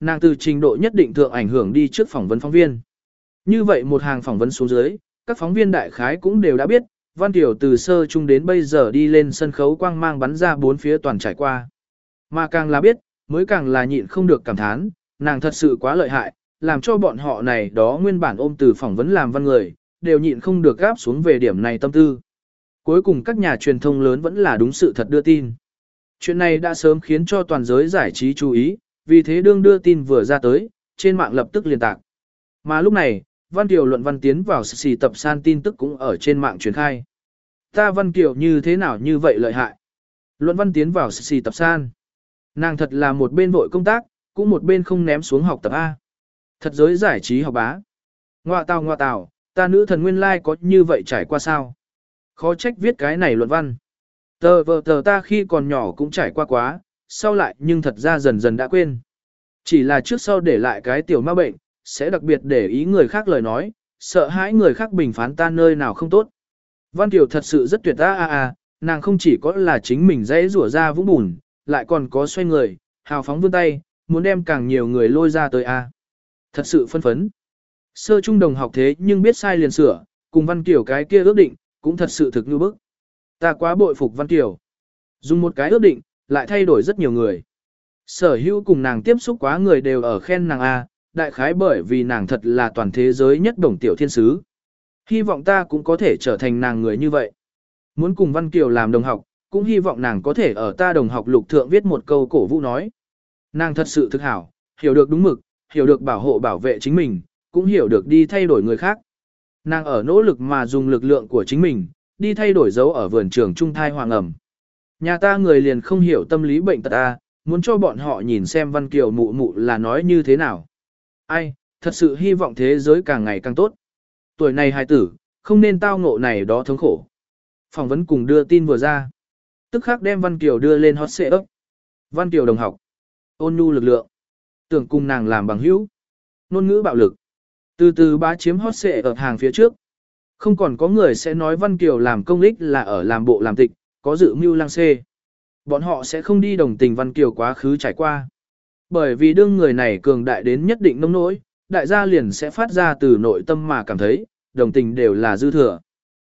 nàng từ trình độ nhất định thượng ảnh hưởng đi trước phỏng vấn phóng viên. Như vậy một hàng phỏng vấn xuống dưới, các phóng viên đại khái cũng đều đã biết, Văn Tiểu từ sơ trung đến bây giờ đi lên sân khấu quang mang bắn ra bốn phía toàn trải qua. Mà càng là biết, mới càng là nhịn không được cảm thán, nàng thật sự quá lợi hại, làm cho bọn họ này đó nguyên bản ôm từ phỏng vấn làm văn người, đều nhịn không được gáp xuống về điểm này tâm tư. Cuối cùng các nhà truyền thông lớn vẫn là đúng sự thật đưa tin. Chuyện này đã sớm khiến cho toàn giới giải trí chú ý, vì thế đương đưa tin vừa ra tới, trên mạng lập tức liên tạc. Mà lúc này, Văn Kiều luận văn tiến vào xì tập san tin tức cũng ở trên mạng truyền khai. Ta Văn Kiều như thế nào như vậy lợi hại? Luận văn tiến vào xì tập san. Nàng thật là một bên vội công tác, cũng một bên không ném xuống học tập A. Thật giới giải trí học bá. Ngoạ tào ngoạ tào, ta nữ thần nguyên lai có như vậy trải qua sao? Khó trách viết cái này luận văn. Tờ vợ tờ ta khi còn nhỏ cũng trải qua quá, sau lại nhưng thật ra dần dần đã quên. Chỉ là trước sau để lại cái tiểu ma bệnh, sẽ đặc biệt để ý người khác lời nói, sợ hãi người khác bình phán ta nơi nào không tốt. Văn Tiểu thật sự rất tuyệt a a a, nàng không chỉ có là chính mình dễ rủa ra vũng bùn, lại còn có xoay người, hào phóng vươn tay, muốn đem càng nhiều người lôi ra tới a. Thật sự phân phấn. Sơ trung đồng học thế nhưng biết sai liền sửa, cùng Văn Kiều cái kia ước định, cũng thật sự thực như bức. Ta quá bội phục Văn Kiều. Dùng một cái ước định, lại thay đổi rất nhiều người. Sở hữu cùng nàng tiếp xúc quá người đều ở khen nàng A, đại khái bởi vì nàng thật là toàn thế giới nhất đồng tiểu thiên sứ. Hy vọng ta cũng có thể trở thành nàng người như vậy. Muốn cùng Văn Kiều làm đồng học, cũng hy vọng nàng có thể ở ta đồng học lục thượng viết một câu cổ vũ nói. Nàng thật sự thực hảo, hiểu được đúng mực, hiểu được bảo hộ bảo vệ chính mình, cũng hiểu được đi thay đổi người khác. Nàng ở nỗ lực mà dùng lực lượng của chính mình, đi thay đổi dấu ở vườn trường trung thai hoàng ẩm. Nhà ta người liền không hiểu tâm lý bệnh tật ta, muốn cho bọn họ nhìn xem Văn Kiều mụ mụ là nói như thế nào. Ai, thật sự hy vọng thế giới càng ngày càng tốt. Tuổi này hài tử, không nên tao ngộ này đó thống khổ. Phỏng vấn cùng đưa tin vừa ra. Tức khắc đem Văn Kiều đưa lên hot xệ ấp. Văn Kiều đồng học. Ôn nhu lực lượng. Tưởng cùng nàng làm bằng hữu. Nôn ngữ bạo lực. Từ từ bá chiếm hot xệ ở hàng phía trước. Không còn có người sẽ nói Văn Kiều làm công lích là ở làm bộ làm tịch, có dự mưu lang xê. Bọn họ sẽ không đi đồng tình Văn Kiều quá khứ trải qua. Bởi vì đương người này cường đại đến nhất định nông nỗi, đại gia liền sẽ phát ra từ nội tâm mà cảm thấy, đồng tình đều là dư thừa.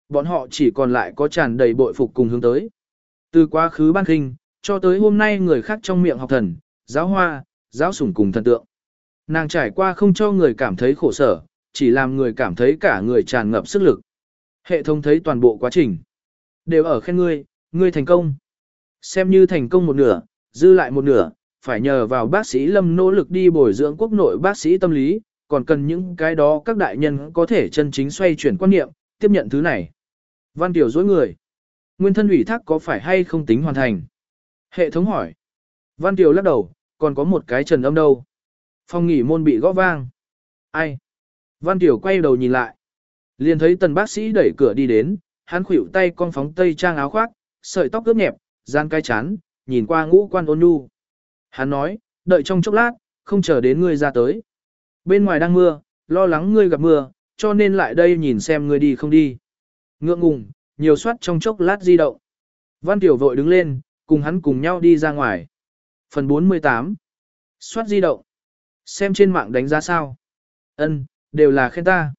Bọn họ chỉ còn lại có tràn đầy bội phục cùng hướng tới. Từ quá khứ ban khinh, cho tới hôm nay người khác trong miệng học thần, giáo hoa, giáo sủng cùng thần tượng. Nàng trải qua không cho người cảm thấy khổ sở, chỉ làm người cảm thấy cả người tràn ngập sức lực. Hệ thống thấy toàn bộ quá trình. Đều ở khen ngươi, ngươi thành công. Xem như thành công một nửa, dư lại một nửa, phải nhờ vào bác sĩ Lâm nỗ lực đi bồi dưỡng quốc nội bác sĩ tâm lý, còn cần những cái đó các đại nhân có thể chân chính xoay chuyển quan niệm, tiếp nhận thứ này. Văn Tiểu dối người. Nguyên thân ủy thác có phải hay không tính hoàn thành? Hệ thống hỏi. Văn Tiểu lắc đầu, còn có một cái trần âm đâu. Phòng nghỉ môn bị gõ vang. Ai? Văn Tiểu quay đầu nhìn lại. Liền thấy tần bác sĩ đẩy cửa đi đến, hắn khuỷu tay con phóng tây trang áo khoác, sợi tóc ướt nhẹp, gian cai chán, nhìn qua ngũ quan ôn nhu. Hắn nói, đợi trong chốc lát, không chờ đến ngươi ra tới. Bên ngoài đang mưa, lo lắng ngươi gặp mưa, cho nên lại đây nhìn xem ngươi đi không đi. Ngượng ngùng, nhiều soát trong chốc lát di động. Văn Tiểu vội đứng lên, cùng hắn cùng nhau đi ra ngoài. Phần 48 Soát di động Xem trên mạng đánh giá sao? Ân, đều là khen ta.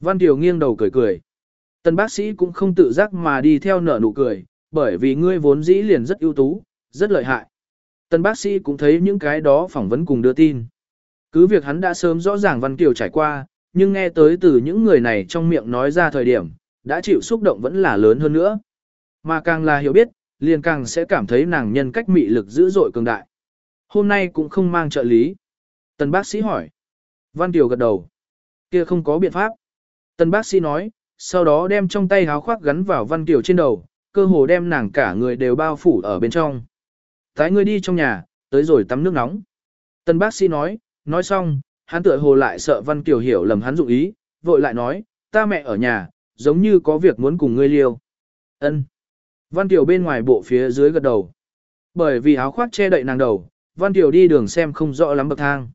Văn Tiểu nghiêng đầu cười cười. Tần bác sĩ cũng không tự giác mà đi theo nở nụ cười, bởi vì ngươi vốn dĩ liền rất ưu tú, rất lợi hại. Tần bác sĩ cũng thấy những cái đó phỏng vấn cùng đưa tin. Cứ việc hắn đã sớm rõ ràng Văn Kiều trải qua, nhưng nghe tới từ những người này trong miệng nói ra thời điểm, đã chịu xúc động vẫn là lớn hơn nữa. Mà càng là hiểu biết, liền càng sẽ cảm thấy nàng nhân cách mị lực dữ dội cường đại. Hôm nay cũng không mang trợ lý. Tần bác sĩ hỏi. Văn Kiều gật đầu. kia không có biện pháp. Tần bác sĩ nói, sau đó đem trong tay háo khoác gắn vào Văn Kiều trên đầu, cơ hồ đem nàng cả người đều bao phủ ở bên trong. Tái ngươi đi trong nhà, tới rồi tắm nước nóng. Tần bác sĩ nói, nói xong, hắn tựa hồ lại sợ Văn Kiều hiểu lầm hắn dụng ý, vội lại nói, ta mẹ ở nhà, giống như có việc muốn cùng ngươi liêu. Ân. Văn Kiều bên ngoài bộ phía dưới gật đầu. Bởi vì áo khoác che đậy nàng đầu, Văn Kiều đi đường xem không rõ lắm bậc thang.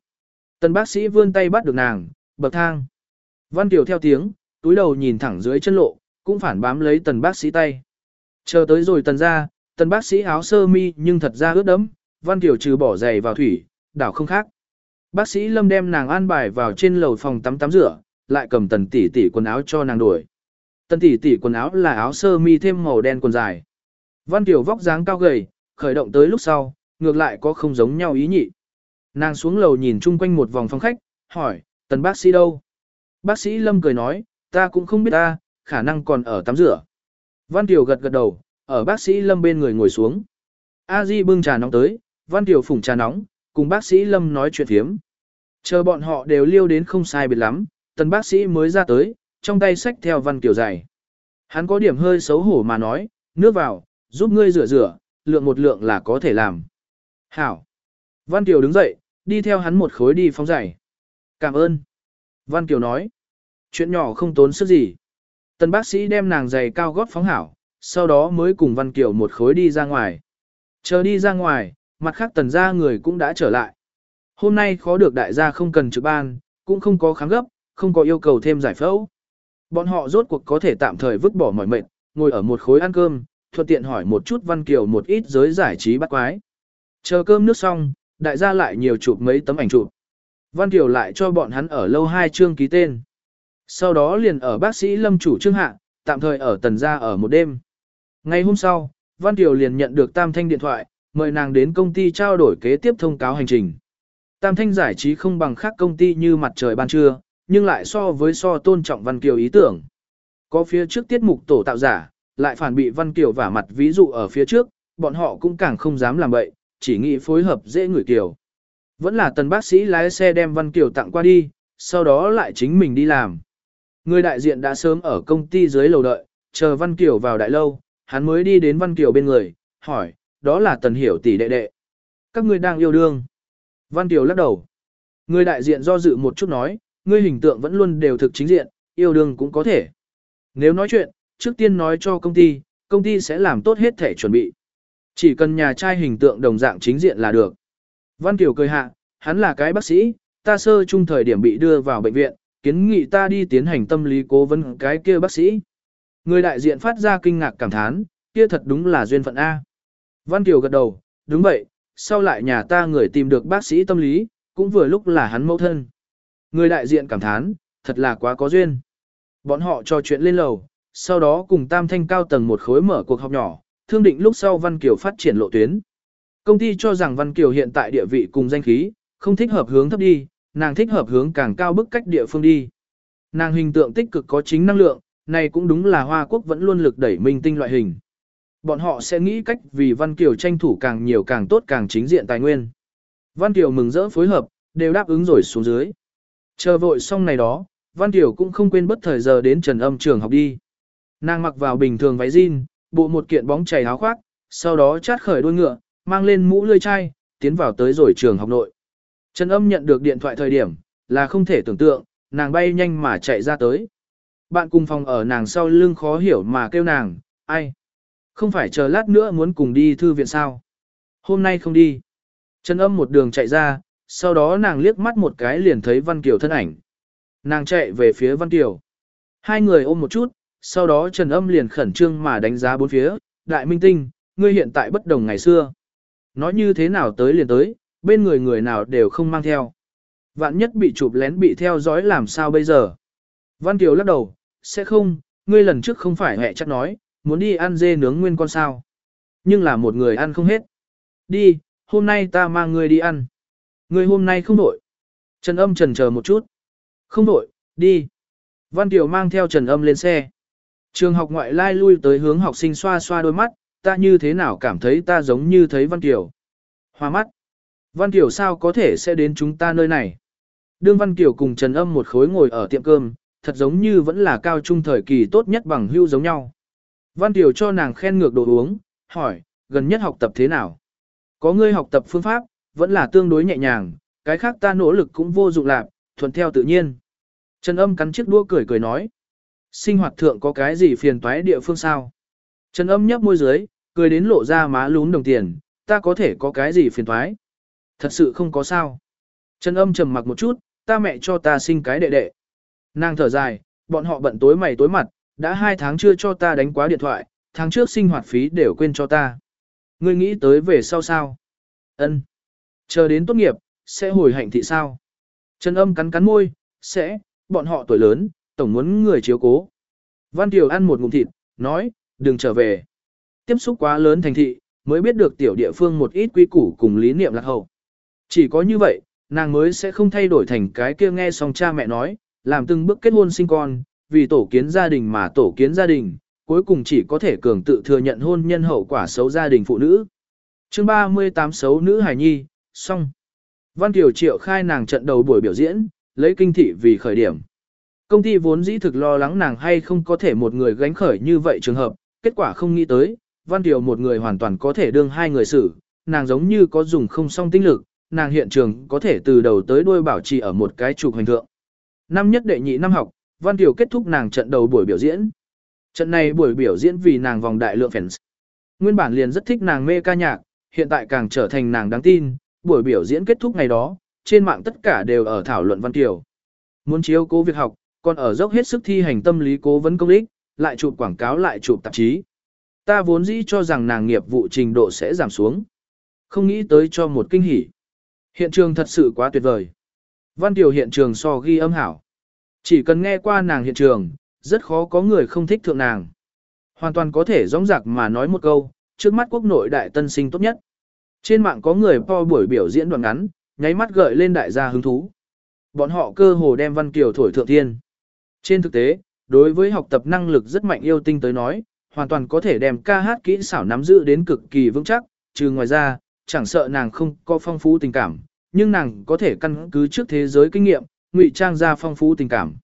Tần bác sĩ vươn tay bắt được nàng, bậc thang. Văn Kiều theo tiếng, túi đầu nhìn thẳng dưới chân lộ, cũng phản bám lấy tần bác sĩ tay. Chờ tới rồi tần ra, tần bác sĩ áo sơ mi nhưng thật ra ướt đẫm, Văn Kiều trừ bỏ giày vào thủy, đảo không khác. Bác sĩ Lâm đem nàng an bài vào trên lầu phòng tắm tắm rửa, lại cầm tần tỷ tỷ quần áo cho nàng đổi. Tần tỷ tỷ quần áo là áo sơ mi thêm màu đen quần dài. Văn Kiều vóc dáng cao gầy, khởi động tới lúc sau, ngược lại có không giống nhau ý nhị. Nàng xuống lầu nhìn chung quanh một vòng phòng khách, hỏi, tần bác sĩ đâu? Bác sĩ Lâm cười nói, ta cũng không biết ta, khả năng còn ở tắm rửa. Văn Kiều gật gật đầu, ở bác sĩ Lâm bên người ngồi xuống. A Di bưng trà nóng tới, Văn Kiều phủng trà nóng, cùng bác sĩ Lâm nói chuyện thiếm. Chờ bọn họ đều liêu đến không sai biệt lắm, tần bác sĩ mới ra tới, trong tay xách theo Văn Kiều dày. Hắn có điểm hơi xấu hổ mà nói, nước vào, giúp ngươi rửa rửa, lượng một lượng là có thể làm. Hảo. Văn Kiều đứng dậy, đi theo hắn một khối đi phóng giày. Cảm ơn. Văn Kiều nói. Chuyện nhỏ không tốn sức gì. Tần bác sĩ đem nàng giày cao gót phóng hảo, sau đó mới cùng Văn Kiều một khối đi ra ngoài. Chờ đi ra ngoài, mặt khác tần gia người cũng đã trở lại. Hôm nay khó được đại gia không cần trực ban, cũng không có kháng gấp, không có yêu cầu thêm giải phẫu. Bọn họ rốt cuộc có thể tạm thời vứt bỏ mọi mệnh, ngồi ở một khối ăn cơm, thuận tiện hỏi một chút Văn Kiều một ít giới giải trí bắt quái. Chờ cơm nước xong, đại gia lại nhiều chụp mấy tấm ảnh chụp. Văn Kiều lại cho bọn hắn ở lâu hai chương ký tên. Sau đó liền ở bác sĩ Lâm chủ trương hạ, tạm thời ở tần gia ở một đêm. Ngày hôm sau, Văn Kiều liền nhận được Tam Thanh điện thoại, mời nàng đến công ty trao đổi kế tiếp thông cáo hành trình. Tam Thanh giải trí không bằng khác công ty như mặt trời ban trưa, nhưng lại so với so tôn trọng Văn Kiều ý tưởng. Có phía trước tiết mục tổ tạo giả, lại phản bị Văn Kiều vả mặt ví dụ ở phía trước, bọn họ cũng càng không dám làm bậy, chỉ nghĩ phối hợp dễ người Kiều. Vẫn là tần bác sĩ lái xe đem Văn Kiều tặng qua đi, sau đó lại chính mình đi làm. Người đại diện đã sớm ở công ty dưới lầu đợi, chờ Văn Kiều vào đại lâu, hắn mới đi đến Văn Kiều bên người, hỏi, đó là tần hiểu tỷ đệ đệ. Các ngươi đang yêu đương. Văn Kiều lắc đầu. Người đại diện do dự một chút nói, ngươi hình tượng vẫn luôn đều thực chính diện, yêu đương cũng có thể. Nếu nói chuyện, trước tiên nói cho công ty, công ty sẽ làm tốt hết thể chuẩn bị. Chỉ cần nhà trai hình tượng đồng dạng chính diện là được. Văn Kiều cười hạ, hắn là cái bác sĩ, ta sơ chung thời điểm bị đưa vào bệnh viện, kiến nghị ta đi tiến hành tâm lý cố vấn cái kia bác sĩ. Người đại diện phát ra kinh ngạc cảm thán, kia thật đúng là duyên phận A. Văn Kiều gật đầu, đúng vậy, sau lại nhà ta người tìm được bác sĩ tâm lý, cũng vừa lúc là hắn mẫu thân. Người đại diện cảm thán, thật là quá có duyên. Bọn họ trò chuyện lên lầu, sau đó cùng tam thanh cao tầng một khối mở cuộc họp nhỏ, thương định lúc sau Văn Kiều phát triển lộ tuyến. Công ty cho rằng Văn Kiều hiện tại địa vị cùng danh khí, không thích hợp hướng thấp đi, nàng thích hợp hướng càng cao bức cách địa phương đi. Nàng hình tượng tích cực có chính năng lượng, này cũng đúng là Hoa Quốc vẫn luôn lực đẩy minh tinh loại hình. Bọn họ sẽ nghĩ cách vì Văn Kiều tranh thủ càng nhiều càng tốt càng chính diện tài nguyên. Văn Kiều mừng rỡ phối hợp, đều đáp ứng rồi xuống dưới. Chờ vội xong này đó, Văn Kiều cũng không quên bất thời giờ đến trần âm trường học đi. Nàng mặc vào bình thường váy jean, bộ một kiện bóng chảy áo khoác, sau đó chát khởi đuôi ngựa, mang lên mũ lươi chai, tiến vào tới rồi trường học nội. Trần âm nhận được điện thoại thời điểm, là không thể tưởng tượng, nàng bay nhanh mà chạy ra tới. Bạn cùng phòng ở nàng sau lưng khó hiểu mà kêu nàng, ai? Không phải chờ lát nữa muốn cùng đi thư viện sao? Hôm nay không đi. Trần âm một đường chạy ra, sau đó nàng liếc mắt một cái liền thấy Văn Kiều thân ảnh. Nàng chạy về phía Văn Kiều. Hai người ôm một chút, sau đó Trần âm liền khẩn trương mà đánh giá bốn phía, đại minh tinh, ngươi hiện tại bất đồng ngày xưa. Nói như thế nào tới liền tới, bên người người nào đều không mang theo. Vạn nhất bị chụp lén bị theo dõi làm sao bây giờ. Văn Kiều lắc đầu, sẽ không, ngươi lần trước không phải hẹ chắc nói, muốn đi ăn dê nướng nguyên con sao. Nhưng là một người ăn không hết. Đi, hôm nay ta mang ngươi đi ăn. Ngươi hôm nay không đổi. Trần âm trần chờ một chút. Không đổi, đi. Văn Kiều mang theo Trần âm lên xe. Trường học ngoại lai lui tới hướng học sinh xoa xoa đôi mắt, ta như thế nào cảm thấy ta giống như thấy Văn Kiều. Hoa mắt. Văn Kiều sao có thể sẽ đến chúng ta nơi này. Đương Văn Kiều cùng Trần Âm một khối ngồi ở tiệm cơm, thật giống như vẫn là cao trung thời kỳ tốt nhất bằng hưu giống nhau. Văn Kiều cho nàng khen ngược đồ uống, hỏi, gần nhất học tập thế nào? Có ngươi học tập phương pháp, vẫn là tương đối nhẹ nhàng, cái khác ta nỗ lực cũng vô dụng lạc, thuận theo tự nhiên. Trần Âm cắn chiếc đua cười cười nói, sinh hoạt thượng có cái gì phiền toái địa phương sao? Trần Âm nhấp môi dưới, cười đến lộ ra má lún đồng tiền, ta có thể có cái gì phiền toái? Thật sự không có sao. Trần Âm trầm mặc một chút, ta mẹ cho ta sinh cái đệ đệ. Nàng thở dài, bọn họ bận tối mày tối mặt, đã hai tháng chưa cho ta đánh quá điện thoại, tháng trước sinh hoạt phí đều quên cho ta. Ngươi nghĩ tới về sau sao? Ân. Chờ đến tốt nghiệp, sẽ hồi hạnh thị sao? Trần âm cắn cắn môi, sẽ, bọn họ tuổi lớn, tổng muốn người chiếu cố. Văn Tiểu ăn một ngụm thịt, nói, đừng trở về. Tiếp xúc quá lớn thành thị, mới biết được tiểu địa phương một ít quy củ cùng lý niệm lạc hậu. Chỉ có như vậy, nàng mới sẽ không thay đổi thành cái kia nghe xong cha mẹ nói, làm từng bước kết hôn sinh con, vì tổ kiến gia đình mà tổ kiến gia đình, cuối cùng chỉ có thể cường tự thừa nhận hôn nhân hậu quả xấu gia đình phụ nữ. chương 38 xấu nữ hài nhi, xong. Văn Kiều Triệu khai nàng trận đầu buổi biểu diễn, lấy kinh thị vì khởi điểm. Công ty vốn dĩ thực lo lắng nàng hay không có thể một người gánh khởi như vậy trường hợp, kết quả không nghĩ tới, Văn Kiều một người hoàn toàn có thể đương hai người xử, nàng giống như có dùng không song tinh lực, nàng hiện trường có thể từ đầu tới đuôi bảo trì ở một cái trục hành thượng. Năm nhất đệ nhị năm học, Văn Kiều kết thúc nàng trận đầu buổi biểu diễn. Trận này buổi biểu diễn vì nàng vòng đại lượng fans. Nguyên bản liền rất thích nàng mê ca nhạc, hiện tại càng trở thành nàng đáng tin, buổi biểu diễn kết thúc ngày đó, trên mạng tất cả đều ở thảo luận Văn Kiều. Muốn chiếu cố việc học, còn ở dốc hết sức thi hành tâm lý cố vấn công ích, lại chụp quảng cáo lại chụp tạp chí. Ta vốn dĩ cho rằng nàng nghiệp vụ trình độ sẽ giảm xuống. Không nghĩ tới cho một kinh hỉ. Hiện trường thật sự quá tuyệt vời. Văn Tiểu hiện trường so ghi âm hảo. Chỉ cần nghe qua nàng hiện trường, rất khó có người không thích thượng nàng. Hoàn toàn có thể rõng rạc mà nói một câu, trước mắt quốc nội đại tân sinh tốt nhất. Trên mạng có người po buổi biểu diễn đoạn ngắn, nháy mắt gợi lên đại gia hứng thú. Bọn họ cơ hồ đem Văn Kiều thổi thượng thiên. Trên thực tế, đối với học tập năng lực rất mạnh yêu tinh tới nói, hoàn toàn có thể đem ca hát kỹ xảo nắm giữ đến cực kỳ vững chắc, trừ ngoài ra, chẳng sợ nàng không có phong phú tình cảm, nhưng nàng có thể căn cứ trước thế giới kinh nghiệm, ngụy trang ra phong phú tình cảm.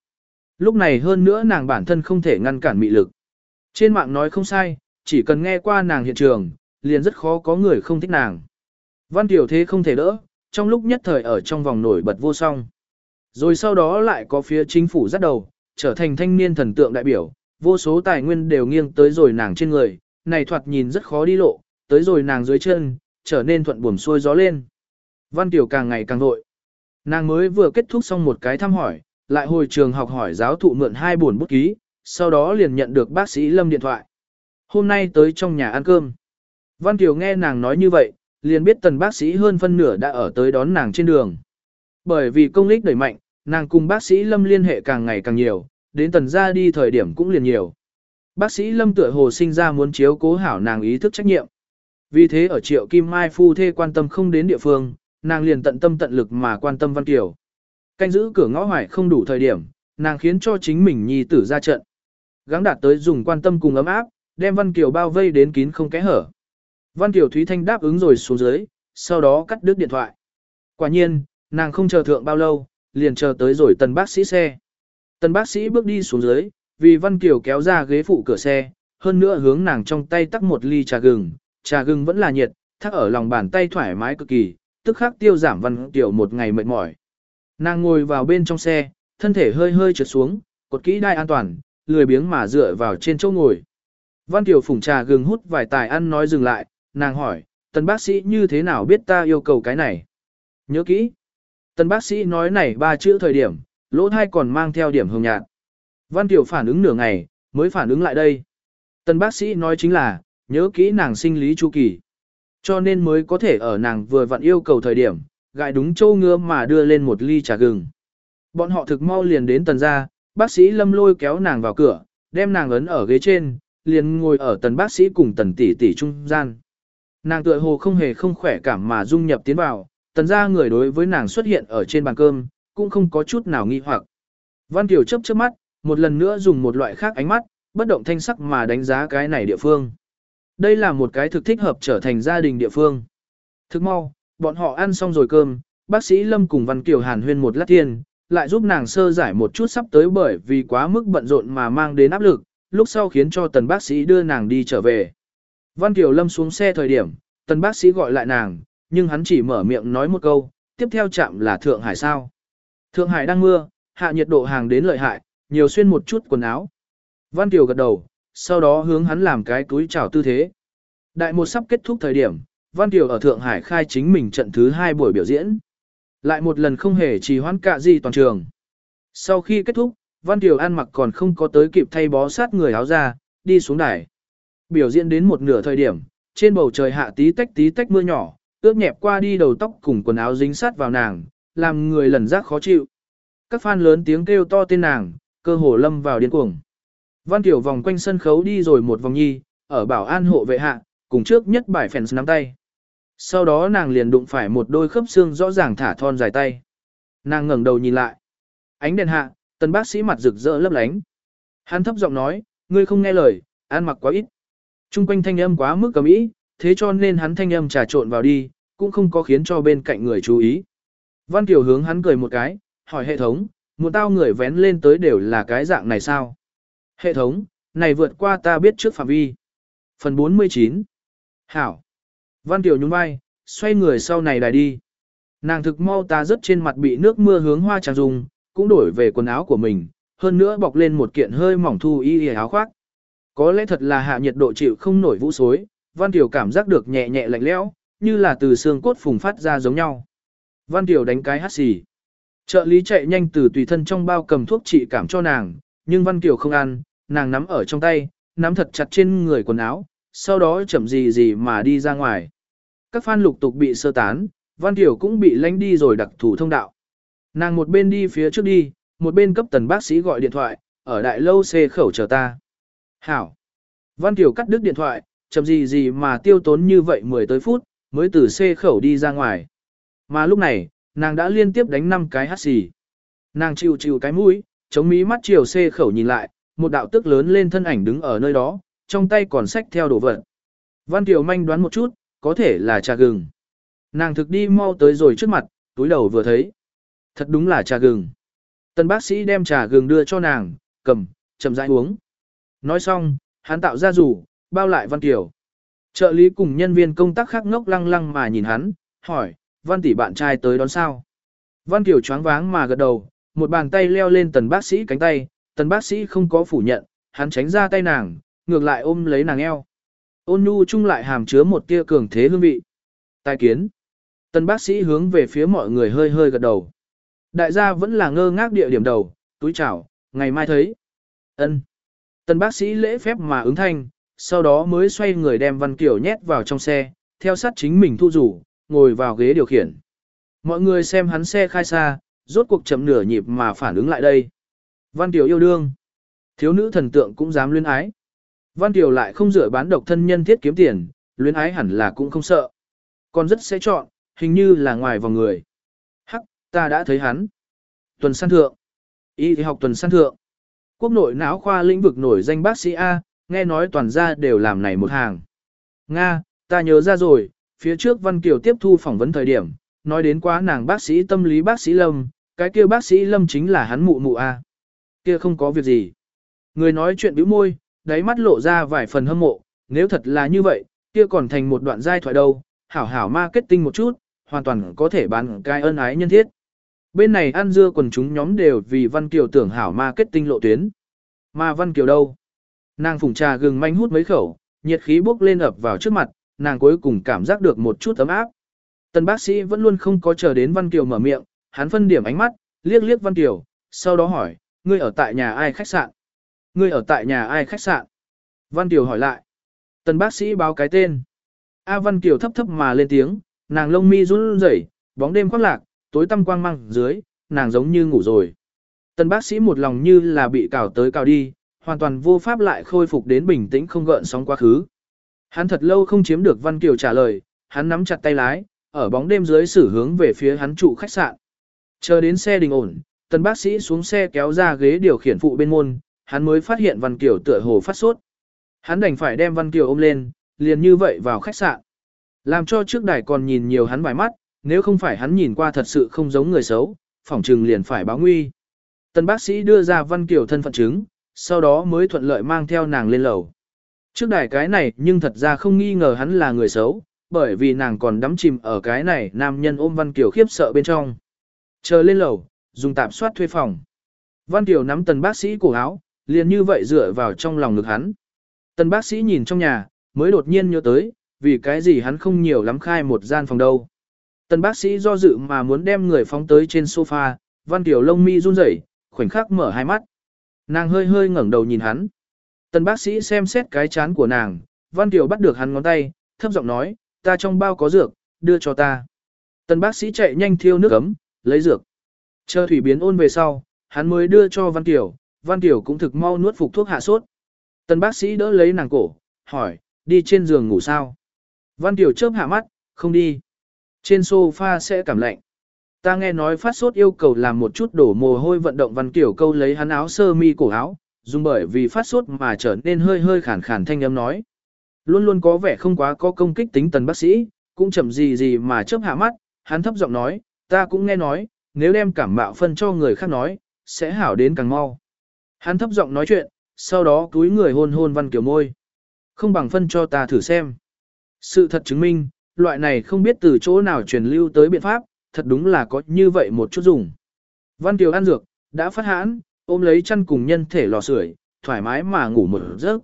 Lúc này hơn nữa nàng bản thân không thể ngăn cản mị lực. Trên mạng nói không sai, chỉ cần nghe qua nàng hiện trường, liền rất khó có người không thích nàng. Văn Tiểu Thế không thể đỡ, trong lúc nhất thời ở trong vòng nổi bật vô song. Rồi sau đó lại có phía chính phủ dắt đầu, trở thành thanh niên thần tượng đại biểu, vô số tài nguyên đều nghiêng tới rồi nàng trên người, này thoạt nhìn rất khó đi lộ, tới rồi nàng dưới chân, trở nên thuận buồm xuôi gió lên. Văn Tiểu càng ngày càng vội. Nàng mới vừa kết thúc xong một cái thăm hỏi, lại hồi trường học hỏi giáo thụ mượn hai buồn bút ký, sau đó liền nhận được bác sĩ Lâm điện thoại. Hôm nay tới trong nhà ăn cơm. Văn Tiểu nghe nàng nói như vậy, liền biết tần bác sĩ hơn phân nửa đã ở tới đón nàng trên đường. Bởi vì công lích đẩy mạnh, nàng cùng bác sĩ Lâm liên hệ càng ngày càng nhiều, đến tần ra đi thời điểm cũng liền nhiều. Bác sĩ Lâm tựa hồ sinh ra muốn chiếu cố hảo nàng ý thức trách nhiệm. Vì thế ở triệu Kim Mai phu thê quan tâm không đến địa phương, nàng liền tận tâm tận lực mà quan tâm Văn Kiều. Canh giữ cửa ngõ hoài không đủ thời điểm, nàng khiến cho chính mình nhi tử ra trận. Gắng đạt tới dùng quan tâm cùng ấm áp, đem Văn Kiều bao vây đến kín không kẽ hở. Văn Kiều Thúy Thanh đáp ứng rồi xuống dưới, sau đó cắt đứt điện thoại. Quả nhiên, nàng không chờ thượng bao lâu, liền chờ tới rồi tần bác sĩ xe. Tần bác sĩ bước đi xuống dưới, vì Văn Kiều kéo ra ghế phụ cửa xe, hơn nữa hướng nàng trong tay tắt một ly trà gừng, trà gừng vẫn là nhiệt, thắc ở lòng bàn tay thoải mái cực kỳ, tức khắc tiêu giảm Văn tiểu một ngày mệt mỏi. Nàng ngồi vào bên trong xe, thân thể hơi hơi trượt xuống, cột kỹ đai an toàn, lười biếng mà dựa vào trên chỗ ngồi. Văn tiểu phủng trà gừng hút vài tài ăn nói dừng lại, nàng hỏi, tần bác sĩ như thế nào biết ta yêu cầu cái này? Nhớ kỹ. Tần bác sĩ nói này ba chữ thời điểm, lỗ thai còn mang theo điểm hồng nhạt. Văn tiểu phản ứng nửa ngày, mới phản ứng lại đây. Tần bác sĩ nói chính là, nhớ kỹ nàng sinh lý chu kỳ. Cho nên mới có thể ở nàng vừa vặn yêu cầu thời điểm, gại đúng châu ngứa mà đưa lên một ly trà gừng. Bọn họ thực mau liền đến tần gia, bác sĩ lâm lôi kéo nàng vào cửa, đem nàng ấn ở ghế trên, liền ngồi ở tần bác sĩ cùng tần tỷ tỷ trung gian. Nàng tựa hồ không hề không khỏe cảm mà dung nhập tiến vào, tần gia người đối với nàng xuất hiện ở trên bàn cơm, cũng không có chút nào nghi hoặc. Văn Kiều chấp chớp mắt, một lần nữa dùng một loại khác ánh mắt, bất động thanh sắc mà đánh giá cái này địa phương. Đây là một cái thực thích hợp trở thành gia đình địa phương. Thức mau, bọn họ ăn xong rồi cơm, bác sĩ Lâm cùng Văn Kiều hàn huyên một lát thiên, lại giúp nàng sơ giải một chút sắp tới bởi vì quá mức bận rộn mà mang đến áp lực, lúc sau khiến cho tần bác sĩ đưa nàng đi trở về. Văn Kiều Lâm xuống xe thời điểm, tần bác sĩ gọi lại nàng, nhưng hắn chỉ mở miệng nói một câu, tiếp theo chạm là Thượng Hải sao. Thượng Hải đang mưa, hạ nhiệt độ hàng đến lợi hại, nhiều xuyên một chút quần áo. Văn Kiều gật đầu, sau đó hướng hắn làm cái túi chào tư thế. Đại một sắp kết thúc thời điểm, Văn Kiều ở Thượng Hải khai chính mình trận thứ hai buổi biểu diễn. Lại một lần không hề trì hoãn cả gì toàn trường. Sau khi kết thúc, Văn Kiều ăn mặc còn không có tới kịp thay bó sát người áo ra, đi xuống đài. Biểu diễn đến một nửa thời điểm, trên bầu trời hạ tí tách tí tách mưa nhỏ, ướt nhẹp qua đi đầu tóc cùng quần áo dính sát vào nàng, làm người lần giác khó chịu. Các fan lớn tiếng kêu to tên nàng, cơ hồ lâm vào điên cuồng. Văn Tiểu vòng quanh sân khấu đi rồi một vòng nhi, ở bảo an hộ vệ hạ, cùng trước nhất bài phèn nắm tay. Sau đó nàng liền đụng phải một đôi khớp xương rõ ràng thả thon dài tay. Nàng ngẩng đầu nhìn lại. Ánh đèn hạ, tần bác sĩ mặt rực rỡ lấp lánh. Hắn thấp giọng nói, ngươi không nghe lời, ăn mặc quá ít. Trung quanh thanh âm quá mức cầm ý, thế cho nên hắn thanh âm trà trộn vào đi, cũng không có khiến cho bên cạnh người chú ý. Văn Kiều hướng hắn cười một cái, hỏi hệ thống, một tao người vén lên tới đều là cái dạng này sao? Hệ thống, này vượt qua ta biết trước phạm vi. Phần 49 Hảo Văn Kiều nhún vai, xoay người sau này đài đi. Nàng thực mau ta rất trên mặt bị nước mưa hướng hoa tràng dùng, cũng đổi về quần áo của mình, hơn nữa bọc lên một kiện hơi mỏng thu y y áo khoác. Có lẽ thật là hạ nhiệt độ chịu không nổi vũ xối, Văn Kiều cảm giác được nhẹ nhẹ lạnh lẽo, như là từ xương cốt phùng phát ra giống nhau. Văn Kiều đánh cái hắt xì. Trợ lý chạy nhanh từ tùy thân trong bao cầm thuốc trị cảm cho nàng, nhưng Văn Kiều không ăn, nàng nắm ở trong tay, nắm thật chặt trên người quần áo, sau đó chậm gì gì mà đi ra ngoài. Các fan lục tục bị sơ tán, Văn Kiều cũng bị lánh đi rồi đặc thủ thông đạo. Nàng một bên đi phía trước đi, một bên cấp tần bác sĩ gọi điện thoại, ở đại lâu xê khẩu chờ ta. Hảo. Văn Kiều cắt đứt điện thoại, chậm gì gì mà tiêu tốn như vậy 10 tới phút, mới từ xê khẩu đi ra ngoài. Mà lúc này, nàng đã liên tiếp đánh 5 cái hát xì. Nàng chịu chịu cái mũi, chống mí mắt chiều xê khẩu nhìn lại, một đạo tức lớn lên thân ảnh đứng ở nơi đó, trong tay còn sách theo đồ vật. Văn Kiều manh đoán một chút, có thể là trà gừng. Nàng thực đi mau tới rồi trước mặt, túi đầu vừa thấy. Thật đúng là trà gừng. Tân bác sĩ đem trà gừng đưa cho nàng, cầm, chậm rãi uống. Nói xong, hắn tạo ra rủ, bao lại Văn Kiều. Trợ lý cùng nhân viên công tác khác ngốc lăng lăng mà nhìn hắn, hỏi, Văn tỷ bạn trai tới đón sao? Văn Kiều choáng váng mà gật đầu, một bàn tay leo lên tần bác sĩ cánh tay, tần bác sĩ không có phủ nhận, hắn tránh ra tay nàng, ngược lại ôm lấy nàng eo. Ôn nhu chung lại hàm chứa một tia cường thế hương vị. Tài kiến. Tần bác sĩ hướng về phía mọi người hơi hơi gật đầu. Đại gia vẫn là ngơ ngác địa điểm đầu, túi chào, ngày mai thấy. ân Tần bác sĩ lễ phép mà ứng thanh, sau đó mới xoay người đem Văn Kiều nhét vào trong xe, theo sát chính mình thu rủ, ngồi vào ghế điều khiển. Mọi người xem hắn xe khai xa, rốt cuộc chậm nửa nhịp mà phản ứng lại đây. Văn Kiều yêu đương. Thiếu nữ thần tượng cũng dám luyến ái. Văn Kiều lại không dựa bán độc thân nhân thiết kiếm tiền, luyến ái hẳn là cũng không sợ. Còn rất sẽ chọn, hình như là ngoài vòng người. Hắc, ta đã thấy hắn. Tuần san thượng. Y thì học tuần san thượng. Quốc nội não khoa lĩnh vực nổi danh bác sĩ A, nghe nói toàn gia đều làm này một hàng. Nga, ta nhớ ra rồi, phía trước Văn Kiều tiếp thu phỏng vấn thời điểm, nói đến quá nàng bác sĩ tâm lý bác sĩ Lâm, cái kia bác sĩ Lâm chính là hắn mụ mụ A. Kia không có việc gì. Người nói chuyện bĩu môi, đáy mắt lộ ra vài phần hâm mộ, nếu thật là như vậy, kia còn thành một đoạn giai thoại đâu, hảo hảo marketing một chút, hoàn toàn có thể bán cái ân ái nhân thiết. Bên này ăn dưa quần chúng nhóm đều vì Văn Kiều tưởng hảo marketing lộ tuyến. Mà Văn Kiều đâu? Nàng phùng trà gừng manh hút mấy khẩu, nhiệt khí bốc lên ập vào trước mặt, nàng cuối cùng cảm giác được một chút ấm áp. Tần bác sĩ vẫn luôn không có chờ đến Văn Kiều mở miệng, hắn phân điểm ánh mắt, liếc liếc Văn Kiều, sau đó hỏi, ngươi ở tại nhà ai khách sạn? Ngươi ở tại nhà ai khách sạn? Văn Kiều hỏi lại. Tần bác sĩ báo cái tên. A Văn Kiều thấp thấp mà lên tiếng, nàng lông mi run rẩy, bóng đêm khoác lạc, tối tăm quang mang dưới, nàng giống như ngủ rồi. Tần bác sĩ một lòng như là bị cào tới cào đi, hoàn toàn vô pháp lại khôi phục đến bình tĩnh không gợn sóng quá khứ. Hắn thật lâu không chiếm được Văn Kiều trả lời, hắn nắm chặt tay lái, ở bóng đêm dưới xử hướng về phía hắn trụ khách sạn. Chờ đến xe đình ổn, tần bác sĩ xuống xe kéo ra ghế điều khiển phụ bên môn, hắn mới phát hiện Văn Kiều tựa hồ phát sốt. Hắn đành phải đem Văn Kiều ôm lên, liền như vậy vào khách sạn. Làm cho trước đài còn nhìn nhiều hắn vài mắt, nếu không phải hắn nhìn qua thật sự không giống người xấu, phỏng trừng liền phải báo nguy. Tần bác sĩ đưa ra Văn Kiều thân phận chứng, sau đó mới thuận lợi mang theo nàng lên lầu. Trước đài cái này nhưng thật ra không nghi ngờ hắn là người xấu, bởi vì nàng còn đắm chìm ở cái này nam nhân ôm Văn Kiều khiếp sợ bên trong. Chờ lên lầu, dùng tạp soát thuê phòng. Văn Kiều nắm tần bác sĩ cổ áo, liền như vậy dựa vào trong lòng ngực hắn. Tần bác sĩ nhìn trong nhà, mới đột nhiên nhớ tới, vì cái gì hắn không nhiều lắm khai một gian phòng đâu. Tần bác sĩ do dự mà muốn đem người phóng tới trên sofa, Văn Kiều lông mi run rẩy, khoảnh khắc mở hai mắt. Nàng hơi hơi ngẩng đầu nhìn hắn. Tần bác sĩ xem xét cái chán của nàng, Văn Kiều bắt được hắn ngón tay, thấp giọng nói, ta trong bao có dược, đưa cho ta. Tần bác sĩ chạy nhanh thiêu nước ấm, lấy dược. Chờ thủy biến ôn về sau, hắn mới đưa cho Văn Tiểu, Văn Tiểu cũng thực mau nuốt phục thuốc hạ sốt. Tần bác sĩ đỡ lấy nàng cổ, hỏi, đi trên giường ngủ sao? Văn Tiểu chớp hạ mắt, không đi. Trên sofa sẽ cảm lạnh. Ta nghe nói phát sốt yêu cầu làm một chút đổ mồ hôi vận động Văn Tiểu câu lấy hắn áo sơ mi cổ áo, dùng bởi vì phát sốt mà trở nên hơi hơi khản khàn thanh âm nói. Luôn luôn có vẻ không quá có công kích tính tần bác sĩ, cũng chậm gì gì mà chớp hạ mắt, hắn thấp giọng nói, ta cũng nghe nói, nếu đem cảm mạo phân cho người khác nói, sẽ hảo đến càng mau. Hắn thấp giọng nói chuyện, sau đó túi người hôn hôn Văn Kiều môi. Không bằng phân cho ta thử xem. Sự thật chứng minh, loại này không biết từ chỗ nào truyền lưu tới biện pháp, thật đúng là có như vậy một chút dùng. Văn Kiều ăn dược, đã phát hãn, ôm lấy chăn cùng nhân thể lò sưởi, thoải mái mà ngủ một giấc.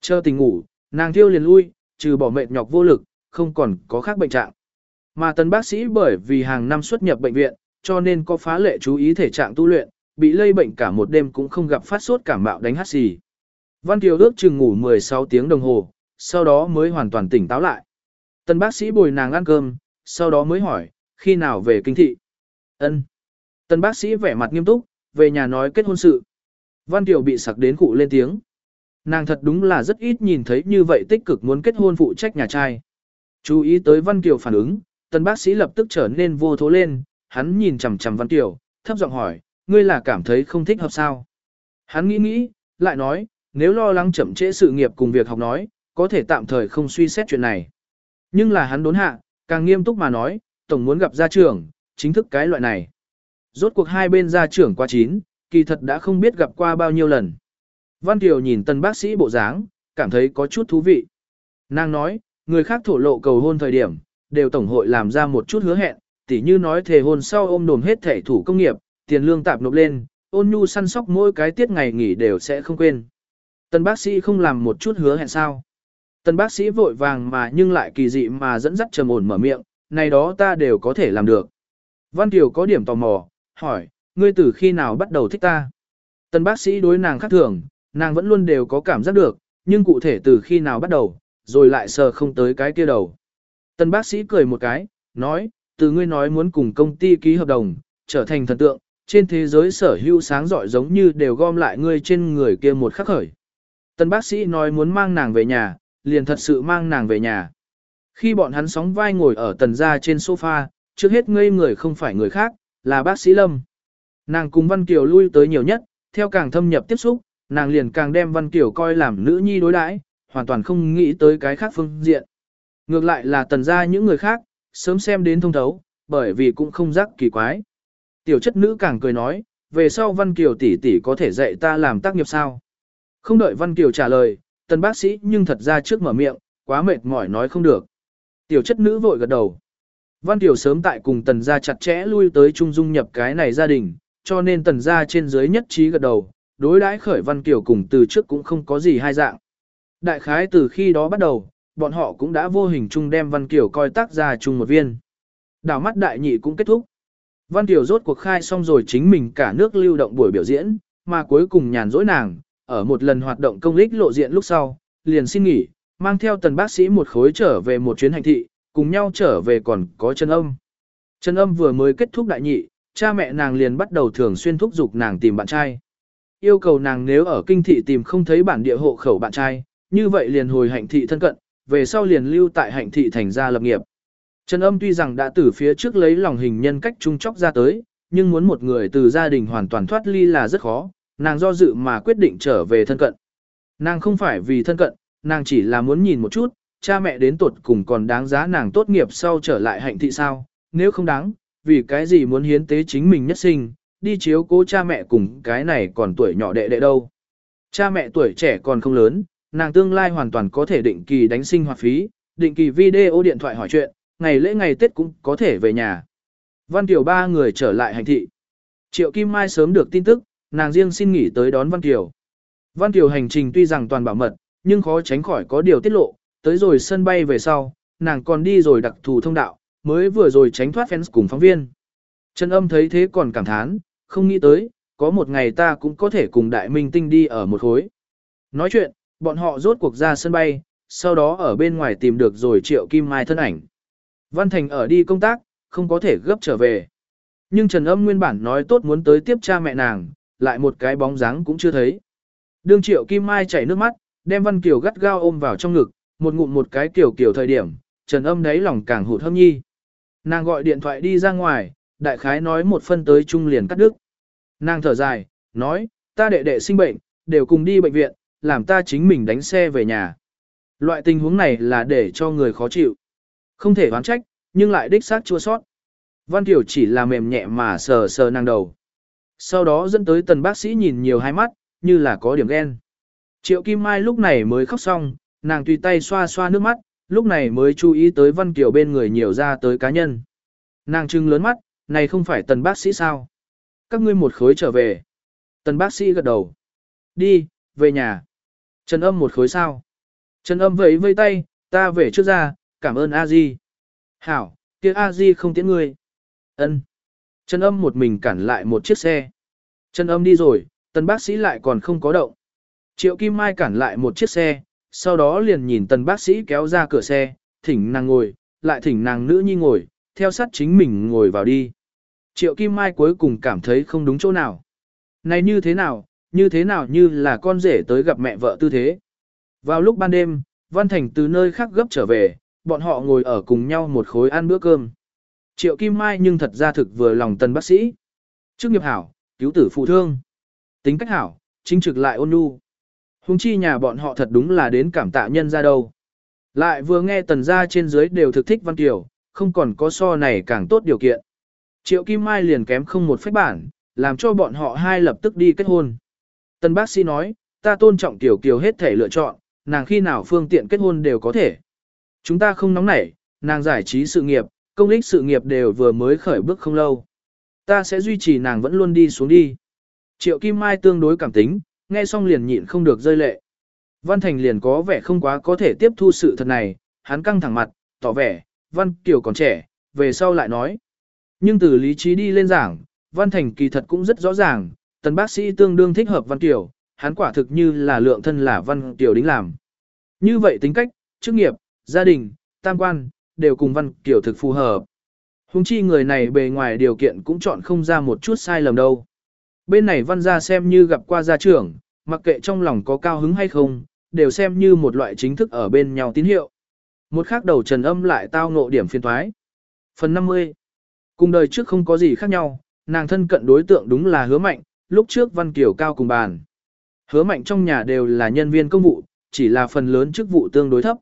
Chờ tình ngủ, nàng thiêu liền lui, trừ bỏ mệt nhọc vô lực, không còn có khác bệnh trạng. Mà tân bác sĩ bởi vì hàng năm xuất nhập bệnh viện, cho nên có phá lệ chú ý thể trạng tu luyện, bị lây bệnh cả một đêm cũng không gặp phát sốt cảm mạo đánh hát xì. Văn Kiều ước chừng ngủ 16 tiếng đồng hồ, sau đó mới hoàn toàn tỉnh táo lại. tân bác sĩ bồi nàng ăn cơm, sau đó mới hỏi, khi nào về kinh thị? Ân. tân bác sĩ vẻ mặt nghiêm túc, về nhà nói kết hôn sự. Văn Kiều bị sặc đến cụ lên tiếng. Nàng thật đúng là rất ít nhìn thấy như vậy tích cực muốn kết hôn phụ trách nhà trai. Chú ý tới Văn Kiều phản ứng, tân bác sĩ lập tức trở nên vô thố lên, hắn nhìn chằm chằm Văn tiểu thấp giọng hỏi, ngươi là cảm thấy không thích hợp sao? Hắn nghĩ nghĩ, lại nói, nếu lo lắng chậm trễ sự nghiệp cùng việc học nói, có thể tạm thời không suy xét chuyện này. Nhưng là hắn đốn hạ, càng nghiêm túc mà nói, tổng muốn gặp gia trưởng, chính thức cái loại này. Rốt cuộc hai bên gia trưởng qua chín, kỳ thật đã không biết gặp qua bao nhiêu lần. Văn Kiều nhìn tân bác sĩ bộ dáng, cảm thấy có chút thú vị. Nàng nói, người khác thổ lộ cầu hôn thời điểm, đều tổng hội làm ra một chút hứa hẹn, tỉ như nói thề hôn sau ôm đồm hết thể thủ công nghiệp, tiền lương tạp nộp lên, ôn nhu săn sóc mỗi cái tiết ngày nghỉ đều sẽ không quên. Tân bác sĩ không làm một chút hứa hẹn sao. Tân bác sĩ vội vàng mà nhưng lại kỳ dị mà dẫn dắt trầm ổn mở miệng, này đó ta đều có thể làm được. Văn Kiều có điểm tò mò, hỏi, ngươi từ khi nào bắt đầu thích ta? Tân bác sĩ đối nàng khác thường, nàng vẫn luôn đều có cảm giác được, nhưng cụ thể từ khi nào bắt đầu, rồi lại sờ không tới cái kia đầu. Tân bác sĩ cười một cái, nói, từ ngươi nói muốn cùng công ty ký hợp đồng, trở thành thần tượng, trên thế giới sở hữu sáng giỏi giống như đều gom lại ngươi trên người kia một khắc khởi. Tân bác sĩ nói muốn mang nàng về nhà, liền thật sự mang nàng về nhà. Khi bọn hắn sóng vai ngồi ở tần gia trên sofa, trước hết ngây người không phải người khác, là bác sĩ Lâm. Nàng cùng Văn Kiều lui tới nhiều nhất, theo càng thâm nhập tiếp xúc, nàng liền càng đem Văn Kiều coi làm nữ nhi đối đãi, hoàn toàn không nghĩ tới cái khác phương diện. Ngược lại là tần gia những người khác, sớm xem đến thông thấu, bởi vì cũng không rắc kỳ quái. Tiểu chất nữ càng cười nói, về sau Văn Kiều tỷ tỷ có thể dạy ta làm tác nghiệp sao? Không đợi Văn Kiều trả lời, tần bác sĩ nhưng thật ra trước mở miệng, quá mệt mỏi nói không được. Tiểu chất nữ vội gật đầu. Văn Kiều sớm tại cùng tần gia chặt chẽ lui tới trung dung nhập cái này gia đình, cho nên tần gia trên dưới nhất trí gật đầu, đối đãi khởi Văn Kiều cùng từ trước cũng không có gì hai dạng. Đại khái từ khi đó bắt đầu, bọn họ cũng đã vô hình chung đem Văn Kiều coi tác ra chung một viên. Đảo mắt đại nhị cũng kết thúc. Văn Kiều rốt cuộc khai xong rồi chính mình cả nước lưu động buổi biểu diễn, mà cuối cùng nhàn rỗi nàng, ở một lần hoạt động công lích lộ diện lúc sau, liền xin nghỉ, mang theo tần bác sĩ một khối trở về một chuyến hành thị, cùng nhau trở về còn có chân âm. Chân âm vừa mới kết thúc đại nhị, cha mẹ nàng liền bắt đầu thường xuyên thúc giục nàng tìm bạn trai. Yêu cầu nàng nếu ở kinh thị tìm không thấy bản địa hộ khẩu bạn trai, như vậy liền hồi hạnh thị thân cận, về sau liền lưu tại hạnh thị thành gia lập nghiệp. Trần âm tuy rằng đã từ phía trước lấy lòng hình nhân cách trung chóc ra tới, nhưng muốn một người từ gia đình hoàn toàn thoát ly là rất khó, nàng do dự mà quyết định trở về thân cận. Nàng không phải vì thân cận, nàng chỉ là muốn nhìn một chút, cha mẹ đến tuột cùng còn đáng giá nàng tốt nghiệp sau trở lại hạnh thị sao, nếu không đáng, vì cái gì muốn hiến tế chính mình nhất sinh, đi chiếu cố cha mẹ cùng cái này còn tuổi nhỏ đệ đệ đâu. Cha mẹ tuổi trẻ còn không lớn, nàng tương lai hoàn toàn có thể định kỳ đánh sinh hoạt phí, định kỳ video điện thoại hỏi chuyện, ngày lễ ngày Tết cũng có thể về nhà. Văn Kiều ba người trở lại hành thị. Triệu Kim Mai sớm được tin tức, nàng riêng xin nghỉ tới đón Văn Kiều. Văn Kiều hành trình tuy rằng toàn bảo mật, nhưng khó tránh khỏi có điều tiết lộ, tới rồi sân bay về sau, nàng còn đi rồi đặc thù thông đạo, mới vừa rồi tránh thoát fans cùng phóng viên. Trần âm thấy thế còn cảm thán, không nghĩ tới, có một ngày ta cũng có thể cùng đại minh tinh đi ở một khối. Nói chuyện, bọn họ rốt cuộc ra sân bay, sau đó ở bên ngoài tìm được rồi Triệu Kim Mai thân ảnh. Văn Thành ở đi công tác, không có thể gấp trở về. Nhưng Trần Âm nguyên bản nói tốt muốn tới tiếp cha mẹ nàng, lại một cái bóng dáng cũng chưa thấy. Đương Triệu Kim Mai chảy nước mắt, đem Văn Kiều gắt gao ôm vào trong ngực, một ngụm một cái kiểu kiểu thời điểm, Trần Âm đáy lòng càng hụt hâm nhi. Nàng gọi điện thoại đi ra ngoài, đại khái nói một phân tới trung liền cắt đứt. Nàng thở dài, nói, ta đệ đệ sinh bệnh, đều cùng đi bệnh viện, làm ta chính mình đánh xe về nhà. Loại tình huống này là để cho người khó chịu. Không thể oán trách, nhưng lại đích xác chua sót. Văn Kiều chỉ là mềm nhẹ mà sờ sờ nàng đầu. Sau đó dẫn tới tần bác sĩ nhìn nhiều hai mắt, như là có điểm ghen. Triệu Kim Mai lúc này mới khóc xong, nàng tùy tay xoa xoa nước mắt, lúc này mới chú ý tới Văn Kiều bên người nhiều ra tới cá nhân. Nàng trưng lớn mắt, này không phải tần bác sĩ sao? Các ngươi một khối trở về. Tần bác sĩ gật đầu. Đi, về nhà. Trần âm một khối sao? Trần âm vẫy vây tay, ta về trước ra, cảm ơn a di. Hảo, kia a di không tiễn ngươi. Ân. Trần âm một mình cản lại một chiếc xe. Trần âm đi rồi, tần bác sĩ lại còn không có động. Triệu Kim Mai cản lại một chiếc xe, sau đó liền nhìn tần bác sĩ kéo ra cửa xe, thỉnh nàng ngồi, lại thỉnh nàng nữ nhi ngồi, theo sát chính mình ngồi vào đi. Triệu Kim Mai cuối cùng cảm thấy không đúng chỗ nào. Này như thế nào, như thế nào như là con rể tới gặp mẹ vợ tư thế. Vào lúc ban đêm, Văn Thành từ nơi khác gấp trở về, bọn họ ngồi ở cùng nhau một khối ăn bữa cơm. Triệu Kim Mai nhưng thật ra thực vừa lòng tần bác sĩ. Chức nghiệp hảo, cứu tử phụ thương. Tính cách hảo, chính trực lại ôn nhu. Hùng chi nhà bọn họ thật đúng là đến cảm tạ nhân ra đâu. Lại vừa nghe tần gia trên dưới đều thực thích Văn Kiều, không còn có so này càng tốt điều kiện. Triệu Kim Mai liền kém không một phép bản, làm cho bọn họ hai lập tức đi kết hôn. Tân bác sĩ nói, ta tôn trọng Tiểu Kiều hết thể lựa chọn, nàng khi nào phương tiện kết hôn đều có thể. Chúng ta không nóng nảy, nàng giải trí sự nghiệp, công ích sự nghiệp đều vừa mới khởi bước không lâu. Ta sẽ duy trì nàng vẫn luôn đi xuống đi. Triệu Kim Mai tương đối cảm tính, nghe xong liền nhịn không được rơi lệ. Văn Thành liền có vẻ không quá có thể tiếp thu sự thật này, hắn căng thẳng mặt, tỏ vẻ, Văn Kiều còn trẻ, về sau lại nói. Nhưng từ lý trí đi lên giảng, Văn Thành kỳ thật cũng rất rõ ràng, tần bác sĩ tương đương thích hợp Văn tiểu, hắn quả thực như là lượng thân là Văn tiểu đính làm. Như vậy tính cách, chức nghiệp, gia đình, tam quan, đều cùng Văn tiểu thực phù hợp. Hùng chi người này bề ngoài điều kiện cũng chọn không ra một chút sai lầm đâu. Bên này văn gia xem như gặp qua gia trưởng, mặc kệ trong lòng có cao hứng hay không, đều xem như một loại chính thức ở bên nhau tín hiệu. Một khác đầu trần âm lại tao ngộ điểm phiên thoái. Phần 50 Cùng đời trước không có gì khác nhau, nàng thân cận đối tượng đúng là hứa mạnh, lúc trước văn kiểu cao cùng bàn. Hứa mạnh trong nhà đều là nhân viên công vụ, chỉ là phần lớn chức vụ tương đối thấp.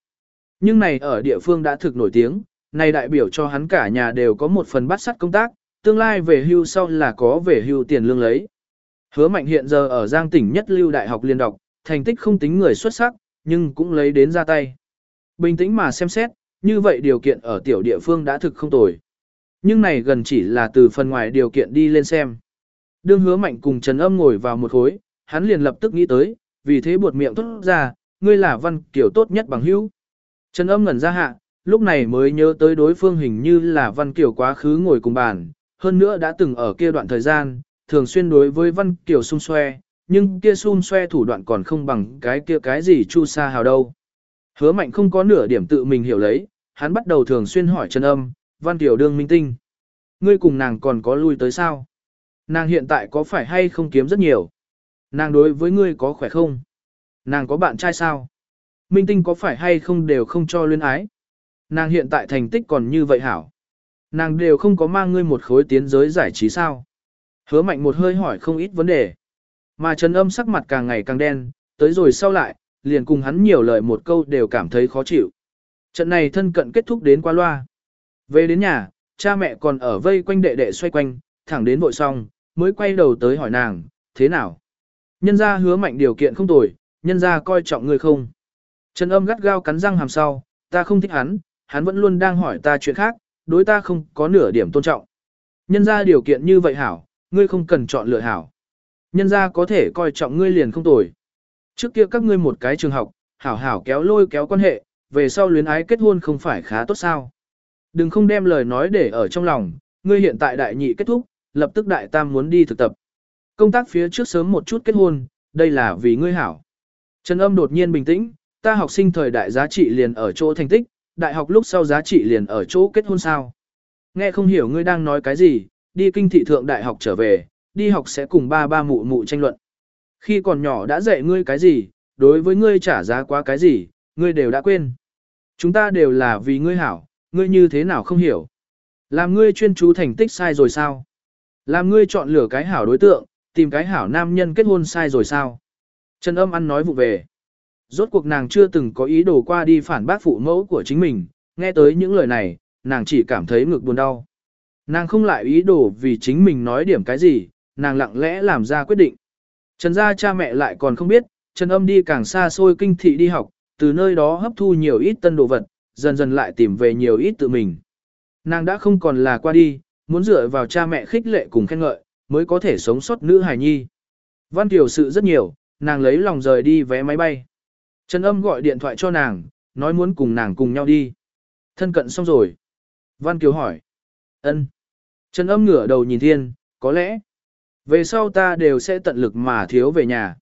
Nhưng này ở địa phương đã thực nổi tiếng, này đại biểu cho hắn cả nhà đều có một phần bắt sắt công tác, tương lai về hưu sau là có về hưu tiền lương lấy. Hứa mạnh hiện giờ ở Giang tỉnh nhất lưu đại học liên đọc, thành tích không tính người xuất sắc, nhưng cũng lấy đến ra tay. Bình tĩnh mà xem xét, như vậy điều kiện ở tiểu địa phương đã thực không tồi. Nhưng này gần chỉ là từ phần ngoài điều kiện đi lên xem. Đương hứa mạnh cùng Trần Âm ngồi vào một khối, hắn liền lập tức nghĩ tới, vì thế buột miệng tốt ra, ngươi là văn kiểu tốt nhất bằng hữu. Trần Âm ngẩn ra hạ, lúc này mới nhớ tới đối phương hình như là văn kiểu quá khứ ngồi cùng bàn, hơn nữa đã từng ở kia đoạn thời gian, thường xuyên đối với Văn kiểu xung xoe, nhưng kia xung xoe thủ đoạn còn không bằng cái kia cái gì chu sa hào đâu. Hứa mạnh không có nửa điểm tự mình hiểu lấy, hắn bắt đầu thường xuyên hỏi trần âm, Văn kiểu đương minh tinh. Ngươi cùng nàng còn có lui tới sao? Nàng hiện tại có phải hay không kiếm rất nhiều? Nàng đối với ngươi có khỏe không? Nàng có bạn trai sao? Minh tinh có phải hay không đều không cho luyến ái? Nàng hiện tại thành tích còn như vậy hảo. Nàng đều không có mang ngươi một khối tiến giới giải trí sao? Hứa mạnh một hơi hỏi không ít vấn đề. Mà Trần Âm sắc mặt càng ngày càng đen, tới rồi sau lại, liền cùng hắn nhiều lời một câu đều cảm thấy khó chịu. Trận này thân cận kết thúc đến qua loa. Về đến nhà, cha mẹ còn ở vây quanh đệ đệ xoay quanh, thẳng đến vội xong, mới quay đầu tới hỏi nàng, thế nào? Nhân ra hứa mạnh điều kiện không tồi, nhân ra coi trọng người không. Trần âm gắt gao cắn răng hàm sau, ta không thích hắn, hắn vẫn luôn đang hỏi ta chuyện khác, đối ta không có nửa điểm tôn trọng. Nhân ra điều kiện như vậy hảo, ngươi không cần chọn lựa hảo. Nhân ra có thể coi trọng ngươi liền không tồi. Trước kia các ngươi một cái trường học, hảo hảo kéo lôi kéo quan hệ, về sau luyến ái kết hôn không phải khá tốt sao. Đừng không đem lời nói để ở trong lòng, ngươi hiện tại đại nhị kết thúc, lập tức đại tam muốn đi thực tập. Công tác phía trước sớm một chút kết hôn, đây là vì ngươi hảo. Trần âm đột nhiên bình tĩnh, ta học sinh thời đại giá trị liền ở chỗ thành tích, đại học lúc sau giá trị liền ở chỗ kết hôn sao. Nghe không hiểu ngươi đang nói cái gì, đi kinh thị thượng đại học trở về, đi học sẽ cùng ba ba mụ mụ tranh luận. Khi còn nhỏ đã dạy ngươi cái gì, đối với ngươi trả giá quá cái gì, ngươi đều đã quên. Chúng ta đều là vì ngươi hảo, ngươi như thế nào không hiểu. Làm ngươi chuyên chú thành tích sai rồi sao? Làm ngươi chọn lựa cái hảo đối tượng, tìm cái hảo nam nhân kết hôn sai rồi sao? Trần âm ăn nói vụ về. Rốt cuộc nàng chưa từng có ý đồ qua đi phản bác phụ mẫu của chính mình, nghe tới những lời này, nàng chỉ cảm thấy ngực buồn đau. Nàng không lại ý đồ vì chính mình nói điểm cái gì, nàng lặng lẽ làm ra quyết định. Trần gia cha mẹ lại còn không biết, Trần âm đi càng xa xôi kinh thị đi học, từ nơi đó hấp thu nhiều ít tân đồ vật, dần dần lại tìm về nhiều ít tự mình. Nàng đã không còn là qua đi, muốn dựa vào cha mẹ khích lệ cùng khen ngợi, mới có thể sống sót nữ hài nhi. Văn tiểu sự rất nhiều, nàng lấy lòng rời đi vé máy bay. Trần âm gọi điện thoại cho nàng, nói muốn cùng nàng cùng nhau đi. Thân cận xong rồi. Văn Kiều hỏi. ân. Trần âm ngửa đầu nhìn thiên, có lẽ. Về sau ta đều sẽ tận lực mà thiếu về nhà.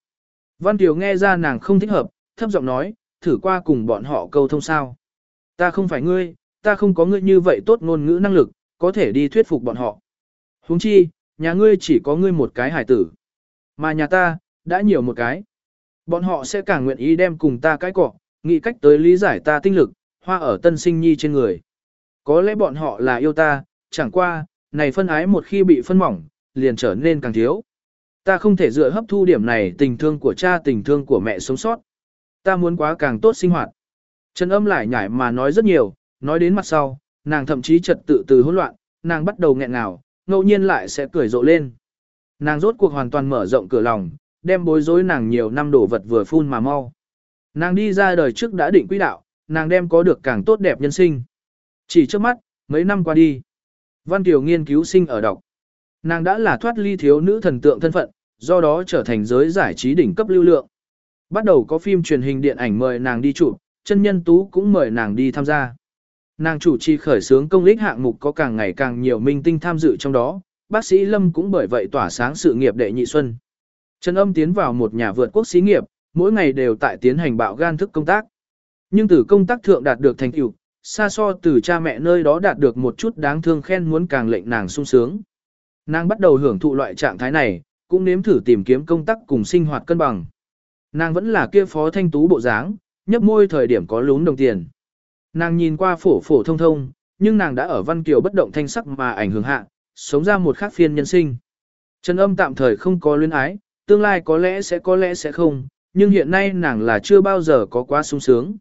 Văn Kiều nghe ra nàng không thích hợp, thấp giọng nói, thử qua cùng bọn họ câu thông sao. Ta không phải ngươi, ta không có ngươi như vậy tốt ngôn ngữ năng lực, có thể đi thuyết phục bọn họ. huống chi, nhà ngươi chỉ có ngươi một cái hải tử. Mà nhà ta, đã nhiều một cái. Bọn họ sẽ càng nguyện ý đem cùng ta cái cọ, nghĩ cách tới lý giải ta tinh lực, hoa ở tân sinh nhi trên người. Có lẽ bọn họ là yêu ta, chẳng qua, này phân ái một khi bị phân mỏng, liền trở nên càng thiếu. Ta không thể dựa hấp thu điểm này tình thương của cha tình thương của mẹ sống sót. Ta muốn quá càng tốt sinh hoạt. Trần âm lại nhảy mà nói rất nhiều, nói đến mặt sau, nàng thậm chí trật tự từ hỗn loạn, nàng bắt đầu nghẹn ngào, ngẫu nhiên lại sẽ cười rộ lên. Nàng rốt cuộc hoàn toàn mở rộng cửa lòng, đem bối rối nàng nhiều năm đổ vật vừa phun mà mau. Nàng đi ra đời trước đã định quỹ đạo, nàng đem có được càng tốt đẹp nhân sinh. Chỉ trước mắt, mấy năm qua đi, Văn Tiểu nghiên cứu sinh ở đọc. Nàng đã là thoát ly thiếu nữ thần tượng thân phận, do đó trở thành giới giải trí đỉnh cấp lưu lượng. Bắt đầu có phim truyền hình điện ảnh mời nàng đi chụp, chân nhân tú cũng mời nàng đi tham gia. Nàng chủ trì khởi xướng công lích hạng mục có càng ngày càng nhiều minh tinh tham dự trong đó, bác sĩ Lâm cũng bởi vậy tỏa sáng sự nghiệp đệ nhị xuân. Trần âm tiến vào một nhà vượt quốc xí nghiệp, mỗi ngày đều tại tiến hành bạo gan thức công tác. Nhưng từ công tác thượng đạt được thành tựu, xa so từ cha mẹ nơi đó đạt được một chút đáng thương khen muốn càng lệnh nàng sung sướng. Nàng bắt đầu hưởng thụ loại trạng thái này, cũng nếm thử tìm kiếm công tác cùng sinh hoạt cân bằng. Nàng vẫn là kia phó thanh tú bộ dáng, nhấp môi thời điểm có lún đồng tiền. Nàng nhìn qua phổ phổ thông thông, nhưng nàng đã ở văn kiều bất động thanh sắc mà ảnh hưởng hạ, sống ra một khác phiên nhân sinh. Trần âm tạm thời không có luyến ái, tương lai có lẽ sẽ có lẽ sẽ không, nhưng hiện nay nàng là chưa bao giờ có quá sung sướng.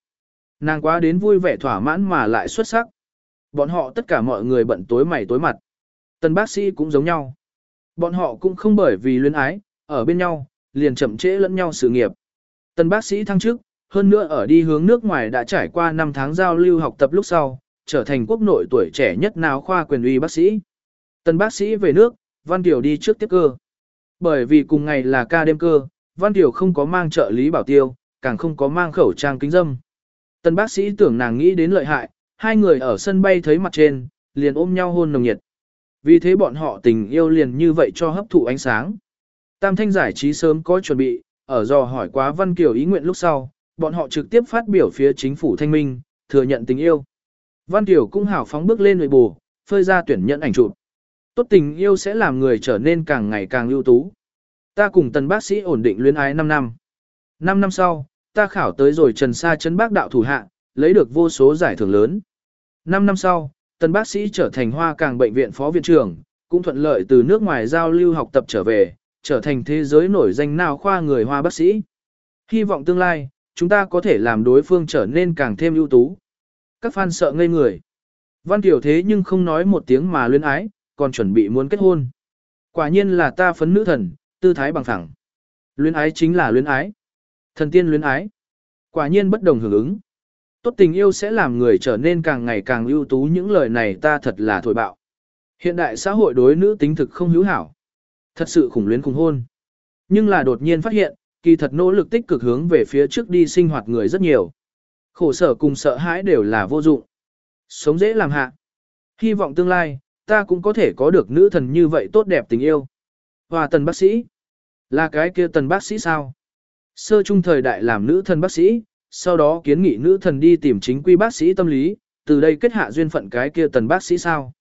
Nàng quá đến vui vẻ thỏa mãn mà lại xuất sắc. Bọn họ tất cả mọi người bận tối mày tối mặt. tân bác sĩ cũng giống nhau. Bọn họ cũng không bởi vì luyến ái, ở bên nhau, liền chậm trễ lẫn nhau sự nghiệp. Tân bác sĩ thăng chức, hơn nữa ở đi hướng nước ngoài đã trải qua 5 tháng giao lưu học tập lúc sau, trở thành quốc nội tuổi trẻ nhất nào khoa quyền uy bác sĩ. Tần bác sĩ về nước, Văn Tiểu đi trước tiếp cơ. Bởi vì cùng ngày là ca đêm cơ, Văn Tiểu không có mang trợ lý bảo tiêu, càng không có mang khẩu trang kính dâm. Tần bác sĩ tưởng nàng nghĩ đến lợi hại, hai người ở sân bay thấy mặt trên, liền ôm nhau hôn nồng nhiệt. Vì thế bọn họ tình yêu liền như vậy cho hấp thụ ánh sáng. Tam thanh giải trí sớm có chuẩn bị, ở dò hỏi quá Văn Kiều ý nguyện lúc sau, bọn họ trực tiếp phát biểu phía chính phủ thanh minh, thừa nhận tình yêu. Văn tiểu cũng hào phóng bước lên người bù, phơi ra tuyển nhận ảnh chụp. Tốt tình yêu sẽ làm người trở nên càng ngày càng ưu tú. Ta cùng tần bác sĩ ổn định luyến ái 5 năm. 5 năm sau, ta khảo tới rồi trần sa chân bác đạo thủ hạ, lấy được vô số giải thưởng lớn. 5 năm sau, tần bác sĩ trở thành hoa càng bệnh viện phó viện trưởng, cũng thuận lợi từ nước ngoài giao lưu học tập trở về, trở thành thế giới nổi danh nào khoa người hoa bác sĩ. Hy vọng tương lai, chúng ta có thể làm đối phương trở nên càng thêm ưu tú. Các fan sợ ngây người. Văn Tiểu thế nhưng không nói một tiếng mà luyến ái, còn chuẩn bị muốn kết hôn. Quả nhiên là ta phấn nữ thần, tư thái bằng thẳng. Luyến ái chính là luyến ái. Thần tiên luyến ái. Quả nhiên bất đồng hưởng ứng. Tốt tình yêu sẽ làm người trở nên càng ngày càng ưu tú những lời này ta thật là thổi bạo. Hiện đại xã hội đối nữ tính thực không hữu hảo. Thật sự khủng luyến khủng hôn. Nhưng là đột nhiên phát hiện, kỳ thật nỗ lực tích cực hướng về phía trước đi sinh hoạt người rất nhiều. Khổ sở cùng sợ hãi đều là vô dụng. Sống dễ làm hạ. Hy vọng tương lai, ta cũng có thể có được nữ thần như vậy tốt đẹp tình yêu. Và tần bác sĩ. Là cái kia tần bác sĩ sao? Sơ trung thời đại làm nữ thần bác sĩ, sau đó kiến nghị nữ thần đi tìm chính quy bác sĩ tâm lý, từ đây kết hạ duyên phận cái kia tần bác sĩ sao?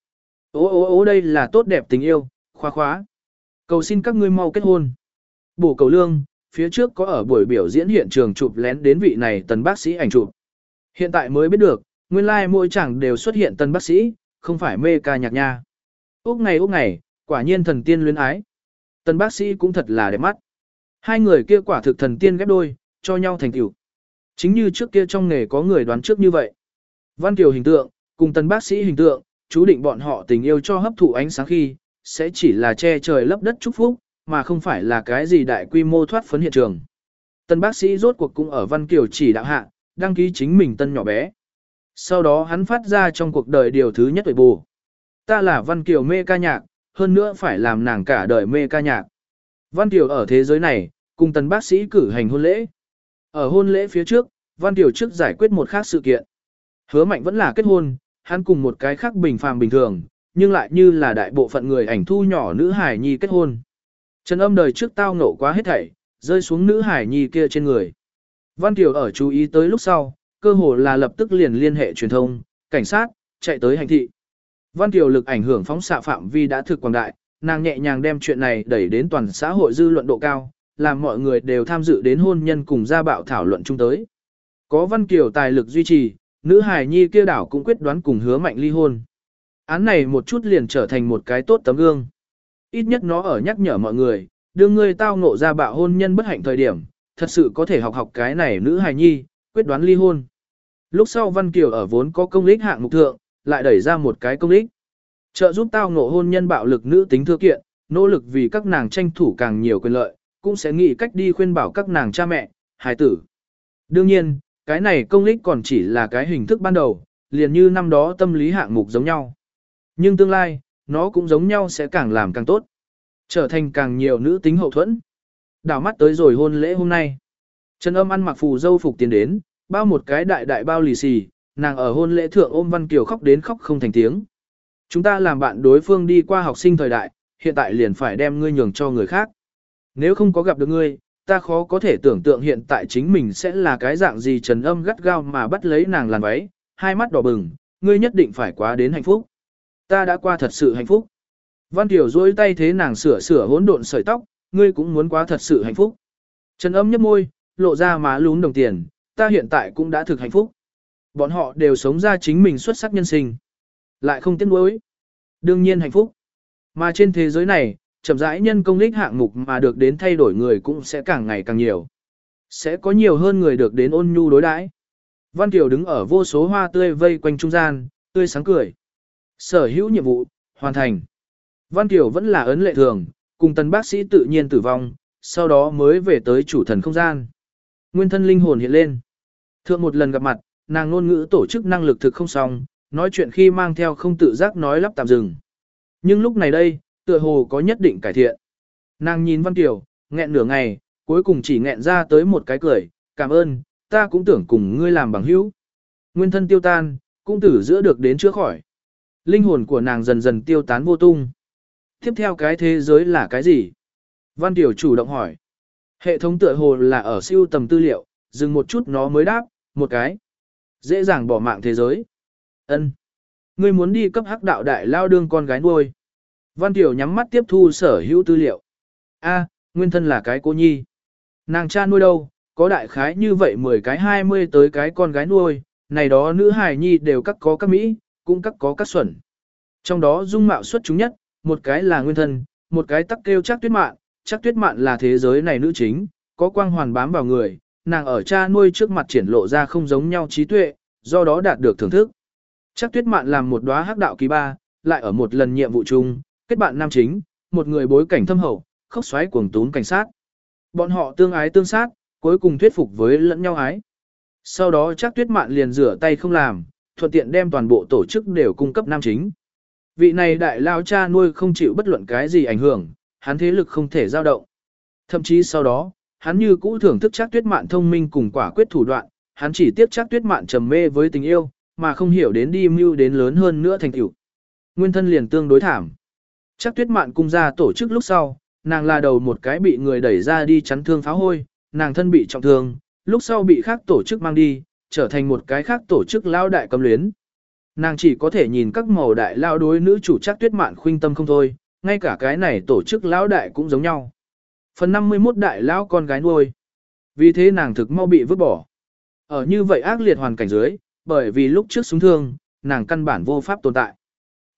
Ô ô ô đây là tốt đẹp tình yêu, khoa khóa. Cầu xin các ngươi mau kết hôn. Bổ cầu lương, phía trước có ở buổi biểu diễn hiện trường chụp lén đến vị này tần bác sĩ ảnh chụp. Hiện tại mới biết được, nguyên lai like mỗi chẳng đều xuất hiện tần bác sĩ, không phải mê ca nhạc nha. Úc ngày Úc ngày, quả nhiên thần tiên luyến ái. Tần bác sĩ cũng thật là đẹp mắt. Hai người kia quả thực thần tiên ghép đôi, cho nhau thành tiểu. Chính như trước kia trong nghề có người đoán trước như vậy. Văn Kiều hình tượng, cùng tần bác sĩ hình tượng, chú định bọn họ tình yêu cho hấp thụ ánh sáng khi, sẽ chỉ là che trời lấp đất chúc phúc, mà không phải là cái gì đại quy mô thoát phấn hiện trường. Tân bác sĩ rốt cuộc cũng ở Văn Kiều chỉ đạo hạ, đăng ký chính mình tân nhỏ bé. Sau đó hắn phát ra trong cuộc đời điều thứ nhất tuổi bù. Ta là Văn Kiều mê ca nhạc, hơn nữa phải làm nàng cả đời mê ca nhạc. Văn Kiều ở thế giới này, cùng tân bác sĩ cử hành hôn lễ. Ở hôn lễ phía trước, Văn Kiều trước giải quyết một khác sự kiện. Hứa mạnh vẫn là kết hôn, hắn cùng một cái khác bình phàm bình thường, nhưng lại như là đại bộ phận người ảnh thu nhỏ nữ hải nhi kết hôn. Trần âm đời trước tao ngộ quá hết thảy, rơi xuống nữ hải nhi kia trên người. Văn Kiều ở chú ý tới lúc sau, cơ hồ là lập tức liền liên hệ truyền thông, cảnh sát, chạy tới hành thị. Văn Kiều lực ảnh hưởng phóng xạ phạm vi đã thực quảng đại, nàng nhẹ nhàng đem chuyện này đẩy đến toàn xã hội dư luận độ cao, làm mọi người đều tham dự đến hôn nhân cùng gia bạo thảo luận chung tới. Có Văn Kiều tài lực duy trì, nữ hài nhi kia đảo cũng quyết đoán cùng hứa mạnh ly hôn. Án này một chút liền trở thành một cái tốt tấm gương. Ít nhất nó ở nhắc nhở mọi người, đưa ngươi tao ngộ ra bạo hôn nhân bất hạnh thời điểm, thật sự có thể học học cái này nữ hài nhi, quyết đoán ly hôn. Lúc sau Văn Kiều ở vốn có công lích hạng mục thượng, lại đẩy ra một cái công lích. Trợ giúp tao ngộ hôn nhân bạo lực nữ tính thư kiện, nỗ lực vì các nàng tranh thủ càng nhiều quyền lợi, cũng sẽ nghĩ cách đi khuyên bảo các nàng cha mẹ, hài tử. Đương nhiên, cái này công lích còn chỉ là cái hình thức ban đầu, liền như năm đó tâm lý hạng mục giống nhau. Nhưng tương lai, nó cũng giống nhau sẽ càng làm càng tốt. Trở thành càng nhiều nữ tính hậu thuẫn. Đảo mắt tới rồi hôn lễ hôm nay. Trần âm ăn mặc phù dâu phục tiến đến, bao một cái đại đại bao lì xì, nàng ở hôn lễ thượng ôm Văn Kiều khóc đến khóc không thành tiếng. Chúng ta làm bạn đối phương đi qua học sinh thời đại, hiện tại liền phải đem ngươi nhường cho người khác. Nếu không có gặp được ngươi, ta khó có thể tưởng tượng hiện tại chính mình sẽ là cái dạng gì trần âm gắt gao mà bắt lấy nàng làn váy, hai mắt đỏ bừng, ngươi nhất định phải quá đến hạnh phúc. Ta đã qua thật sự hạnh phúc. Văn Tiểu duỗi tay thế nàng sửa sửa hỗn độn sợi tóc, ngươi cũng muốn quá thật sự hạnh phúc. Trần âm nhấp môi, lộ ra má lún đồng tiền, ta hiện tại cũng đã thực hạnh phúc. Bọn họ đều sống ra chính mình xuất sắc nhân sinh. Lại không tiếc nuối. Đương nhiên hạnh phúc. Mà trên thế giới này, chậm rãi nhân công lích hạng mục mà được đến thay đổi người cũng sẽ càng ngày càng nhiều. Sẽ có nhiều hơn người được đến ôn nhu đối đãi. Văn Kiều đứng ở vô số hoa tươi vây quanh trung gian, tươi sáng cười. Sở hữu nhiệm vụ, hoàn thành. Văn Kiều vẫn là ấn lệ thường, cùng tần bác sĩ tự nhiên tử vong, sau đó mới về tới chủ thần không gian. Nguyên thân linh hồn hiện lên. Thượng một lần gặp mặt, nàng ngôn ngữ tổ chức năng lực thực không xong, nói chuyện khi mang theo không tự giác nói lắp tạm dừng. Nhưng lúc này đây, tựa hồ có nhất định cải thiện. Nàng nhìn Văn Kiều, nghẹn nửa ngày, cuối cùng chỉ nghẹn ra tới một cái cười, cảm ơn, ta cũng tưởng cùng ngươi làm bằng hữu. Nguyên thân tiêu tan, cũng tử giữa được đến chữa khỏi. Linh hồn của nàng dần dần tiêu tán vô tung. Tiếp theo cái thế giới là cái gì? Văn Tiểu chủ động hỏi. Hệ thống tựa hồ là ở siêu tầm tư liệu, dừng một chút nó mới đáp, một cái. Dễ dàng bỏ mạng thế giới. Ân, Ngươi muốn đi cấp hắc đạo đại lao đương con gái nuôi. Văn Tiểu nhắm mắt tiếp thu sở hữu tư liệu. A, nguyên thân là cái cô nhi. Nàng cha nuôi đâu, có đại khái như vậy 10 cái 20 tới cái con gái nuôi, này đó nữ hài nhi đều các có các Mỹ, cũng các có các xuẩn. Trong đó dung mạo xuất chúng nhất, một cái là nguyên thân, một cái tắc kêu chắc tuyết mạn, chắc tuyết mạn là thế giới này nữ chính, có quang hoàn bám vào người, nàng ở cha nuôi trước mặt triển lộ ra không giống nhau trí tuệ, do đó đạt được thưởng thức. Chắc tuyết mạn làm một đóa hắc đạo kỳ ba, lại ở một lần nhiệm vụ chung, kết bạn nam chính, một người bối cảnh thâm hậu, khóc xoáy cuồng tún cảnh sát. Bọn họ tương ái tương sát, cuối cùng thuyết phục với lẫn nhau ái. Sau đó chắc tuyết mạn liền rửa tay không làm, thuận tiện đem toàn bộ tổ chức đều cung cấp nam chính. Vị này đại lao cha nuôi không chịu bất luận cái gì ảnh hưởng, hắn thế lực không thể dao động. Thậm chí sau đó, hắn như cũ thưởng thức chắc tuyết mạn thông minh cùng quả quyết thủ đoạn, hắn chỉ tiếp chắc tuyết mạn trầm mê với tình yêu, mà không hiểu đến đi mưu đến lớn hơn nữa thành tựu. Nguyên thân liền tương đối thảm. Chắc tuyết mạn cung ra tổ chức lúc sau, nàng là đầu một cái bị người đẩy ra đi chắn thương pháo hôi, nàng thân bị trọng thương, lúc sau bị khác tổ chức mang đi, trở thành một cái khác tổ chức lao đại cầm luyến. Nàng chỉ có thể nhìn các màu đại lao đối nữ chủ chắc tuyết mạn khuynh tâm không thôi, ngay cả cái này tổ chức lão đại cũng giống nhau. Phần 51 đại lão con gái nuôi. Vì thế nàng thực mau bị vứt bỏ. Ở như vậy ác liệt hoàn cảnh dưới, bởi vì lúc trước súng thương, nàng căn bản vô pháp tồn tại.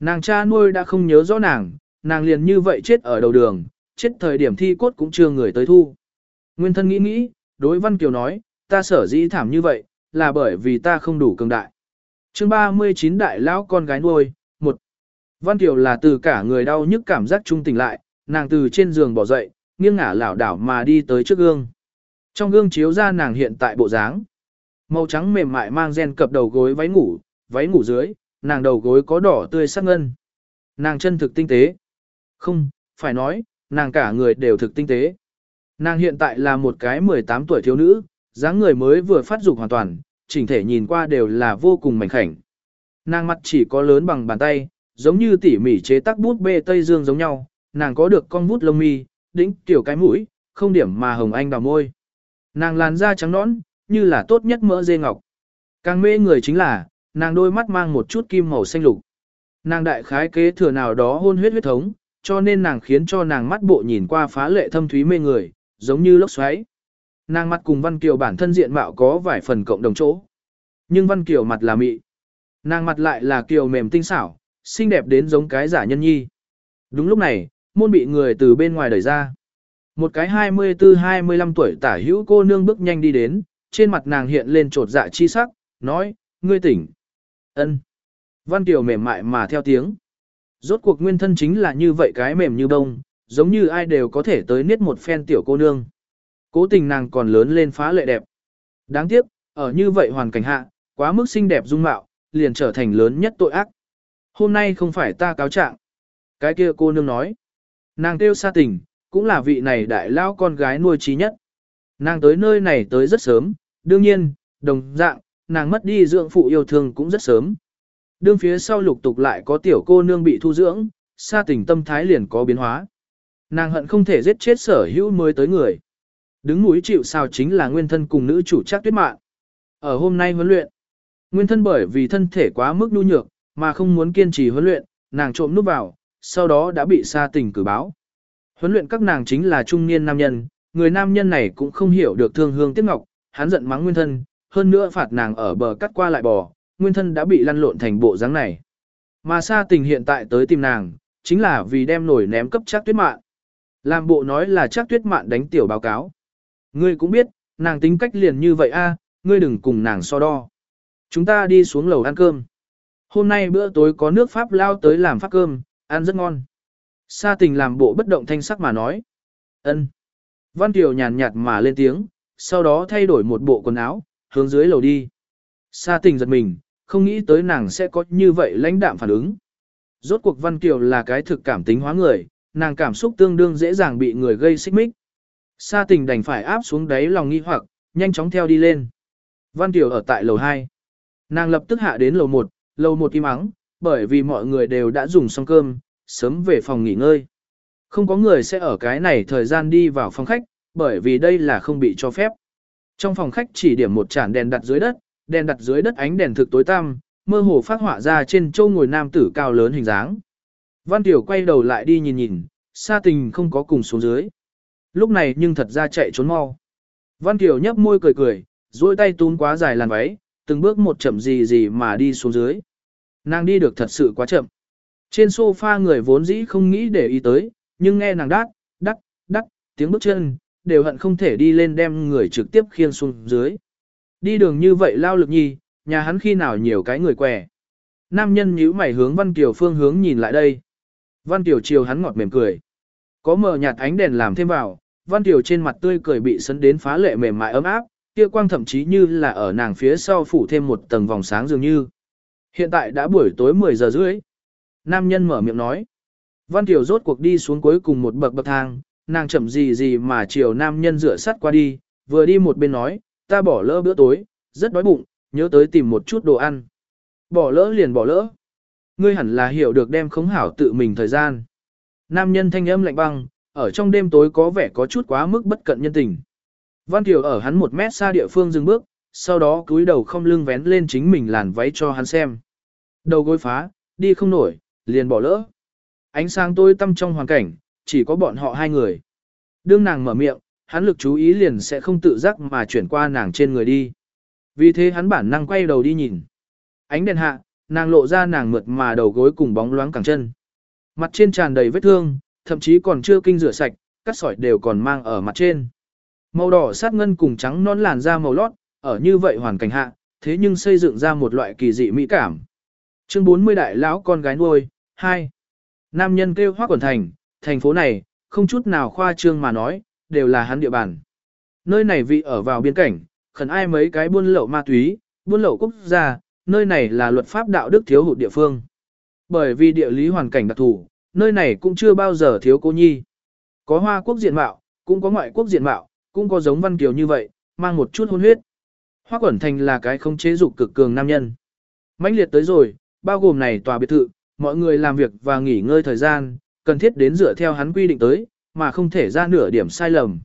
Nàng cha nuôi đã không nhớ rõ nàng, nàng liền như vậy chết ở đầu đường, chết thời điểm thi cốt cũng chưa người tới thu. Nguyên thân nghĩ nghĩ, đối Văn Kiều nói, ta sở dĩ thảm như vậy, là bởi vì ta không đủ cường đại. chương 39 đại lão con gái nuôi, một Văn Kiều là từ cả người đau nhức cảm giác trung tỉnh lại, nàng từ trên giường bỏ dậy, nghiêng ngả lảo đảo mà đi tới trước gương. Trong gương chiếu ra nàng hiện tại bộ dáng. Màu trắng mềm mại mang gen cập đầu gối váy ngủ, váy ngủ dưới, nàng đầu gối có đỏ tươi sắc ngân. Nàng chân thực tinh tế. Không, phải nói, nàng cả người đều thực tinh tế. Nàng hiện tại là một cái 18 tuổi thiếu nữ, dáng người mới vừa phát dục hoàn toàn, chỉnh thể nhìn qua đều là vô cùng mảnh khảnh. Nàng mặt chỉ có lớn bằng bàn tay, giống như tỉ mỉ chế tác bút bê Tây Dương giống nhau, nàng có được con bút lông mi, đỉnh tiểu cái mũi, không điểm mà hồng anh đào môi. Nàng làn da trắng nõn, như là tốt nhất mỡ dê ngọc. Càng mê người chính là, nàng đôi mắt mang một chút kim màu xanh lục. Nàng đại khái kế thừa nào đó hôn huyết huyết thống, cho nên nàng khiến cho nàng mắt bộ nhìn qua phá lệ thâm thúy mê người, giống như lốc xoáy. Nàng mặt cùng Văn Kiều bản thân diện mạo có vài phần cộng đồng chỗ. Nhưng Văn Kiều mặt là mị. Nàng mặt lại là kiều mềm tinh xảo, xinh đẹp đến giống cái giả nhân nhi. Đúng lúc này, môn bị người từ bên ngoài đẩy ra. Một cái 24-25 tuổi tả hữu cô nương bước nhanh đi đến, trên mặt nàng hiện lên trột dạ chi sắc, nói, ngươi tỉnh. ân Văn Kiều mềm mại mà theo tiếng. Rốt cuộc nguyên thân chính là như vậy cái mềm như bông, giống như ai đều có thể tới niết một phen tiểu cô nương. Cố tình nàng còn lớn lên phá lệ đẹp. Đáng tiếc, ở như vậy hoàn cảnh hạ, quá mức xinh đẹp dung mạo, liền trở thành lớn nhất tội ác. Hôm nay không phải ta cáo trạng. Cái kia cô nương nói. Nàng kêu xa tình, cũng là vị này đại lao con gái nuôi trí nhất. Nàng tới nơi này tới rất sớm, đương nhiên, đồng dạng, nàng mất đi dưỡng phụ yêu thương cũng rất sớm. Đương phía sau lục tục lại có tiểu cô nương bị thu dưỡng, xa tình tâm thái liền có biến hóa. Nàng hận không thể giết chết sở hữu mới tới người. Đứng núi chịu sao chính là nguyên thân cùng nữ chủ chắc tuyết mạng. Ở hôm nay huấn luyện, nguyên thân bởi vì thân thể quá mức nhu nhược, mà không muốn kiên trì huấn luyện, nàng trộm núp vào, sau đó đã bị xa tình cử báo. Huấn luyện các nàng chính là trung niên nam nhân, người nam nhân này cũng không hiểu được thương hương tiếc ngọc, hắn giận mắng nguyên thân, hơn nữa phạt nàng ở bờ cắt qua lại bò, nguyên thân đã bị lăn lộn thành bộ dáng này. Mà xa tình hiện tại tới tìm nàng, chính là vì đem nổi ném cấp chắc tuyết mạn. Làm bộ nói là chắc tuyết mạn đánh tiểu báo cáo. Ngươi cũng biết, nàng tính cách liền như vậy a, ngươi đừng cùng nàng so đo. Chúng ta đi xuống lầu ăn cơm. Hôm nay bữa tối có nước Pháp lao tới làm pháp cơm, ăn rất ngon. Sa tình làm bộ bất động thanh sắc mà nói. ân. Văn Kiều nhàn nhạt mà lên tiếng, sau đó thay đổi một bộ quần áo, hướng dưới lầu đi. Sa tình giật mình, không nghĩ tới nàng sẽ có như vậy lãnh đạm phản ứng. Rốt cuộc Văn Kiều là cái thực cảm tính hóa người, nàng cảm xúc tương đương dễ dàng bị người gây xích mích. Sa tình đành phải áp xuống đáy lòng nghi hoặc, nhanh chóng theo đi lên. Văn Kiều ở tại lầu 2. Nàng lập tức hạ đến lầu 1, lầu 1 im ắng, bởi vì mọi người đều đã dùng xong cơm, sớm về phòng nghỉ ngơi. Không có người sẽ ở cái này thời gian đi vào phòng khách, bởi vì đây là không bị cho phép. Trong phòng khách chỉ điểm một chản đèn đặt dưới đất, đèn đặt dưới đất ánh đèn thực tối tăm, mơ hồ phát họa ra trên châu ngồi nam tử cao lớn hình dáng. Văn Tiểu quay đầu lại đi nhìn nhìn, xa tình không có cùng xuống dưới. Lúc này nhưng thật ra chạy trốn mau. Văn kiều nhấp môi cười cười, duỗi tay túm quá dài làn váy, từng bước một chậm gì gì mà đi xuống dưới. Nàng đi được thật sự quá chậm. Trên sofa người vốn dĩ không nghĩ để ý tới, nhưng nghe nàng đát, đắc, đắc, tiếng bước chân, đều hận không thể đi lên đem người trực tiếp khiêng xuống dưới. Đi đường như vậy lao lực nhi, nhà hắn khi nào nhiều cái người què. Nam nhân nhíu mày hướng Văn Kiều phương hướng nhìn lại đây. Văn Kiều chiều hắn ngọt mềm cười. Có mờ nhạt ánh đèn làm thêm vào, Văn tiểu trên mặt tươi cười bị sấn đến phá lệ mềm mại ấm áp, kia quang thậm chí như là ở nàng phía sau phủ thêm một tầng vòng sáng dường như. Hiện tại đã buổi tối 10 giờ rưỡi. Nam nhân mở miệng nói. Văn tiểu rốt cuộc đi xuống cuối cùng một bậc bậc thang, nàng chậm gì gì mà chiều nam nhân rửa sắt qua đi, vừa đi một bên nói, ta bỏ lỡ bữa tối, rất đói bụng, nhớ tới tìm một chút đồ ăn. Bỏ lỡ liền bỏ lỡ. Ngươi hẳn là hiểu được đem khống hảo tự mình thời gian. Nam nhân thanh âm lạnh băng, ở trong đêm tối có vẻ có chút quá mức bất cận nhân tình. Văn Kiều ở hắn một mét xa địa phương dừng bước, sau đó cúi đầu không lưng vén lên chính mình làn váy cho hắn xem. Đầu gối phá, đi không nổi, liền bỏ lỡ. Ánh sáng tối tăm trong hoàn cảnh, chỉ có bọn họ hai người. Đương nàng mở miệng, hắn lực chú ý liền sẽ không tự giác mà chuyển qua nàng trên người đi. Vì thế hắn bản năng quay đầu đi nhìn. Ánh đèn hạ, nàng lộ ra nàng mượt mà đầu gối cùng bóng loáng cẳng chân. Mặt trên tràn đầy vết thương, thậm chí còn chưa kinh rửa sạch, cắt sỏi đều còn mang ở mặt trên. Màu đỏ sát ngân cùng trắng non làn da màu lót, ở như vậy hoàn cảnh hạ, thế nhưng xây dựng ra một loại kỳ dị mỹ cảm. Chương 40 đại lão con gái nuôi, 2. Nam nhân kêu hoác quần thành, thành phố này, không chút nào khoa trương mà nói, đều là hắn địa bàn. Nơi này vị ở vào biên cảnh, khẩn ai mấy cái buôn lậu ma túy, buôn lậu quốc gia, nơi này là luật pháp đạo đức thiếu hụt địa phương. Bởi vì địa lý hoàn cảnh đặc thù, nơi này cũng chưa bao giờ thiếu cô nhi. Có hoa quốc diện mạo, cũng có ngoại quốc diện mạo, cũng có giống văn kiều như vậy, mang một chút hôn huyết. Hoa Quẩn Thành là cái không chế dục cực cường nam nhân. mãnh liệt tới rồi, bao gồm này tòa biệt thự, mọi người làm việc và nghỉ ngơi thời gian, cần thiết đến dựa theo hắn quy định tới, mà không thể ra nửa điểm sai lầm.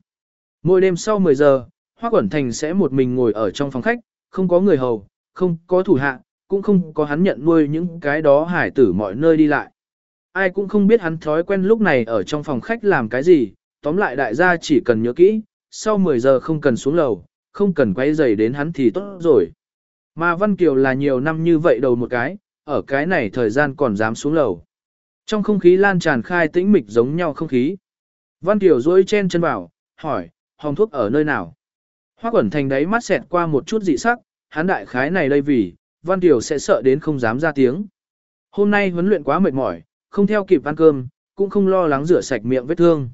Mỗi đêm sau 10 giờ, Hoa Quẩn Thành sẽ một mình ngồi ở trong phòng khách, không có người hầu, không có thủ hạ, cũng không có hắn nhận nuôi những cái đó hải tử mọi nơi đi lại. Ai cũng không biết hắn thói quen lúc này ở trong phòng khách làm cái gì, tóm lại đại gia chỉ cần nhớ kỹ, sau 10 giờ không cần xuống lầu, không cần quay giày đến hắn thì tốt rồi. Mà Văn Kiều là nhiều năm như vậy đầu một cái, ở cái này thời gian còn dám xuống lầu. Trong không khí lan tràn khai tĩnh mịch giống nhau không khí. Văn Kiều duỗi chen chân vào, hỏi, hồng thuốc ở nơi nào? Hoa quẩn thành đấy mắt xẹt qua một chút dị sắc, hắn đại khái này đây vì, Văn Kiều sẽ sợ đến không dám ra tiếng. Hôm nay huấn luyện quá mệt mỏi, không theo kịp ăn cơm, cũng không lo lắng rửa sạch miệng vết thương.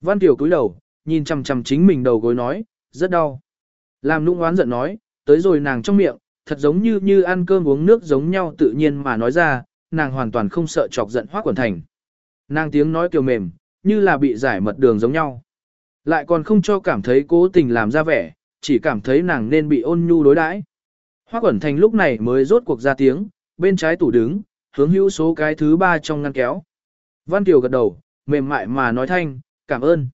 Văn Kiều cúi đầu, nhìn chằm chằm chính mình đầu gối nói, rất đau. Làm nũng oán giận nói, tới rồi nàng trong miệng, thật giống như như ăn cơm uống nước giống nhau tự nhiên mà nói ra, nàng hoàn toàn không sợ chọc giận hoắc quẩn thành. Nàng tiếng nói kiều mềm, như là bị giải mật đường giống nhau. Lại còn không cho cảm thấy cố tình làm ra vẻ, chỉ cảm thấy nàng nên bị ôn nhu đối đãi. hoắc quẩn thành lúc này mới rốt cuộc ra tiếng, bên trái tủ đứng, hướng hữu số cái thứ ba trong ngăn kéo. Văn Kiều gật đầu, mềm mại mà nói thanh, cảm ơn.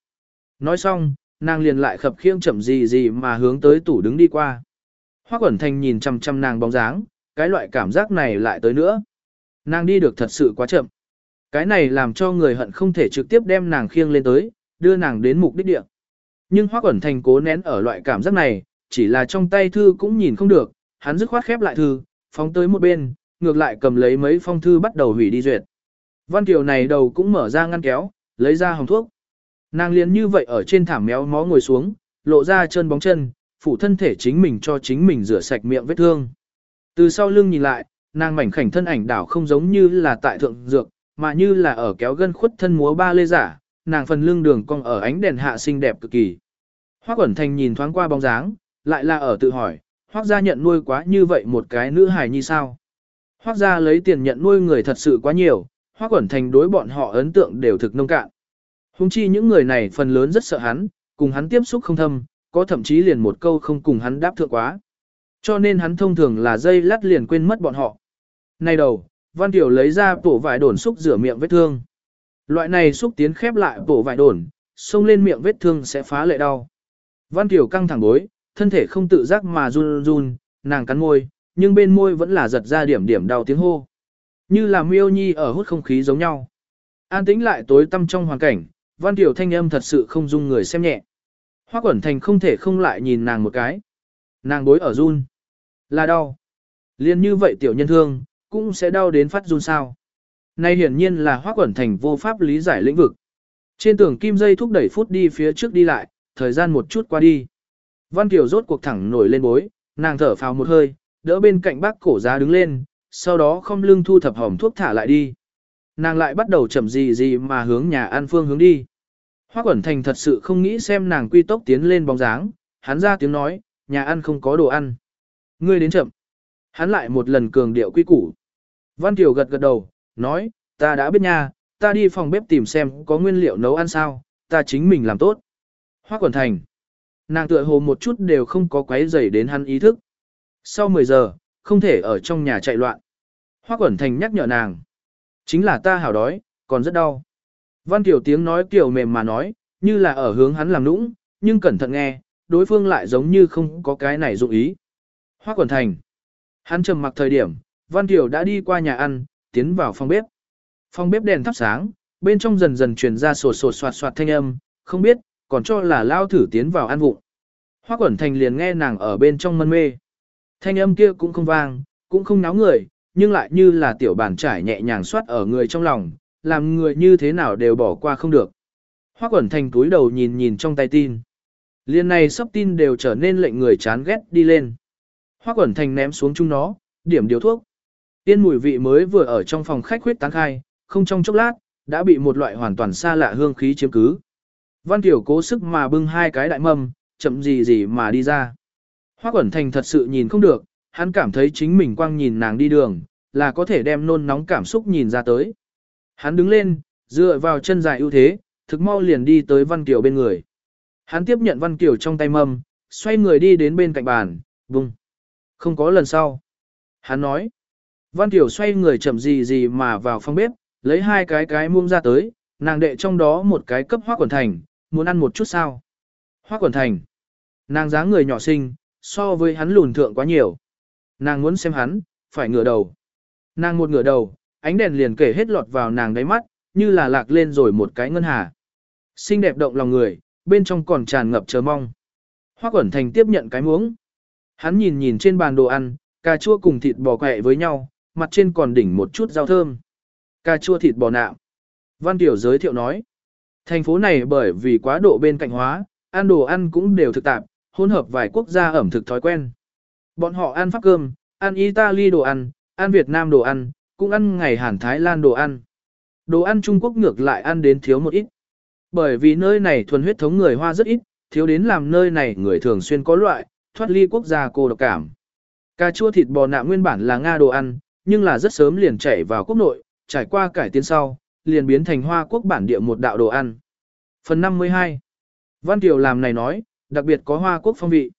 Nói xong, nàng liền lại khập khiêng chậm gì gì mà hướng tới tủ đứng đi qua. Hoa Quẩn Thành nhìn chăm chăm nàng bóng dáng, cái loại cảm giác này lại tới nữa. Nàng đi được thật sự quá chậm. Cái này làm cho người hận không thể trực tiếp đem nàng khiêng lên tới, đưa nàng đến mục đích địa. Nhưng Hoa Quẩn Thành cố nén ở loại cảm giác này, chỉ là trong tay thư cũng nhìn không được, hắn dứt khoát khép lại thư, phóng tới một bên, ngược lại cầm lấy mấy phong thư bắt đầu hủy đi duyệt. Văn Kiều này đầu cũng mở ra ngăn kéo, lấy ra hồng thuốc. Nàng liền như vậy ở trên thảm méo mó ngồi xuống, lộ ra chân bóng chân, phủ thân thể chính mình cho chính mình rửa sạch miệng vết thương. Từ sau lưng nhìn lại, nàng mảnh khảnh thân ảnh đảo không giống như là tại thượng dược, mà như là ở kéo gân khuất thân múa ba lê giả, nàng phần lưng đường cong ở ánh đèn hạ xinh đẹp cực kỳ. Hoắc Quẩn Thành nhìn thoáng qua bóng dáng, lại là ở tự hỏi, Hoắc gia nhận nuôi quá như vậy một cái nữ hài như sao? Hoắc gia lấy tiền nhận nuôi người thật sự quá nhiều, Hoắc Quẩn Thành đối bọn họ ấn tượng đều thực nông cạn. Hùng chi những người này phần lớn rất sợ hắn, cùng hắn tiếp xúc không thâm, có thậm chí liền một câu không cùng hắn đáp thượng quá. Cho nên hắn thông thường là dây lát liền quên mất bọn họ. Nay đầu, Văn Tiểu lấy ra tổ vải đồn xúc rửa miệng vết thương. Loại này xúc tiến khép lại tổ vải đồn, xông lên miệng vết thương sẽ phá lệ đau. Văn Tiểu căng thẳng bối, thân thể không tự giác mà run run, nàng cắn môi, nhưng bên môi vẫn là giật ra điểm điểm đau tiếng hô. Như là miêu nhi ở hút không khí giống nhau. An tĩnh lại tối tăm trong hoàn cảnh, Văn Tiểu thanh âm thật sự không dung người xem nhẹ. Hoa Quẩn Thành không thể không lại nhìn nàng một cái. Nàng bối ở run. Là đau. Liên như vậy tiểu nhân thương, cũng sẽ đau đến phát run sao. Này hiển nhiên là hoa Quẩn Thành vô pháp lý giải lĩnh vực. Trên tường kim dây thúc đẩy phút đi phía trước đi lại, thời gian một chút qua đi. Văn Tiểu rốt cuộc thẳng nổi lên bối, nàng thở phào một hơi, đỡ bên cạnh bác cổ giá đứng lên, sau đó không lưng thu thập hỏng thuốc thả lại đi. Nàng lại bắt đầu chậm gì gì mà hướng nhà An phương hướng đi. Hoa Quẩn Thành thật sự không nghĩ xem nàng quy tốc tiến lên bóng dáng, hắn ra tiếng nói, nhà ăn không có đồ ăn. Ngươi đến chậm. Hắn lại một lần cường điệu quy củ. Văn Tiểu gật gật đầu, nói, ta đã biết nha, ta đi phòng bếp tìm xem có nguyên liệu nấu ăn sao, ta chính mình làm tốt. Hoa Quẩn Thành. Nàng tựa hồ một chút đều không có quấy rầy đến hắn ý thức. Sau 10 giờ, không thể ở trong nhà chạy loạn. Hoác Quẩn Thành nhắc nhở nàng. Chính là ta hảo đói, còn rất đau. Văn Kiều tiếng nói kiểu mềm mà nói, như là ở hướng hắn làm nũng, nhưng cẩn thận nghe, đối phương lại giống như không có cái này dụng ý. Hoác quần thành. Hắn trầm mặc thời điểm, Văn Kiều đã đi qua nhà ăn, tiến vào phòng bếp. Phòng bếp đèn thắp sáng, bên trong dần dần truyền ra sột sột soạt soạt thanh âm, không biết, còn cho là lao thử tiến vào ăn vụng. Hoắc Quẩn Thành liền nghe nàng ở bên trong mân mê. Thanh âm kia cũng không vang, cũng không náo người, nhưng lại như là tiểu bàn trải nhẹ nhàng soát ở người trong lòng, làm người như thế nào đều bỏ qua không được. Hoắc Quẩn Thành túi đầu nhìn nhìn trong tay tin. Liên này sắp tin đều trở nên lệnh người chán ghét đi lên. Hoắc Quẩn Thành ném xuống chúng nó, điểm điều thuốc. Tiên mùi vị mới vừa ở trong phòng khách huyết tán khai, không trong chốc lát, đã bị một loại hoàn toàn xa lạ hương khí chiếm cứ. Văn Tiểu cố sức mà bưng hai cái đại mâm, chậm gì gì mà đi ra. Hoa Quẩn Thành thật sự nhìn không được, hắn cảm thấy chính mình quang nhìn nàng đi đường, là có thể đem nôn nóng cảm xúc nhìn ra tới. Hắn đứng lên, dựa vào chân dài ưu thế, thực mau liền đi tới Văn Kiều bên người. Hắn tiếp nhận Văn Kiều trong tay mâm, xoay người đi đến bên cạnh bàn, vùng. Không có lần sau. Hắn nói. Văn Kiều xoay người chậm gì gì mà vào phòng bếp, lấy hai cái cái muông ra tới, nàng đệ trong đó một cái cấp Hoa Quẩn Thành, muốn ăn một chút sao. Hoa Quẩn Thành. Nàng dáng người nhỏ xinh, so với hắn lùn thượng quá nhiều. Nàng muốn xem hắn, phải ngửa đầu. Nàng một ngửa đầu, ánh đèn liền kể hết lọt vào nàng đáy mắt, như là lạc lên rồi một cái ngân hà. Xinh đẹp động lòng người, bên trong còn tràn ngập chờ mong. Hoắc Quẩn Thành tiếp nhận cái muỗng. Hắn nhìn nhìn trên bàn đồ ăn, cà chua cùng thịt bò quẹ với nhau, mặt trên còn đỉnh một chút rau thơm. Cà chua thịt bò nạm. Văn Tiểu giới thiệu nói. Thành phố này bởi vì quá độ bên cạnh hóa, ăn đồ ăn cũng đều thực tạp, hỗn hợp vài quốc gia ẩm thực thói quen. Bọn họ ăn pháp cơm, ăn Italy đồ ăn, ăn Việt Nam đồ ăn, cũng ăn ngày Hàn Thái Lan đồ ăn. Đồ ăn Trung Quốc ngược lại ăn đến thiếu một ít. Bởi vì nơi này thuần huyết thống người Hoa rất ít, thiếu đến làm nơi này người thường xuyên có loại, thoát ly quốc gia cô độc cảm. Cà chua thịt bò nạm nguyên bản là Nga đồ ăn, nhưng là rất sớm liền chạy vào quốc nội, trải qua cải tiến sau, liền biến thành Hoa quốc bản địa một đạo đồ ăn. Phần 52 Văn Kiều làm này nói, đặc biệt có Hoa quốc phong vị.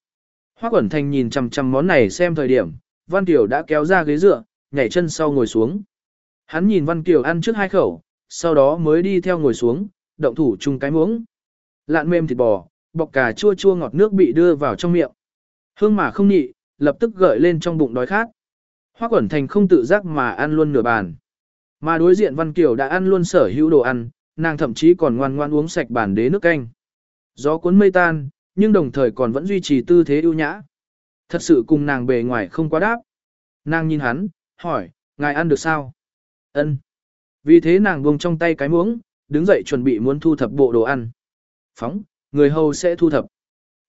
Hoa Quẩn Thành nhìn chằm chằm món này xem thời điểm, Văn Kiều đã kéo ra ghế dựa, nhảy chân sau ngồi xuống. Hắn nhìn Văn Kiều ăn trước hai khẩu, sau đó mới đi theo ngồi xuống, động thủ chung cái muỗng. Lạn mềm thịt bò, bọc cà chua chua ngọt nước bị đưa vào trong miệng. Hương mà không nhị, lập tức gợi lên trong bụng đói khát. Hoa Quẩn Thành không tự giác mà ăn luôn nửa bàn. Mà đối diện Văn Kiều đã ăn luôn sở hữu đồ ăn, nàng thậm chí còn ngoan ngoan uống sạch bàn đế nước canh. Gió cuốn mây tan, nhưng đồng thời còn vẫn duy trì tư thế ưu nhã. Thật sự cùng nàng bề ngoài không quá đáp. Nàng nhìn hắn, hỏi, ngài ăn được sao? Ân. Vì thế nàng buông trong tay cái muỗng, đứng dậy chuẩn bị muốn thu thập bộ đồ ăn. Phóng, người hầu sẽ thu thập.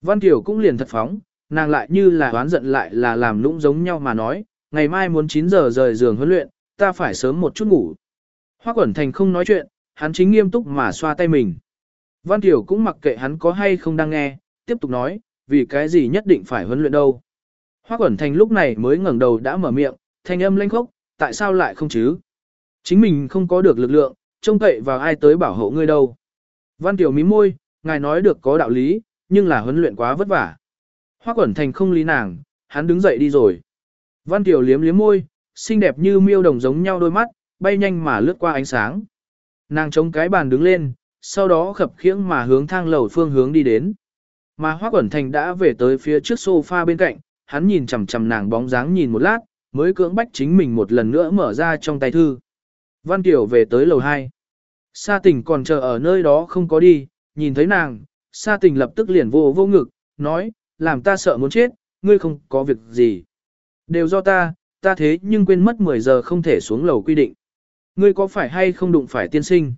Văn Kiều cũng liền thật phóng, nàng lại như là oán giận lại là làm lũng giống nhau mà nói, ngày mai muốn 9 giờ rời giường huấn luyện, ta phải sớm một chút ngủ. Hoa Quẩn Thành không nói chuyện, hắn chính nghiêm túc mà xoa tay mình. Văn Kiều cũng mặc kệ hắn có hay không đang nghe, tiếp tục nói, vì cái gì nhất định phải huấn luyện đâu. Hoa ẩn Thành lúc này mới ngẩng đầu đã mở miệng, thanh âm lanh khốc, tại sao lại không chứ? Chính mình không có được lực lượng, trông cậy vào ai tới bảo hộ ngươi đâu. Văn Tiểu mím môi, ngài nói được có đạo lý, nhưng là huấn luyện quá vất vả. Hoa ẩn Thành không lý nàng, hắn đứng dậy đi rồi. Văn Tiểu liếm liếm môi, xinh đẹp như miêu đồng giống nhau đôi mắt, bay nhanh mà lướt qua ánh sáng. Nàng chống cái bàn đứng lên, sau đó khập khiễng mà hướng thang lầu phương hướng đi đến. Mà Hoắc Quẩn Thành đã về tới phía trước sofa bên cạnh, hắn nhìn chằm chằm nàng bóng dáng nhìn một lát, mới cưỡng bách chính mình một lần nữa mở ra trong tay thư. Văn Tiểu về tới lầu 2. Sa tình còn chờ ở nơi đó không có đi, nhìn thấy nàng, Sa tình lập tức liền vô vô ngực, nói, làm ta sợ muốn chết, ngươi không có việc gì. Đều do ta, ta thế nhưng quên mất 10 giờ không thể xuống lầu quy định. Ngươi có phải hay không đụng phải tiên sinh?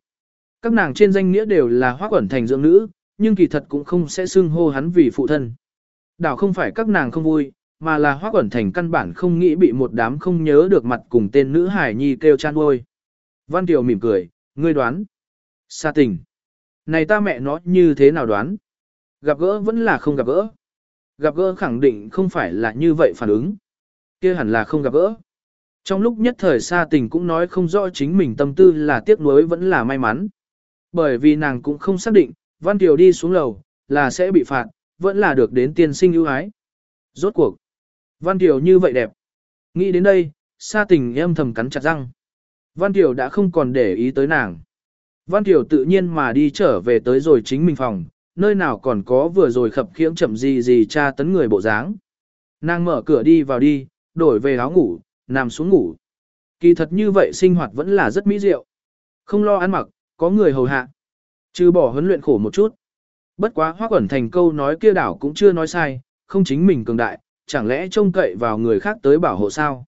Các nàng trên danh nghĩa đều là hoác ẩn thành dưỡng nữ, nhưng kỳ thật cũng không sẽ xưng hô hắn vì phụ thân. Đảo không phải các nàng không vui, mà là hoác ẩn thành căn bản không nghĩ bị một đám không nhớ được mặt cùng tên nữ hải nhi kêu chan ôi. Văn Tiểu mỉm cười, ngươi đoán. Sa tình. Này ta mẹ nó như thế nào đoán? Gặp gỡ vẫn là không gặp gỡ. Gặp gỡ khẳng định không phải là như vậy phản ứng. kia hẳn là không gặp gỡ. Trong lúc nhất thời Sa tình cũng nói không rõ chính mình tâm tư là tiếc nuối vẫn là may mắn. Bởi vì nàng cũng không xác định, Văn Kiều đi xuống lầu, là sẽ bị phạt, vẫn là được đến tiên sinh ưu ái. Rốt cuộc. Văn Kiều như vậy đẹp. Nghĩ đến đây, Sa tình em thầm cắn chặt răng. Văn Kiều đã không còn để ý tới nàng. Văn Kiều tự nhiên mà đi trở về tới rồi chính mình phòng, nơi nào còn có vừa rồi khập khiễng chậm gì gì cha tấn người bộ dáng. Nàng mở cửa đi vào đi, đổi về áo ngủ, nằm xuống ngủ. Kỳ thật như vậy sinh hoạt vẫn là rất mỹ diệu. Không lo ăn mặc, có người hầu hạ. Trừ bỏ huấn luyện khổ một chút. Bất quá hoác ẩn thành câu nói kia đảo cũng chưa nói sai, không chính mình cường đại, chẳng lẽ trông cậy vào người khác tới bảo hộ sao?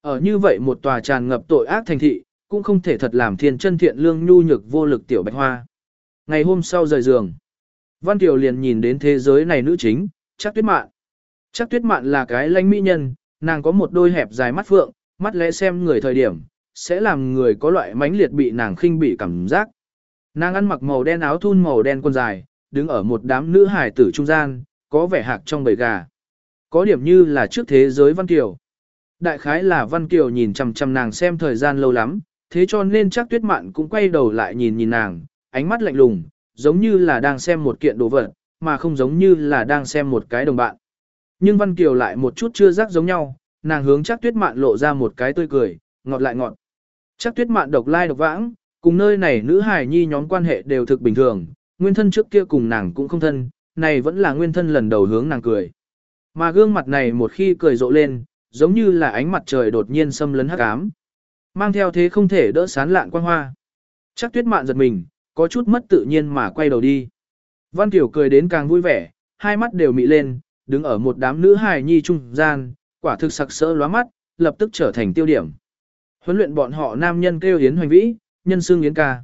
Ở như vậy một tòa tràn ngập tội ác thành thị, cũng không thể thật làm thiên chân thiện lương nhu nhược vô lực tiểu bạch hoa. Ngày hôm sau rời giường, Văn Tiểu liền nhìn đến thế giới này nữ chính, chắc tuyết mạn. Chắc tuyết mạn là cái lanh mỹ nhân, nàng có một đôi hẹp dài mắt phượng, mắt lẽ xem người thời điểm, sẽ làm người có loại mãnh liệt bị nàng khinh bị cảm giác. Nàng ăn mặc màu đen áo thun màu đen quần dài, đứng ở một đám nữ hải tử trung gian, có vẻ hạc trong bầy gà. Có điểm như là trước thế giới Văn Kiều. Đại khái là Văn Kiều nhìn chằm chằm nàng xem thời gian lâu lắm, thế cho nên chắc tuyết mạn cũng quay đầu lại nhìn nhìn nàng, ánh mắt lạnh lùng, giống như là đang xem một kiện đồ vật, mà không giống như là đang xem một cái đồng bạn. Nhưng Văn Kiều lại một chút chưa rắc giống nhau, nàng hướng chắc tuyết mạn lộ ra một cái tươi cười, ngọt lại ngọt. Chắc tuyết mạn độc lai độc vãng, cùng nơi này nữ hài nhi nhóm quan hệ đều thực bình thường, nguyên thân trước kia cùng nàng cũng không thân, này vẫn là nguyên thân lần đầu hướng nàng cười. Mà gương mặt này một khi cười rộ lên, giống như là ánh mặt trời đột nhiên xâm lấn hắc ám. Mang theo thế không thể đỡ sán lạn quang hoa. Chắc tuyết mạn giật mình, có chút mất tự nhiên mà quay đầu đi. Văn Tiểu cười đến càng vui vẻ, hai mắt đều mị lên, đứng ở một đám nữ hài nhi trung gian, quả thực sặc sỡ lóa mắt, lập tức trở thành tiêu điểm. Huấn luyện bọn họ nam nhân kêu Yến Hoành Vĩ, nhân xương Yến ca.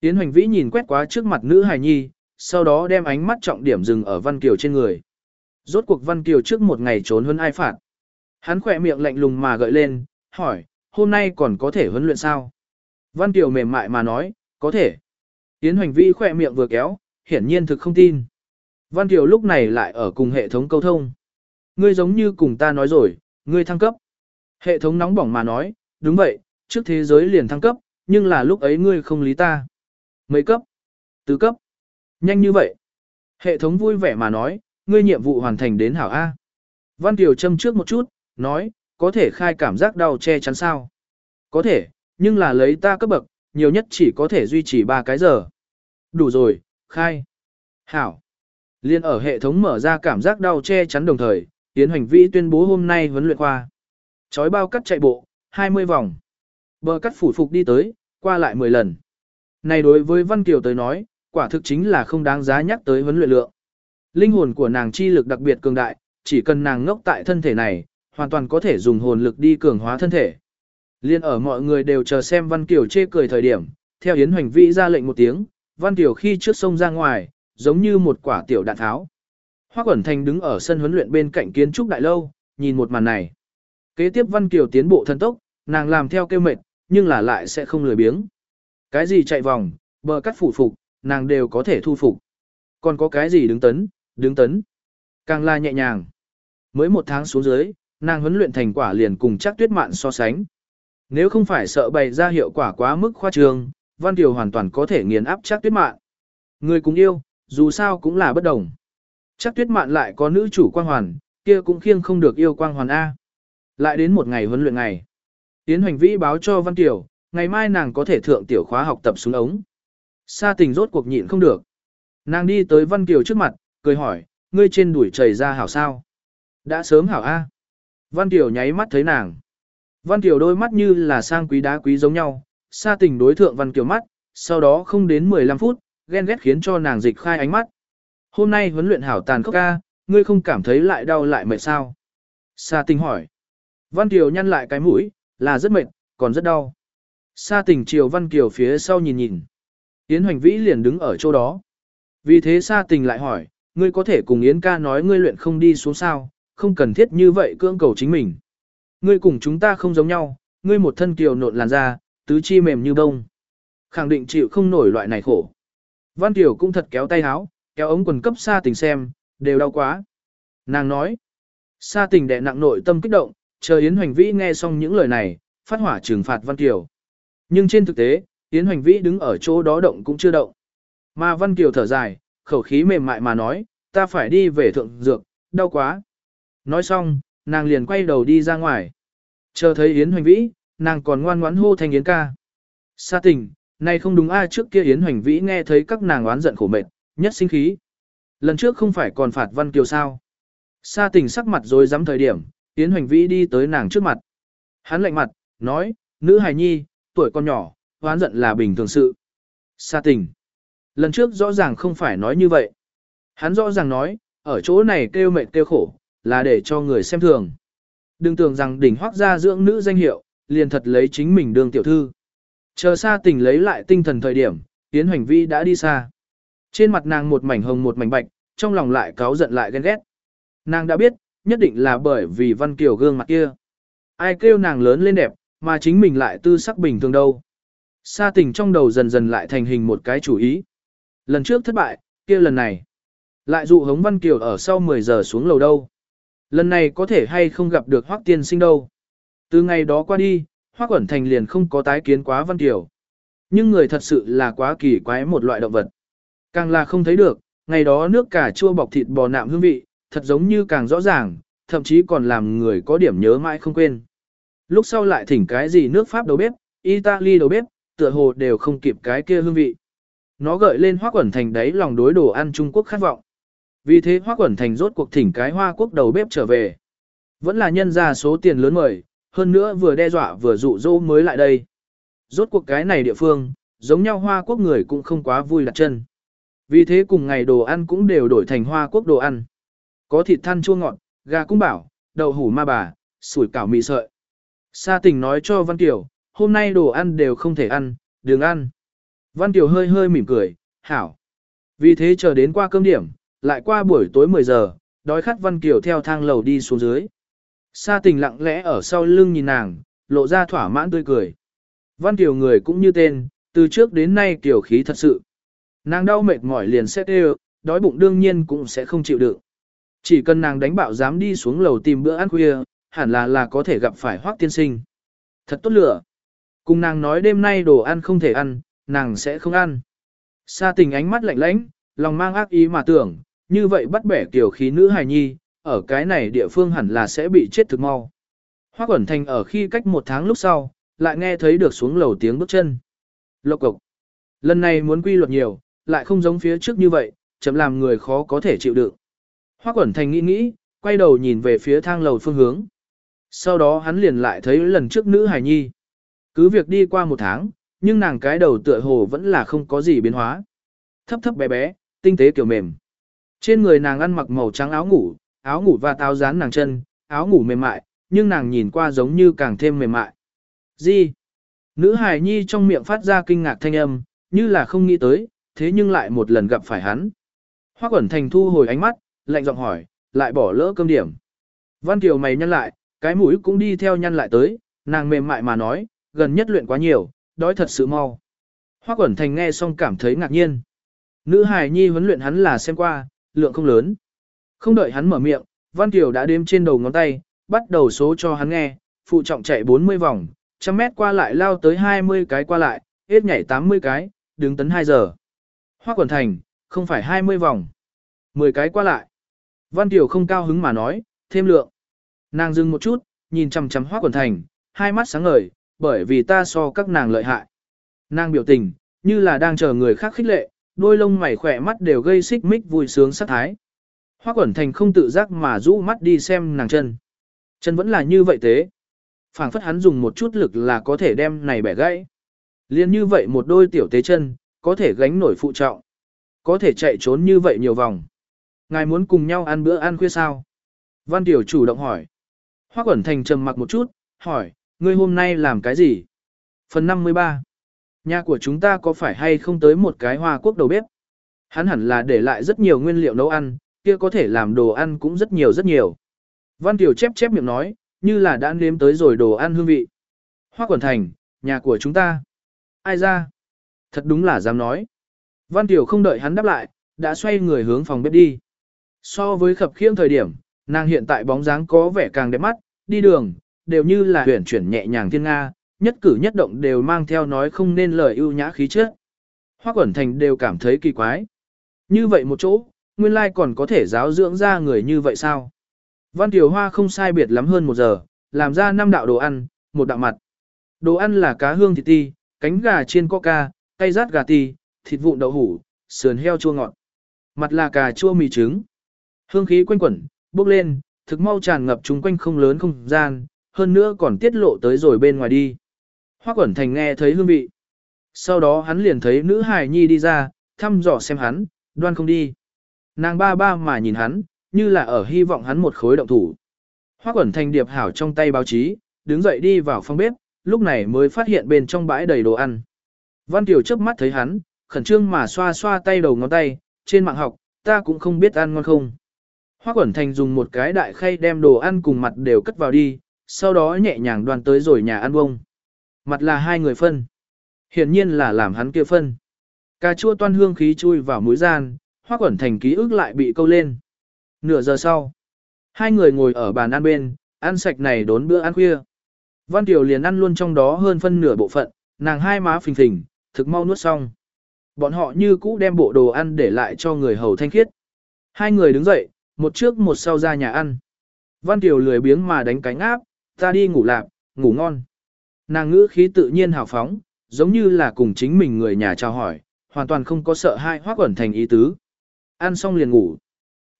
Yến Hoành Vĩ nhìn quét quá trước mặt nữ hài nhi, sau đó đem ánh mắt trọng điểm dừng ở Văn Kiều trên người. Rốt cuộc Văn Kiều trước một ngày trốn huấn ai phạt. Hắn khỏe miệng lạnh lùng mà gợi lên, hỏi, hôm nay còn có thể huấn luyện sao? Văn Kiều mềm mại mà nói, có thể. Yến Hoành Vĩ khỏe miệng vừa kéo, hiển nhiên thực không tin. Văn Kiều lúc này lại ở cùng hệ thống câu thông. Ngươi giống như cùng ta nói rồi, ngươi thăng cấp. Hệ thống nóng bỏng mà nói, đúng vậy, trước thế giới liền thăng cấp, nhưng là lúc ấy ngươi không lý ta. Mấy cấp? Tứ cấp? Nhanh như vậy. Hệ thống vui vẻ mà nói, ngươi nhiệm vụ hoàn thành đến hảo A. Văn Kiều châm trước một chút, nói, có thể khai cảm giác đau che chắn sao? Có thể, nhưng là lấy ta cấp bậc, nhiều nhất chỉ có thể duy trì 3 cái giờ. Đủ rồi, khai. Hảo. Liên ở hệ thống mở ra cảm giác đau che chắn đồng thời, Tiến hành Vĩ tuyên bố hôm nay huấn luyện khoa. Chói bao cắt chạy bộ, 20 vòng. Bờ cắt phủ phục đi tới, qua lại 10 lần. Này đối với Văn Kiều tới nói, quả thực chính là không đáng giá nhắc tới huấn luyện lượng. Linh hồn của nàng chi lực đặc biệt cường đại, chỉ cần nàng ngốc tại thân thể này, hoàn toàn có thể dùng hồn lực đi cường hóa thân thể. Liên ở mọi người đều chờ xem Văn Kiều chê cười thời điểm, theo Yến Hoành Vĩ ra lệnh một tiếng, Văn Kiều khi trước sông ra ngoài, giống như một quả tiểu đạn tháo. Hoắc Quẩn Thành đứng ở sân huấn luyện bên cạnh kiến trúc đại lâu, nhìn một màn này. Kế tiếp Văn Kiều tiến bộ thân tốc, nàng làm theo kêu mệt, nhưng là lại sẽ không lười biếng. Cái gì chạy vòng, bờ cắt phủ phục, nàng đều có thể thu phục. Còn có cái gì đứng tấn, đứng tấn. Càng là nhẹ nhàng. Mới một tháng xuống dưới, nàng huấn luyện thành quả liền cùng chắc tuyết mạn so sánh. Nếu không phải sợ bày ra hiệu quả quá mức khoa trương, Văn điều hoàn toàn có thể nghiền áp chắc tuyết mạn. Người cùng yêu, dù sao cũng là bất đồng. Chắc tuyết mạn lại có nữ chủ quang hoàn, kia cũng khiêng không được yêu quang hoàn A. Lại đến một ngày huấn luyện ngày. Tiến hoành vĩ báo cho Văn Tiểu, ngày mai nàng có thể thượng tiểu khóa học tập xuống ống. Sa tình rốt cuộc nhịn không được. Nàng đi tới Văn Kiều trước mặt, cười hỏi, ngươi trên đuổi chảy ra hảo sao? Đã sớm hảo A. Văn Kiều nháy mắt thấy nàng. Văn Kiều đôi mắt như là sang quý đá quý giống nhau, sa tình đối thượng Văn Kiều mắt, sau đó không đến 15 phút, ghen ghét khiến cho nàng dịch khai ánh mắt. Hôm nay huấn luyện hảo tàn khốc ca, ngươi không cảm thấy lại đau lại mệt sao? Sa tình hỏi. Văn Kiều nhăn lại cái mũi, là rất mệt, còn rất đau. Sa tình Triều Văn Kiều phía sau nhìn nhìn. Yến Hoành Vĩ liền đứng ở chỗ đó. Vì thế Sa tình lại hỏi, ngươi có thể cùng Yến ca nói ngươi luyện không đi xuống sao, không cần thiết như vậy cưỡng cầu chính mình. Ngươi cùng chúng ta không giống nhau, ngươi một thân kiều nộn làn da, tứ chi mềm như bông. Khẳng định chịu không nổi loại này khổ. Văn Kiều cũng thật kéo tay háo, kéo ống quần cấp Sa tình xem, đều đau quá. Nàng nói, Sa tình đẻ nặng nội tâm kích động, chờ Yến Hoành Vĩ nghe xong những lời này, phát hỏa trừng phạt Văn Kiều. Nhưng trên thực tế, Yến Hoành Vĩ đứng ở chỗ đó động cũng chưa động. Mà Văn Kiều thở dài, khẩu khí mềm mại mà nói, ta phải đi về thượng dược, đau quá. Nói xong, nàng liền quay đầu đi ra ngoài. Chờ thấy Yến Hoành Vĩ, nàng còn ngoan ngoãn hô thanh Yến ca. Sa tình, nay không đúng ai trước kia Yến Hoành Vĩ nghe thấy các nàng oán giận khổ mệt, nhất sinh khí. Lần trước không phải còn phạt Văn Kiều sao. Sa tình sắc mặt rồi dám thời điểm, Yến Hoành Vĩ đi tới nàng trước mặt. Hắn lạnh mặt, nói, nữ hài nhi, tuổi con nhỏ, hoán giận là bình thường sự. Sa tình. Lần trước rõ ràng không phải nói như vậy. Hắn rõ ràng nói, ở chỗ này kêu mệt kêu khổ, là để cho người xem thường. Đừng tưởng rằng đỉnh hoác gia dưỡng nữ danh hiệu, liền thật lấy chính mình đương tiểu thư. Chờ xa tình lấy lại tinh thần thời điểm, Yến Hoành Vi đã đi xa. Trên mặt nàng một mảnh hồng một mảnh bạch, trong lòng lại cáu giận lại ghen ghét. Nàng đã biết, nhất định là bởi vì Văn Kiều gương mặt kia. Ai kêu nàng lớn lên đẹp, mà chính mình lại tư sắc bình thường đâu. Sa tình trong đầu dần dần lại thành hình một cái chủ ý. Lần trước thất bại, kia lần này. Lại dụ hống Văn Kiều ở sau 10 giờ xuống lầu đâu. Lần này có thể hay không gặp được Hoác Tiên Sinh đâu. Từ ngày đó qua đi, Hoác Quẩn Thành liền không có tái kiến quá Văn Kiều. Nhưng người thật sự là quá kỳ quái một loại động vật. Càng là không thấy được, ngày đó nước cà chua bọc thịt bò nạm hương vị, thật giống như càng rõ ràng, thậm chí còn làm người có điểm nhớ mãi không quên. Lúc sau lại thỉnh cái gì nước Pháp đầu bếp, Italy đầu bếp, tựa hồ đều không kịp cái kia hương vị. Nó gợi lên hoa Quẩn Thành đấy lòng đối đồ ăn Trung Quốc khát vọng. Vì thế hoa Quẩn Thành rốt cuộc thỉnh cái Hoa Quốc đầu bếp trở về. Vẫn là nhân ra số tiền lớn mời, hơn nữa vừa đe dọa vừa dụ dỗ mới lại đây. Rốt cuộc cái này địa phương, giống nhau Hoa Quốc người cũng không quá vui đặt chân. Vì thế cùng ngày đồ ăn cũng đều đổi thành Hoa Quốc đồ ăn. Có thịt than chua ngọt, gà cũng bảo, đậu hủ ma bà, sủi cảo mì sợi. Sa tình nói cho Văn Kiều, hôm nay đồ ăn đều không thể ăn, đừng ăn. Văn Kiều hơi hơi mỉm cười, hảo. Vì thế chờ đến qua cơm điểm, lại qua buổi tối 10 giờ, đói khát Văn Kiều theo thang lầu đi xuống dưới. Sa tình lặng lẽ ở sau lưng nhìn nàng, lộ ra thỏa mãn tươi cười. Văn Kiều người cũng như tên, từ trước đến nay kiều khí thật sự. Nàng đau mệt mỏi liền xét đều, đói bụng đương nhiên cũng sẽ không chịu được. Chỉ cần nàng đánh bạo dám đi xuống lầu tìm bữa ăn khuya, hẳn là là có thể gặp phải hoác tiên sinh. Thật tốt lửa. Cùng nàng nói đêm nay đồ ăn không thể ăn, nàng sẽ không ăn. Sa tình ánh mắt lạnh lãnh, lòng mang ác ý mà tưởng, như vậy bắt bẻ kiểu khí nữ hài nhi, ở cái này địa phương hẳn là sẽ bị chết thực mau. Hoác ẩn thành ở khi cách một tháng lúc sau, lại nghe thấy được xuống lầu tiếng bước chân. Lộc cục. Lần này muốn quy luật nhiều, lại không giống phía trước như vậy, chậm làm người khó có thể chịu đựng. Hoắc Quẩn thành nghĩ nghĩ, quay đầu nhìn về phía thang lầu phương hướng. Sau đó hắn liền lại thấy lần trước nữ hài nhi. Cứ việc đi qua một tháng, nhưng nàng cái đầu tựa hồ vẫn là không có gì biến hóa. Thấp thấp bé bé, tinh tế kiểu mềm. Trên người nàng ăn mặc màu trắng áo ngủ, áo ngủ và táo dán nàng chân, áo ngủ mềm mại, nhưng nàng nhìn qua giống như càng thêm mềm mại. Gì? Nữ hài nhi trong miệng phát ra kinh ngạc thanh âm, như là không nghĩ tới, thế nhưng lại một lần gặp phải hắn. Hoắc Quẩn thành thu hồi ánh mắt, lạnh giọng hỏi, lại bỏ lỡ cơm điểm. Văn Kiều mày nhăn lại, cái mũi cũng đi theo nhăn lại tới, nàng mềm mại mà nói, gần nhất luyện quá nhiều, đói thật sự mau. Hoa Quẩn thành nghe xong cảm thấy ngạc nhiên. Nữ hài nhi huấn luyện hắn là xem qua, lượng không lớn. Không đợi hắn mở miệng, Văn Kiều đã đếm trên đầu ngón tay, bắt đầu số cho hắn nghe, phụ trọng chạy 40 vòng, trăm mét qua lại lao tới 20 cái qua lại, hết nhảy 80 cái, đứng tấn 2 giờ. Hoa Quẩn thành, không phải 20 vòng. 10 cái qua lại. Văn Kiều không cao hứng mà nói, thêm lượng. Nàng dừng một chút, nhìn chằm chằm Hoắc quần thành, hai mắt sáng ngời, bởi vì ta so các nàng lợi hại. Nàng biểu tình, như là đang chờ người khác khích lệ, đôi lông mày khỏe mắt đều gây xích mích vui sướng sát thái. Hoắc quẩn thành không tự giác mà rũ mắt đi xem nàng chân. Chân vẫn là như vậy thế. phảng phất hắn dùng một chút lực là có thể đem này bẻ gãy. Liên như vậy một đôi tiểu tế chân, có thể gánh nổi phụ trọng. Có thể chạy trốn như vậy nhiều vòng. Ngài muốn cùng nhau ăn bữa ăn khuya sao? Văn Tiểu chủ động hỏi. Hoác Quẩn Thành trầm mặc một chút, hỏi, ngươi hôm nay làm cái gì? Phần 53. Nhà của chúng ta có phải hay không tới một cái hoa quốc đầu bếp? Hắn hẳn là để lại rất nhiều nguyên liệu nấu ăn, kia có thể làm đồ ăn cũng rất nhiều rất nhiều. Văn Tiểu chép chép miệng nói, như là đã nếm tới rồi đồ ăn hương vị. Hoa Quẩn Thành, nhà của chúng ta. Ai ra? Thật đúng là dám nói. Văn Tiểu không đợi hắn đáp lại, đã xoay người hướng phòng bếp đi. So với khập khiễng thời điểm, nàng hiện tại bóng dáng có vẻ càng đẹp mắt, đi đường, đều như là huyển chuyển nhẹ nhàng thiên nga, nhất cử nhất động đều mang theo nói không nên lời ưu nhã khí chất. Hoắc Quẩn Thành đều cảm thấy kỳ quái. Như vậy một chỗ, nguyên lai còn có thể giáo dưỡng ra người như vậy sao? Văn Tiểu Hoa không sai biệt lắm hơn một giờ, làm ra năm đạo đồ ăn, một đạo mặt. Đồ ăn là cá hương thịt ti, cánh gà chiên coca, cây rát gà ti, thịt vụn đậu hủ, sườn heo chua ngọt. Mặt là cà chua mì trứng. Hương khí quanh quẩn, bốc lên, thực mau tràn ngập chúng quanh không lớn không gian, hơn nữa còn tiết lộ tới rồi bên ngoài đi. Hoắc Quẩn Thành nghe thấy hương vị. Sau đó hắn liền thấy nữ hài nhi đi ra, thăm dò xem hắn, đoan không đi. Nàng ba ba mà nhìn hắn, như là ở hy vọng hắn một khối động thủ. Hoắc Quẩn Thành điệp hảo trong tay báo chí, đứng dậy đi vào phòng bếp, lúc này mới phát hiện bên trong bãi đầy đồ ăn. Văn Tiểu chớp mắt thấy hắn, khẩn trương mà xoa xoa tay đầu ngón tay, trên mạng học, ta cũng không biết ăn ngon không. Hoắc Quẩn Thành dùng một cái đại khay đem đồ ăn cùng mặt đều cất vào đi, sau đó nhẹ nhàng đoàn tới rồi nhà ăn bông. Mặt là hai người phân. Hiển nhiên là làm hắn kia phân. Cà chua toan hương khí chui vào mũi gian, Hoắc Quẩn Thành ký ức lại bị câu lên. Nửa giờ sau, hai người ngồi ở bàn ăn bên, ăn sạch này đốn bữa ăn khuya. Văn Tiểu liền ăn luôn trong đó hơn phân nửa bộ phận, nàng hai má phình phình, thực mau nuốt xong. Bọn họ như cũ đem bộ đồ ăn để lại cho người hầu thanh khiết. Hai người đứng dậy, một trước một sau ra nhà ăn. Văn Tiểu lười biếng mà đánh cánh áp, ta đi ngủ lạp, ngủ ngon. Nàng ngữ khí tự nhiên hào phóng, giống như là cùng chính mình người nhà chào hỏi, hoàn toàn không có sợ hai hoác ẩn thành ý tứ. Ăn xong liền ngủ.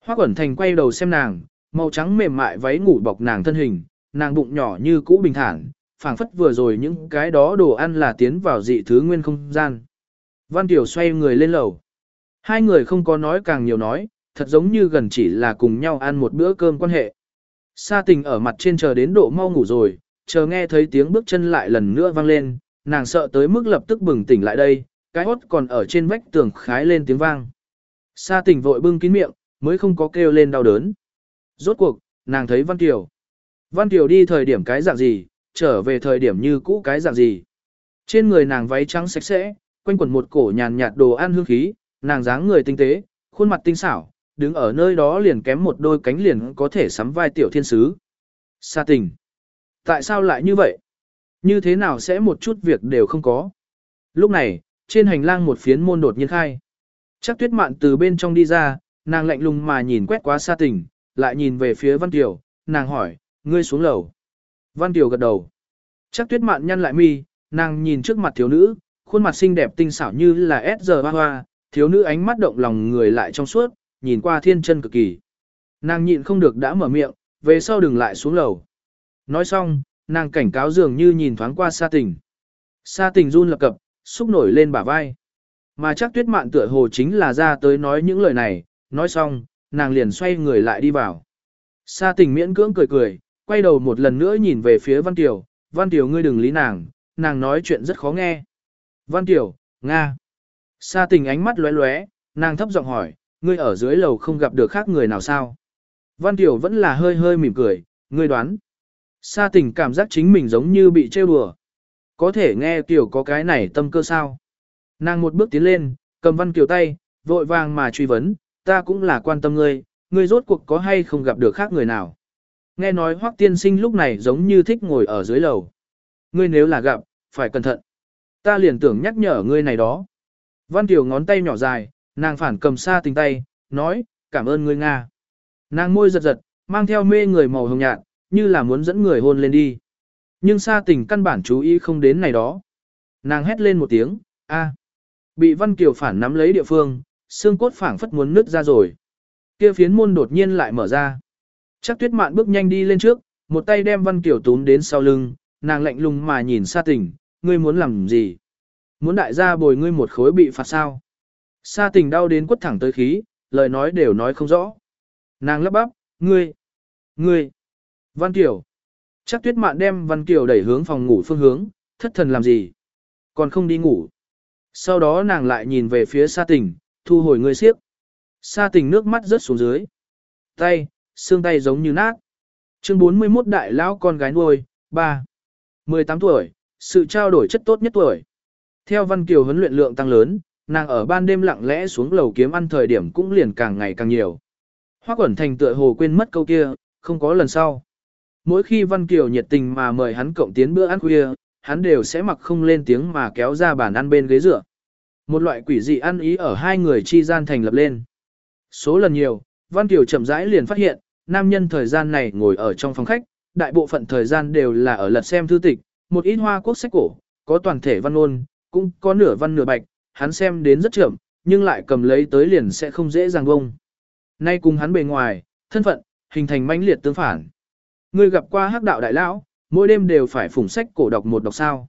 Hoác ẩn thành quay đầu xem nàng, màu trắng mềm mại váy ngủ bọc nàng thân hình, nàng bụng nhỏ như cũ bình thản, phảng phất vừa rồi những cái đó đồ ăn là tiến vào dị thứ nguyên không gian. Văn Tiểu xoay người lên lầu. Hai người không có nói càng nhiều nói, thật giống như gần chỉ là cùng nhau ăn một bữa cơm quan hệ. Sa tình ở mặt trên chờ đến độ mau ngủ rồi, chờ nghe thấy tiếng bước chân lại lần nữa vang lên, nàng sợ tới mức lập tức bừng tỉnh lại đây, cái hốt còn ở trên vách tường khái lên tiếng vang. Sa tình vội bưng kín miệng, mới không có kêu lên đau đớn. Rốt cuộc, nàng thấy Văn Kiều. Văn Kiều đi thời điểm cái dạng gì, trở về thời điểm như cũ cái dạng gì. Trên người nàng váy trắng sạch sẽ, quanh quẩn một cổ nhàn nhạt đồ ăn hương khí, nàng dáng người tinh tế, khuôn mặt tinh xảo, đứng ở nơi đó liền kém một đôi cánh liền có thể sắm vai tiểu thiên sứ. Sa tình. Tại sao lại như vậy? Như thế nào sẽ một chút việc đều không có? Lúc này, trên hành lang một phiến môn đột nhiên khai. Chắc tuyết mạn từ bên trong đi ra, nàng lạnh lùng mà nhìn quét qua sa tình, lại nhìn về phía Văn Tiểu, nàng hỏi, ngươi xuống lầu. Văn Tiểu gật đầu. Chắc tuyết mạn nhăn lại mi, nàng nhìn trước mặt thiếu nữ, khuôn mặt xinh đẹp tinh xảo như là S giờ hoa hoa, thiếu nữ ánh mắt động lòng người lại trong suốt, nhìn qua thiên chân cực kỳ. Nàng nhịn không được đã mở miệng, về sau đừng lại xuống lầu. Nói xong, nàng cảnh cáo dường như nhìn thoáng qua sa tình. Sa tình run lập cập, xúc nổi lên bả vai. Mà chắc tuyết mạn tựa hồ chính là ra tới nói những lời này, nói xong, nàng liền xoay người lại đi vào. Sa tình miễn cưỡng cười cười, quay đầu một lần nữa nhìn về phía Văn Tiểu, Văn Tiểu ngươi đừng lý nàng, nàng nói chuyện rất khó nghe. Văn Tiểu, Nga. Sa tình ánh mắt lóe lóe, nàng thấp giọng hỏi, ngươi ở dưới lầu không gặp được khác người nào sao? Văn Tiểu vẫn là hơi hơi mỉm cười, ngươi đoán. Sa tình cảm giác chính mình giống như bị trêu đùa. Có thể nghe Tiểu có cái này tâm cơ sao? Nàng một bước tiến lên, cầm Văn Kiều tay, vội vàng mà truy vấn, ta cũng là quan tâm ngươi, ngươi rốt cuộc có hay không gặp được khác người nào. Nghe nói Hoắc tiên sinh lúc này giống như thích ngồi ở dưới lầu. Ngươi nếu là gặp, phải cẩn thận. Ta liền tưởng nhắc nhở ngươi này đó. Văn Kiều ngón tay nhỏ dài, nàng phản cầm xa tình tay, nói, cảm ơn ngươi Nga. Nàng môi giật giật, mang theo mê người màu hồng nhạt, như là muốn dẫn người hôn lên đi. Nhưng xa tình căn bản chú ý không đến này đó. Nàng hét lên một tiếng, a. Bị Văn Kiều phản nắm lấy địa phương, xương cốt phảng phất muốn nứt ra rồi. Kia phiến môn đột nhiên lại mở ra. Chắc tuyết mạn bước nhanh đi lên trước, một tay đem Văn Kiều túm đến sau lưng, nàng lạnh lùng mà nhìn xa tình, ngươi muốn làm gì? Muốn đại gia bồi ngươi một khối bị phạt sao? Sa tình đau đến quất thẳng tới khí, lời nói đều nói không rõ. Nàng lắp bắp, ngươi, ngươi, Văn Kiều. Chắc tuyết mạn đem Văn Kiều đẩy hướng phòng ngủ phương hướng, thất thần làm gì? Còn không đi ngủ. Sau đó nàng lại nhìn về phía sa tình, thu hồi ngươi siếp. Sa tình nước mắt rớt xuống dưới. Tay, xương tay giống như nát. Chương 41 đại lão con gái nuôi, 3. 18 tuổi, sự trao đổi chất tốt nhất tuổi. Theo Văn Kiều huấn luyện lượng tăng lớn, nàng ở ban đêm lặng lẽ xuống lầu kiếm ăn thời điểm cũng liền càng ngày càng nhiều. Hoắc Quẩn Thành tựa hồ quên mất câu kia, không có lần sau. Mỗi khi Văn Kiều nhiệt tình mà mời hắn cộng tiến bữa ăn khuya, hắn đều sẽ mặc không lên tiếng mà kéo ra bàn ăn bên ghế dựa. Một loại quỷ dị ăn ý ở hai người chi gian thành lập lên. Số lần nhiều, Văn Kiều chậm rãi liền phát hiện, nam nhân thời gian này ngồi ở trong phòng khách, đại bộ phận thời gian đều là ở lật xem thư tịch, một ít hoa quốc sách cổ, có toàn thể văn ôn, cũng có nửa văn nửa bạch, hắn xem đến rất chậm, nhưng lại cầm lấy tới liền sẽ không dễ dàng bông. Nay cùng hắn bề ngoài, thân phận, hình thành mãnh liệt tương phản. Ngươi gặp qua hắc đạo đại lão, mỗi đêm đều phải phủng sách cổ đọc một đọc sao.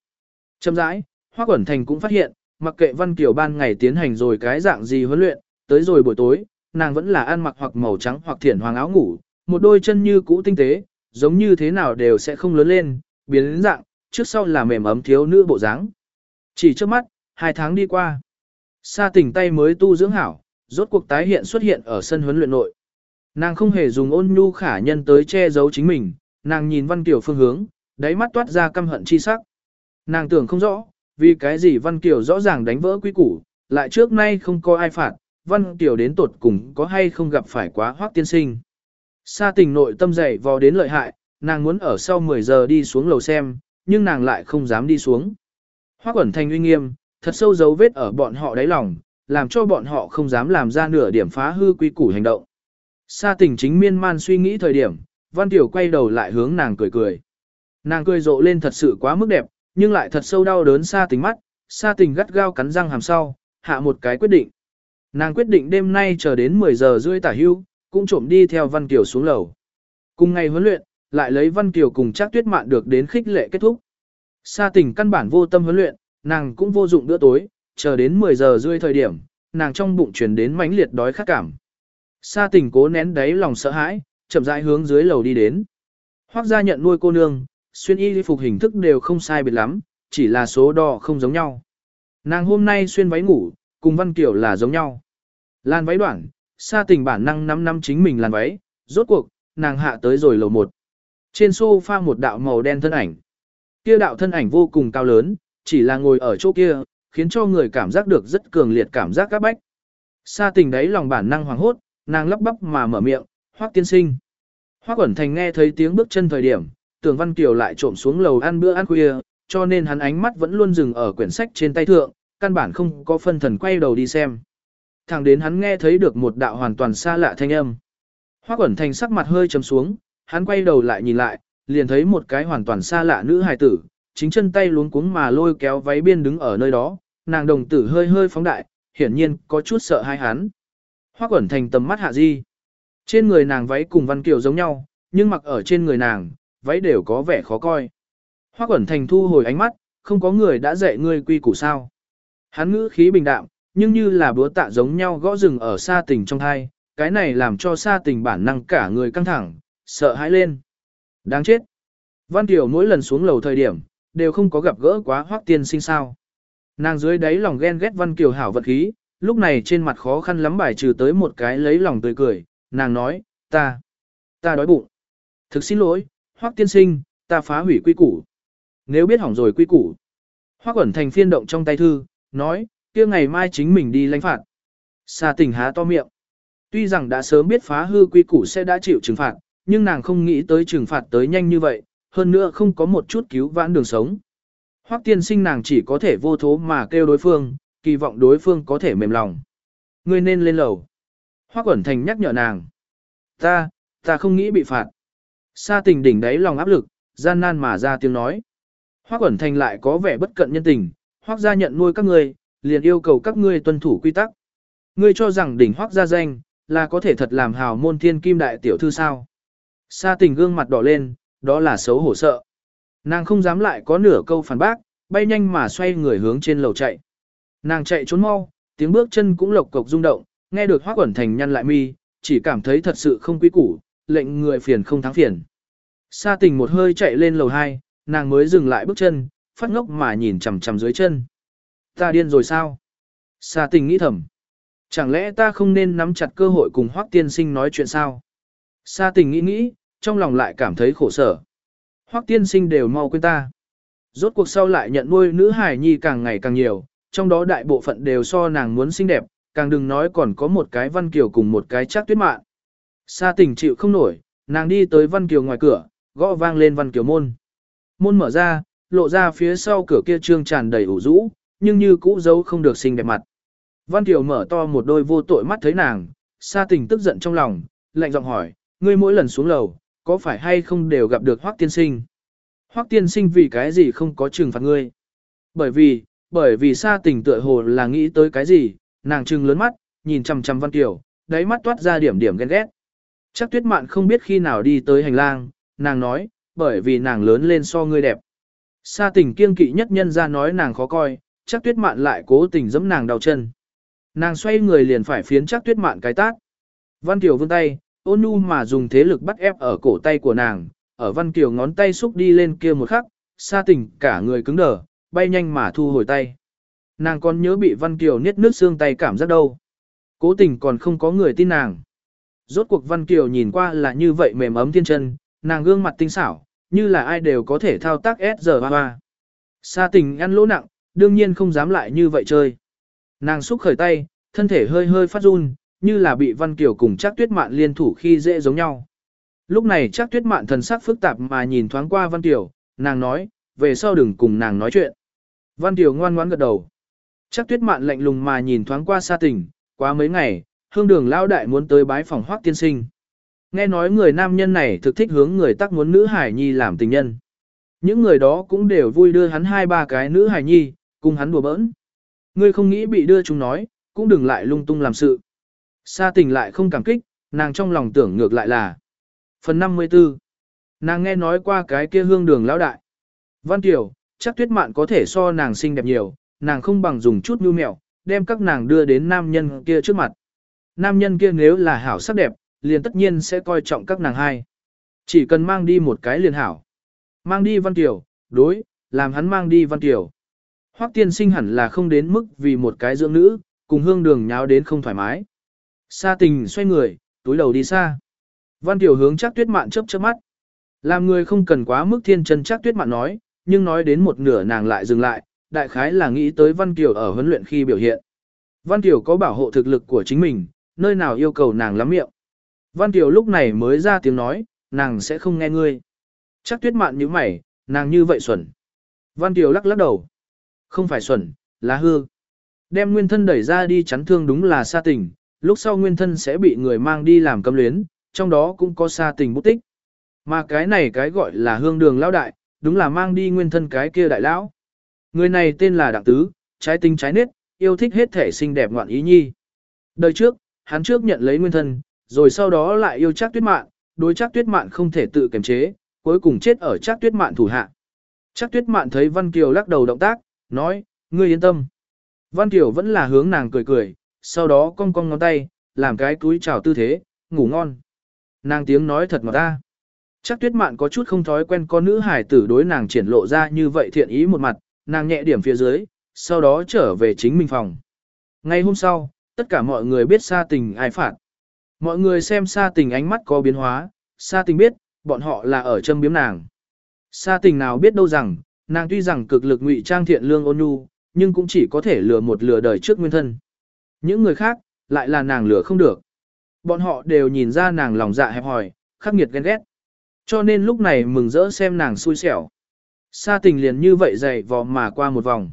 Châm rãi, hoa Quẩn Thành cũng phát hiện, mặc kệ Văn Kiều ban ngày tiến hành rồi cái dạng gì huấn luyện, tới rồi buổi tối, nàng vẫn là ăn mặc hoặc màu trắng hoặc thiển hoàng áo ngủ, một đôi chân như cũ tinh tế, giống như thế nào đều sẽ không lớn lên, biến đến dạng, trước sau là mềm ấm thiếu nữ bộ dáng. Chỉ trước mắt, hai tháng đi qua. Sa tỉnh tay mới tu dưỡng hảo, rốt cuộc tái hiện xuất hiện ở sân huấn luyện nội. Nàng không hề dùng ôn nhu khả nhân tới che giấu chính mình, nàng nhìn Văn Kiều phương hướng, đáy mắt toát ra căm hận chi sắc. Nàng tưởng không rõ, vì cái gì Văn Kiều rõ ràng đánh vỡ quy củ, lại trước nay không có ai phạt, Văn Kiều đến tột cùng có hay không gặp phải quá hoác tiên sinh. Sa tình nội tâm dày vò đến lợi hại, nàng muốn ở sau 10 giờ đi xuống lầu xem, nhưng nàng lại không dám đi xuống. Hoác ẩn thành uy nghiêm, thật sâu dấu vết ở bọn họ đáy lòng, làm cho bọn họ không dám làm ra nửa điểm phá hư quy củ hành động. Sa tình chính miên man suy nghĩ thời điểm, Văn Tiểu quay đầu lại hướng nàng cười cười. Nàng cười rộ lên thật sự quá mức đẹp, nhưng lại thật sâu đau đớn Sa tình mắt, Sa tình gắt gao cắn răng hàm sau, hạ một cái quyết định. Nàng quyết định đêm nay chờ đến 10 giờ rưỡi tả hưu, cũng trộm đi theo Văn Kiều xuống lầu. Cùng ngày huấn luyện, lại lấy Văn Kiều cùng Trác tuyết mạn được đến khích lệ kết thúc. Sa tình căn bản vô tâm huấn luyện, nàng cũng vô dụng bữa tối, chờ đến 10 giờ rưỡi thời điểm, nàng trong bụng truyền đến mãnh liệt đói khát cảm. Sa tình cố nén đáy lòng sợ hãi, chậm rãi hướng dưới lầu đi đến. Hoắc gia nhận nuôi cô nương, xuyên y phục hình thức đều không sai biệt lắm, chỉ là số đo không giống nhau. Nàng hôm nay xuyên váy ngủ, cùng Văn kiểu là giống nhau. Lan váy đoạn, Sa tình bản năng năm năm chính mình làn váy, rốt cuộc, nàng hạ tới rồi lầu một. Trên sofa một đạo màu đen thân ảnh. Kia đạo thân ảnh vô cùng cao lớn, chỉ là ngồi ở chỗ kia, khiến cho người cảm giác được rất cường liệt cảm giác các bách. Sa tình đấy lòng bản năng hoàng hốt, nàng lắp bắp mà mở miệng, hoác tiên sinh. Hoác ẩn thành nghe thấy tiếng bước chân thời điểm, tưởng văn kiều lại trộm xuống lầu ăn bữa ăn khuya, cho nên hắn ánh mắt vẫn luôn dừng ở quyển sách trên tay thượng, căn bản không có phân thần quay đầu đi xem. Thẳng đến hắn nghe thấy được một đạo hoàn toàn xa lạ thanh âm. Hoác ẩn thành sắc mặt hơi trầm xuống, hắn quay đầu lại nhìn lại, liền thấy một cái hoàn toàn xa lạ nữ hài tử, chính chân tay luống cuống mà lôi kéo váy biên đứng ở nơi đó, nàng đồng tử hơi hơi phóng đại, hiển nhiên có chút sợ hai hắn. Hoa quẩn thành tầm mắt hạ di. Trên người nàng váy cùng văn kiều giống nhau, nhưng mặc ở trên người nàng, váy đều có vẻ khó coi. Hoa quẩn thành thu hồi ánh mắt, không có người đã dạy ngươi quy củ sao. Hắn ngữ khí bình đạm, nhưng như là búa tạ giống nhau gõ rừng ở xa tình trong thai, cái này làm cho xa tình bản năng cả người căng thẳng, sợ hãi lên. Đáng chết. Văn Tiểu mỗi lần xuống lầu thời điểm, đều không có gặp gỡ quá hoác tiên sinh sao. Nàng dưới đáy lòng ghen ghét Văn Kiều hảo vật khí, lúc này trên mặt khó khăn lắm bài trừ tới một cái lấy lòng tươi cười, nàng nói, ta, ta đói bụng. Thực xin lỗi, hoác tiên sinh, ta phá hủy quy củ. Nếu biết hỏng rồi quy củ. Hoác ẩn thành phiên động trong tay thư, nói, kia ngày mai chính mình đi lãnh phạt. Sa Tỉnh há to miệng. Tuy rằng đã sớm biết phá hư quy củ sẽ đã chịu trừng phạt, nhưng nàng không nghĩ tới trừng phạt tới nhanh như vậy, hơn nữa không có một chút cứu vãn đường sống. Hoắc tiên sinh nàng chỉ có thể vô thố mà kêu đối phương, kỳ vọng đối phương có thể mềm lòng. Ngươi nên lên lầu. Hoắc ẩn Thành nhắc nhở nàng. Ta, ta không nghĩ bị phạt. Sa tình đỉnh đáy lòng áp lực, gian nan mà ra tiếng nói. Hoắc ẩn Thành lại có vẻ bất cận nhân tình, Hoắc gia nhận nuôi các ngươi, liền yêu cầu các ngươi tuân thủ quy tắc. Ngươi cho rằng đỉnh Hoắc gia danh, là có thể thật làm hào môn thiên kim đại tiểu thư sao. Sa tình gương mặt đỏ lên, đó là xấu hổ sợ. Nàng không dám lại có nửa câu phản bác, bay nhanh mà xoay người hướng trên lầu chạy. Nàng chạy trốn mau, tiếng bước chân cũng lộc cộc rung động, nghe được Hoắc Quẩn Thành nhăn lại mi, chỉ cảm thấy thật sự không quý củ, lệnh người phiền không thắng phiền. Sa tình một hơi chạy lên lầu 2, nàng mới dừng lại bước chân, phát ngốc mà nhìn chằm chằm dưới chân. Ta điên rồi sao? Sa tình nghĩ thầm. Chẳng lẽ ta không nên nắm chặt cơ hội cùng Hoắc tiên sinh nói chuyện sao? Sa tình nghĩ nghĩ, trong lòng lại cảm thấy khổ sở. Hoắc tiên sinh đều mau quên ta. Rốt cuộc sau lại nhận nuôi nữ hài nhi càng ngày càng nhiều, trong đó đại bộ phận đều so nàng muốn xinh đẹp, càng đừng nói còn có một cái văn kiều cùng một cái chắc tuyết mạn. Sa tình chịu không nổi, nàng đi tới văn kiều ngoài cửa, gõ vang lên văn kiều môn. Môn mở ra, lộ ra phía sau cửa kia trương tràn đầy ủ rũ, nhưng như cũ dấu không được xinh đẹp mặt. Văn kiều mở to một đôi vô tội mắt thấy nàng, sa tình tức giận trong lòng, lạnh giọng hỏi, ngươi mỗi lần xuống lầu, có phải hay không đều gặp được Hoắc tiên sinh? Hoắc tiên sinh vì cái gì không có trừng phạt ngươi? Bởi vì, bởi vì xa tình tựa hồ là nghĩ tới cái gì, nàng trừng lớn mắt, nhìn chằm chằm Văn Kiều, đáy mắt toát ra điểm điểm ghen ghét. Chắc tuyết mạn không biết khi nào đi tới hành lang, nàng nói, bởi vì nàng lớn lên so ngươi đẹp. Sa tình kiên kỵ nhất nhân ra nói nàng khó coi, chắc tuyết mạn lại cố tình giẫm nàng đau chân. Nàng xoay người liền phải phiến chắc tuyết mạn cái tát. Văn Kiều vươn tay, ôn nhu mà dùng thế lực bắt ép ở cổ tay của nàng, ở Văn Kiều ngón tay xúc đi lên kia một khắc, sa tình cả người cứng đờ, bay nhanh mà thu hồi tay. Nàng còn nhớ bị Văn Kiều niết nước xương tay cảm giác đâu. Cố tình còn không có người tin nàng. Rốt cuộc Văn Kiều nhìn qua là như vậy mềm ấm thiên chân, nàng gương mặt tinh xảo, như là ai đều có thể thao tác S giờ hoa. Sa tình ăn lỗ nặng, đương nhiên không dám lại như vậy chơi. Nàng xúc khởi tay, thân thể hơi hơi phát run, như là bị Văn Kiều cùng Trác tuyết mạn liên thủ khi dễ giống nhau. Lúc này Trác tuyết mạn thần sắc phức tạp mà nhìn thoáng qua Văn Kiều, nàng nói, về sau đừng cùng nàng nói chuyện. Văn Kiều ngoan ngoãn gật đầu. Trác tuyết mạn lạnh lùng mà nhìn thoáng qua xa tình, quá mấy ngày, hương đường Lão đại muốn tới bái phòng Hoắc tiên sinh. Nghe nói người nam nhân này thực thích hướng người tắc muốn nữ hải nhi làm tình nhân. Những người đó cũng đều vui đưa hắn hai ba cái nữ hải nhi, cùng hắn đùa bỡn. Ngươi không nghĩ bị đưa chúng nói, cũng đừng lại lung tung làm sự. Sa tình lại không cảm kích, nàng trong lòng tưởng ngược lại là. Phần 54 Nàng nghe nói qua cái kia hương đường lão đại. Văn Kiều, chắc tuyết mạn có thể so nàng xinh đẹp nhiều, nàng không bằng dùng chút nhu mẹo, đem các nàng đưa đến nam nhân kia trước mặt. Nam nhân kia nếu là hảo sắc đẹp, liền tất nhiên sẽ coi trọng các nàng hai. Chỉ cần mang đi một cái liền hảo. Mang đi Văn Kiều, đối, làm hắn mang đi Văn Kiều. Hoắc tiên sinh hẳn là không đến mức vì một cái dưỡng nữ, cùng hương đường nháo đến không thoải mái. Sa tình xoay người, túi đầu đi xa. Văn Tiểu hướng chắc tuyết mạn chớp chớp mắt. Làm người không cần quá mức thiên chân chắc tuyết mạn nói, nhưng nói đến một nửa nàng lại dừng lại, đại khái là nghĩ tới Văn Kiều ở huấn luyện khi biểu hiện. Văn Kiều có bảo hộ thực lực của chính mình, nơi nào yêu cầu nàng lắm miệng. Văn Kiều lúc này mới ra tiếng nói, nàng sẽ không nghe ngươi. Chắc tuyết mạn như mày, nàng như vậy xuẩn. Văn Kiều lắc lắc đầu. Không phải xuẩn, là hư. Đem nguyên thân đẩy ra đi chắn thương đúng là xa tình, lúc sau nguyên thân sẽ bị người mang đi làm cấm luyến, trong đó cũng có xa tình bút tích. Mà cái này cái gọi là hương đường lão đại, đúng là mang đi nguyên thân cái kia đại lão. Người này tên là Đặng Tứ, trái tinh trái nết, yêu thích hết thể xinh đẹp ngoạn ý nhi. Đời trước, hắn trước nhận lấy nguyên thân, rồi sau đó lại yêu chắc tuyết mạn, đối chắc tuyết mạn không thể tự kiềm chế, cuối cùng chết ở chắc tuyết mạn thủ hạ. Chắc tuyết mạn thấy Văn Kiều lắc đầu động tác, nói, ngươi yên tâm. Văn Kiều vẫn là hướng nàng cười cười, sau đó cong cong ngón tay, làm cái túi chào tư thế, ngủ ngon. Nàng tiếng nói thật mà ta. Chắc tuyết mạn có chút không thói quen con nữ hải tử đối nàng triển lộ ra như vậy thiện ý một mặt, nàng nhẹ điểm phía dưới, sau đó trở về chính mình phòng. Ngay hôm sau, tất cả mọi người biết sa tình ai phạt. Mọi người xem sa tình ánh mắt có biến hóa, sa tình biết, bọn họ là ở châm biếm nàng. Sa tình nào biết đâu rằng, nàng tuy rằng cực lực ngụy trang thiện lương ôn nhu, nhưng cũng chỉ có thể lừa một lừa đời trước nguyên thân. Những người khác, lại là nàng lửa không được. Bọn họ đều nhìn ra nàng lòng dạ hẹp hòi, khắc nghiệt ghen ghét. Cho nên lúc này mừng rỡ xem nàng xui xẻo. Sa tình liền như vậy dày vò mà qua một vòng.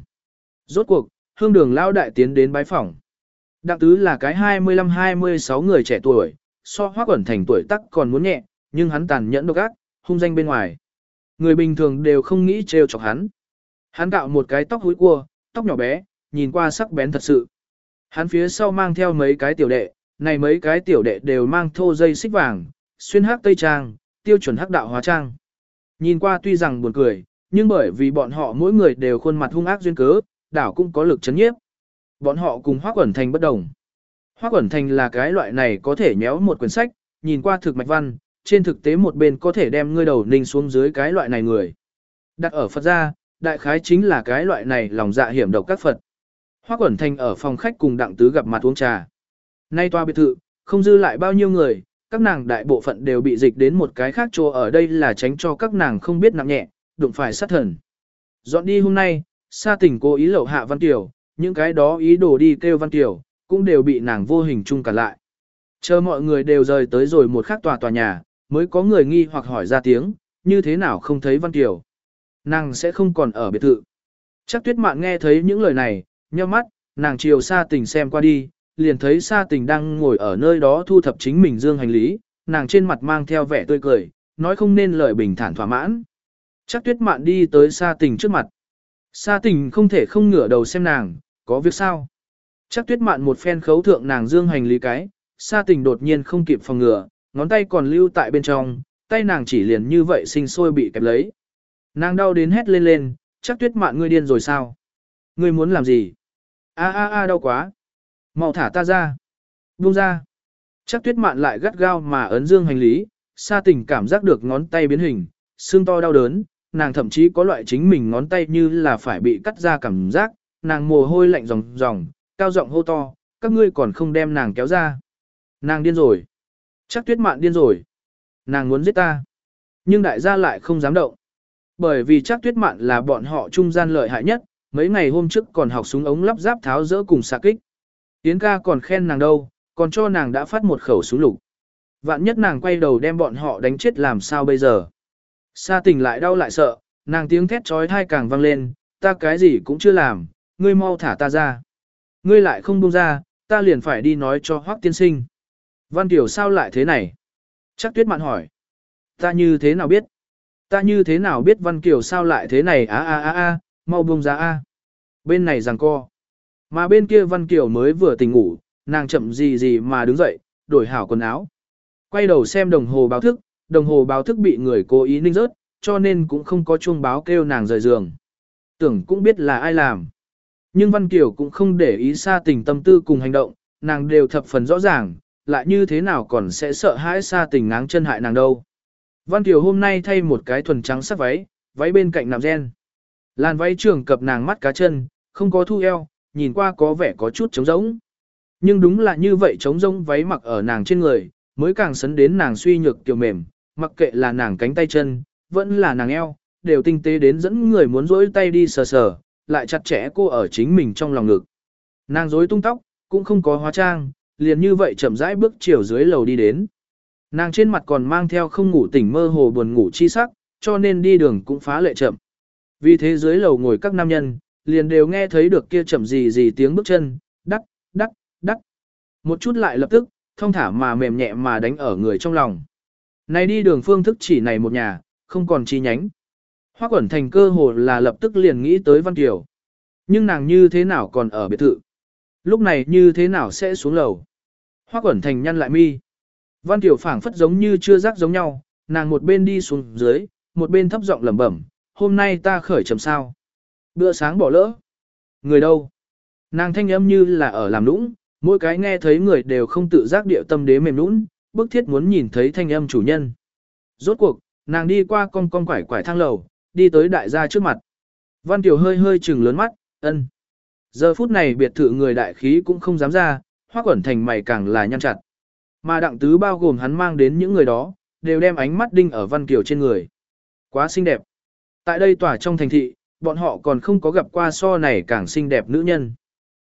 Rốt cuộc, hương đường lao đại tiến đến bái phỏng. Đặng tứ là cái 25-26 người trẻ tuổi, so hoác ẩn thành tuổi tắc còn muốn nhẹ, nhưng hắn tàn nhẫn độc ác, hung danh bên ngoài. Người bình thường đều không nghĩ trêu chọc hắn. Hắn cạo một cái tóc húi cua, tóc nhỏ bé, nhìn qua sắc bén thật sự. Hắn phía sau mang theo mấy cái tiểu đệ, này mấy cái tiểu đệ đều mang thô dây xích vàng, xuyên hắc tây trang, tiêu chuẩn hắc đạo hóa trang. Nhìn qua tuy rằng buồn cười, nhưng bởi vì bọn họ mỗi người đều khuôn mặt hung ác duyên cớ, đảo cũng có lực chấn nhiếp. Bọn họ cùng Hoắc Quẩn Thành bất đồng. Hoắc Quẩn Thành là cái loại này có thể nhéo một quyển sách, nhìn qua thực mạch văn, trên thực tế một bên có thể đem ngươi đầu ninh xuống dưới cái loại này người. Đặt ở Phật gia, đại khái chính là cái loại này lòng dạ hiểm độc các Phật. Hoác Quẩn Thành ở phòng khách cùng đặng tứ gặp mặt uống trà. Nay toa biệt thự, không dư lại bao nhiêu người, các nàng đại bộ phận đều bị dịch đến một cái khác chỗ ở đây là tránh cho các nàng không biết nặng nhẹ, đụng phải sát thần. Dọn đi hôm nay, Sa tình cố ý lậu hạ Văn Kiều, những cái đó ý đồ đi kêu Văn Kiều, cũng đều bị nàng vô hình chung cả lại. Chờ mọi người đều rời tới rồi một khắc tòa tòa nhà, mới có người nghi hoặc hỏi ra tiếng, như thế nào không thấy Văn Kiều. Nàng sẽ không còn ở biệt thự. Chắc tuyết mạn nghe thấy những lời này, nheo mắt, nàng chiều Sa tình xem qua đi, liền thấy Sa tình đang ngồi ở nơi đó thu thập chính mình dương hành lý, nàng trên mặt mang theo vẻ tươi cười, nói không nên lời bình thản thỏa mãn. Chắc tuyết mạn đi tới Sa tình trước mặt. Sa tình không thể không ngửa đầu xem nàng, có việc sao? Chắc tuyết mạn một phen khấu thượng nàng dương hành lý cái, sa tình đột nhiên không kịp phòng ngừa, ngón tay còn lưu tại bên trong, tay nàng chỉ liền như vậy sinh sôi bị kẹp lấy. Nàng đau đến hét lên lên, chắc tuyết mạn ngươi điên rồi sao? Ngươi muốn làm gì? A a a đau quá. Mau thả ta ra. Buông ra. Chắc tuyết mạn lại gắt gao mà ấn dương hành lý, xa tình cảm giác được ngón tay biến hình, xương to đau đớn, nàng thậm chí có loại chính mình ngón tay như là phải bị cắt ra cảm giác, nàng mồ hôi lạnh ròng ròng, cao giọng hô to, các ngươi còn không đem nàng kéo ra. Nàng điên rồi. Chắc tuyết mạn điên rồi. Nàng muốn giết ta. Nhưng đại gia lại không dám động. Bởi vì chắc tuyết mạn là bọn họ trung gian lợi hại nhất, mấy ngày hôm trước còn học súng ống lắp ráp tháo rỡ cùng xạ kích. Yến ca còn khen nàng đâu, còn cho nàng đã phát một khẩu súng lục. Vạn nhất nàng quay đầu đem bọn họ đánh chết làm sao bây giờ. Sa tình lại đau lại sợ, nàng tiếng thét trói thai càng vang lên, ta cái gì cũng chưa làm, ngươi mau thả ta ra. Ngươi lại không buông ra, ta liền phải đi nói cho Hoắc tiên sinh. Văn Tiểu sao lại thế này? Chắc tuyết mạn hỏi. Ta như thế nào biết? Ta như thế nào biết Văn Kiều sao lại thế này a a a a, mau buông ra a. Bên này rằng co. Mà bên kia Văn Kiều mới vừa tỉnh ngủ, nàng chậm gì gì mà đứng dậy, đổi hảo quần áo. Quay đầu xem đồng hồ báo thức, đồng hồ báo thức bị người cố ý ninh rớt, cho nên cũng không có chuông báo kêu nàng rời giường. Tưởng cũng biết là ai làm. Nhưng Văn Kiều cũng không để ý xa tình tâm tư cùng hành động, nàng đều thập phần rõ ràng, lại như thế nào còn sẽ sợ hãi xa tình ngáng chân hại nàng đâu. Văn Kiều hôm nay thay một cái thuần trắng sắc váy, váy bên cạnh nằm gen. Làn váy trường cập nàng mắt cá chân, không có thu eo, nhìn qua có vẻ có chút trống rỗng. Nhưng đúng là như vậy trống rỗng váy mặc ở nàng trên người, mới càng sấn đến nàng suy nhược tiểu mềm, mặc kệ là nàng cánh tay chân, vẫn là nàng eo, đều tinh tế đến dẫn người muốn rỗi tay đi sờ sờ, lại chặt chẽ cô ở chính mình trong lòng ngực. Nàng rối tung tóc, cũng không có hóa trang, liền như vậy chậm rãi bước chiều dưới lầu đi đến. Nàng trên mặt còn mang theo không ngủ tỉnh mơ hồ buồn ngủ chi sắc, cho nên đi đường cũng phá lệ chậm. Vì thế dưới lầu ngồi các nam nhân, liền đều nghe thấy được kia chậm gì gì tiếng bước chân, đắc, đắc, đắc. Một chút lại lập tức, thông thả mà mềm nhẹ mà đánh ở người trong lòng. Này đi đường phương thức chỉ này một nhà, không còn chi nhánh. Hoa quẩn thành cơ hồ là lập tức liền nghĩ tới Văn Kiều. Nhưng nàng như thế nào còn ở biệt thự? Lúc này như thế nào sẽ xuống lầu? Hoa quẩn thành nhăn lại mi. Văn Kiều phảng phất giống như chưa rắc giống nhau, nàng một bên đi xuống dưới, một bên thấp giọng lẩm bẩm, hôm nay ta khởi chậm sao. Bữa sáng bỏ lỡ. Người đâu? Nàng thanh âm như là ở làm nũng, mỗi cái nghe thấy người đều không tự giác điệu tâm đế mềm nũng, bức thiết muốn nhìn thấy thanh âm chủ nhân. Rốt cuộc, nàng đi qua con con quải quải thang lầu, đi tới đại gia trước mặt. Văn Kiều hơi hơi chừng lớn mắt, ân. Giờ phút này biệt thự người đại khí cũng không dám ra, hoa quẩn thành mày càng là nhăn chặt. Mà đặng tứ bao gồm hắn mang đến những người đó, đều đem ánh mắt đinh ở Văn Kiều trên người. Quá xinh đẹp. Tại đây tỏa trong thành thị, bọn họ còn không có gặp qua so này càng xinh đẹp nữ nhân.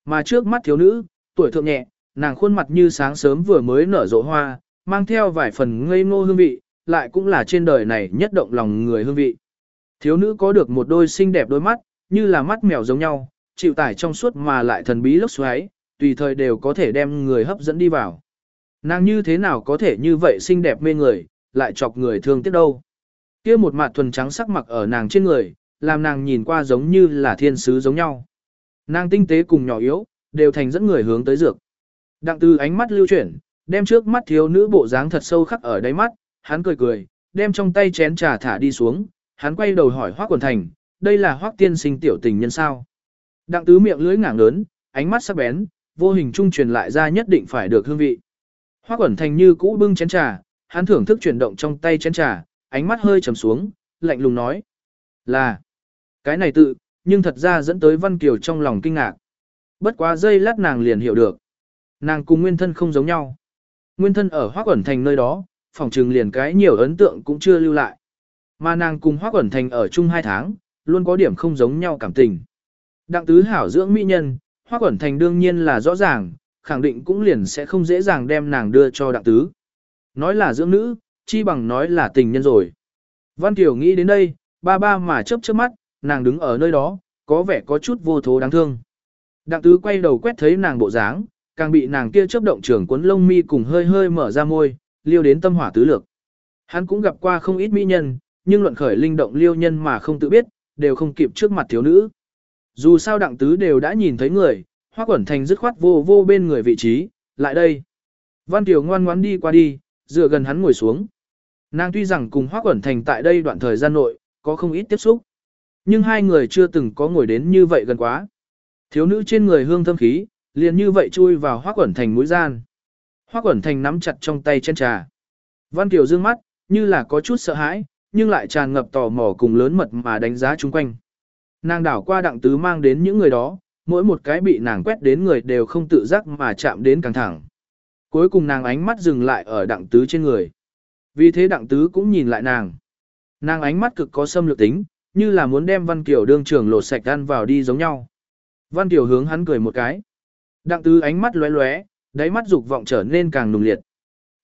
Mà trước mắt thiếu nữ, tuổi thượng nhẹ, nàng khuôn mặt như sáng sớm vừa mới nở rộ hoa, mang theo vài phần ngây ngô hương vị, lại cũng là trên đời này nhất động lòng người hương vị. Thiếu nữ có được một đôi xinh đẹp đôi mắt, như là mắt mèo giống nhau, chịu tải trong suốt mà lại thần bí lốc xoáy, tùy thời đều có thể đem người hấp dẫn đi vào. Nàng như thế nào có thể như vậy xinh đẹp mê người, lại chọc người thương tiếc đâu kia một mặt thuần trắng sắc mặc ở nàng trên người, làm nàng nhìn qua giống như là thiên sứ giống nhau. Nàng tinh tế cùng nhỏ yếu, đều thành dẫn người hướng tới dược. Đặng từ ánh mắt lưu chuyển, đem trước mắt thiếu nữ bộ dáng thật sâu khắc ở đáy mắt, hắn cười cười, đem trong tay chén trà thả đi xuống, hắn quay đầu hỏi Hoắc Quần Thành, đây là Hoắc tiên sinh tiểu tình nhân sao? Đặng tứ miệng lưỡi ngảng lớn, ánh mắt sắc bén, vô hình trung truyền lại ra nhất định phải được hương vị. Hoắc Quần Thành như cũ bưng chén trà, hắn thưởng thức chuyển động trong tay chén trà, ánh mắt hơi trầm xuống, lạnh lùng nói: "Là cái này tự, nhưng thật ra dẫn tới Văn Kiều trong lòng kinh ngạc. Bất quá giây lát nàng liền hiểu được. Nàng cùng nguyên thân không giống nhau. Nguyên thân ở Hoác Quẩn Thành nơi đó, phòng trừng liền cái nhiều ấn tượng cũng chưa lưu lại. Mà nàng cùng Hoác Quẩn Thành ở chung hai tháng, luôn có điểm không giống nhau cảm tình. Đặng tứ hảo dưỡng mỹ nhân, Hoác Quẩn Thành đương nhiên là rõ ràng, khẳng định cũng liền sẽ không dễ dàng đem nàng đưa cho đặng tứ. Nói là dưỡng nữ, chi bằng nói là tình nhân rồi. Văn Kiều nghĩ đến đây, ba ba mà chớp chớp mắt, nàng đứng ở nơi đó, có vẻ có chút vô thố đáng thương. Đặng tứ quay đầu quét thấy nàng bộ dáng, càng bị nàng kia chớp động trường cuốn lông mi cùng hơi hơi mở ra môi, liêu đến tâm hỏa tứ lược. Hắn cũng gặp qua không ít mỹ nhân, nhưng luận khởi linh động liêu nhân mà không tự biết, đều không kịp trước mặt thiếu nữ. Dù sao đặng tứ đều đã nhìn thấy người, hoa quẩn thành dứt khoát vô vô bên người vị trí, lại đây. Văn Kiều ngoan ngoãn đi qua đi, dựa gần hắn ngồi xuống. Nàng tuy rằng cùng Hoác Quẩn Thành tại đây đoạn thời gian nội, có không ít tiếp xúc. Nhưng hai người chưa từng có ngồi đến như vậy gần quá. Thiếu nữ trên người hương thơm khí, liền như vậy chui vào Hoác Quẩn Thành mũi gian. Hoác Quẩn Thành nắm chặt trong tay chân trà. Văn Kiều dương mắt, như là có chút sợ hãi, nhưng lại tràn ngập tò mò cùng lớn mật mà đánh giá chung quanh. Nàng đảo qua đặng tứ mang đến những người đó, mỗi một cái bị nàng quét đến người đều không tự giác mà chạm đến căng thẳng. Cuối cùng nàng ánh mắt dừng lại ở đặng tứ trên người. Vì thế đặng tứ cũng nhìn lại nàng. Nàng ánh mắt cực có xâm lược tính, như là muốn đem Văn Kiều đương trường lột sạch ăn vào đi giống nhau. Văn Kiều hướng hắn cười một cái. Đặng tứ ánh mắt lóe lóe, đáy mắt dục vọng trở nên càng nùng liệt.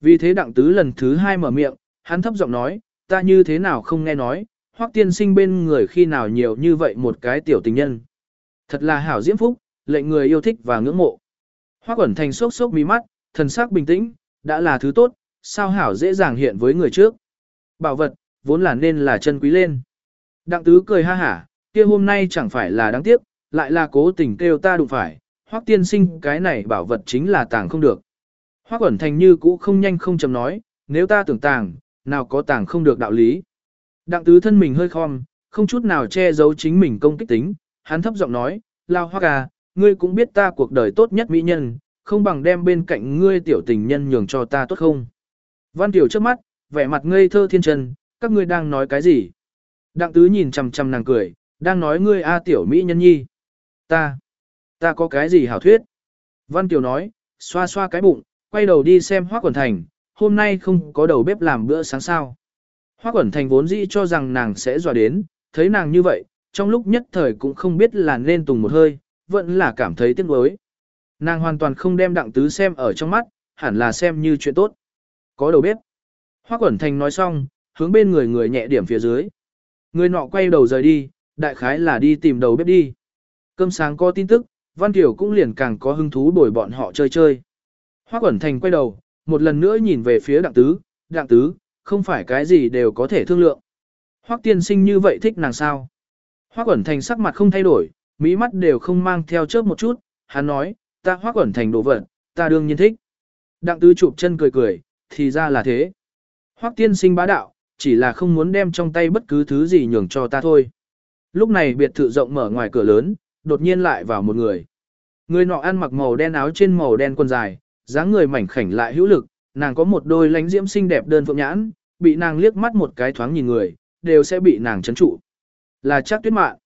Vì thế đặng tứ lần thứ hai mở miệng, hắn thấp giọng nói, ta như thế nào không nghe nói, hoắc tiên sinh bên người khi nào nhiều như vậy một cái tiểu tình nhân. Thật là hảo diễm phúc, lệnh người yêu thích và ngưỡng mộ. Hoắc ẩn thành sốc sốc mí mắt, thần sắc bình tĩnh, đã là thứ tốt, sao hảo dễ dàng hiện với người trước. Bảo vật, vốn là nên là chân quý lên. Đặng tứ cười ha hả, kia hôm nay chẳng phải là đáng tiếc, lại là cố tình kêu ta đụng phải, hoắc tiên sinh cái này bảo vật chính là tàng không được. Hoắc ẩn thành như cũ không nhanh không chậm nói, nếu ta tưởng tàng, nào có tàng không được đạo lý. Đặng tứ thân mình hơi khom, không chút nào che giấu chính mình công kích tính, hắn thấp giọng nói, lao Hoắc à, ngươi cũng biết ta cuộc đời tốt nhất mỹ nhân, không bằng đem bên cạnh ngươi tiểu tình nhân nhường cho ta tốt không. Văn tiểu trước mắt, vẻ mặt ngây thơ thiên chân, các ngươi đang nói cái gì? Đặng tứ nhìn chằm chằm nàng cười, đang nói ngươi a tiểu mỹ nhân nhi. Ta, ta có cái gì hảo thuyết? Văn tiểu nói, xoa xoa cái bụng, quay đầu đi xem Hoa Quẩn Thành, hôm nay không có đầu bếp làm bữa sáng sao. Hoa Quẩn Thành vốn dĩ cho rằng nàng sẽ dọa đến, thấy nàng như vậy, trong lúc nhất thời cũng không biết là nên tùng một hơi, vẫn là cảm thấy tiếc nuối. Nàng hoàn toàn không đem đặng tứ xem ở trong mắt, hẳn là xem như chuyện tốt. Có đầu bếp. Hoa Quẩn Thành nói xong, hướng bên người người nhẹ điểm phía dưới. Người nọ quay đầu rời đi, đại khái là đi tìm đầu bếp đi. Cơm sáng có tin tức, Văn Kiều cũng liền càng có hứng thú bồi bọn họ chơi chơi. Hoa Quẩn Thành quay đầu, một lần nữa nhìn về phía đặng tứ, đặng tứ, không phải cái gì đều có thể thương lượng. Hoắc tiên sinh như vậy thích nàng sao? Hoắc Quẩn Thành sắc mặt không thay đổi, mỹ mắt đều không mang theo chớp một chút, hắn nói, ta Hoắc Quẩn Thành đồ vật, ta đương nhiên thích. Đặng tứ chụp chân cười cười, thì ra là thế. Hoắc tiên sinh bá đạo, chỉ là không muốn đem trong tay bất cứ thứ gì nhường cho ta thôi. Lúc này biệt thự rộng mở ngoài cửa lớn, đột nhiên lại vào một người. Người nọ ăn mặc màu đen áo trên màu đen quần dài, dáng người mảnh khảnh lại hữu lực, nàng có một đôi lánh diễm xinh đẹp đơn phượng nhãn, bị nàng liếc mắt một cái thoáng nhìn người, đều sẽ bị nàng chấn trụ. Là chắc tuyết mạn.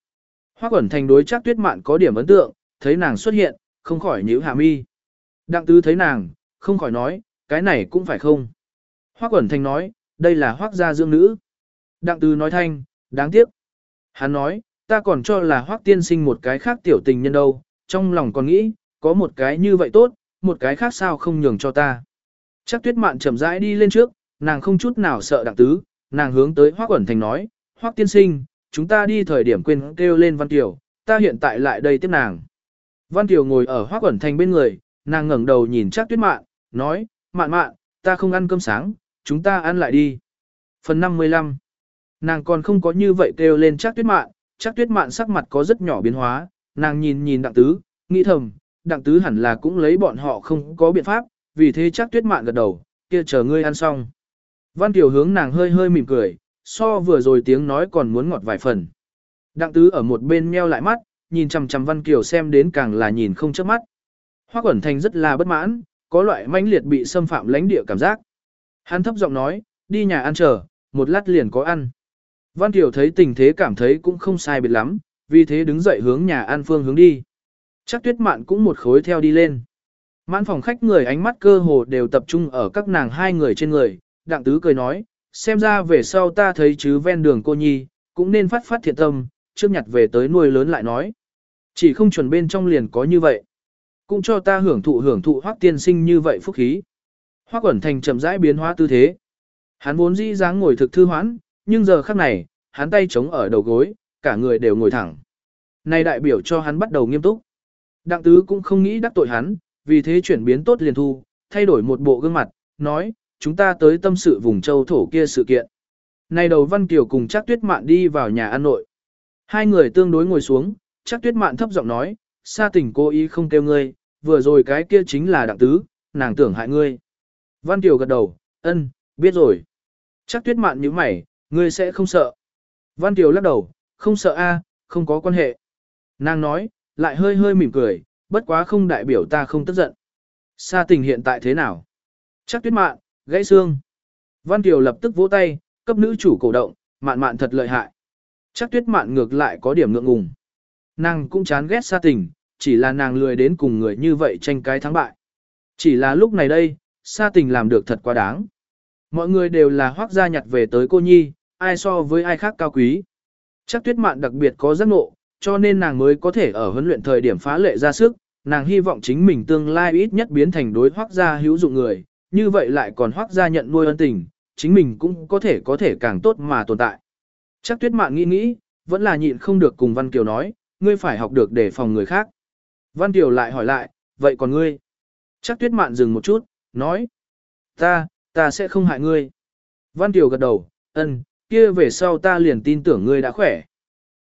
Hoắc ẩn thành đối chắc tuyết mạn có điểm ấn tượng, thấy nàng xuất hiện, không khỏi nhíu hạ mi. Đặng tứ thấy nàng, không khỏi nói, cái này cũng phải không. Hoác Quẩn thành nói, đây là hoác gia dương nữ. Đặng tứ nói thanh, đáng tiếc. Hắn nói, ta còn cho là hoác tiên sinh một cái khác tiểu tình nhân đâu, trong lòng còn nghĩ, có một cái như vậy tốt, một cái khác sao không nhường cho ta. Chắc tuyết mạn chậm rãi đi lên trước, nàng không chút nào sợ đặng tứ, nàng hướng tới Hoác Quẩn Thành nói, Hoác tiên sinh, chúng ta đi thời điểm quên kêu lên Văn Kiều, ta hiện tại lại đây tiếp nàng. Văn Kiều ngồi ở Hoác Quẩn Thành bên người, nàng ngẩng đầu nhìn chắc tuyết mạn, nói, mạn mạn, ta không ăn cơm sáng, chúng ta ăn lại đi. Phần 55 Nàng còn không có như vậy kêu lên chắc tuyết mạn, chắc tuyết mạn sắc mặt có rất nhỏ biến hóa, nàng nhìn nhìn đặng tứ, nghĩ thầm, đặng tứ hẳn là cũng lấy bọn họ không có biện pháp, vì thế chắc tuyết mạn gật đầu, kia chờ ngươi ăn xong. Văn Tiểu hướng nàng hơi hơi mỉm cười, so vừa rồi tiếng nói còn muốn ngọt vài phần. Đặng tứ ở một bên meo lại mắt, nhìn chằm chằm Văn Kiều xem đến càng là nhìn không chớp mắt. Hoắc Quẩn Thành rất là bất mãn, có loại mãnh liệt bị xâm phạm lãnh địa cảm giác. Hắn thấp giọng nói, đi nhà ăn chờ, một lát liền có ăn. Văn Kiều thấy tình thế cảm thấy cũng không sai biệt lắm, vì thế đứng dậy hướng nhà ăn phương hướng đi. Chắc tuyết mạn cũng một khối theo đi lên. Mãn phòng khách người ánh mắt cơ hồ đều tập trung ở các nàng hai người trên người, đặng tứ cười nói, xem ra về sau ta thấy chứ ven đường cô nhi, cũng nên phát phát thiện tâm, trước nhặt về tới nuôi lớn lại nói. Chỉ không chuẩn bên trong liền có như vậy. Cũng cho ta hưởng thụ hưởng thụ hoác tiên sinh như vậy phúc khí. Hoác ẩn thành chậm rãi biến hóa tư thế. Hắn vốn dĩ dáng ngồi thực thư hoãn, nhưng giờ khắc này, hắn tay chống ở đầu gối, cả người đều ngồi thẳng. Này đại biểu cho hắn bắt đầu nghiêm túc. Đặng tứ cũng không nghĩ đắc tội hắn, vì thế chuyển biến tốt liền thu, thay đổi một bộ gương mặt, nói, chúng ta tới tâm sự vùng châu thổ kia sự kiện. Này đầu Văn Kiều cùng chắc tuyết mạn đi vào nhà ăn nội. Hai người tương đối ngồi xuống, chắc tuyết mạn thấp giọng nói, xa tình cô ý không kêu ngươi, vừa rồi cái kia chính là đặng tứ, nàng tưởng hại ngươi. Văn Kiều gật đầu, ân, biết rồi. Chắc tuyết mạn như mày, ngươi sẽ không sợ. Văn Kiều lắc đầu, không sợ a, không có quan hệ. Nàng nói, lại hơi hơi mỉm cười, bất quá không đại biểu ta không tức giận. Sa tình hiện tại thế nào? Chắc tuyết mạn, gãy xương. Văn Kiều lập tức vỗ tay, cấp nữ chủ cổ động, mạn mạn thật lợi hại. Chắc tuyết mạn ngược lại có điểm ngượng ngùng. Nàng cũng chán ghét sa tình, chỉ là nàng lười đến cùng người như vậy tranh cái thắng bại. Chỉ là lúc này đây, sa tình làm được thật quá đáng. Mọi người đều là hoác gia nhặt về tới cô nhi, ai so với ai khác cao quý. Chắc tuyết mạn đặc biệt có giác ngộ, cho nên nàng mới có thể ở huấn luyện thời điểm phá lệ ra sức, nàng hy vọng chính mình tương lai ít nhất biến thành đối hoác gia hữu dụng người, như vậy lại còn hoác gia nhận nuôi ân tình, chính mình cũng có thể có thể càng tốt mà tồn tại. Chắc tuyết mạn nghĩ nghĩ, vẫn là nhịn không được cùng Văn Kiều nói, ngươi phải học được để phòng người khác. Văn Tiểu lại hỏi lại, vậy còn ngươi? Chắc tuyết mạn dừng một chút, nói, ta, ta sẽ không hại ngươi. Văn Tiểu gật đầu, ân, kia về sau ta liền tin tưởng ngươi đã khỏe.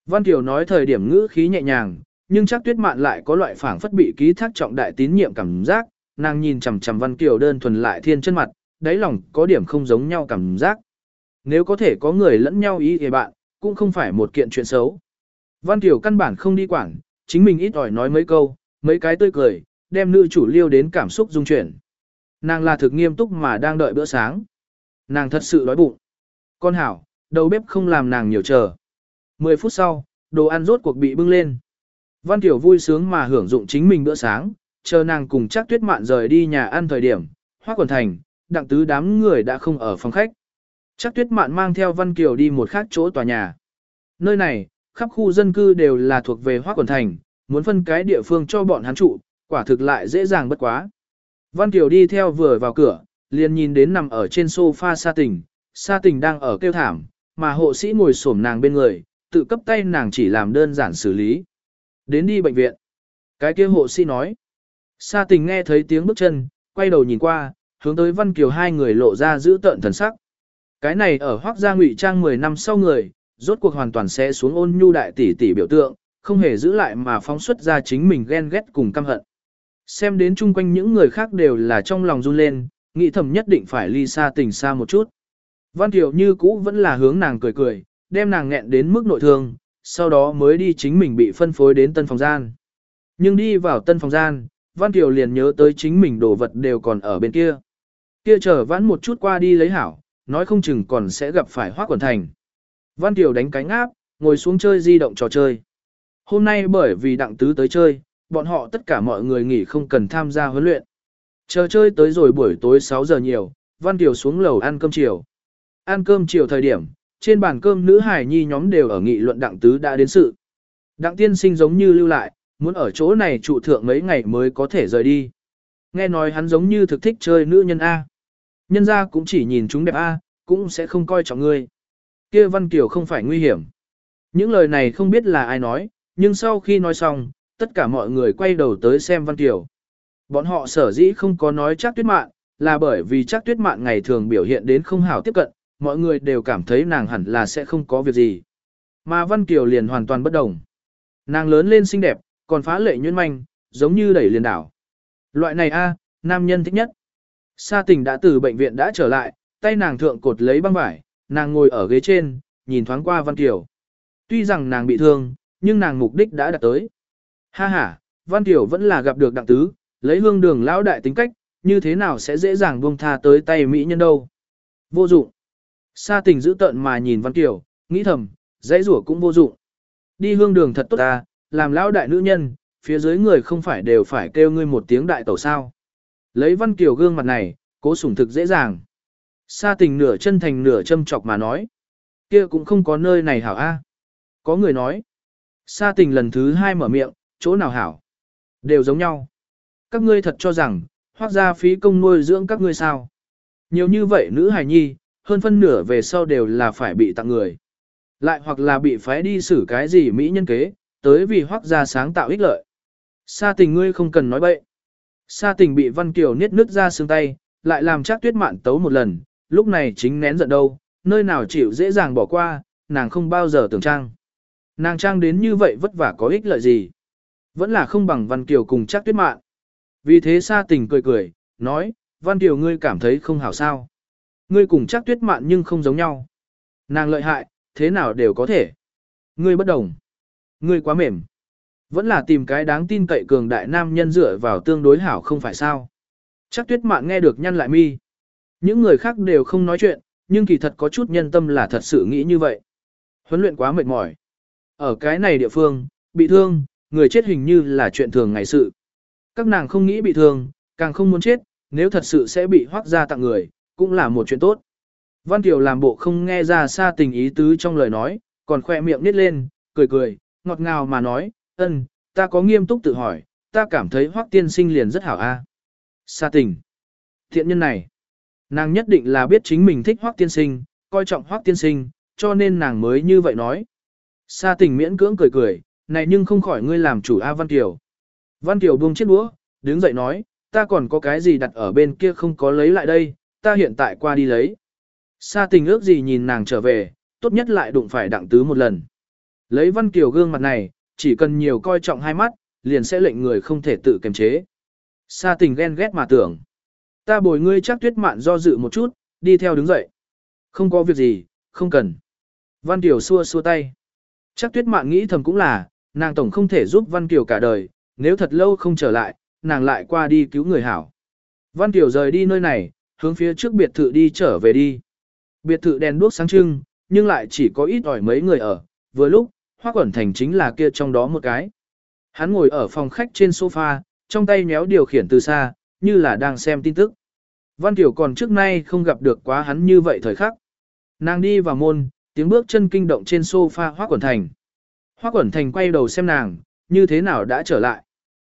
Văn Tiểu nói thời điểm ngữ khí nhẹ nhàng, nhưng chắc tuyết mạn lại có loại phảng phất bị ký thác trọng đại tín nhiệm cảm giác, nàng nhìn chằm chằm Văn Kiều đơn thuần lại thiên chân mặt, đáy lòng có điểm không giống nhau cảm giác. Nếu có thể có người lẫn nhau ý thì bạn, cũng không phải một kiện chuyện xấu. Văn Kiều căn bản không đi quản, chính mình ít ỏi nói mấy câu, mấy cái tươi cười, đem nữ chủ liêu đến cảm xúc dung chuyển. Nàng là thực nghiêm túc mà đang đợi bữa sáng. Nàng thật sự đói bụng. Con hảo, đầu bếp không làm nàng nhiều chờ. 10 phút sau, đồ ăn rốt cuộc bị bưng lên. Văn Kiều vui sướng mà hưởng dụng chính mình bữa sáng, chờ nàng cùng chắc tuyết mạn rời đi nhà ăn thời điểm, hoa quần thành, đặng tứ đám người đã không ở phòng khách. Chắc tuyết mạn mang theo Văn Kiều đi một khác chỗ tòa nhà. Nơi này, khắp khu dân cư đều là thuộc về hoa quần thành, muốn phân cái địa phương cho bọn hắn trụ, quả thực lại dễ dàng bất quá. Văn Kiều đi theo vừa vào cửa, liền nhìn đến nằm ở trên sofa Sa Tình, Sa Tình đang ở kêu thảm, mà hộ sĩ ngồi xổm nàng bên người, tự cấp tay nàng chỉ làm đơn giản xử lý. Đến đi bệnh viện. Cái kia hộ sĩ nói. Sa Tình nghe thấy tiếng bước chân, quay đầu nhìn qua, hướng tới Văn Kiều hai người lộ ra giữ tợn thần sắc. Cái này ở Hoắc gia ngụy trang 10 năm sau người, rốt cuộc hoàn toàn sẽ xuống ôn nhu đại tỷ tỷ biểu tượng, không hề giữ lại mà phóng xuất ra chính mình ghen ghét cùng căm hận. Xem đến chung quanh những người khác đều là trong lòng run lên, nghĩ thầm nhất định phải ly xa tình xa một chút. Văn Kiều như cũ vẫn là hướng nàng cười cười, đem nàng nghẹn đến mức nội thương, sau đó mới đi chính mình bị phân phối đến tân phòng gian. Nhưng đi vào tân phòng gian, Văn Kiều liền nhớ tới chính mình đồ vật đều còn ở bên kia. Kia chờ vãn một chút qua đi lấy hảo, nói không chừng còn sẽ gặp phải hoác quần thành. Văn Kiều đánh cánh áp, ngồi xuống chơi di động trò chơi. Hôm nay bởi vì đặng tứ tới chơi, bọn họ tất cả mọi người nghỉ không cần tham gia huấn luyện. Chờ chơi tới rồi buổi tối 6 giờ nhiều, Văn Kiều xuống lầu ăn cơm chiều. Ăn cơm chiều thời điểm, trên bàn cơm nữ hải nhi nhóm đều ở nghị luận đặng tứ đã đến sự. Đặng tiên sinh giống như lưu lại, muốn ở chỗ này trụ thượng mấy ngày mới có thể rời đi. Nghe nói hắn giống như thực thích chơi nữ nhân A. Nhân ra cũng chỉ nhìn chúng đẹp A, cũng sẽ không coi trọng ngươi. kia Văn Kiều không phải nguy hiểm. Những lời này không biết là ai nói, nhưng sau khi nói xong, tất cả mọi người quay đầu tới xem Văn Kiều. Bọn họ sở dĩ không có nói chắc tuyết mạn, là bởi vì chắc tuyết mạn ngày thường biểu hiện đến không hảo tiếp cận, mọi người đều cảm thấy nàng hẳn là sẽ không có việc gì. Mà Văn Kiều liền hoàn toàn bất đồng. Nàng lớn lên xinh đẹp, còn phá lệ nhuyễn manh, giống như đẩy liền đảo. Loại này a, nam nhân thích nhất. Sa tình đã từ bệnh viện đã trở lại, tay nàng thượng cột lấy băng vải, nàng ngồi ở ghế trên, nhìn thoáng qua Văn Kiều. Tuy rằng nàng bị thương, nhưng nàng mục đích đã đạt tới. Ha ha, Văn tiểu vẫn là gặp được đặng tứ, lấy hương đường lão đại tính cách, như thế nào sẽ dễ dàng buông tha tới tay mỹ nhân đâu. Vô dụng. Sa tình giữ tận mà nhìn Văn tiểu, nghĩ thầm, dãy rủa cũng vô dụng. Đi hương đường thật tốt ta, làm lão đại nữ nhân, phía dưới người không phải đều phải kêu ngươi một tiếng đại tẩu sao. Lấy Văn Kiều gương mặt này, cố sủng thực dễ dàng. Sa tình nửa chân thành nửa châm chọc mà nói. kia cũng không có nơi này hảo a. Có người nói. Sa tình lần thứ hai mở miệng, chỗ nào hảo. Đều giống nhau. Các ngươi thật cho rằng, hoác ra phí công nuôi dưỡng các ngươi sao. Nhiều như vậy nữ hài nhi, hơn phân nửa về sau đều là phải bị tặng người. Lại hoặc là bị phái đi xử cái gì mỹ nhân kế, tới vì hoác ra sáng tạo ích lợi. Sa tình ngươi không cần nói bậy. Sa tình bị Văn Kiều niết nước ra xương tay, lại làm chắc tuyết mạn tấu một lần, lúc này chính nén giận đâu, nơi nào chịu dễ dàng bỏ qua, nàng không bao giờ tưởng trang. Nàng trang đến như vậy vất vả có ích lợi gì. Vẫn là không bằng Văn Kiều cùng chắc tuyết mạn. Vì thế Sa tình cười cười, nói, Văn Kiều ngươi cảm thấy không hảo sao. Ngươi cùng chắc tuyết mạn nhưng không giống nhau. Nàng lợi hại, thế nào đều có thể. Ngươi bất đồng. Ngươi quá mềm. Vẫn là tìm cái đáng tin cậy cường đại nam nhân dựa vào tương đối hảo không phải sao. Chắc tuyết mạn nghe được nhăn lại mi. Những người khác đều không nói chuyện, nhưng kỳ thật có chút nhân tâm là thật sự nghĩ như vậy. Huấn luyện quá mệt mỏi. Ở cái này địa phương, bị thương, người chết hình như là chuyện thường ngày sự. Các nàng không nghĩ bị thương, càng không muốn chết, nếu thật sự sẽ bị hoác ra tặng người, cũng là một chuyện tốt. Văn Kiều làm bộ không nghe ra xa tình ý tứ trong lời nói, còn khoe miệng nít lên, cười cười, ngọt ngào mà nói, ân, ta có nghiêm túc tự hỏi, ta cảm thấy hoác tiên sinh liền rất hảo a. À. Xa tình. Thiện nhân này, nàng nhất định là biết chính mình thích hoác tiên sinh, coi trọng hoác tiên sinh, cho nên nàng mới như vậy nói. Sa tình miễn cưỡng cười cười, này nhưng không khỏi ngươi làm chủ A Văn Kiều. Văn Kiều buông chiếc đũa, đứng dậy nói, ta còn có cái gì đặt ở bên kia không có lấy lại đây, ta hiện tại qua đi lấy. Sa tình ước gì nhìn nàng trở về, tốt nhất lại đụng phải đặng tứ một lần. Lấy Văn Kiều gương mặt này, chỉ cần nhiều coi trọng hai mắt, liền sẽ lệnh người không thể tự kiềm chế. Sa tình ghen ghét mà tưởng. Ta bồi ngươi chắc tuyết mạn do dự một chút, đi theo đứng dậy. Không có việc gì, không cần. Văn Kiều xua xua tay. Chắc tuyết mạn nghĩ thầm cũng là, nàng tổng không thể giúp Văn Kiều cả đời, nếu thật lâu không trở lại, nàng lại qua đi cứu người hảo. Văn Kiều rời đi nơi này, hướng phía trước biệt thự đi trở về đi. Biệt thự đèn đuốc sáng trưng, nhưng lại chỉ có ít ỏi mấy người ở, vừa lúc, Hoa Quẩn Thành chính là kia trong đó một cái. Hắn ngồi ở phòng khách trên sofa, trong tay méo điều khiển từ xa, như là đang xem tin tức. Văn Kiều còn trước nay không gặp được quá hắn như vậy thời khắc. Nàng đi vào môn, tiếng bước chân kinh động trên sofa Hoắc Quẩn Thành. Hoắc Quẩn Thành quay đầu xem nàng, như thế nào đã trở lại.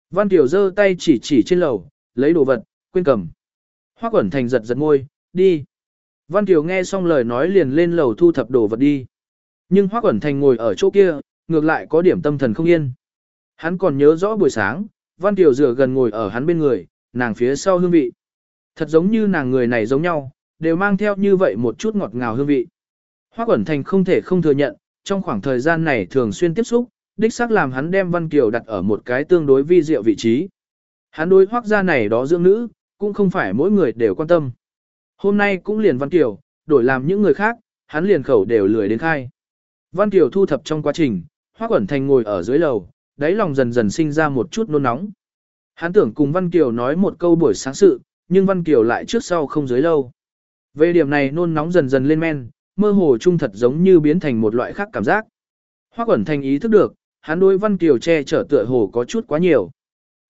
Văn Tiểu giơ tay chỉ chỉ trên lầu, lấy đồ vật, quên cầm. Hoắc Quẩn Thành giật giật môi, đi. Văn Tiểu nghe xong lời nói liền lên lầu thu thập đồ vật đi. Nhưng Hoắc Quẩn Thành ngồi ở chỗ kia, ngược lại có điểm tâm thần không yên. Hắn còn nhớ rõ buổi sáng, Văn Tiểu dựa gần ngồi ở hắn bên người, nàng phía sau hương vị. Thật giống như nàng người này giống nhau, đều mang theo như vậy một chút ngọt ngào hương vị. Hoác Quẩn Thành không thể không thừa nhận, trong khoảng thời gian này thường xuyên tiếp xúc, đích xác làm hắn đem Văn Kiều đặt ở một cái tương đối vi diệu vị trí. Hắn đối hoác gia này đó dưỡng nữ, cũng không phải mỗi người đều quan tâm. Hôm nay cũng liền Văn Kiều, đổi làm những người khác, hắn liền khẩu đều lười đến khai. Văn Kiều thu thập trong quá trình, hoác Quẩn Thành ngồi ở dưới lầu, đáy lòng dần dần sinh ra một chút nôn nóng. Hắn tưởng cùng Văn Kiều nói một câu buổi sáng sự, nhưng Văn Kiều lại trước sau không dưới lâu. Về điểm này nôn nóng dần dần lên men, mơ hồ trung thật giống như biến thành một loại khác cảm giác. Hoắc Quẩn thành ý thức được, hắn đối Văn Kiều che chở tựa hồ có chút quá nhiều.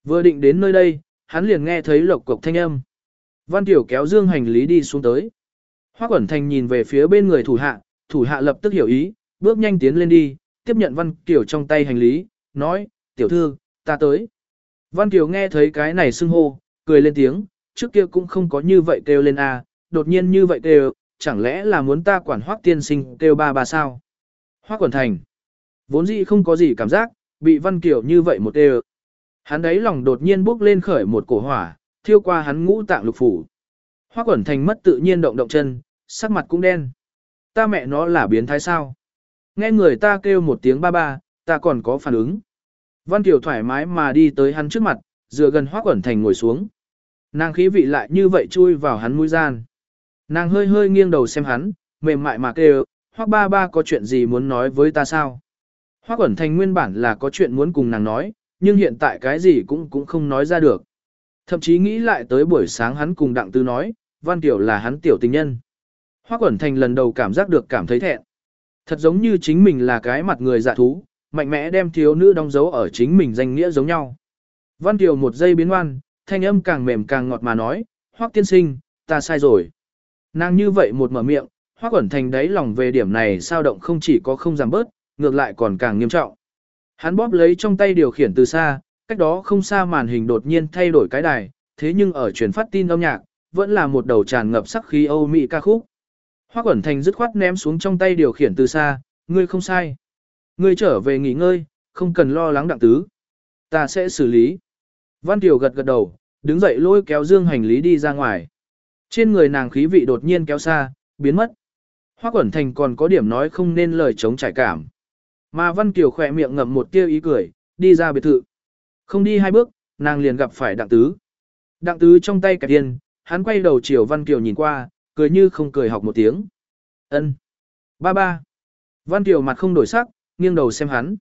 Vừa định đến nơi đây, hắn liền nghe thấy lộc cộc thanh âm. Văn Kiều kéo dương hành lý đi xuống tới. Hoắc Quẩn thành nhìn về phía bên người thủ hạ, thủ hạ lập tức hiểu ý, bước nhanh tiến lên đi, tiếp nhận Văn Kiều trong tay hành lý, nói, tiểu thư, ta tới. Văn Kiều nghe thấy cái này xưng hô, cười lên tiếng, trước kia cũng không có như vậy kêu lên à, đột nhiên như vậy kêu, chẳng lẽ là muốn ta quản hoác tiên sinh kêu ba ba sao? Hoác quần thành. Vốn dĩ không có gì cảm giác, bị Văn Kiều như vậy một kêu. Hắn đấy lòng đột nhiên bốc lên khởi một cổ hỏa, thiêu qua hắn ngũ tạng lục phủ. Hoác quần thành mất tự nhiên động động chân, sắc mặt cũng đen. Ta mẹ nó là biến thái sao? Nghe người ta kêu một tiếng ba ba, ta còn có phản ứng. Văn Kiều thoải mái mà đi tới hắn trước mặt, dựa gần hoắc Quẩn Thành ngồi xuống. Nàng khí vị lại như vậy chui vào hắn mũi gian. Nàng hơi hơi nghiêng đầu xem hắn, mềm mại mà kêu, Hoác ba ba có chuyện gì muốn nói với ta sao? Hoác ẩn Thành nguyên bản là có chuyện muốn cùng nàng nói, nhưng hiện tại cái gì cũng cũng không nói ra được. Thậm chí nghĩ lại tới buổi sáng hắn cùng Đặng Tư nói, Văn Tiểu là hắn tiểu tình nhân. Hoác ẩn Thành lần đầu cảm giác được cảm thấy thẹn. Thật giống như chính mình là cái mặt người dạ thú, mạnh mẽ đem thiếu nữ đóng dấu ở chính mình danh nghĩa giống nhau. Văn tiểu một giây biến ngoan, thanh âm càng mềm càng ngọt mà nói, Hoắc tiên sinh, ta sai rồi. Nàng như vậy một mở miệng, hoác ẩn thành đáy lòng về điểm này sao động không chỉ có không giảm bớt, ngược lại còn càng nghiêm trọng. Hắn bóp lấy trong tay điều khiển từ xa, cách đó không xa màn hình đột nhiên thay đổi cái đài, thế nhưng ở truyền phát tin âm nhạc, vẫn là một đầu tràn ngập sắc khí Âu Mỹ ca khúc. Hoắc ẩn thành dứt khoát ném xuống trong tay điều khiển từ xa, ngươi không sai. Ngươi trở về nghỉ ngơi, không cần lo lắng đặng tứ. Ta sẽ xử lý. Văn Kiều gật gật đầu, đứng dậy lôi kéo dương hành lý đi ra ngoài. Trên người nàng khí vị đột nhiên kéo xa, biến mất. Hoa Quẩn Thành còn có điểm nói không nên lời chống trải cảm. Mà Văn Kiều khỏe miệng ngậm một tia ý cười, đi ra biệt thự. Không đi hai bước, nàng liền gặp phải đặng tứ. Đặng tứ trong tay kẹp tiền, hắn quay đầu chiều Văn Kiều nhìn qua, cười như không cười học một tiếng. ân Ba ba. Văn Kiều mặt không đổi sắc, nghiêng đầu xem hắn.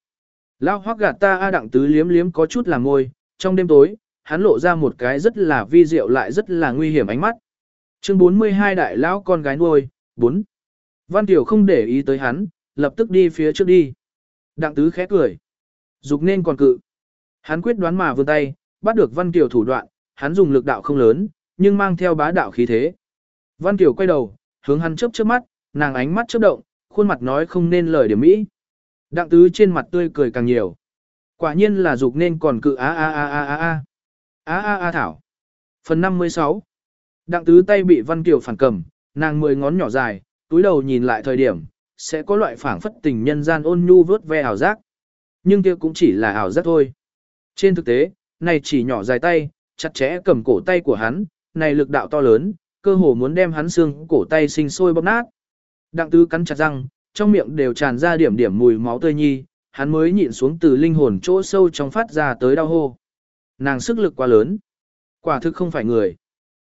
Lao hoác gạt ta A đặng tứ liếm liếm có chút là môi, trong đêm tối, hắn lộ ra một cái rất là vi diệu lại rất là nguy hiểm ánh mắt. Chương 42 đại lão con gái nuôi, 4. Văn Tiểu không để ý tới hắn, lập tức đi phía trước đi. Đặng tứ khẽ cười. Dục nên còn cự. Hắn quyết đoán mà vươn tay, bắt được Văn Tiểu thủ đoạn, hắn dùng lực đạo không lớn, nhưng mang theo bá đạo khí thế. Văn Tiểu quay đầu, hướng hắn chớp chớp mắt, nàng ánh mắt chớp động, khuôn mặt nói không nên lời điểm mỹ. Đặng tứ trên mặt tươi cười càng nhiều. Quả nhiên là dục nên còn cự a a a a a a. A a a thảo. Phần 56. Đặng tứ tay bị Văn Kiều phản cầm, nàng mười ngón nhỏ dài, túi đầu nhìn lại thời điểm, sẽ có loại phảng phất tình nhân gian ôn nhu vớt ve ảo giác. Nhưng kia cũng chỉ là ảo giác thôi. Trên thực tế, này chỉ nhỏ dài tay, chặt chẽ cầm cổ tay của hắn, này lực đạo to lớn, cơ hồ muốn đem hắn xương cổ tay sinh sôi bóp nát. Đặng tứ cắn chặt răng, trong miệng đều tràn ra điểm điểm mùi máu tươi nhi, hắn mới nhịn xuống từ linh hồn chỗ sâu trong phát ra tới đau hô. Nàng sức lực quá lớn. Quả thực không phải người.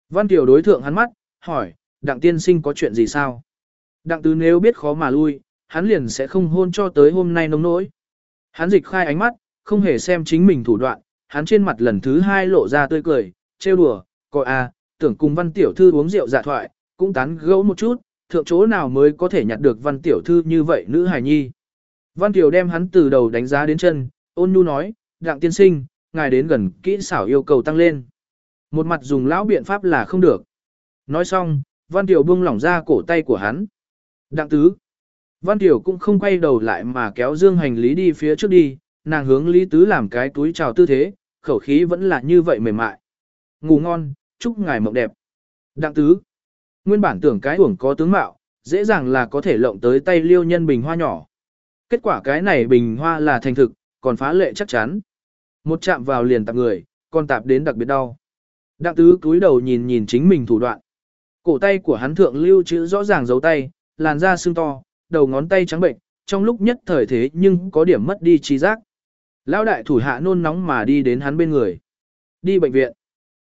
Văn Kiều đối thượng hắn mắt, hỏi, đặng tiên sinh có chuyện gì sao? Đặng tứ nếu biết khó mà lui, hắn liền sẽ không hôn cho tới hôm nay nông nỗi. Hắn dịch khai ánh mắt, không hề xem chính mình thủ đoạn, hắn trên mặt lần thứ hai lộ ra tươi cười, trêu đùa, coi à, tưởng cùng văn tiểu thư uống rượu dạ thoại, cũng tán gẫu một chút, thượng chỗ nào mới có thể nhặt được văn tiểu thư như vậy nữ hài nhi. Văn tiểu đem hắn từ đầu đánh giá đến chân, ôn nhu nói, đặng tiên sinh, ngài đến gần kỹ xảo yêu cầu tăng lên. Một mặt dùng lão biện pháp là không được. Nói xong, Văn Tiểu buông lỏng ra cổ tay của hắn. Đặng tứ. Văn Tiểu cũng không quay đầu lại mà kéo dương hành lý đi phía trước đi, nàng hướng Lý Tứ làm cái túi chào tư thế, khẩu khí vẫn là như vậy mềm mại. Ngủ ngon, chúc ngài mộng đẹp. Đặng tứ. Nguyên bản tưởng cái uổng có tướng mạo, dễ dàng là có thể lộng tới tay liêu nhân bình hoa nhỏ. Kết quả cái này bình hoa là thành thực, còn phá lệ chắc chắn. Một chạm vào liền tạp người, còn tạp đến đặc biệt đau. Đặng tứ cúi đầu nhìn nhìn chính mình thủ đoạn. Cổ tay của hắn thượng lưu chữ rõ ràng dấu tay, làn da sưng to, đầu ngón tay trắng bệnh, trong lúc nhất thời thế nhưng có điểm mất đi trí giác. Lão đại thủ hạ nôn nóng mà đi đến hắn bên người. Đi bệnh viện.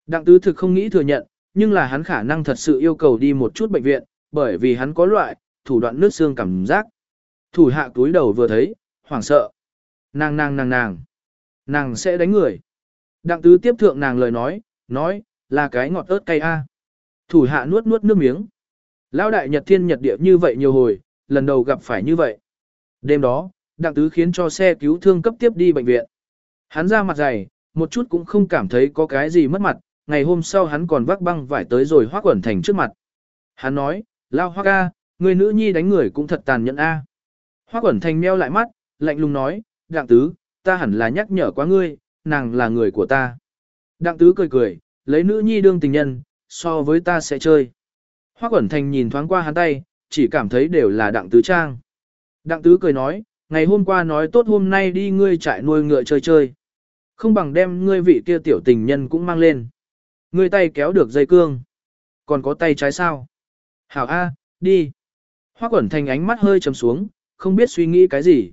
Đặng tứ thực không nghĩ thừa nhận, nhưng là hắn khả năng thật sự yêu cầu đi một chút bệnh viện, bởi vì hắn có loại, thủ đoạn nước xương cảm giác. Thủ hạ túi đầu vừa thấy, hoảng sợ. Nàng nàng nàng nàng. Nàng sẽ đánh người. Đặng tứ tiếp thượng nàng lời nói, nói, là cái ngọt ớt cay a. Thủ hạ nuốt nuốt nước miếng. Lão đại nhật thiên nhật địa như vậy nhiều hồi, lần đầu gặp phải như vậy. Đêm đó, đặng tứ khiến cho xe cứu thương cấp tiếp đi bệnh viện. Hắn ra mặt dày, một chút cũng không cảm thấy có cái gì mất mặt, ngày hôm sau hắn còn vác băng vải tới rồi hoác quẩn thành trước mặt. Hắn nói, lao hoác a, người nữ nhi đánh người cũng thật tàn nhẫn a. Hoác quẩn thành meo lại mắt, lạnh lùng nói, đặng tứ, ta hẳn là nhắc nhở quá ngươi, nàng là người của ta. Đặng tứ cười cười, lấy nữ nhi đương tình nhân, so với ta sẽ chơi. Hoắc ẩn thành nhìn thoáng qua hắn tay, chỉ cảm thấy đều là đặng tứ trang. Đặng tứ cười nói, ngày hôm qua nói tốt hôm nay đi ngươi trại nuôi ngựa chơi chơi. Không bằng đem ngươi vị kia tiểu tình nhân cũng mang lên. Ngươi tay kéo được dây cương. Còn có tay trái sao? Hảo A, đi. Hoắc ẩn thành ánh mắt hơi trầm xuống, không biết suy nghĩ cái gì.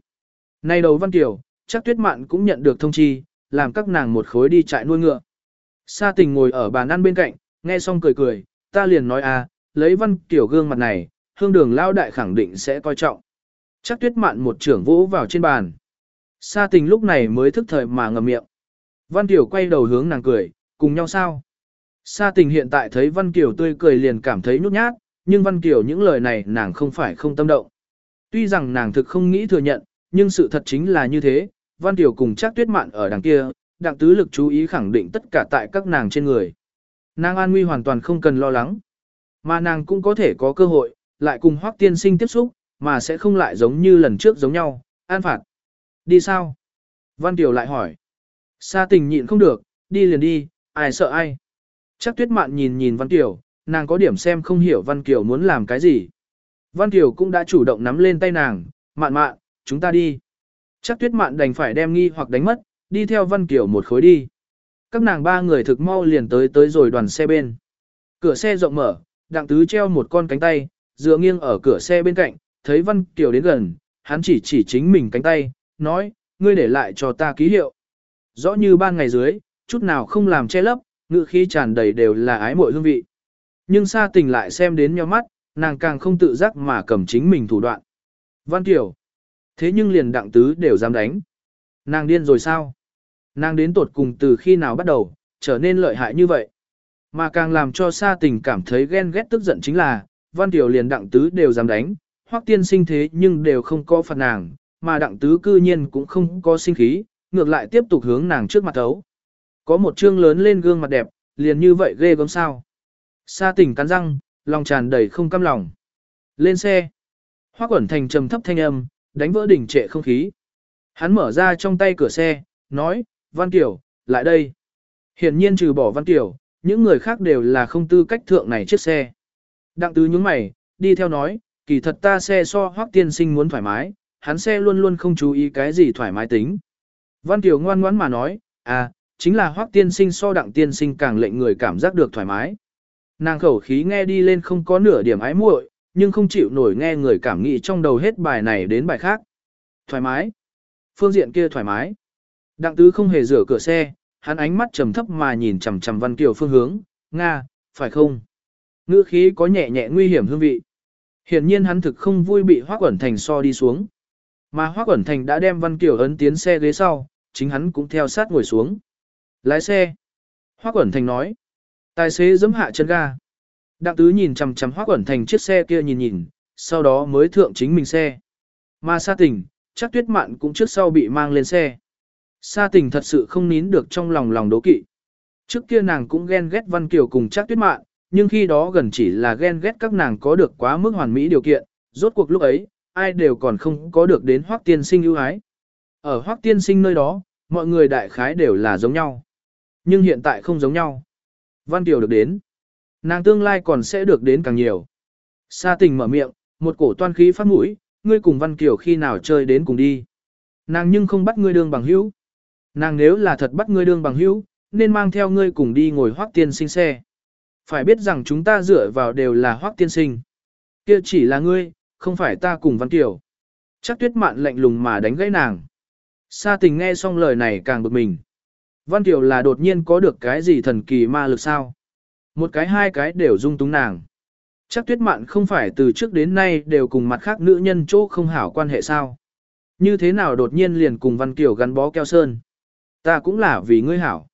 Này đầu văn tiểu, chắc tuyết mạn cũng nhận được thông chi, làm các nàng một khối đi trại nuôi ngựa. Sa tình ngồi ở bàn ăn bên cạnh, nghe xong cười cười, ta liền nói à, lấy văn tiểu gương mặt này, hương đường lao đại khẳng định sẽ coi trọng. Chắc tuyết mạn một trưởng vỗ vào trên bàn. Sa tình lúc này mới thức thời mà ngậm miệng. Văn tiểu quay đầu hướng nàng cười, cùng nhau sao? Sa tình hiện tại thấy văn tiểu tươi cười liền cảm thấy nhút nhát, nhưng văn tiểu những lời này nàng không phải không tâm động. Tuy rằng nàng thực không nghĩ thừa nhận, nhưng sự thật chính là như thế, văn tiểu cùng chắc tuyết mạn ở đằng kia, đặng tứ lực chú ý khẳng định tất cả tại các nàng trên người. Nàng an nguy hoàn toàn không cần lo lắng. Mà nàng cũng có thể có cơ hội, lại cùng hoác tiên sinh tiếp xúc, mà sẽ không lại giống như lần trước giống nhau, an phạt. Đi sao? Văn Tiểu lại hỏi. Sa tình nhịn không được, đi liền đi, ai sợ ai. Chắc tuyết mạn nhìn nhìn Văn Tiểu, nàng có điểm xem không hiểu Văn Kiều muốn làm cái gì. Văn Kiều cũng đã chủ động nắm lên tay nàng, mạn mạn, chúng ta đi. Chắc tuyết mạn đành phải đem nghi hoặc đánh mất, đi theo Văn Kiều một khối đi. Các nàng ba người thực mau liền tới tới rồi đoàn xe bên. Cửa xe rộng mở, đặng tứ treo một con cánh tay, dựa nghiêng ở cửa xe bên cạnh, thấy Văn Kiều đến gần, hắn chỉ chỉ chính mình cánh tay, nói, ngươi để lại cho ta ký hiệu. Rõ như ban ngày dưới, chút nào không làm che lấp, ngự khí tràn đầy đều là ái mội hương vị. Nhưng Sa Tình lại xem đến nhau mắt, nàng càng không tự giác mà cầm chính mình thủ đoạn. Văn Kiều. Thế nhưng liền đặng tứ đều dám đánh. Nàng điên rồi sao? Nàng đến tột cùng từ khi nào bắt đầu, trở nên lợi hại như vậy. Mà càng làm cho Sa Tình cảm thấy ghen ghét tức giận chính là, Văn Tiểu liền đặng tứ đều dám đánh, hoắc tiên sinh thế nhưng đều không có phạt nàng, mà đặng tứ cư nhiên cũng không có sinh khí, ngược lại tiếp tục hướng nàng trước mặt thấu. Có một trương lớn lên gương mặt đẹp, liền như vậy ghê gớm sao. Sa Tình cắn răng, lòng tràn đầy không căm lòng. Lên xe. Hoắc Quẩn Thành trầm thấp thanh âm, đánh vỡ đỉnh trệ không khí. Hắn mở ra trong tay cửa xe, nói, Văn Kiều, lại đây. Hiển nhiên trừ bỏ Văn Kiều, những người khác đều là không tư cách thượng này chiếc xe. Đặng tứ nhướng mày, đi theo nói, kỳ thật ta xe so Hoắc tiên sinh muốn thoải mái, hắn xe luôn luôn không chú ý cái gì thoải mái tính. Văn Kiều ngoan ngoãn mà nói, à, chính là Hoắc tiên sinh so đặng tiên sinh càng lệnh người cảm giác được thoải mái. Nàng khẩu khí nghe đi lên không có nửa điểm ái muội, nhưng không chịu nổi nghe người cảm nghĩ trong đầu hết bài này đến bài khác. Thoải mái. Phương diện kia thoải mái. Đặng tứ không hề rửa cửa xe, hắn ánh mắt trầm thấp mà nhìn chằm chằm Văn Kiều phương hướng, Nga, phải không? Ngữ khí có nhẹ nhẹ nguy hiểm hương vị. Hiển nhiên hắn thực không vui bị Hoác Quẩn Thành so đi xuống. Mà Hoác Quẩn Thành đã đem Văn Kiều ấn tiến xe ghế sau, chính hắn cũng theo sát ngồi xuống. Lái xe. Hoác Quẩn Thành nói. Tài xế giẫm hạ chân ga. Đặng tứ nhìn chằm chằm Hoác Quẩn Thành chiếc xe kia nhìn nhìn, sau đó mới thượng chính mình xe. Mà xa tình, chắc tuyết mạn cũng trước sau bị mang lên xe. Sa tình thật sự không nín được trong lòng lòng đố kỵ. Trước kia nàng cũng ghen ghét Văn Kiều cùng chắc tuyết mạn, nhưng khi đó gần chỉ là ghen ghét các nàng có được quá mức hoàn mỹ điều kiện, rốt cuộc lúc ấy, ai đều còn không có được đến hoác tiên sinh ưu ái. Ở hoác tiên sinh nơi đó, mọi người đại khái đều là giống nhau. Nhưng hiện tại không giống nhau. Văn Kiều được đến. Nàng tương lai còn sẽ được đến càng nhiều. Sa tình mở miệng, một cổ toan khí phát mũi, ngươi cùng Văn Kiều khi nào chơi đến cùng đi. Nàng nhưng không bắt ngươi đương bằng hữu. Nàng nếu là thật bắt ngươi đương bằng hữu, nên mang theo ngươi cùng đi ngồi hoác tiên sinh xe. Phải biết rằng chúng ta dựa vào đều là hoác tiên sinh. Kia chỉ là ngươi, không phải ta cùng Văn Kiều. Chắc tuyết mạn lạnh lùng mà đánh gãy nàng. Sa tình nghe xong lời này càng bực mình. Văn Kiều là đột nhiên có được cái gì thần kỳ ma lực sao? Một cái hai cái đều dung túng nàng. Chắc tuyết mạn không phải từ trước đến nay đều cùng mặt khác nữ nhân chỗ không hảo quan hệ sao? Như thế nào đột nhiên liền cùng Văn Kiều gắn bó keo sơn? Ta cũng là vì ngươi hảo.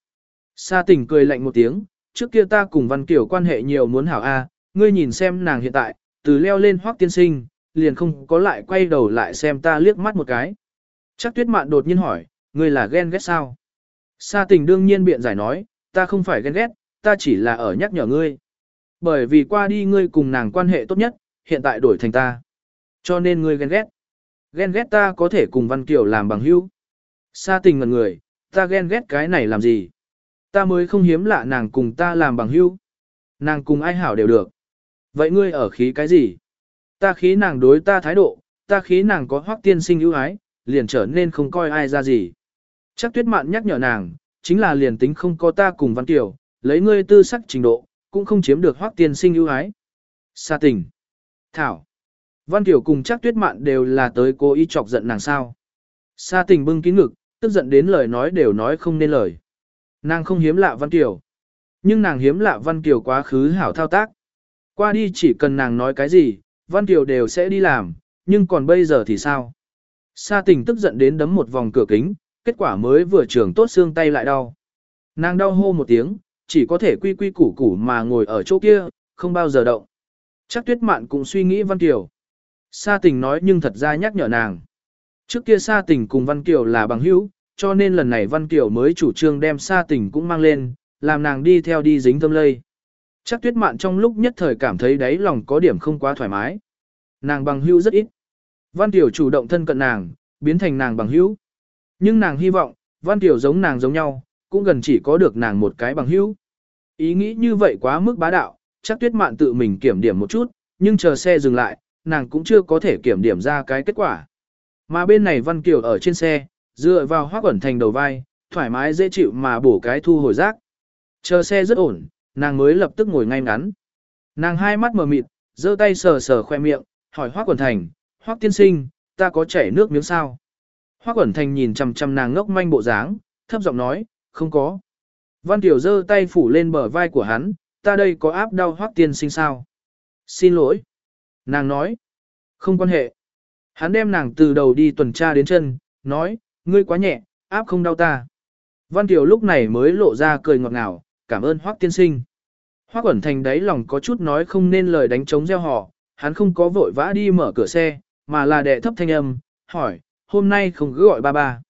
Sa tình cười lạnh một tiếng, trước kia ta cùng Văn Kiều quan hệ nhiều muốn hảo a, ngươi nhìn xem nàng hiện tại, từ leo lên hoác tiên sinh, liền không có lại quay đầu lại xem ta liếc mắt một cái. Chắc tuyết mạn đột nhiên hỏi, ngươi là ghen ghét sao? Sa tình đương nhiên biện giải nói, ta không phải ghen ghét, ta chỉ là ở nhắc nhở ngươi. Bởi vì qua đi ngươi cùng nàng quan hệ tốt nhất, hiện tại đổi thành ta. Cho nên ngươi ghen ghét. Ghen ghét ta có thể cùng Văn Kiều làm bằng hữu. Sa tình ngần người, ta ghen ghét cái này làm gì? Ta mới không hiếm lạ nàng cùng ta làm bằng hữu. Nàng cùng ai hảo đều được. Vậy ngươi ở khí cái gì? Ta khí nàng đối ta thái độ, ta khí nàng có hoác tiên sinh ưu ái, liền trở nên không coi ai ra gì. Chắc tuyết mạn nhắc nhở nàng, chính là liền tính không có ta cùng Văn Kiều, lấy ngươi tư sắc trình độ, cũng không chiếm được hoác tiên sinh ưu ái. Sa tình. Thảo. Văn Kiều cùng chắc tuyết mạn đều là tới cố ý chọc giận nàng sao. Sa tình bưng kín ngực, tức giận đến lời nói đều nói không nên lời. Nàng không hiếm lạ Văn Kiều. Nhưng nàng hiếm lạ Văn Kiều quá khứ hảo thao tác. Qua đi chỉ cần nàng nói cái gì, Văn Kiều đều sẽ đi làm, nhưng còn bây giờ thì sao? Sa tình tức giận đến đấm một vòng cửa kính, kết quả mới vừa trưởng tốt xương tay lại đau. Nàng đau hô một tiếng, chỉ có thể quy quy củ củ mà ngồi ở chỗ kia, không bao giờ động. Chắc tuyết mạn cũng suy nghĩ Văn Kiều. Sa tình nói nhưng thật ra nhắc nhở nàng. Trước kia Sa tình cùng Văn Kiều là bằng hữu, cho nên lần này Văn Kiều mới chủ trương đem Sa tình cũng mang lên, làm nàng đi theo đi dính tâm lây. Chắc tuyết mạn trong lúc nhất thời cảm thấy đáy lòng có điểm không quá thoải mái. Nàng bằng hữu rất ít. Văn Kiều chủ động thân cận nàng, biến thành nàng bằng hữu. Nhưng nàng hy vọng, Văn Kiều giống nàng giống nhau, cũng gần chỉ có được nàng một cái bằng hữu. Ý nghĩ như vậy quá mức bá đạo, chắc tuyết mạn tự mình kiểm điểm một chút, nhưng chờ xe dừng lại, nàng cũng chưa có thể kiểm điểm ra cái kết quả. Mà bên này Văn Kiều ở trên xe, dựa vào hoác ẩn thành đầu vai, thoải mái dễ chịu mà bổ cái thu hồi rác. Chờ xe rất ổn, nàng mới lập tức ngồi ngay ngắn. Nàng hai mắt mở mịt, giơ tay sờ sờ khoe miệng, hỏi hoác ẩn thành, hoác tiên sinh, ta có chảy nước miếng sao? Hoác ẩn thành nhìn chằm chằm nàng ngốc manh bộ dáng, thấp giọng nói, không có. Văn Tiểu giơ tay phủ lên bờ vai của hắn, ta đây có áp đau hoác tiên sinh sao? Xin lỗi. Nàng nói, không quan hệ. Hắn đem nàng từ đầu đi tuần tra đến chân, nói, ngươi quá nhẹ, áp không đau ta. Văn Tiểu lúc này mới lộ ra cười ngọt ngào, cảm ơn hoác tiên sinh. Hoác ẩn thành đáy lòng có chút nói không nên lời đánh trống gieo họ, hắn không có vội vã đi mở cửa xe, mà là đệ thấp thanh âm, hỏi, hôm nay không cứ gọi ba ba.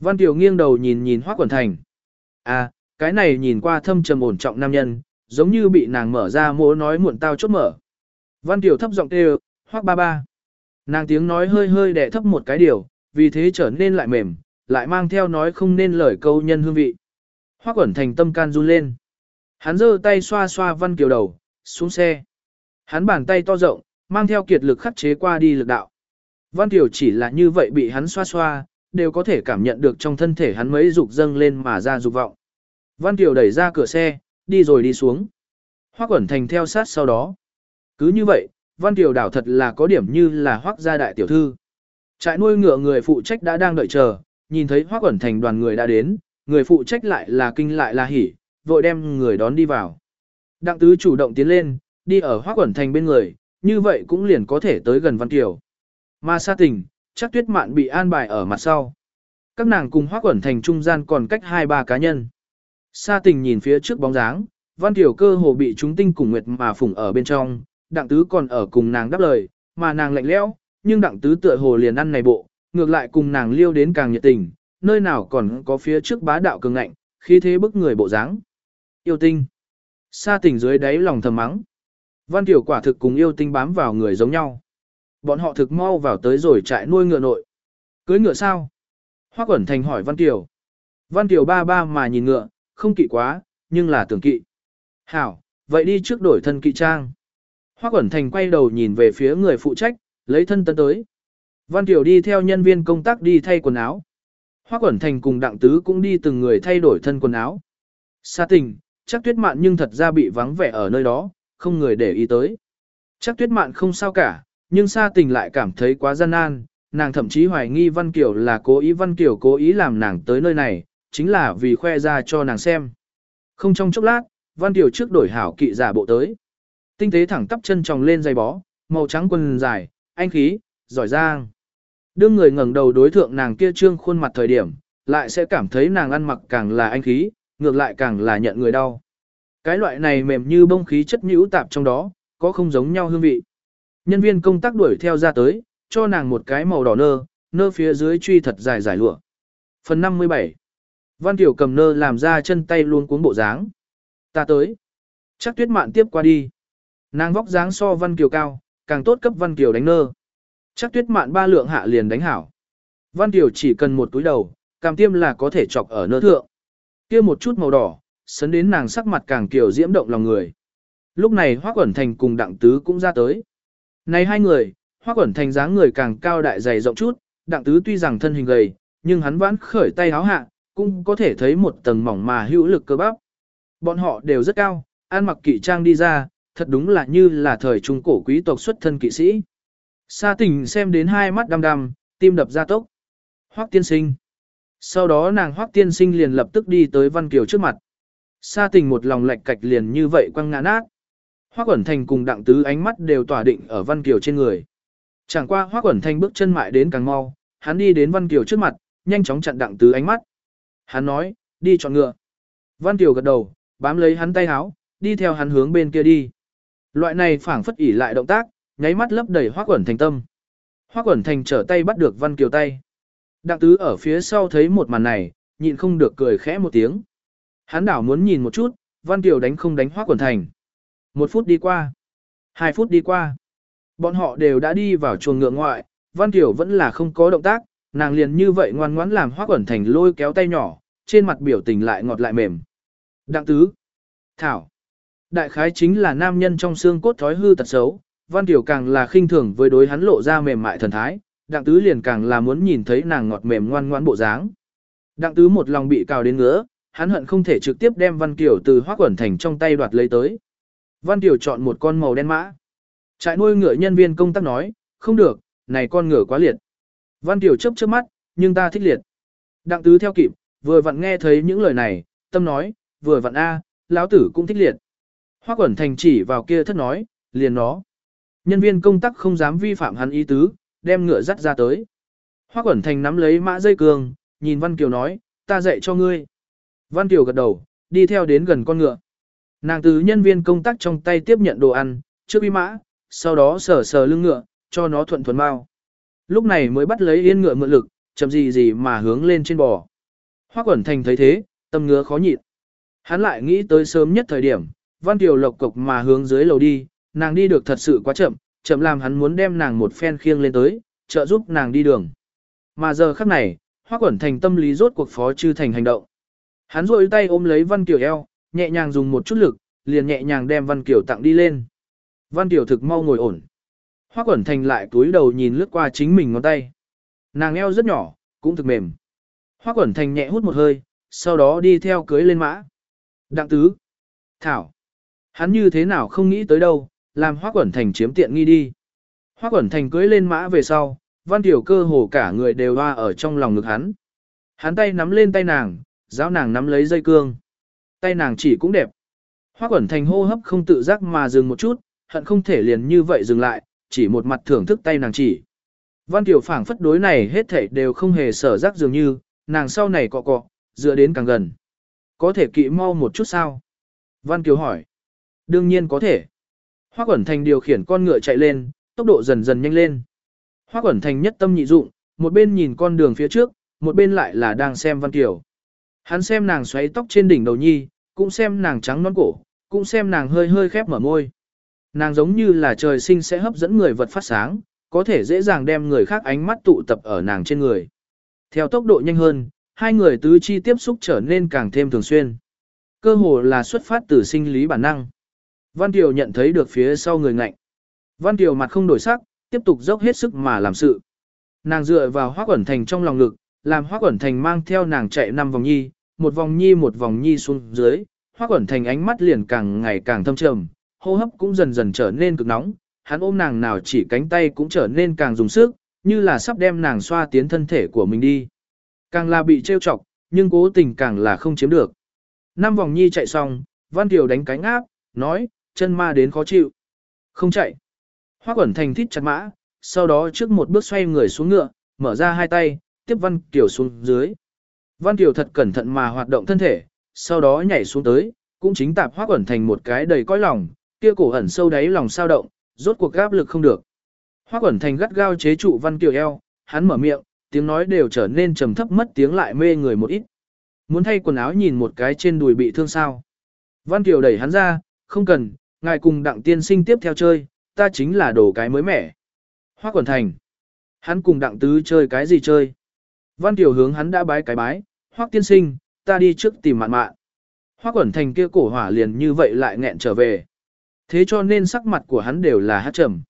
Văn Tiểu nghiêng đầu nhìn nhìn Hoác Quẩn Thành. À, cái này nhìn qua thâm trầm ổn trọng nam nhân, giống như bị nàng mở ra mỗ nói muộn tao chốt mở. Văn tiểu thấp giọng kêu, Hoác ba ba. Nàng tiếng nói hơi hơi đè thấp một cái điều, vì thế trở nên lại mềm, lại mang theo nói không nên lời câu nhân hương vị. Hoác Quẩn Thành tâm can run lên. Hắn giơ tay xoa xoa Văn Kiều đầu, xuống xe. Hắn bàn tay to rộng, mang theo kiệt lực khắc chế qua đi lực đạo. Văn Kiều chỉ là như vậy bị hắn xoa xoa, đều có thể cảm nhận được trong thân thể hắn mấy dục dâng lên mà ra dục vọng. Văn Kiều đẩy ra cửa xe, đi rồi đi xuống. Hoắc Quẩn Thành theo sát sau đó. Cứ như vậy, Văn Kiều đảo thật là có điểm như là hoắc gia đại tiểu thư. Trại nuôi ngựa người phụ trách đã đang đợi chờ, nhìn thấy Hoắc Quẩn Thành đoàn người đã đến, người phụ trách lại là kinh lại là hỉ, vội đem người đón đi vào. Đặng tứ chủ động tiến lên, đi ở Hoắc Quẩn Thành bên người, như vậy cũng liền có thể tới gần Văn Kiều. Mà xa tình, chắc tuyết mạn bị an bài ở mặt sau. Các nàng cùng Hoắc quẩn thành trung gian còn cách hai ba cá nhân. Sa tình nhìn phía trước bóng dáng, văn tiểu cơ hồ bị chúng tinh cùng nguyệt mà phủng ở bên trong, đặng tứ còn ở cùng nàng đáp lời, mà nàng lạnh lẽo, nhưng đặng tứ tựa hồ liền ăn này bộ, ngược lại cùng nàng liêu đến càng nhiệt tình, nơi nào còn có phía trước bá đạo cường ngạnh, khí thế bức người bộ dáng. Yêu tinh. Sa tình dưới đáy lòng thầm mắng. Văn tiểu quả thực cùng yêu tinh bám vào người giống nhau. Bọn họ thực mau vào tới rồi trại nuôi ngựa nội. Cưới ngựa sao? Hoắc Quẩn Thành hỏi Văn Kiều. Văn Kiều ba ba mà nhìn ngựa, không kỵ quá, nhưng là tưởng kỵ. Hảo, vậy đi trước đổi thân kỵ trang. Hoa Quẩn Thành quay đầu nhìn về phía người phụ trách, lấy thân tân tới. Văn Kiều đi theo nhân viên công tác đi thay quần áo. Hoa Quẩn Thành cùng Đặng Tứ cũng đi từng người thay đổi thân quần áo. Sa tình, chắc tuyết mạn nhưng thật ra bị vắng vẻ ở nơi đó, không người để ý tới. Chắc tuyết mạn không sao cả, nhưng Sa Tình lại cảm thấy quá gian nan, nàng thậm chí hoài nghi Văn Kiều là cố ý Văn Kiều cố ý làm nàng tới nơi này, chính là vì khoe ra cho nàng xem. Không trong chốc lát, Văn Tiểu trước đổi hảo kỵ giả bộ tới. Tinh tế thẳng tắp chân tròng lên dây bó, màu trắng quần dài, anh khí, giỏi giang. Đương người ngẩng đầu đối thượng nàng kia trương khuôn mặt thời điểm, lại sẽ cảm thấy nàng ăn mặc càng là anh khí, ngược lại càng là nhận người đau. Cái loại này mềm như bông khí chất nhũ tạp trong đó, có không giống nhau hương vị. Nhân viên công tác đuổi theo ra tới, cho nàng một cái màu đỏ nơ, nơ phía dưới truy thật dài dài lụa. Phần 57 Văn Kiều cầm nơ làm ra chân tay luôn cuốn bộ dáng. Ta tới. Chắc tuyết mạn tiếp qua đi. Nàng vóc dáng so Văn Kiều cao, càng tốt cấp Văn Kiều đánh nơ. Chắc tuyết mạn ba lượng hạ liền đánh hảo. Văn Kiều chỉ cần một túi đầu, cam tiêm là có thể chọc ở nơ thượng. kia một chút màu đỏ, sấn đến nàng sắc mặt càng kiều diễm động lòng người. Lúc này Hoác Quẩn Thành cùng Đặng Tứ cũng ra tới. Này hai người, Hoác quẩn thành dáng người càng cao đại dày rộng chút, đặng tứ tuy rằng thân hình gầy, nhưng hắn vãn khởi tay háo hạ, cũng có thể thấy một tầng mỏng mà hữu lực cơ bắp. Bọn họ đều rất cao, ăn mặc kỵ trang đi ra, thật đúng là như là thời trung cổ quý tộc xuất thân kỵ sĩ. Sa tình xem đến hai mắt đăm đăm, tim đập ra tốc. Hoắc tiên sinh. Sau đó nàng Hoắc tiên sinh liền lập tức đi tới Văn Kiều trước mặt. Sa tình một lòng lệch cạch liền như vậy quăng ngã nát. Hoác Quẩn Thành cùng Đặng Tứ ánh mắt đều tỏa định ở Văn Kiều trên người. Chẳng qua Hoác Quẩn Thành bước chân mại đến càng mau, hắn đi đến Văn Kiều trước mặt, nhanh chóng chặn Đặng Tứ ánh mắt. Hắn nói, đi chọn ngựa. Văn Kiều gật đầu, bám lấy hắn tay háo, đi theo hắn hướng bên kia đi. Loại này phảng phất ỉ lại động tác, nháy mắt lấp đầy hoa Quẩn Thành tâm. Hoa Quẩn Thành trở tay bắt được Văn Kiều tay. Đặng Tứ ở phía sau thấy một màn này, nhịn không được cười khẽ một tiếng. Hắn đảo muốn nhìn một chút, Văn Kiều đánh không đánh hoa Quẩn Thành. Một phút đi qua. Hai phút đi qua. Bọn họ đều đã đi vào chuồng ngựa ngoại, Văn Kiều vẫn là không có động tác, nàng liền như vậy ngoan ngoãn làm hoác ẩn thành lôi kéo tay nhỏ, trên mặt biểu tình lại ngọt lại mềm. Đặng tứ. Thảo. Đại khái chính là nam nhân trong xương cốt thói hư tật xấu, Văn Tiểu càng là khinh thường với đối hắn lộ ra mềm mại thần thái, đặng tứ liền càng là muốn nhìn thấy nàng ngọt mềm ngoan ngoãn bộ dáng. Đặng tứ một lòng bị cào đến ngứa, hắn hận không thể trực tiếp đem Văn tiểu từ hoác ẩn thành trong tay đoạt lấy tới. Văn Tiểu chọn một con màu đen mã. Trại nuôi ngựa nhân viên công tác nói, không được, này con ngựa quá liệt. Văn Tiểu chớp chớp mắt, nhưng ta thích liệt. Đặng tứ theo kịp, vừa vặn nghe thấy những lời này, tâm nói, vừa vặn A, lão tử cũng thích liệt. Hoa Quẩn Thành chỉ vào kia thất nói, liền nó. Nhân viên công tác không dám vi phạm hắn ý tứ, đem ngựa dắt ra tới. Hoa Quẩn Thành nắm lấy mã dây cường, nhìn Văn Kiều nói, ta dạy cho ngươi. Văn Kiều gật đầu, đi theo đến gần con ngựa. Nàng từ nhân viên công tác trong tay tiếp nhận đồ ăn, trước uy mã, sau đó sờ sờ lưng ngựa, cho nó thuận thuần mau. Lúc này mới bắt lấy yên ngựa mượn lực, chậm gì gì mà hướng lên trên bò. hoa Quẩn Thành thấy thế, tâm ngứa khó nhịn. Hắn lại nghĩ tới sớm nhất thời điểm, Văn Kiều lộc cộc mà hướng dưới lầu đi, nàng đi được thật sự quá chậm, chậm làm hắn muốn đem nàng một phen khiêng lên tới, trợ giúp nàng đi đường. Mà giờ khắc này, Hoắc Quẩn Thành tâm lý rốt cuộc phó chư thành hành động. Hắn rôi tay ôm lấy Văn Kiều eo, nhẹ nhàng dùng một chút lực, liền nhẹ nhàng đem Văn Kiều tặng đi lên. Văn Kiều thực mau ngồi ổn. Hoắc Quẩn Thành lại túi đầu nhìn lướt qua chính mình ngón tay. Nàng eo rất nhỏ, cũng thực mềm. Hoắc Quẩn Thành nhẹ hút một hơi, sau đó đi theo cưới lên mã. Đặng tứ. Thảo. Hắn như thế nào không nghĩ tới đâu, làm Hoắc Quẩn Thành chiếm tiện nghi đi. Hoắc Quẩn Thành cưới lên mã về sau, Văn Tiểu cơ hồ cả người đều hoa ở trong lòng ngực hắn. Hắn tay nắm lên tay nàng, giáo nàng nắm lấy dây cương. Tay nàng chỉ cũng đẹp. Hoắc Quẩn Thành hô hấp không tự giác mà dừng một chút, hận không thể liền như vậy dừng lại, chỉ một mặt thưởng thức tay nàng chỉ. Văn Tiểu phảng phất đối này hết thảy đều không hề sở giác dường như, nàng sau này cọ cọ, dựa đến càng gần. Có thể kỵ mau một chút sao? Văn Kiều hỏi. Đương nhiên có thể. Hoác Quẩn Thành điều khiển con ngựa chạy lên, tốc độ dần dần nhanh lên. Hoác Quẩn Thành nhất tâm nhị dụng, một bên nhìn con đường phía trước, một bên lại là đang xem Văn Kiều. Hắn xem nàng xoáy tóc trên đỉnh đầu nhi, cũng xem nàng trắng non cổ, cũng xem nàng hơi hơi khép mở môi. Nàng giống như là trời sinh sẽ hấp dẫn người vật phát sáng, có thể dễ dàng đem người khác ánh mắt tụ tập ở nàng trên người. Theo tốc độ nhanh hơn, hai người tứ chi tiếp xúc trở nên càng thêm thường xuyên. Cơ hồ là xuất phát từ sinh lý bản năng. Văn Kiều nhận thấy được phía sau người ngạnh. Văn Kiều mặt không đổi sắc, tiếp tục dốc hết sức mà làm sự. Nàng dựa vào Hoắc Quẩn Thành trong lòng ngực, làm Hoắc Quẩn Thành mang theo nàng chạy năm vòng nhi, một vòng nhi một vòng nhi xuống dưới, Hoắc Quẩn Thành ánh mắt liền càng ngày càng thâm trầm, hô hấp cũng dần dần trở nên cực nóng, hắn ôm nàng nào chỉ cánh tay cũng trở nên càng dùng sức, như là sắp đem nàng xoa tiến thân thể của mình đi. Càng là bị trêu chọc, nhưng cố tình càng là không chiếm được. Năm vòng nhi chạy xong, Văn Kiều đánh cánh áp, nói, chân ma đến khó chịu. Không chạy. Hoa quẩn thành thít chặt mã, sau đó trước một bước xoay người xuống ngựa, mở ra hai tay, tiếp Văn Kiều xuống dưới. Văn Kiều thật cẩn thận mà hoạt động thân thể, sau đó nhảy xuống tới, cũng chính tạp hoa quẩn thành một cái đầy cõi lòng, kia cổ ẩn sâu đáy lòng sao động, rốt cuộc áp lực không được. Hoa quẩn thành gắt gao chế trụ Văn Kiều eo, hắn mở miệng, tiếng nói đều trở nên trầm thấp mất tiếng lại mê người một ít. Muốn thay quần áo nhìn một cái trên đùi bị thương sao. Văn Kiều đẩy hắn ra, không cần, ngài cùng đặng tiên sinh tiếp theo chơi, ta chính là đồ cái mới mẻ. Hoa quần thành. Hắn cùng đặng tứ chơi cái gì chơi. Văn Kiều hướng hắn đã bái cái bái, Hoắc tiên sinh, ta đi trước tìm mạn mạn. Hoa quần thành kia cổ hỏa liền như vậy lại nghẹn trở về. Thế cho nên sắc mặt của hắn đều là hát trầm.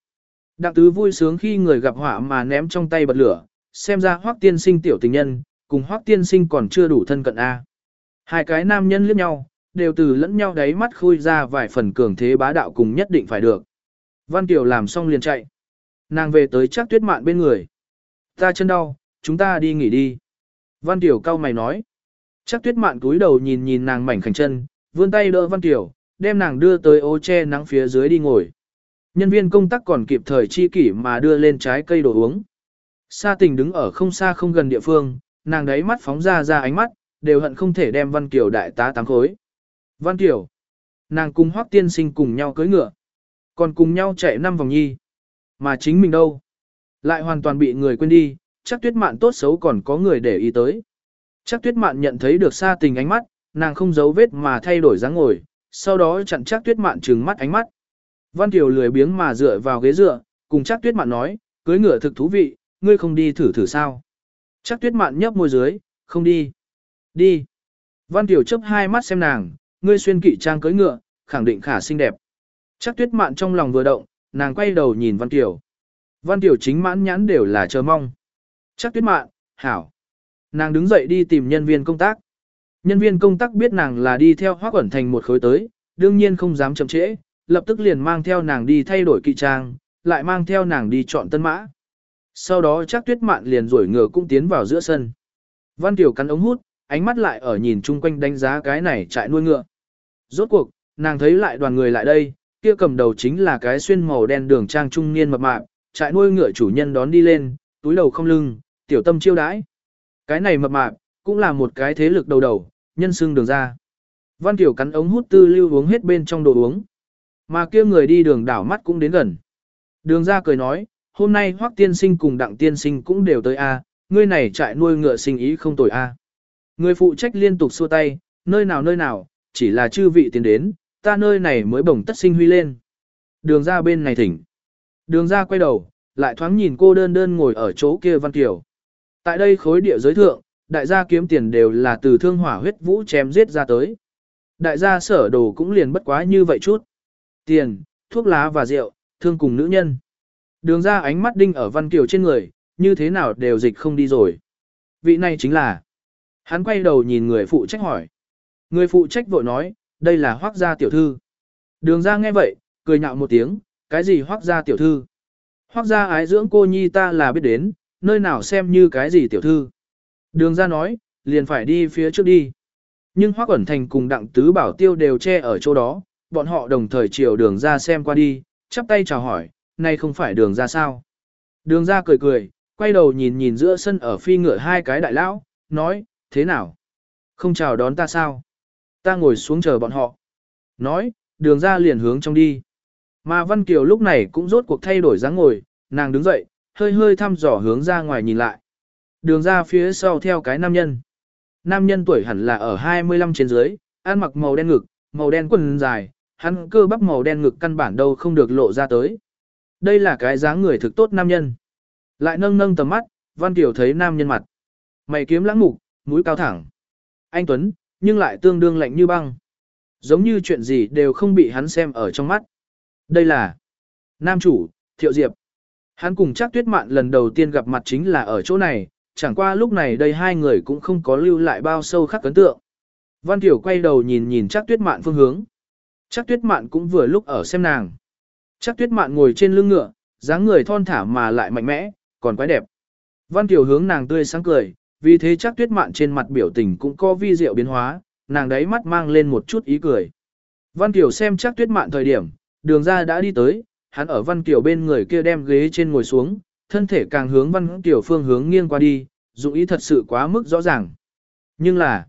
Đặng tứ vui sướng khi người gặp họa mà ném trong tay bật lửa, xem ra hoác tiên sinh tiểu tình nhân, cùng hoác tiên sinh còn chưa đủ thân cận A. Hai cái nam nhân liếc nhau, đều từ lẫn nhau đáy mắt khui ra vài phần cường thế bá đạo cùng nhất định phải được. Văn Kiều làm xong liền chạy. Nàng về tới chắc tuyết mạn bên người. Ta chân đau, chúng ta đi nghỉ đi. Văn Kiều cau mày nói. Chắc tuyết mạn cúi đầu nhìn nhìn nàng mảnh khảnh chân, vươn tay đỡ Văn Kiều, đem nàng đưa tới ô che nắng phía dưới đi ngồi. Nhân viên công tác còn kịp thời chi kỷ mà đưa lên trái cây đồ uống. Sa tình đứng ở không xa không gần địa phương, nàng đấy mắt phóng ra ra ánh mắt, đều hận không thể đem Văn Kiều đại tá tám khối. Văn Kiều, nàng cùng Hoắc tiên sinh cùng nhau cưỡi ngựa, còn cùng nhau chạy năm vòng nhi. Mà chính mình đâu? Lại hoàn toàn bị người quên đi, chắc tuyết mạn tốt xấu còn có người để ý tới. Chắc tuyết mạn nhận thấy được Sa tình ánh mắt, nàng không giấu vết mà thay đổi dáng ngồi, sau đó chặn chắc tuyết mạn trừng mắt ánh mắt. Văn Kiều lười biếng mà dựa vào ghế dựa, cùng chắc tuyết mạn nói, cưới ngựa thực thú vị, ngươi không đi thử thử sao. Chắc tuyết mạn nhấp môi dưới, không đi. Đi. Văn Tiểu chấp hai mắt xem nàng, ngươi xuyên kỵ trang cưới ngựa, khẳng định khả xinh đẹp. Chắc tuyết mạn trong lòng vừa động, nàng quay đầu nhìn Văn Tiểu. Văn Tiểu chính mãn nhãn đều là chờ mong. Chắc tuyết mạn, hảo. Nàng đứng dậy đi tìm nhân viên công tác. Nhân viên công tác biết nàng là đi theo hoác ẩn thành một khối tới, đương nhiên không dám chậm trễ, lập tức liền mang theo nàng đi thay đổi kỵ trang, lại mang theo nàng đi chọn tân mã. Sau đó chắc tuyết mạn liền rủi ngựa cũng tiến vào giữa sân. Văn Tiểu cắn ống hút, ánh mắt lại ở nhìn chung quanh đánh giá cái này trại nuôi ngựa. Rốt cuộc, nàng thấy lại đoàn người lại đây, kia cầm đầu chính là cái xuyên màu đen đường trang trung niên mập mạp, trại nuôi ngựa chủ nhân đón đi lên, túi đầu không lưng, tiểu tâm chiêu đãi. Cái này mập mạp, cũng là một cái thế lực đầu đầu, nhân xưng đường ra. Văn Kiều cắn ống hút tư lưu uống hết bên trong đồ uống. Mà kia người đi đường đảo mắt cũng đến gần. Đường ra cười nói, hôm nay hoắc tiên sinh cùng đặng tiên sinh cũng đều tới a, ngươi này trại nuôi ngựa sinh ý không tồi a. Người phụ trách liên tục xua tay, nơi nào nơi nào, chỉ là chư vị tiến đến, ta nơi này mới bổng tất sinh huy lên. Đường ra bên này thỉnh. Đường ra quay đầu, lại thoáng nhìn cô đơn đơn ngồi ở chỗ kia Văn Kiều. Tại đây khối địa giới thượng, đại gia kiếm tiền đều là từ thương hỏa huyết vũ chém giết ra tới. Đại gia sở đồ cũng liền bất quá như vậy chút. Tiền, thuốc lá và rượu, thương cùng nữ nhân. Đường ra ánh mắt đinh ở Văn Kiều trên người, như thế nào đều dịch không đi rồi. Vị này chính là. Hắn quay đầu nhìn người phụ trách hỏi. Người phụ trách vội nói, đây là hoác gia tiểu thư. Đường ra nghe vậy, cười nhạo một tiếng, cái gì hoác gia tiểu thư. Hoác gia ái dưỡng cô nhi ta là biết đến, nơi nào xem như cái gì tiểu thư. Đường ra nói, liền phải đi phía trước đi. Nhưng hoác ẩn thành cùng đặng tứ bảo tiêu đều che ở chỗ đó, bọn họ đồng thời chiều đường ra xem qua đi, chắp tay chào hỏi, nay không phải đường ra sao. Đường ra cười cười, quay đầu nhìn nhìn giữa sân ở phi ngựa hai cái đại lão, nói, thế nào? Không chào đón ta sao? Ta ngồi xuống chờ bọn họ. Nói, đường ra liền hướng trong đi. Mà Văn Kiều lúc này cũng rốt cuộc thay đổi dáng ngồi, nàng đứng dậy, hơi hơi thăm dò hướng ra ngoài nhìn lại. Đường ra phía sau theo cái nam nhân. Nam nhân tuổi hẳn là ở 25 trên dưới, ăn mặc màu đen ngực, màu đen quần dài, hắn cơ bắp màu đen ngực căn bản đâu không được lộ ra tới. Đây là cái dáng người thực tốt nam nhân. Lại nâng nâng tầm mắt, Văn Kiều thấy nam nhân mặt. Mày kiếm lãng mục, mũi cao thẳng. Anh Tuấn, nhưng lại tương đương lạnh như băng. Giống như chuyện gì đều không bị hắn xem ở trong mắt. Đây là Nam chủ, Thiệu Diệp. Hắn cùng chắc tuyết mạn lần đầu tiên gặp mặt chính là ở chỗ này, chẳng qua lúc này đây hai người cũng không có lưu lại bao sâu khắc ấn tượng. Văn Tiểu quay đầu nhìn nhìn chắc tuyết mạn phương hướng. Chắc tuyết mạn cũng vừa lúc ở xem nàng. Chắc tuyết mạn ngồi trên lưng ngựa, dáng người thon thả mà lại mạnh mẽ, còn quái đẹp. Văn Tiểu hướng nàng tươi sáng cười, vì thế chắc tuyết mạn trên mặt biểu tình cũng có vi diệu biến hóa, nàng đấy mắt mang lên một chút ý cười. Văn Tiểu xem chắc tuyết mạn thời điểm, đường ra đã đi tới, hắn ở Văn Tiểu bên người kia đem ghế trên ngồi xuống, thân thể càng hướng Văn Tiểu phương hướng nghiêng qua đi, dụng ý thật sự quá mức rõ ràng. Nhưng là,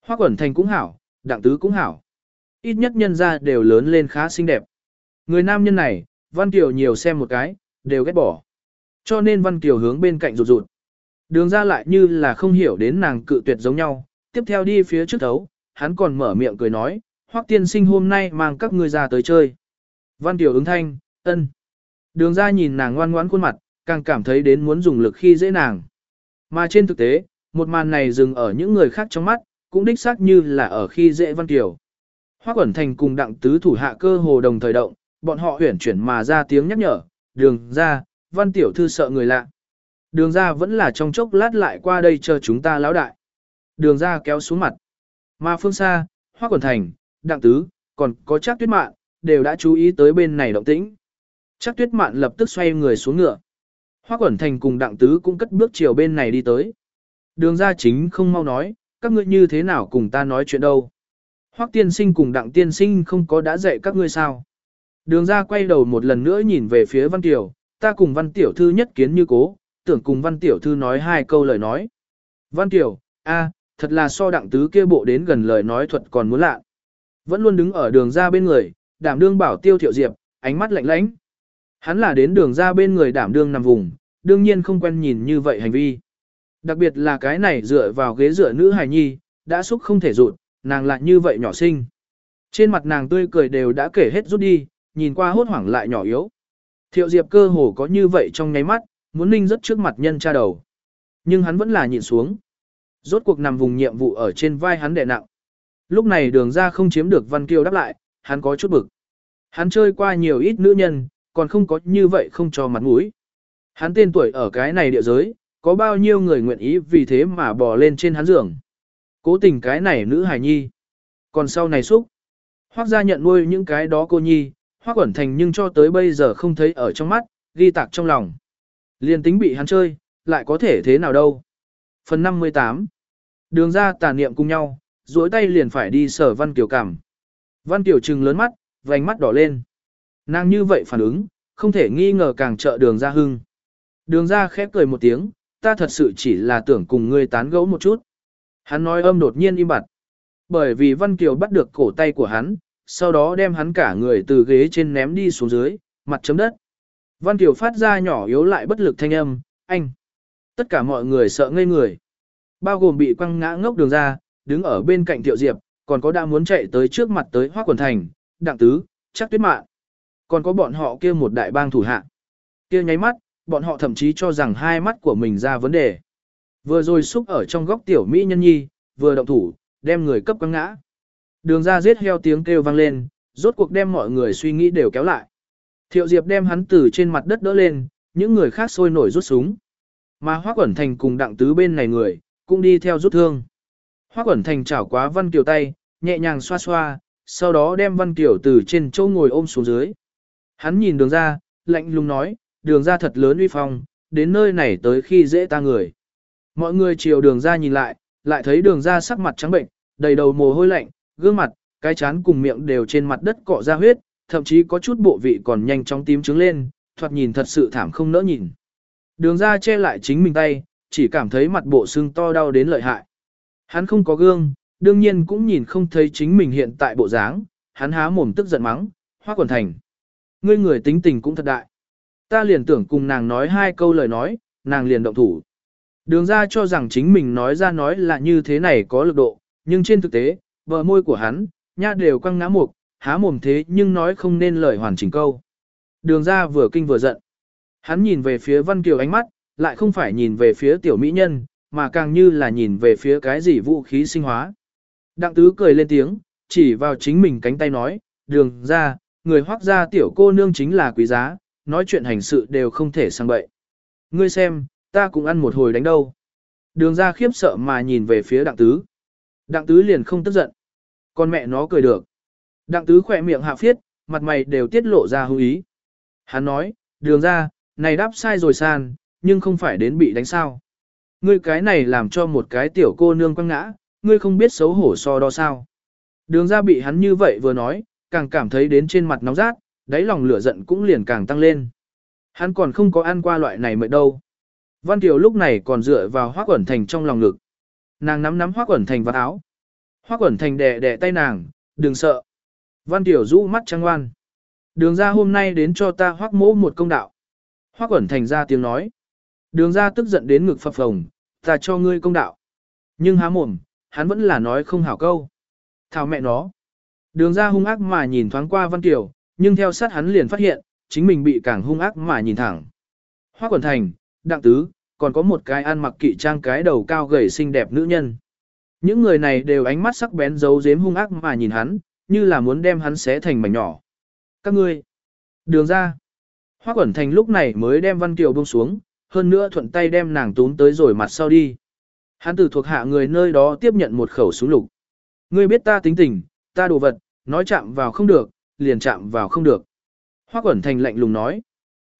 hoa quẩn thành cũng hảo, đặng tứ cũng hảo. Ít nhất nhân ra đều lớn lên khá xinh đẹp. Người nam nhân này, Văn Tiểu nhiều xem một cái, đều ghét bỏ. Cho nên Văn Tiểu hướng bên cạnh rụt rụt. Đường ra lại như là không hiểu đến nàng cự tuyệt giống nhau, tiếp theo đi phía trước thấu, hắn còn mở miệng cười nói, hoắc tiên sinh hôm nay mang các ngươi ra tới chơi. Văn Tiểu ứng thanh, ân. Đường ra nhìn nàng ngoan ngoãn khuôn mặt, càng cảm thấy đến muốn dùng lực khi dễ nàng. Mà trên thực tế, một màn này dừng ở những người khác trong mắt, cũng đích xác như là ở khi dễ Văn Tiểu. Hoắc Quẩn Thành cùng đặng tứ thủ hạ cơ hồ đồng thời động, bọn họ huyển chuyển mà ra tiếng nhắc nhở, đường ra, Văn Tiểu thư sợ người lạ. Đường ra vẫn là trong chốc lát lại qua đây chờ chúng ta lão đại. Đường ra kéo xuống mặt. Mà phương xa, hoa quẩn Thành, Đặng Tứ, còn có chắc tuyết mạn, đều đã chú ý tới bên này động tĩnh. Chắc tuyết mạn lập tức xoay người xuống ngựa. Hoắc Quẩn Thành cùng Đặng Tứ cũng cất bước chiều bên này đi tới. Đường Gia chính không mau nói, các ngươi như thế nào cùng ta nói chuyện đâu. Hoắc tiên sinh cùng Đặng tiên sinh không có đã dạy các ngươi sao. Đường ra quay đầu một lần nữa nhìn về phía Văn Tiểu, ta cùng Văn Tiểu thư nhất kiến như cố, tưởng cùng Văn Tiểu Thư nói hai câu lời nói. Văn Tiểu, a, thật là so đặng tứ kia bộ đến gần lời nói thuật còn muốn lạ. Vẫn luôn đứng ở đường ra bên người, đảm đương bảo tiêu thiệu diệp, ánh mắt lạnh lãnh. Hắn là đến đường ra bên người đảm đương nằm vùng, đương nhiên không quen nhìn như vậy hành vi. Đặc biệt là cái này dựa vào ghế dựa nữ hài nhi, đã xúc không thể rụt, nàng lại như vậy nhỏ xinh. Trên mặt nàng tươi cười đều đã kể hết rút đi, nhìn qua hốt hoảng lại nhỏ yếu. Thiệu diệp cơ hồ có như vậy trong nháy mắt, muốn ninh rất trước mặt nhân cha đầu. Nhưng hắn vẫn là nhịn xuống. Rốt cuộc nằm vùng nhiệm vụ ở trên vai hắn đè nặng. Lúc này đường ra không chiếm được Văn Kiều đáp lại, hắn có chút bực. Hắn chơi qua nhiều ít nữ nhân, còn không có như vậy không cho mặt mũi. Hắn tên tuổi ở cái này địa giới, có bao nhiêu người nguyện ý vì thế mà bò lên trên hắn giường. Cố tình cái này nữ hài nhi. Còn sau này xúc. Hoác ra nhận nuôi những cái đó cô nhi, hoác quẩn thành nhưng cho tới bây giờ không thấy ở trong mắt, ghi tạc trong lòng. Liên tính bị hắn chơi, lại có thể thế nào đâu. Phần 58 Đường ra tà niệm cùng nhau, duỗi tay liền phải đi sở Văn Kiều cảm. Văn Tiểu trừng lớn mắt, vành mắt đỏ lên. Nàng như vậy phản ứng, không thể nghi ngờ càng trợ đường ra hưng. Đường ra khép cười một tiếng, ta thật sự chỉ là tưởng cùng ngươi tán gẫu một chút. Hắn nói âm đột nhiên im bặt. Bởi vì Văn Kiều bắt được cổ tay của hắn, sau đó đem hắn cả người từ ghế trên ném đi xuống dưới, mặt chấm đất. Văn Kiều phát ra nhỏ yếu lại bất lực thanh âm, anh. Tất cả mọi người sợ ngây người. Bao gồm bị quăng ngã ngốc đường ra, đứng ở bên cạnh Thiệu Diệp, còn có đã muốn chạy tới trước mặt tới Hoác Quần Thành, Đặng Tứ, chắc tuyết mạng. Còn có bọn họ kia một đại bang thủ hạ. Kia nháy mắt, bọn họ thậm chí cho rằng hai mắt của mình ra vấn đề. Vừa rồi xúc ở trong góc tiểu Mỹ nhân nhi, vừa động thủ, đem người cấp quăng ngã. Đường ra giết heo tiếng kêu vang lên, rốt cuộc đem mọi người suy nghĩ đều kéo lại. Thiệu Diệp đem hắn từ trên mặt đất đỡ lên, những người khác sôi nổi rút súng. Mà Hoác Quẩn Thành cùng đặng tứ bên này người, cũng đi theo rút thương. Hoác Quẩn Thành chảo quá Văn Kiều tay, nhẹ nhàng xoa xoa, sau đó đem Văn Kiều từ trên chỗ ngồi ôm xuống dưới. Hắn nhìn đường ra, lạnh lùng nói, đường ra thật lớn uy phong, đến nơi này tới khi dễ ta người. Mọi người chiều đường ra nhìn lại, lại thấy đường ra sắc mặt trắng bệnh, đầy đầu mồ hôi lạnh, gương mặt, cái chán cùng miệng đều trên mặt đất cọ ra huyết, thậm chí có chút bộ vị còn nhanh chóng tím trứng lên, thoạt nhìn thật sự thảm không nỡ nhìn. Đường ra che lại chính mình tay, chỉ cảm thấy mặt bộ xương to đau đến lợi hại. Hắn không có gương, đương nhiên cũng nhìn không thấy chính mình hiện tại bộ dáng, hắn há mồm tức giận mắng, hoa quần thành. Ngươi người tính tình cũng thật đại. Ta liền tưởng cùng nàng nói hai câu lời nói, nàng liền động thủ. Đường ra cho rằng chính mình nói ra nói là như thế này có lực độ, nhưng trên thực tế, bờ môi của hắn, nha đều căng ngã mục, há mồm thế nhưng nói không nên lời hoàn chỉnh câu. Đường ra vừa kinh vừa giận. Hắn nhìn về phía Văn Kiều ánh mắt, lại không phải nhìn về phía tiểu mỹ nhân, mà càng như là nhìn về phía cái gì vũ khí sinh hóa. Đặng tứ cười lên tiếng, chỉ vào chính mình cánh tay nói, đường ra, người hoác ra tiểu cô nương chính là quý giá, nói chuyện hành sự đều không thể sang bậy. Ngươi xem, ta cũng ăn một hồi đánh đâu. Đường ra khiếp sợ mà nhìn về phía đặng tứ. Đặng tứ liền không tức giận. Con mẹ nó cười được. Đặng tứ khỏe miệng hạ phiết, mặt mày đều tiết lộ ra hữu ý. Hắn nói, đường ra, này đáp sai rồi san, nhưng không phải đến bị đánh sao. Ngươi cái này làm cho một cái tiểu cô nương quăng ngã, ngươi không biết xấu hổ so đo sao. Đường ra bị hắn như vậy vừa nói, càng cảm thấy đến trên mặt nóng rát, đáy lòng lửa giận cũng liền càng tăng lên. Hắn còn không có ăn qua loại này mệt đâu. Văn Kiều lúc này còn dựa vào Hoắc Quẩn Thành trong lòng ngực. Nàng nắm nắm Hoắc Quẩn Thành vào áo. Hoắc Quẩn Thành đè đè tay nàng, đừng sợ. Văn Kiều rũ mắt trăng ngoan. Đường ra hôm nay đến cho ta hoắc mỗ một công đạo. Hoắc Quẩn Thành ra tiếng nói. Đường ra tức giận đến ngực phập phồng, ta cho ngươi công đạo. Nhưng há mồm, hắn vẫn là nói không hảo câu. Thảo mẹ nó. Đường ra hung ác mà nhìn thoáng qua Văn Kiều, nhưng theo sát hắn liền phát hiện, chính mình bị càng hung ác mà nhìn thẳng. hoa Quẩn Thành, Đặng Tứ, còn có một cái ăn mặc kỵ trang cái đầu cao gầy xinh đẹp nữ nhân. Những người này đều ánh mắt sắc bén giấu giếm hung ác mà nhìn hắn, như là muốn đem hắn xé thành mảnh nhỏ. Các ngươi, đường ra. hoa Quẩn Thành lúc này mới đem Văn Kiều buông xuống, hơn nữa thuận tay đem nàng tún tới rồi mặt sau đi. Hắn từ thuộc hạ người nơi đó tiếp nhận một khẩu súng lục. Ngươi biết ta tính tình, ta đồ vật, nói chạm vào không được, liền chạm vào không được. Hoắc Quẩn Thành lạnh lùng nói.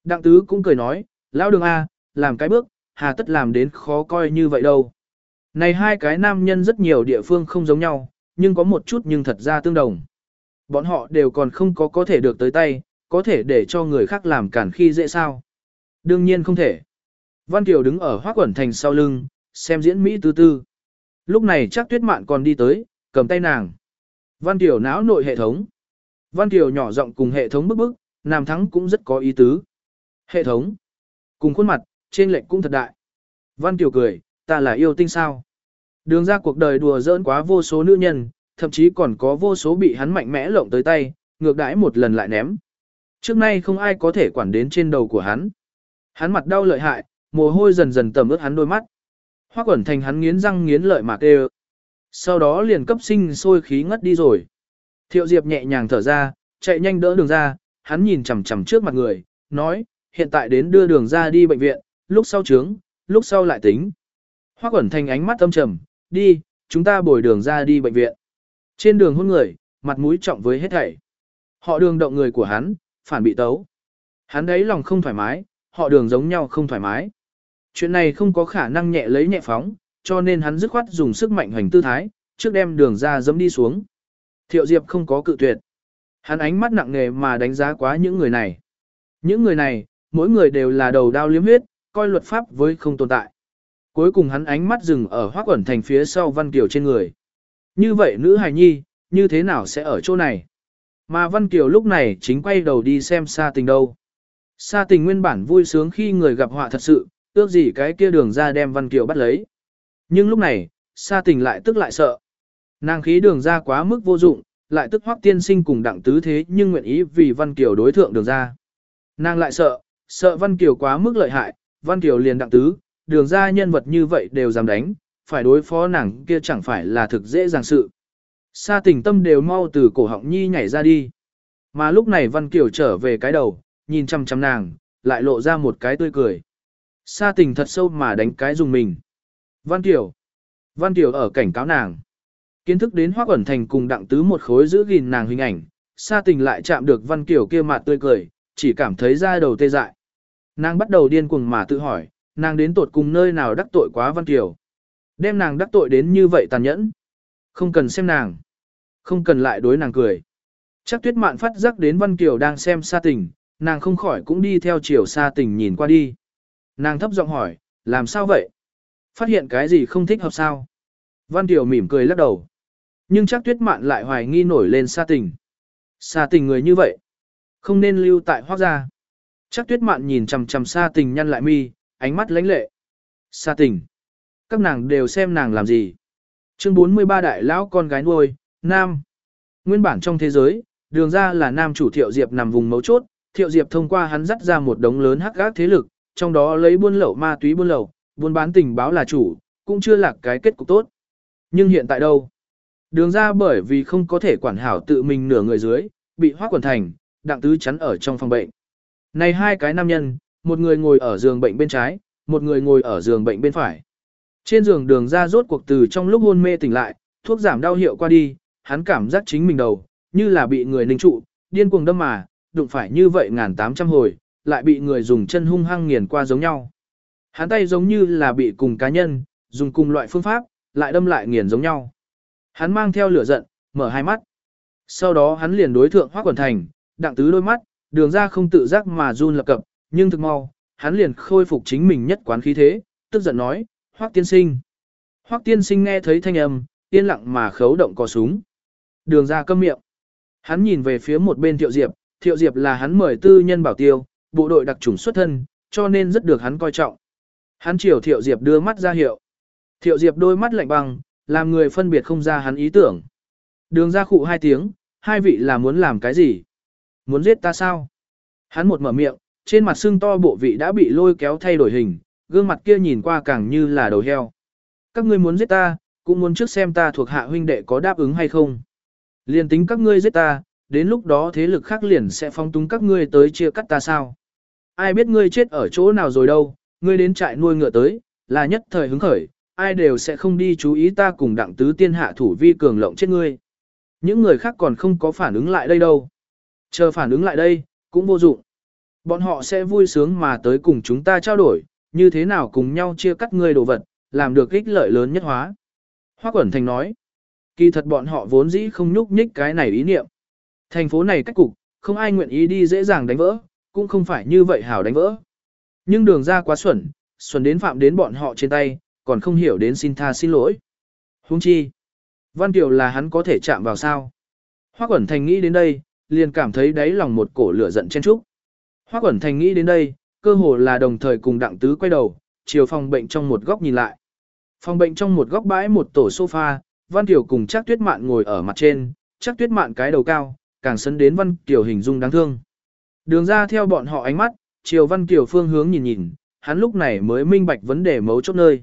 Đặng Tứ cũng cười nói, lão đường A, làm cái bước, hà tất làm đến khó coi như vậy đâu. Này hai cái nam nhân rất nhiều địa phương không giống nhau, nhưng có một chút nhưng thật ra tương đồng. Bọn họ đều còn không có có thể được tới tay, có thể để cho người khác làm cản khi dễ sao. Đương nhiên không thể. Văn Kiều đứng ở Hoắc quẩn thành sau lưng, xem diễn Mỹ tư tư. Lúc này chắc tuyết mạn còn đi tới, cầm tay nàng. Văn Kiều náo nội hệ thống. Văn Kiều nhỏ giọng cùng hệ thống bức bức, nam thắng cũng rất có ý tứ. Hệ thống. Cùng khuôn mặt, trên lệnh cũng thật đại. Văn Kiều cười, ta là yêu tinh sao. Đường ra cuộc đời đùa giỡn quá vô số nữ nhân, thậm chí còn có vô số bị hắn mạnh mẽ lộng tới tay, ngược đãi một lần lại ném. Trước nay không ai có thể quản đến trên đầu của hắn. Hắn mặt đau lợi hại, mồ hôi dần dần tầm ướt hắn đôi mắt. Hoa quẩn thành hắn nghiến răng nghiến lợi mà kêu. Sau đó liền cấp sinh sôi khí ngất đi rồi. Thiệu Diệp nhẹ nhàng thở ra, chạy nhanh đỡ đường ra, hắn nhìn chằm chằm trước mặt người, nói, hiện tại đến đưa đường ra đi bệnh viện, lúc sau trướng, lúc sau lại tính. hoa quẩn thành ánh mắt âm trầm, đi, chúng ta bồi đường ra đi bệnh viện. Trên đường hôn người, mặt mũi trọng với hết thảy. Họ đường động người của hắn, phản bị tấu. Hắn đấy lòng không thoải mái, họ đường giống nhau không thoải mái. Chuyện này không có khả năng nhẹ lấy nhẹ phóng, cho nên hắn dứt khoát dùng sức mạnh hoành tư thái, trước đem đường ra dẫm đi xuống. Thiệu Diệp không có cự tuyệt. Hắn ánh mắt nặng nề mà đánh giá quá những người này. Những người này, mỗi người đều là đầu đao liếm huyết, coi luật pháp với không tồn tại. Cuối cùng hắn ánh mắt dừng ở hoác ẩn thành phía sau Văn Kiều trên người. Như vậy nữ hài nhi, như thế nào sẽ ở chỗ này? Mà Văn Kiều lúc này chính quay đầu đi xem xa tình đâu. Sa tình nguyên bản vui sướng khi người gặp họa thật sự, ước gì cái kia đường ra đem Văn Kiều bắt lấy. Nhưng lúc này, Sa tình lại tức lại sợ. Nàng khí đường ra quá mức vô dụng, lại tức hoắc tiên sinh cùng đặng tứ thế nhưng nguyện ý vì Văn Kiều đối thượng đường ra. Nàng lại sợ, sợ Văn Kiều quá mức lợi hại, Văn Kiều liền đặng tứ, đường ra nhân vật như vậy đều dám đánh, phải đối phó nàng kia chẳng phải là thực dễ dàng sự. Sa tình tâm đều mau từ cổ họng nhi nhảy ra đi. Mà lúc này Văn Kiều trở về cái đầu, nhìn chăm chăm nàng, lại lộ ra một cái tươi cười. Sa tình thật sâu mà đánh cái dùng mình. Văn Tiểu. Văn Tiểu ở cảnh cáo nàng. Kiến thức đến hoắc ẩn thành cùng đặng tứ một khối giữ gìn nàng hình ảnh, Sa tình lại chạm được Văn Kiều kia mặt tươi cười, chỉ cảm thấy da đầu tê dại. Nàng bắt đầu điên cuồng mà tự hỏi, nàng đến tột cùng nơi nào đắc tội quá Văn Kiều. Đem nàng đắc tội đến như vậy tàn nhẫn. Không cần xem nàng. Không cần lại đối nàng cười. Chắc tuyết mạn phát giác đến Văn Kiều đang xem Sa tình, nàng không khỏi cũng đi theo chiều Sa tình nhìn qua đi. Nàng thấp giọng hỏi, làm sao vậy? Phát hiện cái gì không thích hợp sao? Văn Tiểu mỉm cười lắc đầu. Nhưng chắc tuyết mạn lại hoài nghi nổi lên Sa tình. Sa tình người như vậy. Không nên lưu tại hoác gia. Chắc tuyết mạn nhìn chằm chằm Sa tình nhăn lại mi, ánh mắt lãnh lệ. Sa tình. Các nàng đều xem nàng làm gì. Chương 43 đại lão con gái nuôi, nam. Nguyên bản trong thế giới, đường ra là nam chủ thiệu diệp nằm vùng mấu chốt, thiệu diệp thông qua hắn dắt ra một đống lớn hắc gác thế lực, trong đó lấy buôn lậu ma túy buôn lậu, buôn bán tình báo là chủ, cũng chưa là cái kết cục tốt. Nhưng hiện tại đâu? Đường ra bởi vì không có thể quản hảo tự mình nửa người dưới, bị hoác quần thành, đặng tứ chắn ở trong phòng bệnh. Này hai cái nam nhân, một người ngồi ở giường bệnh bên trái, một người ngồi ở giường bệnh bên phải. Trên giường đường ra rốt cuộc từ trong lúc hôn mê tỉnh lại, thuốc giảm đau hiệu qua đi, hắn cảm giác chính mình đầu, như là bị người ninh trụ, điên cuồng đâm mà, đụng phải như vậy ngàn tám trăm hồi, lại bị người dùng chân hung hăng nghiền qua giống nhau. Hắn tay giống như là bị cùng cá nhân, dùng cùng loại phương pháp, lại đâm lại nghiền giống nhau. Hắn mang theo lửa giận, mở hai mắt. Sau đó hắn liền đối thượng Hoắc Quần Thành, đặng tứ đôi mắt, đường ra không tự giác mà run lập cập, nhưng thực mau, hắn liền khôi phục chính mình nhất quán khí thế, tức giận nói, Hoắc tiên sinh. Hoắc tiên sinh nghe thấy thanh âm, yên lặng mà khấu động cò súng. Đường ra câm miệng. Hắn nhìn về phía một bên Thiệu Diệp, Thiệu Diệp là hắn mời tư nhân bảo tiêu, bộ đội đặc trùng xuất thân, cho nên rất được hắn coi trọng. Hắn chiều Thiệu Diệp đưa mắt ra hiệu. Thiệu Diệp đôi mắt lạnh băng, làm người phân biệt không ra hắn ý tưởng. Đường ra khụ hai tiếng, hai vị là muốn làm cái gì? Muốn giết ta sao? Hắn một mở miệng, trên mặt xương to bộ vị đã bị lôi kéo thay đổi hình, gương mặt kia nhìn qua càng như là đầu heo. Các ngươi muốn giết ta, cũng muốn trước xem ta thuộc hạ huynh đệ có đáp ứng hay không. Liên tính các ngươi giết ta, đến lúc đó thế lực khác liền sẽ phong túng các ngươi tới chia cắt ta sao. Ai biết ngươi chết ở chỗ nào rồi đâu, ngươi đến trại nuôi ngựa tới, là nhất thời hứng khởi, ai đều sẽ không đi chú ý ta cùng đặng tứ tiên hạ thủ vi cường lộng chết ngươi. Những người khác còn không có phản ứng lại đây đâu. Chờ phản ứng lại đây, cũng vô dụng. Bọn họ sẽ vui sướng mà tới cùng chúng ta trao đổi, như thế nào cùng nhau chia cắt ngươi đồ vật, làm được ích lợi lớn nhất hóa. Hoa Quẩn Thành nói, kỳ thật bọn họ vốn dĩ không nhúc nhích cái này ý niệm. Thành phố này cách cục, không ai nguyện ý đi dễ dàng đánh vỡ, cũng không phải như vậy hảo đánh vỡ. Nhưng đường ra quá xuẩn, xuẩn đến phạm đến bọn họ trên tay, còn không hiểu đến xin tha xin lỗi. Huống chi, Văn Kiều là hắn có thể chạm vào sao. Hoắc Quẩn Thành nghĩ đến đây, liền cảm thấy đáy lòng một cổ lửa giận chen trúc. Hoắc Quẩn Thành nghĩ đến đây, cơ hồ là đồng thời cùng đặng tứ quay đầu, chiều phòng bệnh trong một góc nhìn lại. Phòng bệnh trong một góc bãi một tổ sofa, Văn Kiều cùng chắc tuyết mạn ngồi ở mặt trên, chắc tuyết mạn cái đầu cao, càng sấn đến Văn Kiều hình dung đáng thương. Đường ra theo bọn họ ánh mắt, Triều Văn Kiều phương hướng nhìn nhìn, hắn lúc này mới minh bạch vấn đề mấu chốt nơi.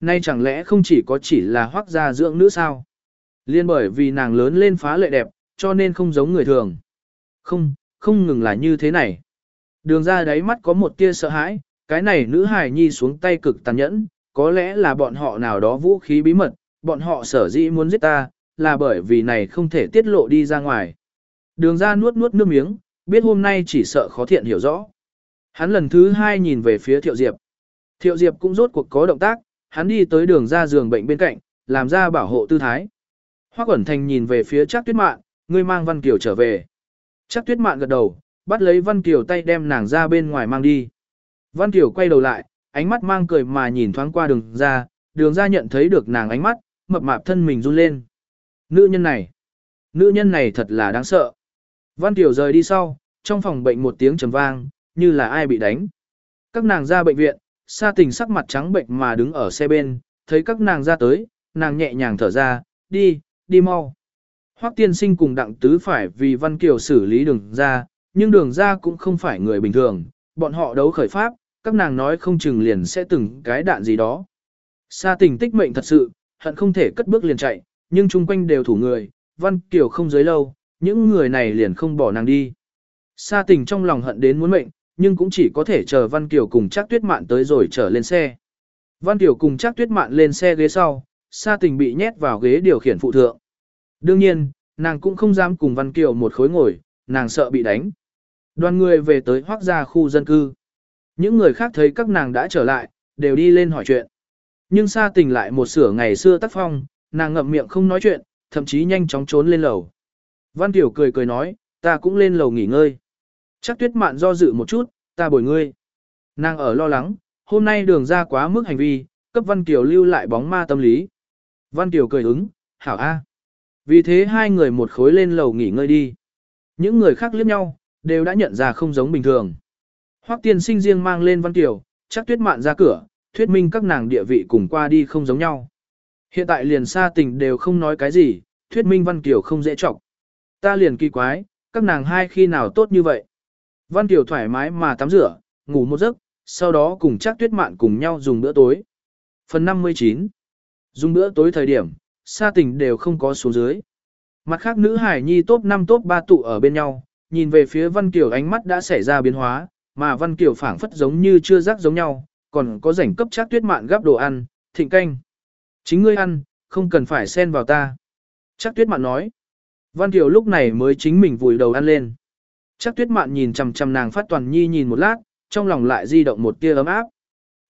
Nay chẳng lẽ không chỉ có chỉ là hoác gia dưỡng nữ sao? Liên bởi vì nàng lớn lên phá lệ đẹp, cho nên không giống người thường. Không, không ngừng là như thế này. Đường ra đáy mắt có một tia sợ hãi, cái này nữ hài nhi xuống tay cực tàn nhẫn, có lẽ là bọn họ nào đó vũ khí bí mật, bọn họ sở dĩ muốn giết ta, là bởi vì này không thể tiết lộ đi ra ngoài. Đường ra nuốt nuốt nước miếng, biết hôm nay chỉ sợ khó thiện hiểu rõ. Hắn lần thứ hai nhìn về phía Thiệu Diệp. Thiệu Diệp cũng rốt cuộc có động tác, hắn đi tới đường ra giường bệnh bên cạnh, làm ra bảo hộ tư thái. Hoắc Quẩn Thành nhìn về phía Trác Tuyết Mạn, ngươi mang Văn Kiều trở về. Trác Tuyết Mạn gật đầu, bắt lấy Văn Kiều tay đem nàng ra bên ngoài mang đi. Văn Kiều quay đầu lại, ánh mắt mang cười mà nhìn thoáng qua đường ra, đường ra nhận thấy được nàng ánh mắt, mập mạp thân mình run lên. Nữ nhân này, nữ nhân này thật là đáng sợ. Văn Kiều rời đi sau, trong phòng bệnh một tiếng trầm vang, như là ai bị đánh. Các nàng ra bệnh viện, Sa tình sắc mặt trắng bệnh mà đứng ở xe bên, thấy các nàng ra tới, nàng nhẹ nhàng thở ra, đi, đi mau. Hoắc tiên sinh cùng đặng tứ phải vì Văn Kiều xử lý đường ra, nhưng đường ra cũng không phải người bình thường, bọn họ đấu khởi pháp, các nàng nói không chừng liền sẽ từng cái đạn gì đó. Sa tình tích mệnh thật sự, hận không thể cất bước liền chạy, nhưng chung quanh đều thủ người, Văn Kiều không dưới lâu, những người này liền không bỏ nàng đi. Sa tình trong lòng hận đến muốn mệnh, nhưng cũng chỉ có thể chờ Văn Kiều cùng Trác tuyết mạn tới rồi trở lên xe. Văn Kiều cùng Trác tuyết mạn lên xe ghế sau, Sa tình bị nhét vào ghế điều khiển phụ thượng. Đương nhiên, nàng cũng không dám cùng Văn Kiều một khối ngồi, nàng sợ bị đánh. Đoàn người về tới hoác gia khu dân cư. Những người khác thấy các nàng đã trở lại, đều đi lên hỏi chuyện. Nhưng Sa tình lại một sửa ngày xưa tác phong, nàng ngậm miệng không nói chuyện, thậm chí nhanh chóng trốn lên lầu. Văn Kiều cười cười nói, ta cũng lên lầu nghỉ ngơi. Chắc tuyết mạn do dự một chút, ta bồi ngươi. Nàng ở lo lắng, hôm nay đường ra quá mức hành vi, cấp Văn Kiều lưu lại bóng ma tâm lý. Văn Kiều cười ứng, hảo a. Vì thế hai người một khối lên lầu nghỉ ngơi đi. Những người khác liếc nhau, đều đã nhận ra không giống bình thường. Hoắc tiên sinh riêng mang lên Văn Kiều, chắc tuyết mạn ra cửa, thuyết minh các nàng địa vị cùng qua đi không giống nhau. Hiện tại liền xa tình đều không nói cái gì, thuyết minh Văn Kiều không dễ trọng. Ta liền kỳ quái, các nàng hai khi nào tốt như vậy. Văn Kiều thoải mái mà tắm rửa, ngủ một giấc, sau đó cùng Trác tuyết mạn cùng nhau dùng bữa tối. Phần 59 Dùng bữa tối thời điểm, xa tình đều không có xuống dưới. Mặt khác nữ hải nhi top 5 top 3 tụ ở bên nhau, nhìn về phía Văn Kiều ánh mắt đã xảy ra biến hóa, mà Văn Kiều phảng phất giống như chưa rắc giống nhau, còn có rảnh cấp Trác tuyết mạn gắp đồ ăn, thịnh canh. Chính ngươi ăn, không cần phải xen vào ta. Chắc tuyết mạn nói. Văn Kiều lúc này mới chính mình vùi đầu ăn lên. Chắc tuyết mạn nhìn chằm chằm nàng phát toàn nhi nhìn một lát, trong lòng lại di động một tia ấm áp.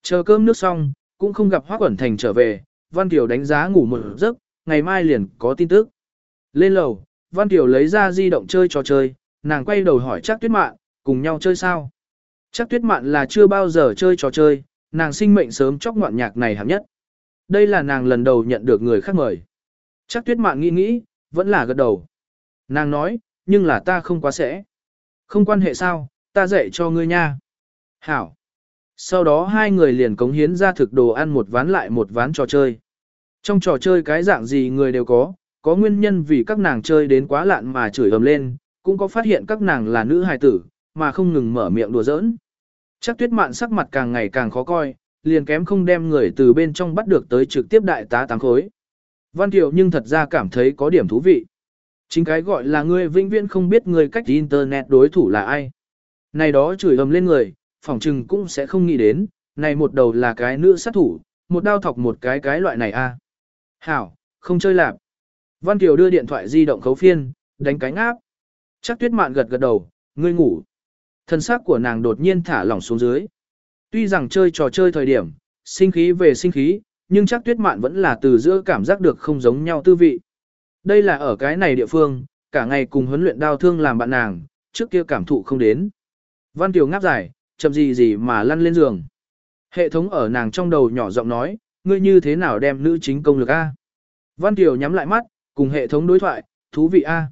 Chờ cơm nước xong, cũng không gặp Hoác Quẩn Thành trở về, Văn Kiều đánh giá ngủ một giấc, ngày mai liền có tin tức. Lên lầu, Văn Kiều lấy ra di động chơi trò chơi, nàng quay đầu hỏi chắc tuyết mạn, cùng nhau chơi sao? Chắc tuyết mạn là chưa bao giờ chơi trò chơi, nàng sinh mệnh sớm chóc ngoạn nhạc này hạng nhất. Đây là nàng lần đầu nhận được người khác mời. Chắc tuyết mạn nghĩ nghĩ, vẫn là gật đầu. Nàng nói, nhưng là ta không quá sẽ. Không quan hệ sao, ta dạy cho ngươi nha. Hảo. Sau đó hai người liền cống hiến ra thực đồ ăn một ván lại một ván trò chơi. Trong trò chơi cái dạng gì người đều có, có nguyên nhân vì các nàng chơi đến quá lạn mà chửi ầm lên, cũng có phát hiện các nàng là nữ hài tử, mà không ngừng mở miệng đùa giỡn. Chắc tuyết mạn sắc mặt càng ngày càng khó coi, liền kém không đem người từ bên trong bắt được tới trực tiếp đại tá tám khối. Văn Kiều nhưng thật ra cảm thấy có điểm thú vị. Chính cái gọi là ngươi vĩnh viễn không biết người cách internet đối thủ là ai. Này đó chửi ầm lên người, phỏng trừng cũng sẽ không nghĩ đến, này một đầu là cái nữ sát thủ, một đao thọc một cái cái loại này a. Hảo, không chơi lạp. Văn Kiều đưa điện thoại di động khấu phiên, đánh cánh áp. Chắc tuyết mạn gật gật đầu, ngươi ngủ. Thân xác của nàng đột nhiên thả lỏng xuống dưới. Tuy rằng chơi trò chơi thời điểm, sinh khí về sinh khí, nhưng chắc tuyết mạn vẫn là từ giữa cảm giác được không giống nhau tư vị. Đây là ở cái này địa phương, cả ngày cùng huấn luyện đao thương làm bạn nàng, trước kia cảm thụ không đến. Văn Kiều ngáp dài, chậm gì gì mà lăn lên giường. Hệ thống ở nàng trong đầu nhỏ giọng nói, ngươi như thế nào đem nữ chính công lực A. Văn Kiều nhắm lại mắt, cùng hệ thống đối thoại, thú vị A.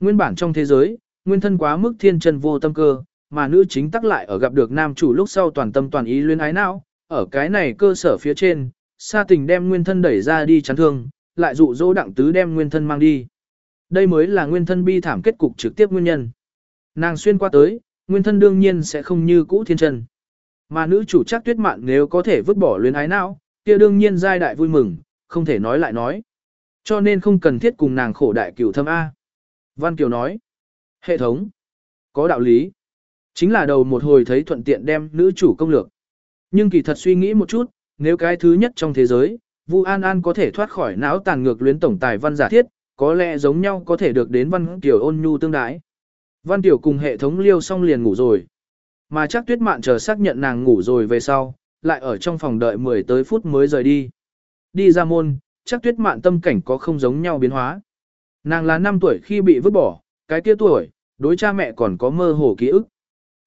Nguyên bản trong thế giới, nguyên thân quá mức thiên chân vô tâm cơ, mà nữ chính tắc lại ở gặp được nam chủ lúc sau toàn tâm toàn ý luyến ái não, ở cái này cơ sở phía trên, sa tình đem nguyên thân đẩy ra đi chán thương, lại dụ dỗ đặng tứ đem nguyên thân mang đi. Đây mới là nguyên thân bi thảm kết cục trực tiếp nguyên nhân. Nàng xuyên qua tới, nguyên thân đương nhiên sẽ không như cũ thiên chân. Mà nữ chủ chắc tuyết mạn nếu có thể vứt bỏ luyến ái não, kia đương nhiên giai đại vui mừng, không thể nói lại nói. Cho nên không cần thiết cùng nàng khổ đại cửu thâm A. Văn Kiều nói, hệ thống, có đạo lý. Chính là đầu một hồi thấy thuận tiện đem nữ chủ công lược. Nhưng kỳ thật suy nghĩ một chút, nếu cái thứ nhất trong thế giới, Vu An An có thể thoát khỏi não tàn ngược luyến tổng tài văn giả thiết, có lẽ giống nhau có thể được đến Văn Tiểu ôn nhu tương đái. Văn Tiểu cùng hệ thống liêu xong liền ngủ rồi. Mà chắc tuyết mạn chờ xác nhận nàng ngủ rồi về sau, lại ở trong phòng đợi 10 tới phút mới rời đi. Đi ra môn, chắc tuyết mạn tâm cảnh có không giống nhau biến hóa. Nàng là 5 tuổi khi bị vứt bỏ, cái kia tuổi, đối cha mẹ còn có mơ hồ ký ức.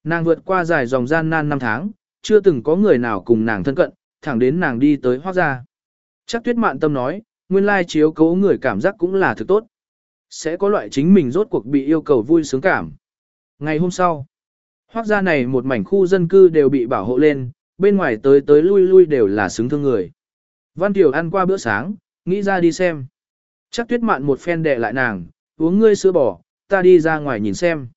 Nàng vượt qua dài dòng gian nan năm tháng, chưa từng có người nào cùng nàng thân cận, thẳng đến nàng đi tới hoác gia. Chắc tuyết mạn tâm nói, nguyên lai chiếu cố người cảm giác cũng là thực tốt. Sẽ có loại chính mình rốt cuộc bị yêu cầu vui sướng cảm. Ngày hôm sau, hoác gia này một mảnh khu dân cư đều bị bảo hộ lên, bên ngoài tới tới lui lui đều là xứng thương người. Văn Tiểu ăn qua bữa sáng, nghĩ ra đi xem. Chắc tuyết mạn một phen đệ lại nàng, uống ngươi sữa bò, ta đi ra ngoài nhìn xem.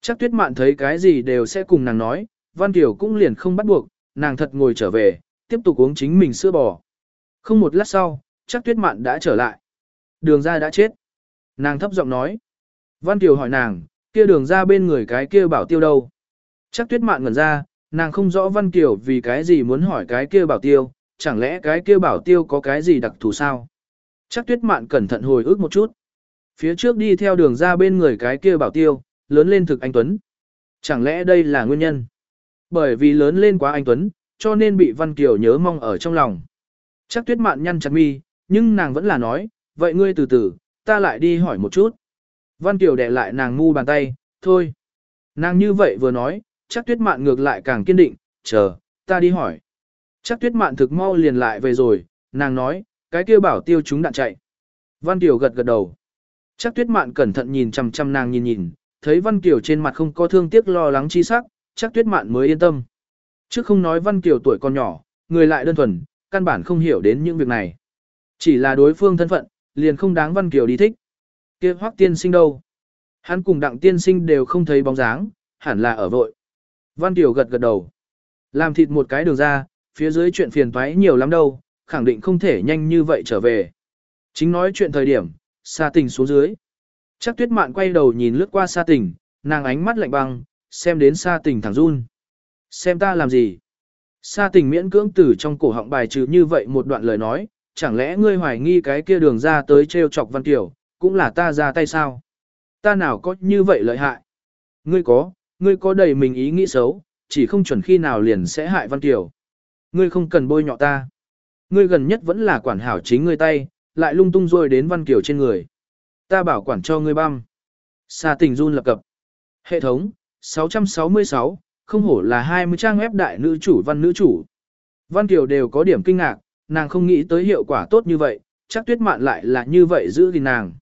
Chắc tuyết mạn thấy cái gì đều sẽ cùng nàng nói, Văn Tiểu cũng liền không bắt buộc, nàng thật ngồi trở về, tiếp tục uống chính mình sữa bò. Không một lát sau, chắc tuyết mạn đã trở lại. Đường ra đã chết. Nàng thấp giọng nói. Văn Kiều hỏi nàng, kia đường ra bên người cái kia bảo tiêu đâu. Chắc tuyết mạn ngẩn ra, nàng không rõ Văn Kiều vì cái gì muốn hỏi cái kia bảo tiêu, chẳng lẽ cái kia bảo tiêu có cái gì đặc thù sao? Chắc tuyết mạn cẩn thận hồi ức một chút. Phía trước đi theo đường ra bên người cái kia bảo tiêu, lớn lên thực anh Tuấn. Chẳng lẽ đây là nguyên nhân? Bởi vì lớn lên quá anh Tuấn, cho nên bị Văn Kiều nhớ mong ở trong lòng. Chắc tuyết mạn nhăn chặt mi, nhưng nàng vẫn là nói, vậy ngươi từ từ, ta lại đi hỏi một chút. Văn Kiều đè lại nàng ngu bàn tay, thôi. Nàng như vậy vừa nói, chắc tuyết mạn ngược lại càng kiên định, chờ, ta đi hỏi. Chắc tuyết mạn thực mau liền lại về rồi, nàng nói, cái kia bảo tiêu chúng đạn chạy. Văn Kiều gật gật đầu. Chắc tuyết mạn cẩn thận nhìn chằm chằm nàng nhìn nhìn, thấy Văn Kiều trên mặt không có thương tiếc lo lắng chi sắc, chắc tuyết mạn mới yên tâm. Trước không nói Văn Kiều tuổi còn nhỏ, người lại đơn thuần, căn bản không hiểu đến những việc này. Chỉ là đối phương thân phận, liền không đáng Văn Kiều đi thích. kia hoắc tiên sinh đâu? Hắn cùng đặng tiên sinh đều không thấy bóng dáng, hẳn là ở vội. Văn Kiều gật gật đầu. Làm thịt một cái đường ra, phía dưới chuyện phiền toái nhiều lắm đâu, khẳng định không thể nhanh như vậy trở về. Chính nói chuyện thời điểm, xa tình xuống dưới. Chắc tuyết mạn quay đầu nhìn lướt qua xa tình, nàng ánh mắt lạnh băng, xem đến xa tình thẳng run. Xem ta làm gì? Sa tình miễn cưỡng từ trong cổ họng bài trừ như vậy một đoạn lời nói, chẳng lẽ ngươi hoài nghi cái kia đường ra tới treo chọc Văn Kiều, cũng là ta ra tay sao? Ta nào có như vậy lợi hại? Ngươi có, ngươi có đầy mình ý nghĩ xấu, chỉ không chuẩn khi nào liền sẽ hại Văn Kiều. Ngươi không cần bôi nhọ ta. Ngươi gần nhất vẫn là quản hảo chính ngươi tay, lại lung tung rồi đến Văn Kiều trên người. Ta bảo quản cho ngươi băm. Sa tình run lập cập. Hệ thống, 666, không hổ là 20 trang web đại nữ chủ văn nữ chủ. Văn Kiều đều có điểm kinh ngạc, nàng không nghĩ tới hiệu quả tốt như vậy, chắc tuyết mạn lại là như vậy giữ gìn nàng.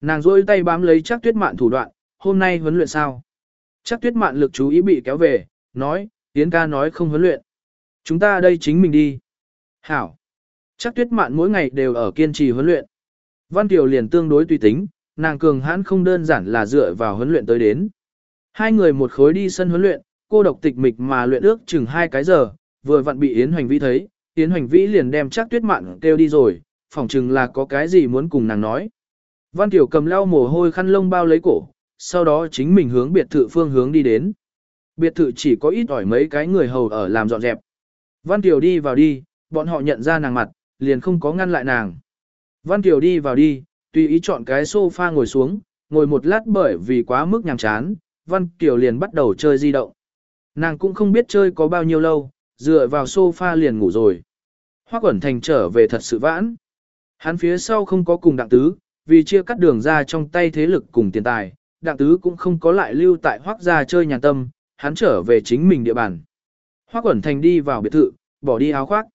Nàng rôi tay bám lấy chắc tuyết mạn thủ đoạn, hôm nay huấn luyện sao? Chắc tuyết mạn lực chú ý bị kéo về, nói, Tiến ca nói không huấn luyện. Chúng ta đây chính mình đi. Hảo. Chắc tuyết mạn mỗi ngày đều ở kiên trì huấn luyện. Văn Kiều liền tương đối tùy tính, nàng cường hãn không đơn giản là dựa vào huấn luyện tới đến. Hai người một khối đi sân huấn luyện, cô độc tịch mịch mà luyện ước chừng hai cái giờ, vừa vặn bị Yến Hoành Vĩ thấy, Yến Hoành Vĩ liền đem chắc tuyết mạn kêu đi rồi, phỏng chừng là có cái gì muốn cùng nàng nói. Văn Tiểu cầm lau mồ hôi khăn lông bao lấy cổ, sau đó chính mình hướng biệt thự phương hướng đi đến. Biệt thự chỉ có ít ỏi mấy cái người hầu ở làm dọn dẹp. Văn Tiểu đi vào đi, bọn họ nhận ra nàng mặt, liền không có ngăn lại nàng. Văn Tiểu đi vào đi, tùy ý chọn cái sofa ngồi xuống, ngồi một lát bởi vì quá mức nhàm chán, Văn Tiểu liền bắt đầu chơi di động. Nàng cũng không biết chơi có bao nhiêu lâu, dựa vào sofa liền ngủ rồi. Hoắc Quẩn Thành trở về thật sự vãn. Hắn phía sau không có cùng đặng tứ, vì chia cắt đường ra trong tay thế lực cùng tiền tài, đặng tứ cũng không có lại lưu tại Hoắc gia chơi nhà tâm, hắn trở về chính mình địa bàn. Hoắc Quẩn Thành đi vào biệt thự, bỏ đi áo khoác.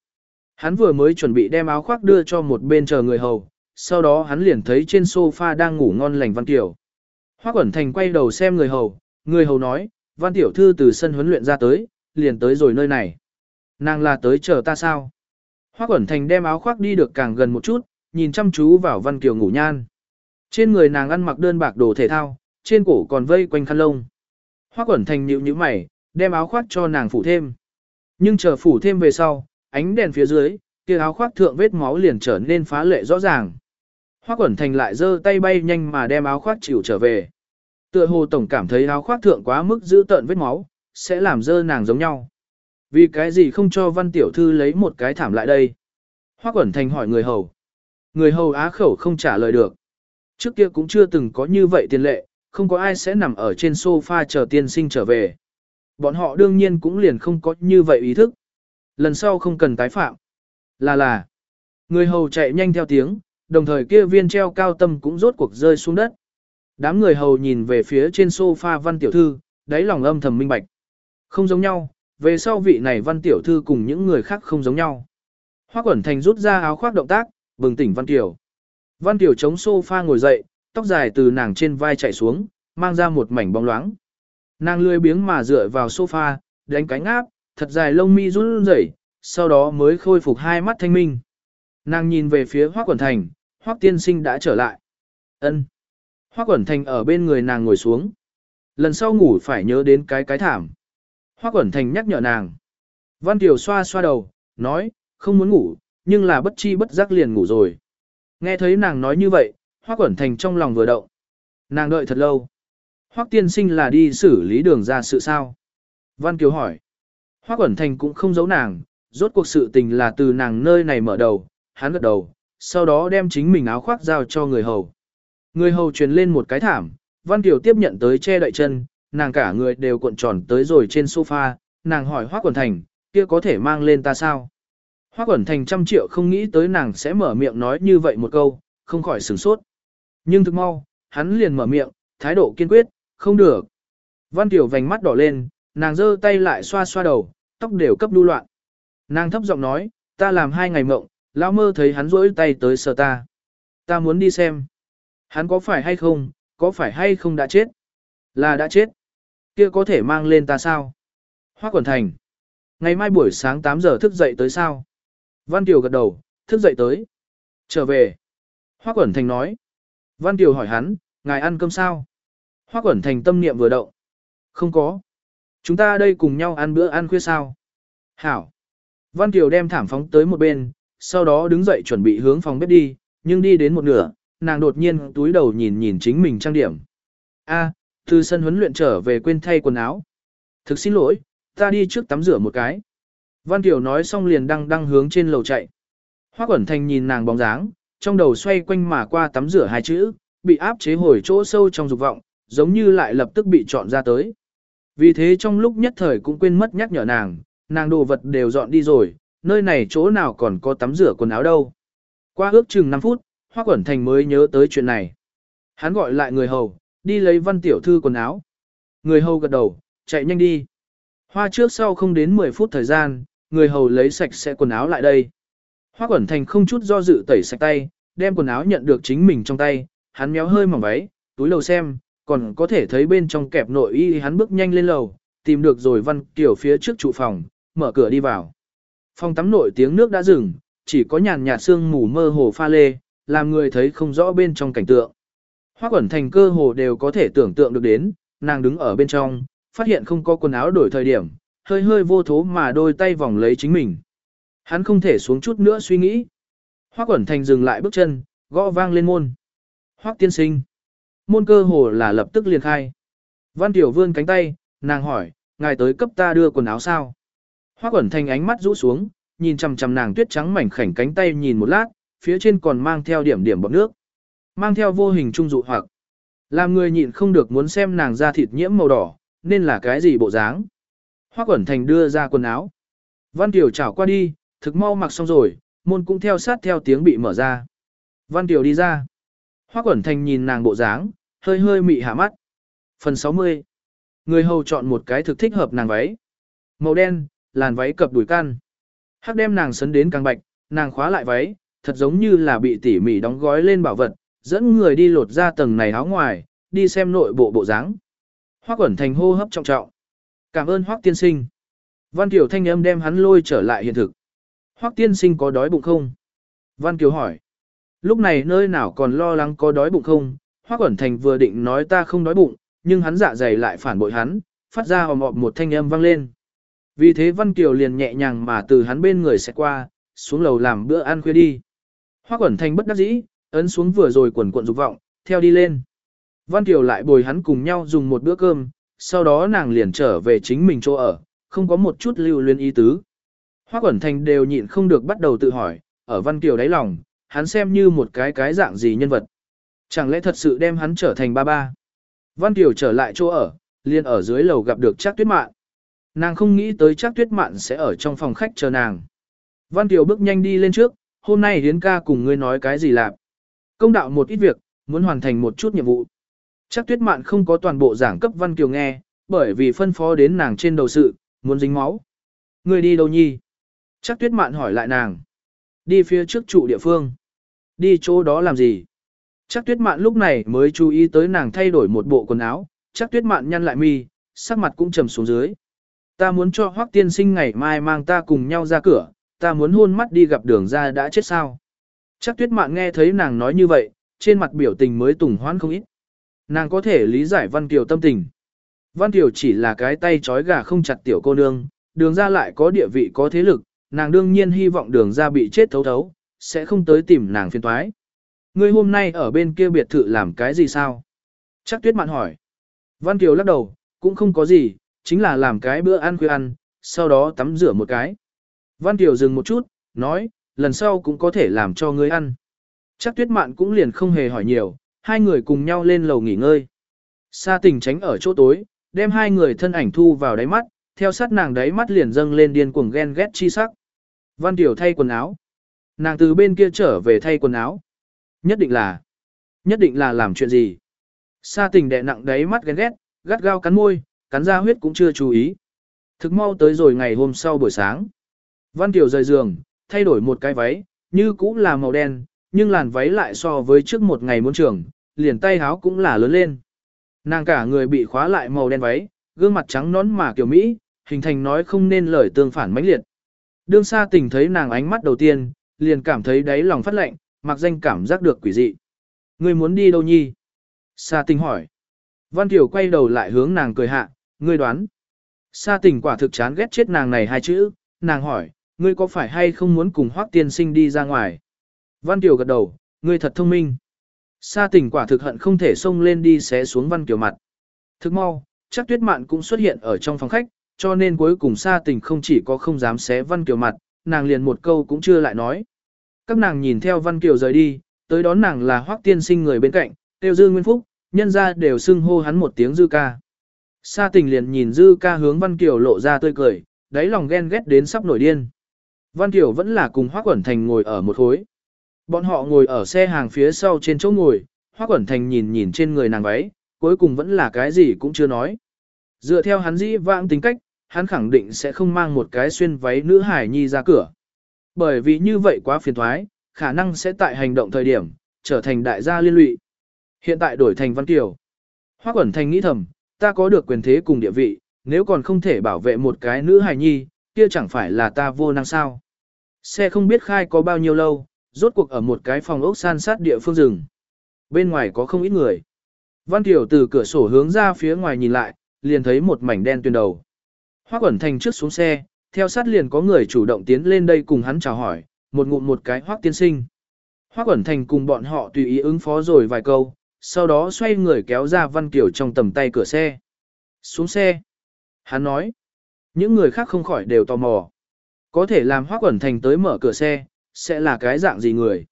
Hắn vừa mới chuẩn bị đem áo khoác đưa cho một bên chờ người hầu, sau đó hắn liền thấy trên sofa đang ngủ ngon lành Văn Kiều. Hoắc Quẩn Thành quay đầu xem người hầu, người hầu nói, Văn Tiểu Thư từ sân huấn luyện ra tới, liền tới rồi nơi này. Nàng là tới chờ ta sao? Hoác ẩn Thành đem áo khoác đi được càng gần một chút, nhìn chăm chú vào Văn Kiều ngủ nhan. Trên người nàng ăn mặc đơn bạc đồ thể thao, trên cổ còn vây quanh khăn lông. Hoác ẩn Thành nhịu nhíu mày, đem áo khoác cho nàng phủ thêm. Nhưng chờ phủ thêm về sau, ánh đèn phía dưới, kia áo khoác thượng vết máu liền trở nên phá lệ rõ ràng. Hoác ẩn Thành lại giơ tay bay nhanh mà đem áo khoác chịu trở về. Tựa hồ tổng cảm thấy áo khoác thượng quá mức giữ tợn vết máu, sẽ làm dơ nàng giống nhau. Vì cái gì không cho văn tiểu thư lấy một cái thảm lại đây? Hoác Quẩn Thành hỏi người hầu. Người hầu á khẩu không trả lời được. Trước kia cũng chưa từng có như vậy tiền lệ, không có ai sẽ nằm ở trên sofa chờ tiên sinh trở về. Bọn họ đương nhiên cũng liền không có như vậy ý thức. Lần sau không cần tái phạm. Là là. Người hầu chạy nhanh theo tiếng, đồng thời kia viên treo cao tâm cũng rốt cuộc rơi xuống đất. Đám người hầu nhìn về phía trên sofa văn tiểu thư, đáy lòng âm thầm minh bạch. Không giống nhau, về sau vị này văn tiểu thư cùng những người khác không giống nhau. Hoa Quẩn Thành rút ra áo khoác động tác, bừng tỉnh Văn Tiểu. Văn Tiểu chống sofa ngồi dậy, tóc dài từ nàng trên vai chạy xuống, mang ra một mảnh bóng loáng. Nàng lười biếng mà dựa vào sofa, đánh cánh áp, thật dài lông mi run rẩy, sau đó mới khôi phục hai mắt thanh minh. Nàng nhìn về phía hoắc Quẩn Thành, hoắc Tiên Sinh đã trở lại. Ân. Hoắc Quẩn Thành ở bên người nàng ngồi xuống. Lần sau ngủ phải nhớ đến cái cái thảm. Hoắc Quẩn Thành nhắc nhở nàng. Văn Tiểu xoa xoa đầu, nói, không muốn ngủ, nhưng là bất chi bất giác liền ngủ rồi. Nghe thấy nàng nói như vậy, Hoắc Quẩn Thành trong lòng vừa động. Nàng đợi thật lâu. Hoắc tiên sinh là đi xử lý đường ra sự sao? Văn Kiều hỏi. Hoắc Quẩn Thành cũng không giấu nàng, rốt cuộc sự tình là từ nàng nơi này mở đầu, hắn gật đầu, sau đó đem chính mình áo khoác giao cho người hầu. Người hầu truyền lên một cái thảm, Văn Kiều tiếp nhận tới che đậy chân, nàng cả người đều cuộn tròn tới rồi trên sofa, nàng hỏi Hoác Quẩn Thành, kia có thể mang lên ta sao? Hoác Quẩn Thành trăm triệu không nghĩ tới nàng sẽ mở miệng nói như vậy một câu, không khỏi sửng sốt. Nhưng thực mau, hắn liền mở miệng, thái độ kiên quyết, không được. Văn Kiều vành mắt đỏ lên, nàng giơ tay lại xoa xoa đầu, tóc đều cấp đu loạn. Nàng thấp giọng nói, ta làm hai ngày mộng, lão mơ thấy hắn rỗi tay tới sờ ta. Ta muốn đi xem. Hắn có phải hay không, có phải hay không đã chết? Là đã chết. Kia có thể mang lên ta sao? Hoác Quẩn Thành. Ngày mai buổi sáng 8 giờ thức dậy tới sao? Văn Kiều gật đầu, thức dậy tới. Trở về. Hoác Quẩn Thành nói. Văn Kiều hỏi hắn, ngài ăn cơm sao? Hoác Quẩn Thành tâm niệm vừa động. Không có. Chúng ta đây cùng nhau ăn bữa ăn khuya sao? Hảo. Văn Kiều đem thảm phóng tới một bên, sau đó đứng dậy chuẩn bị hướng phòng bếp đi, nhưng đi đến một nửa, nàng đột nhiên túi đầu nhìn nhìn chính mình trang điểm. A, từ sân huấn luyện trở về quên thay quần áo. Thực xin lỗi, ta đi trước tắm rửa một cái. Văn Kiều nói xong liền đăng đăng hướng trên lầu chạy. hoa Quẩn Thành nhìn nàng bóng dáng, trong đầu xoay quanh mà qua tắm rửa hai chữ, bị áp chế hồi chỗ sâu trong dục vọng, giống như lại lập tức bị chọn ra tới. Vì thế trong lúc nhất thời cũng quên mất nhắc nhở nàng, nàng đồ vật đều dọn đi rồi, nơi này chỗ nào còn có tắm rửa quần áo đâu. Qua ước chừng 5 phút, Hoa Quẩn Thành mới nhớ tới chuyện này. Hắn gọi lại người hầu, đi lấy văn tiểu thư quần áo. Người hầu gật đầu, chạy nhanh đi. Hoa trước sau không đến 10 phút thời gian, người hầu lấy sạch sẽ quần áo lại đây. Hoa quẩn thành không chút do dự tẩy sạch tay, đem quần áo nhận được chính mình trong tay, hắn méo hơi mỏng váy, túi lầu xem, còn có thể thấy bên trong kẹp nội y hắn bước nhanh lên lầu, tìm được rồi văn kiểu phía trước trụ phòng, mở cửa đi vào. Phòng tắm nội tiếng nước đã dừng, chỉ có nhàn nhạt sương mù mơ hồ pha lê, làm người thấy không rõ bên trong cảnh tượng. Hoa quẩn thành cơ hồ đều có thể tưởng tượng được đến, nàng đứng ở bên trong, phát hiện không có quần áo đổi thời điểm, hơi hơi vô thố mà đôi tay vòng lấy chính mình. Hắn không thể xuống chút nữa suy nghĩ. Hoa Quẩn Thành dừng lại bước chân, gõ vang lên môn. Hoắc tiên sinh. Môn cơ hồ là lập tức liền khai. Văn Tiểu vươn cánh tay, nàng hỏi, ngài tới cấp ta đưa quần áo sao? Hoa Quẩn Thành ánh mắt rũ xuống, nhìn chằm chằm nàng tuyết trắng mảnh khảnh cánh tay nhìn một lát, phía trên còn mang theo điểm điểm bọt nước. Mang theo vô hình trung dụ hoặc. Làm người nhịn không được muốn xem nàng da thịt nhiễm màu đỏ, nên là cái gì bộ dáng. Hoác Quẩn Thành đưa ra quần áo. Văn Tiểu chảo qua đi, thực mau mặc xong rồi, môn cũng theo sát theo tiếng bị mở ra. Văn Tiểu đi ra. Hoác Quẩn Thành nhìn nàng bộ dáng, hơi hơi mị hạ mắt. Phần 60. Người hầu chọn một cái thực thích hợp nàng váy. Màu đen, làn váy cập đùi can. Hắc đem nàng sấn đến càng bạch, nàng khóa lại váy, thật giống như là bị tỉ mỉ đóng gói lên bảo vật, dẫn người đi lột ra tầng này áo ngoài, đi xem nội bộ bộ dáng. Hoắc Quẩn Thành hô hấp trọng trọng. Cảm ơn Hoắc Tiên Sinh. Văn Kiều thanh âm đem hắn lôi trở lại hiện thực. Hoắc Tiên Sinh có đói bụng không? Văn Kiều hỏi. Lúc này nơi nào còn lo lắng có đói bụng không? Hoắc Quẩn Thành vừa định nói ta không đói bụng, nhưng hắn dạ dày lại phản bội hắn, phát ra hòm ọp một thanh âm vang lên. Vì thế Văn Kiều liền nhẹ nhàng mà từ hắn bên người sẽ qua, xuống lầu làm bữa ăn khuya đi. Hoác Quẩn Thành bất đắc dĩ, ấn xuống vừa rồi quần cuộn dục vọng, theo đi lên. Văn Kiều lại bồi hắn cùng nhau dùng một bữa cơm, sau đó nàng liền trở về chính mình chỗ ở, không có một chút lưu luyến ý tứ. Hoác Quẩn Thành đều nhịn không được bắt đầu tự hỏi, ở Văn Kiều đáy lòng, hắn xem như một cái cái dạng gì nhân vật. Chẳng lẽ thật sự đem hắn trở thành ba ba? Văn Kiều trở lại chỗ ở, liền ở dưới lầu gặp được Trác Tuyết Mạn. Nàng không nghĩ tới Trác Tuyết Mạn sẽ ở trong phòng khách chờ nàng. Văn Kiều bước nhanh đi lên trước, hôm nay Yến ca cùng ngươi nói cái gì lạp? Công đạo một ít việc, muốn hoàn thành một chút nhiệm vụ. Chắc tuyết mạn không có toàn bộ giảng cấp Văn Kiều nghe, bởi vì phân phó đến nàng trên đầu sự, muốn dính máu. Ngươi đi đâu nhi? Chắc tuyết mạn hỏi lại nàng. Đi phía trước trụ địa phương. Đi chỗ đó làm gì? Chắc tuyết mạn lúc này mới chú ý tới nàng thay đổi một bộ quần áo, chắc tuyết mạn nhăn lại mi, sắc mặt cũng trầm xuống dưới. Ta muốn cho hoác tiên sinh ngày mai mang ta cùng nhau ra cửa, ta muốn hôn mắt đi gặp đường ra đã chết sao. Chắc tuyết mạn nghe thấy nàng nói như vậy, trên mặt biểu tình mới tùng hoan không ít. Nàng có thể lý giải Văn Kiều tâm tình. Văn Kiều chỉ là cái tay trói gà không chặt tiểu cô nương, đường ra lại có địa vị có thế lực, nàng đương nhiên hy vọng đường ra bị chết thấu thấu, sẽ không tới tìm nàng phiền toái. Ngươi hôm nay ở bên kia biệt thự làm cái gì sao? Chắc tuyết mạn hỏi. Văn Kiều lắc đầu, cũng không có gì, chính là làm cái bữa ăn khuya ăn, sau đó tắm rửa một cái. Văn Kiều dừng một chút, nói, lần sau cũng có thể làm cho ngươi ăn. Chắc tuyết mạn cũng liền không hề hỏi nhiều, hai người cùng nhau lên lầu nghỉ ngơi. Sa tình tránh ở chỗ tối, đem hai người thân ảnh thu vào đáy mắt, theo sát nàng đáy mắt liền dâng lên điên cuồng ghen ghét chi sắc. Văn Tiểu thay quần áo. Nàng từ bên kia trở về thay quần áo. Nhất định là, nhất định là làm chuyện gì. Sa tình đè nặng đáy mắt ghen ghét, gắt gao cắn môi, cắn ra huyết cũng chưa chú ý. Thực mau tới rồi ngày hôm sau buổi sáng. Văn Tiểu rời giường, thay đổi một cái váy, như cũ là màu đen, nhưng làn váy lại so với trước một ngày muốn trường, liền tay háo cũng là lớn lên. Nàng cả người bị khóa lại màu đen váy, gương mặt trắng nón mà kiểu Mỹ, hình thành nói không nên lời tương phản mãnh liệt. Đương xa tình thấy nàng ánh mắt đầu tiên, liền cảm thấy đáy lòng phát lạnh, mặc danh cảm giác được quỷ dị. Ngươi muốn đi đâu nhi? Sa tình hỏi. Văn Tiểu quay đầu lại hướng nàng cười hạ, ngươi đoán. Sa tình quả thực chán ghét chết nàng này hai chữ, nàng hỏi, ngươi có phải hay không muốn cùng hoác tiên sinh đi ra ngoài? Văn Kiều gật đầu, ngươi thật thông minh. Sa tình quả thực hận không thể xông lên đi xé xuống Văn Kiều mặt. Thức mau, chắc tuyết mạn cũng xuất hiện ở trong phòng khách, cho nên cuối cùng Sa tình không chỉ có không dám xé Văn Kiều mặt, nàng liền một câu cũng chưa lại nói. Các nàng nhìn theo Văn Kiều rời đi, tới đón nàng là hoác tiên sinh người bên cạnh, tiêu dư nguyên phúc, nhân ra đều xưng hô hắn một tiếng dư ca. Sa tình liền nhìn dư ca hướng Văn Kiều lộ ra tươi cười, đáy lòng ghen ghét đến sắp nổi điên. Văn Kiều vẫn là cùng hoác quẩn thành ngồi ở một khối. Bọn họ ngồi ở xe hàng phía sau trên chỗ ngồi, Hoác Quẩn Thành nhìn nhìn trên người nàng váy, cuối cùng vẫn là cái gì cũng chưa nói. Dựa theo hắn dĩ vãng tính cách, hắn khẳng định sẽ không mang một cái xuyên váy nữ hải nhi ra cửa. Bởi vì như vậy quá phiền thoái, khả năng sẽ tại hành động thời điểm, trở thành đại gia liên lụy. Hiện tại đổi thành Văn Kiều. Hoác Quẩn Thành nghĩ thầm, ta có được quyền thế cùng địa vị, nếu còn không thể bảo vệ một cái nữ hài nhi, kia chẳng phải là ta vô năng sao. Xe không biết khai có bao nhiêu lâu, rốt cuộc ở một cái phòng ốc san sát địa phương rừng. Bên ngoài có không ít người. Văn Tiểu từ cửa sổ hướng ra phía ngoài nhìn lại, liền thấy một mảnh đen tuyền đầu. Hoa Quẩn Thành trước xuống xe, theo sát liền có người chủ động tiến lên đây cùng hắn chào hỏi, một ngụm một cái Hoác tiên sinh. Hoác Quẩn Thành cùng bọn họ tùy ý ứng phó rồi vài câu, sau đó xoay người kéo ra Văn Kiều trong tầm tay cửa xe. Xuống xe. Hắn nói. Những người khác không khỏi đều tò mò. Có thể làm Hoác Quẩn Thành tới mở cửa xe, sẽ là cái dạng gì người.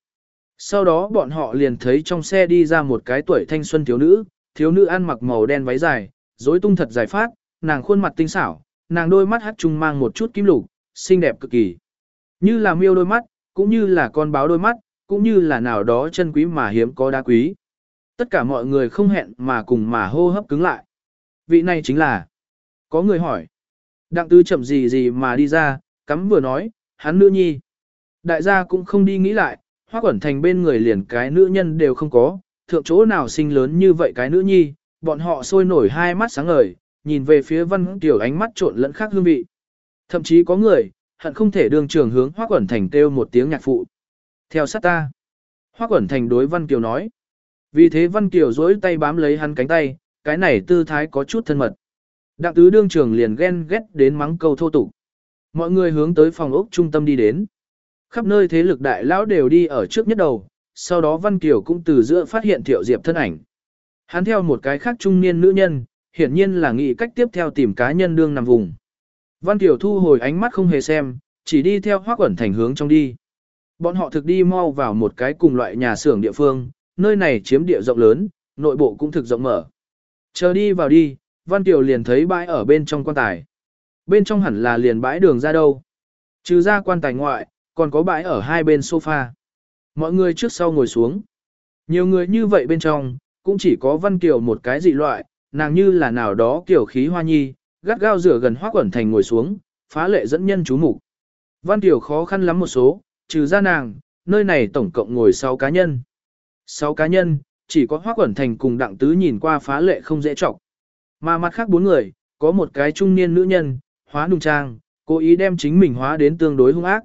Sau đó bọn họ liền thấy trong xe đi ra một cái tuổi thanh xuân thiếu nữ, thiếu nữ ăn mặc màu đen váy dài, rối tung thật dài phát, nàng khuôn mặt tinh xảo, nàng đôi mắt hắt trung mang một chút kim lục, xinh đẹp cực kỳ. Như là miêu đôi mắt, cũng như là con báo đôi mắt, cũng như là nào đó chân quý mà hiếm có đá quý. Tất cả mọi người không hẹn mà cùng mà hô hấp cứng lại. Vị này chính là... Có người hỏi. Đặng tứ chậm gì gì mà đi ra, cắm vừa nói, hắn nữ nhi. Đại gia cũng không đi nghĩ lại, hoa quẩn thành bên người liền cái nữ nhân đều không có, thượng chỗ nào sinh lớn như vậy cái nữ nhi, bọn họ sôi nổi hai mắt sáng ngời, nhìn về phía văn tiểu ánh mắt trộn lẫn khác hương vị. Thậm chí có người, hận không thể đường trường hướng hoa quẩn thành kêu một tiếng nhạc phụ. Theo sát ta, hoa quẩn thành đối văn kiều nói. Vì thế văn kiều dối tay bám lấy hắn cánh tay, cái này tư thái có chút thân mật. Đặng tứ đương trường liền ghen ghét đến mắng câu thô tục. Mọi người hướng tới phòng ốc trung tâm đi đến. Khắp nơi thế lực đại lão đều đi ở trước nhất đầu, sau đó Văn Kiều cũng từ giữa phát hiện Thiệu Diệp thân ảnh. Hắn theo một cái khác trung niên nữ nhân, hiển nhiên là nghĩ cách tiếp theo tìm cá nhân đương nằm vùng. Văn Kiều thu hồi ánh mắt không hề xem, chỉ đi theo hoác ẩn thành hướng trong đi. Bọn họ thực đi mau vào một cái cùng loại nhà xưởng địa phương, nơi này chiếm địa rộng lớn, nội bộ cũng thực rộng mở. Chờ đi vào đi, Văn Kiều liền thấy bãi ở bên trong quan tài. Bên trong hẳn là liền bãi đường ra đâu. Trừ ra quan tài ngoại, còn có bãi ở hai bên sofa. Mọi người trước sau ngồi xuống. Nhiều người như vậy bên trong, cũng chỉ có Văn Kiều một cái dị loại, nàng như là nào đó kiểu khí hoa nhi, gắt gao rửa gần Hoắc Quẩn Thành ngồi xuống, phá lệ dẫn nhân chú mục. Văn Kiều khó khăn lắm một số, trừ ra nàng, nơi này tổng cộng ngồi 6 cá nhân. 6 cá nhân, chỉ có Hoắc Quẩn Thành cùng Đặng Tứ nhìn qua phá lệ không dễ trọng. Mà mặt khác bốn người, có một cái trung niên nữ nhân, hóa nung trang, cố ý đem chính mình hóa đến tương đối hung ác.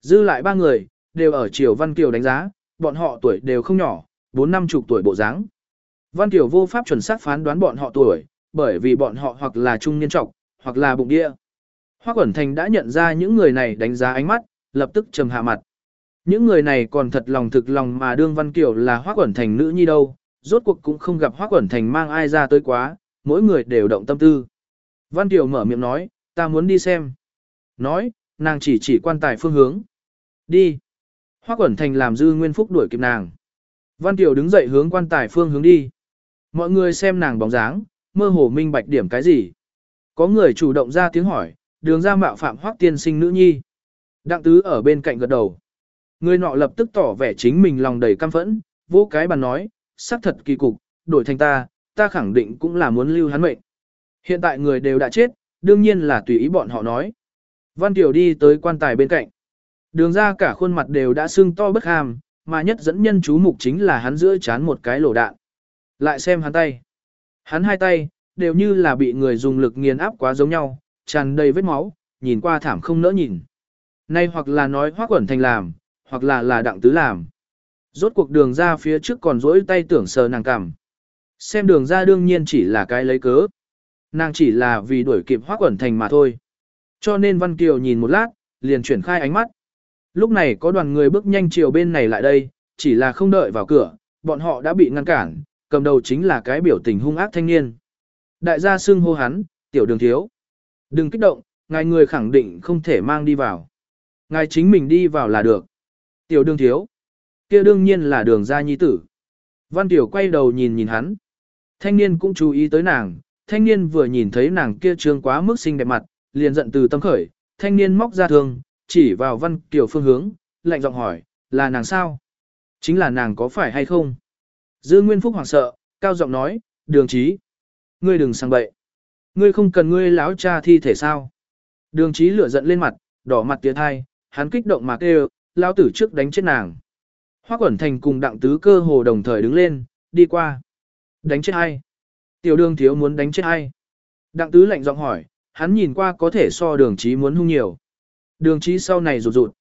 Dư lại ba người, đều ở Triều Văn Kiều đánh giá, bọn họ tuổi đều không nhỏ, bốn năm chục tuổi bộ dáng. Văn Kiều vô pháp chuẩn xác phán đoán bọn họ tuổi, bởi vì bọn họ hoặc là trung niên trọng, hoặc là bụng địa. Hoắc Quẩn Thành đã nhận ra những người này đánh giá ánh mắt, lập tức trầm hạ mặt. Những người này còn thật lòng thực lòng mà đương Văn Kiều là Hoắc Quẩn Thành nữ nhi đâu, rốt cuộc cũng không gặp Hoắc Quẩn Thành mang ai ra tới quá, mỗi người đều động tâm tư. Văn Kiều mở miệng nói, ta muốn đi xem. Nói, nàng chỉ chỉ quan tài phương hướng. Đi. Hoắc Quẩn Thành làm dư nguyên phúc đuổi kịp nàng. Văn Tiểu đứng dậy hướng quan tài phương hướng đi. Mọi người xem nàng bóng dáng, mơ hồ minh bạch điểm cái gì. Có người chủ động ra tiếng hỏi, đường ra mạo phạm Hoắc tiên sinh nữ nhi. Đặng tứ ở bên cạnh gật đầu. Người nọ lập tức tỏ vẻ chính mình lòng đầy căm phẫn, vô cái bàn nói, xác thật kỳ cục, đổi thành ta, ta khẳng định cũng là muốn lưu hắn mệnh. Hiện tại người đều đã chết, đương nhiên là tùy ý bọn họ nói. Văn Tiểu đi tới quan tài bên cạnh. Đường ra cả khuôn mặt đều đã sưng to bất hàm, mà nhất dẫn nhân chú mục chính là hắn giữa chán một cái lỗ đạn. Lại xem hắn tay. Hắn hai tay, đều như là bị người dùng lực nghiền áp quá giống nhau, tràn đầy vết máu, nhìn qua thảm không nỡ nhìn. Nay hoặc là nói hoác quẩn thành làm, hoặc là là đặng tứ làm. Rốt cuộc đường ra phía trước còn rỗi tay tưởng sờ nàng cằm. Xem đường ra đương nhiên chỉ là cái lấy cớ. Nàng chỉ là vì đuổi kịp hoác quẩn thành mà thôi. Cho nên Văn Kiều nhìn một lát, liền chuyển khai ánh mắt. Lúc này có đoàn người bước nhanh chiều bên này lại đây, chỉ là không đợi vào cửa, bọn họ đã bị ngăn cản, cầm đầu chính là cái biểu tình hung ác thanh niên. Đại gia xưng hô hắn, tiểu đường thiếu. Đừng kích động, ngài người khẳng định không thể mang đi vào. Ngài chính mình đi vào là được. Tiểu đường thiếu. kia đương nhiên là đường gia nhi tử. Văn tiểu quay đầu nhìn nhìn hắn. Thanh niên cũng chú ý tới nàng, thanh niên vừa nhìn thấy nàng kia trương quá mức xinh đẹp mặt, liền giận từ tâm khởi, thanh niên móc ra thương, chỉ vào văn kiểu phương hướng, lạnh giọng hỏi, là nàng sao? Chính là nàng có phải hay không? Dư Nguyên Phúc hoảng sợ, cao giọng nói, đường trí. Ngươi đừng sang bậy. Ngươi không cần ngươi láo cha thi thể sao? Đường trí lửa giận lên mặt, đỏ mặt tiến thai, hắn kích động mà kêu, lao tử trước đánh chết nàng. Hoác Quẩn Thành cùng đặng tứ cơ hồ đồng thời đứng lên, đi qua. Đánh chết ai? Tiểu đường thiếu muốn đánh chết ai? Đặng tứ lạnh giọng hỏi, hắn nhìn qua có thể so đường trí muốn hung nhiều. Đường trí sau này rụt rụt.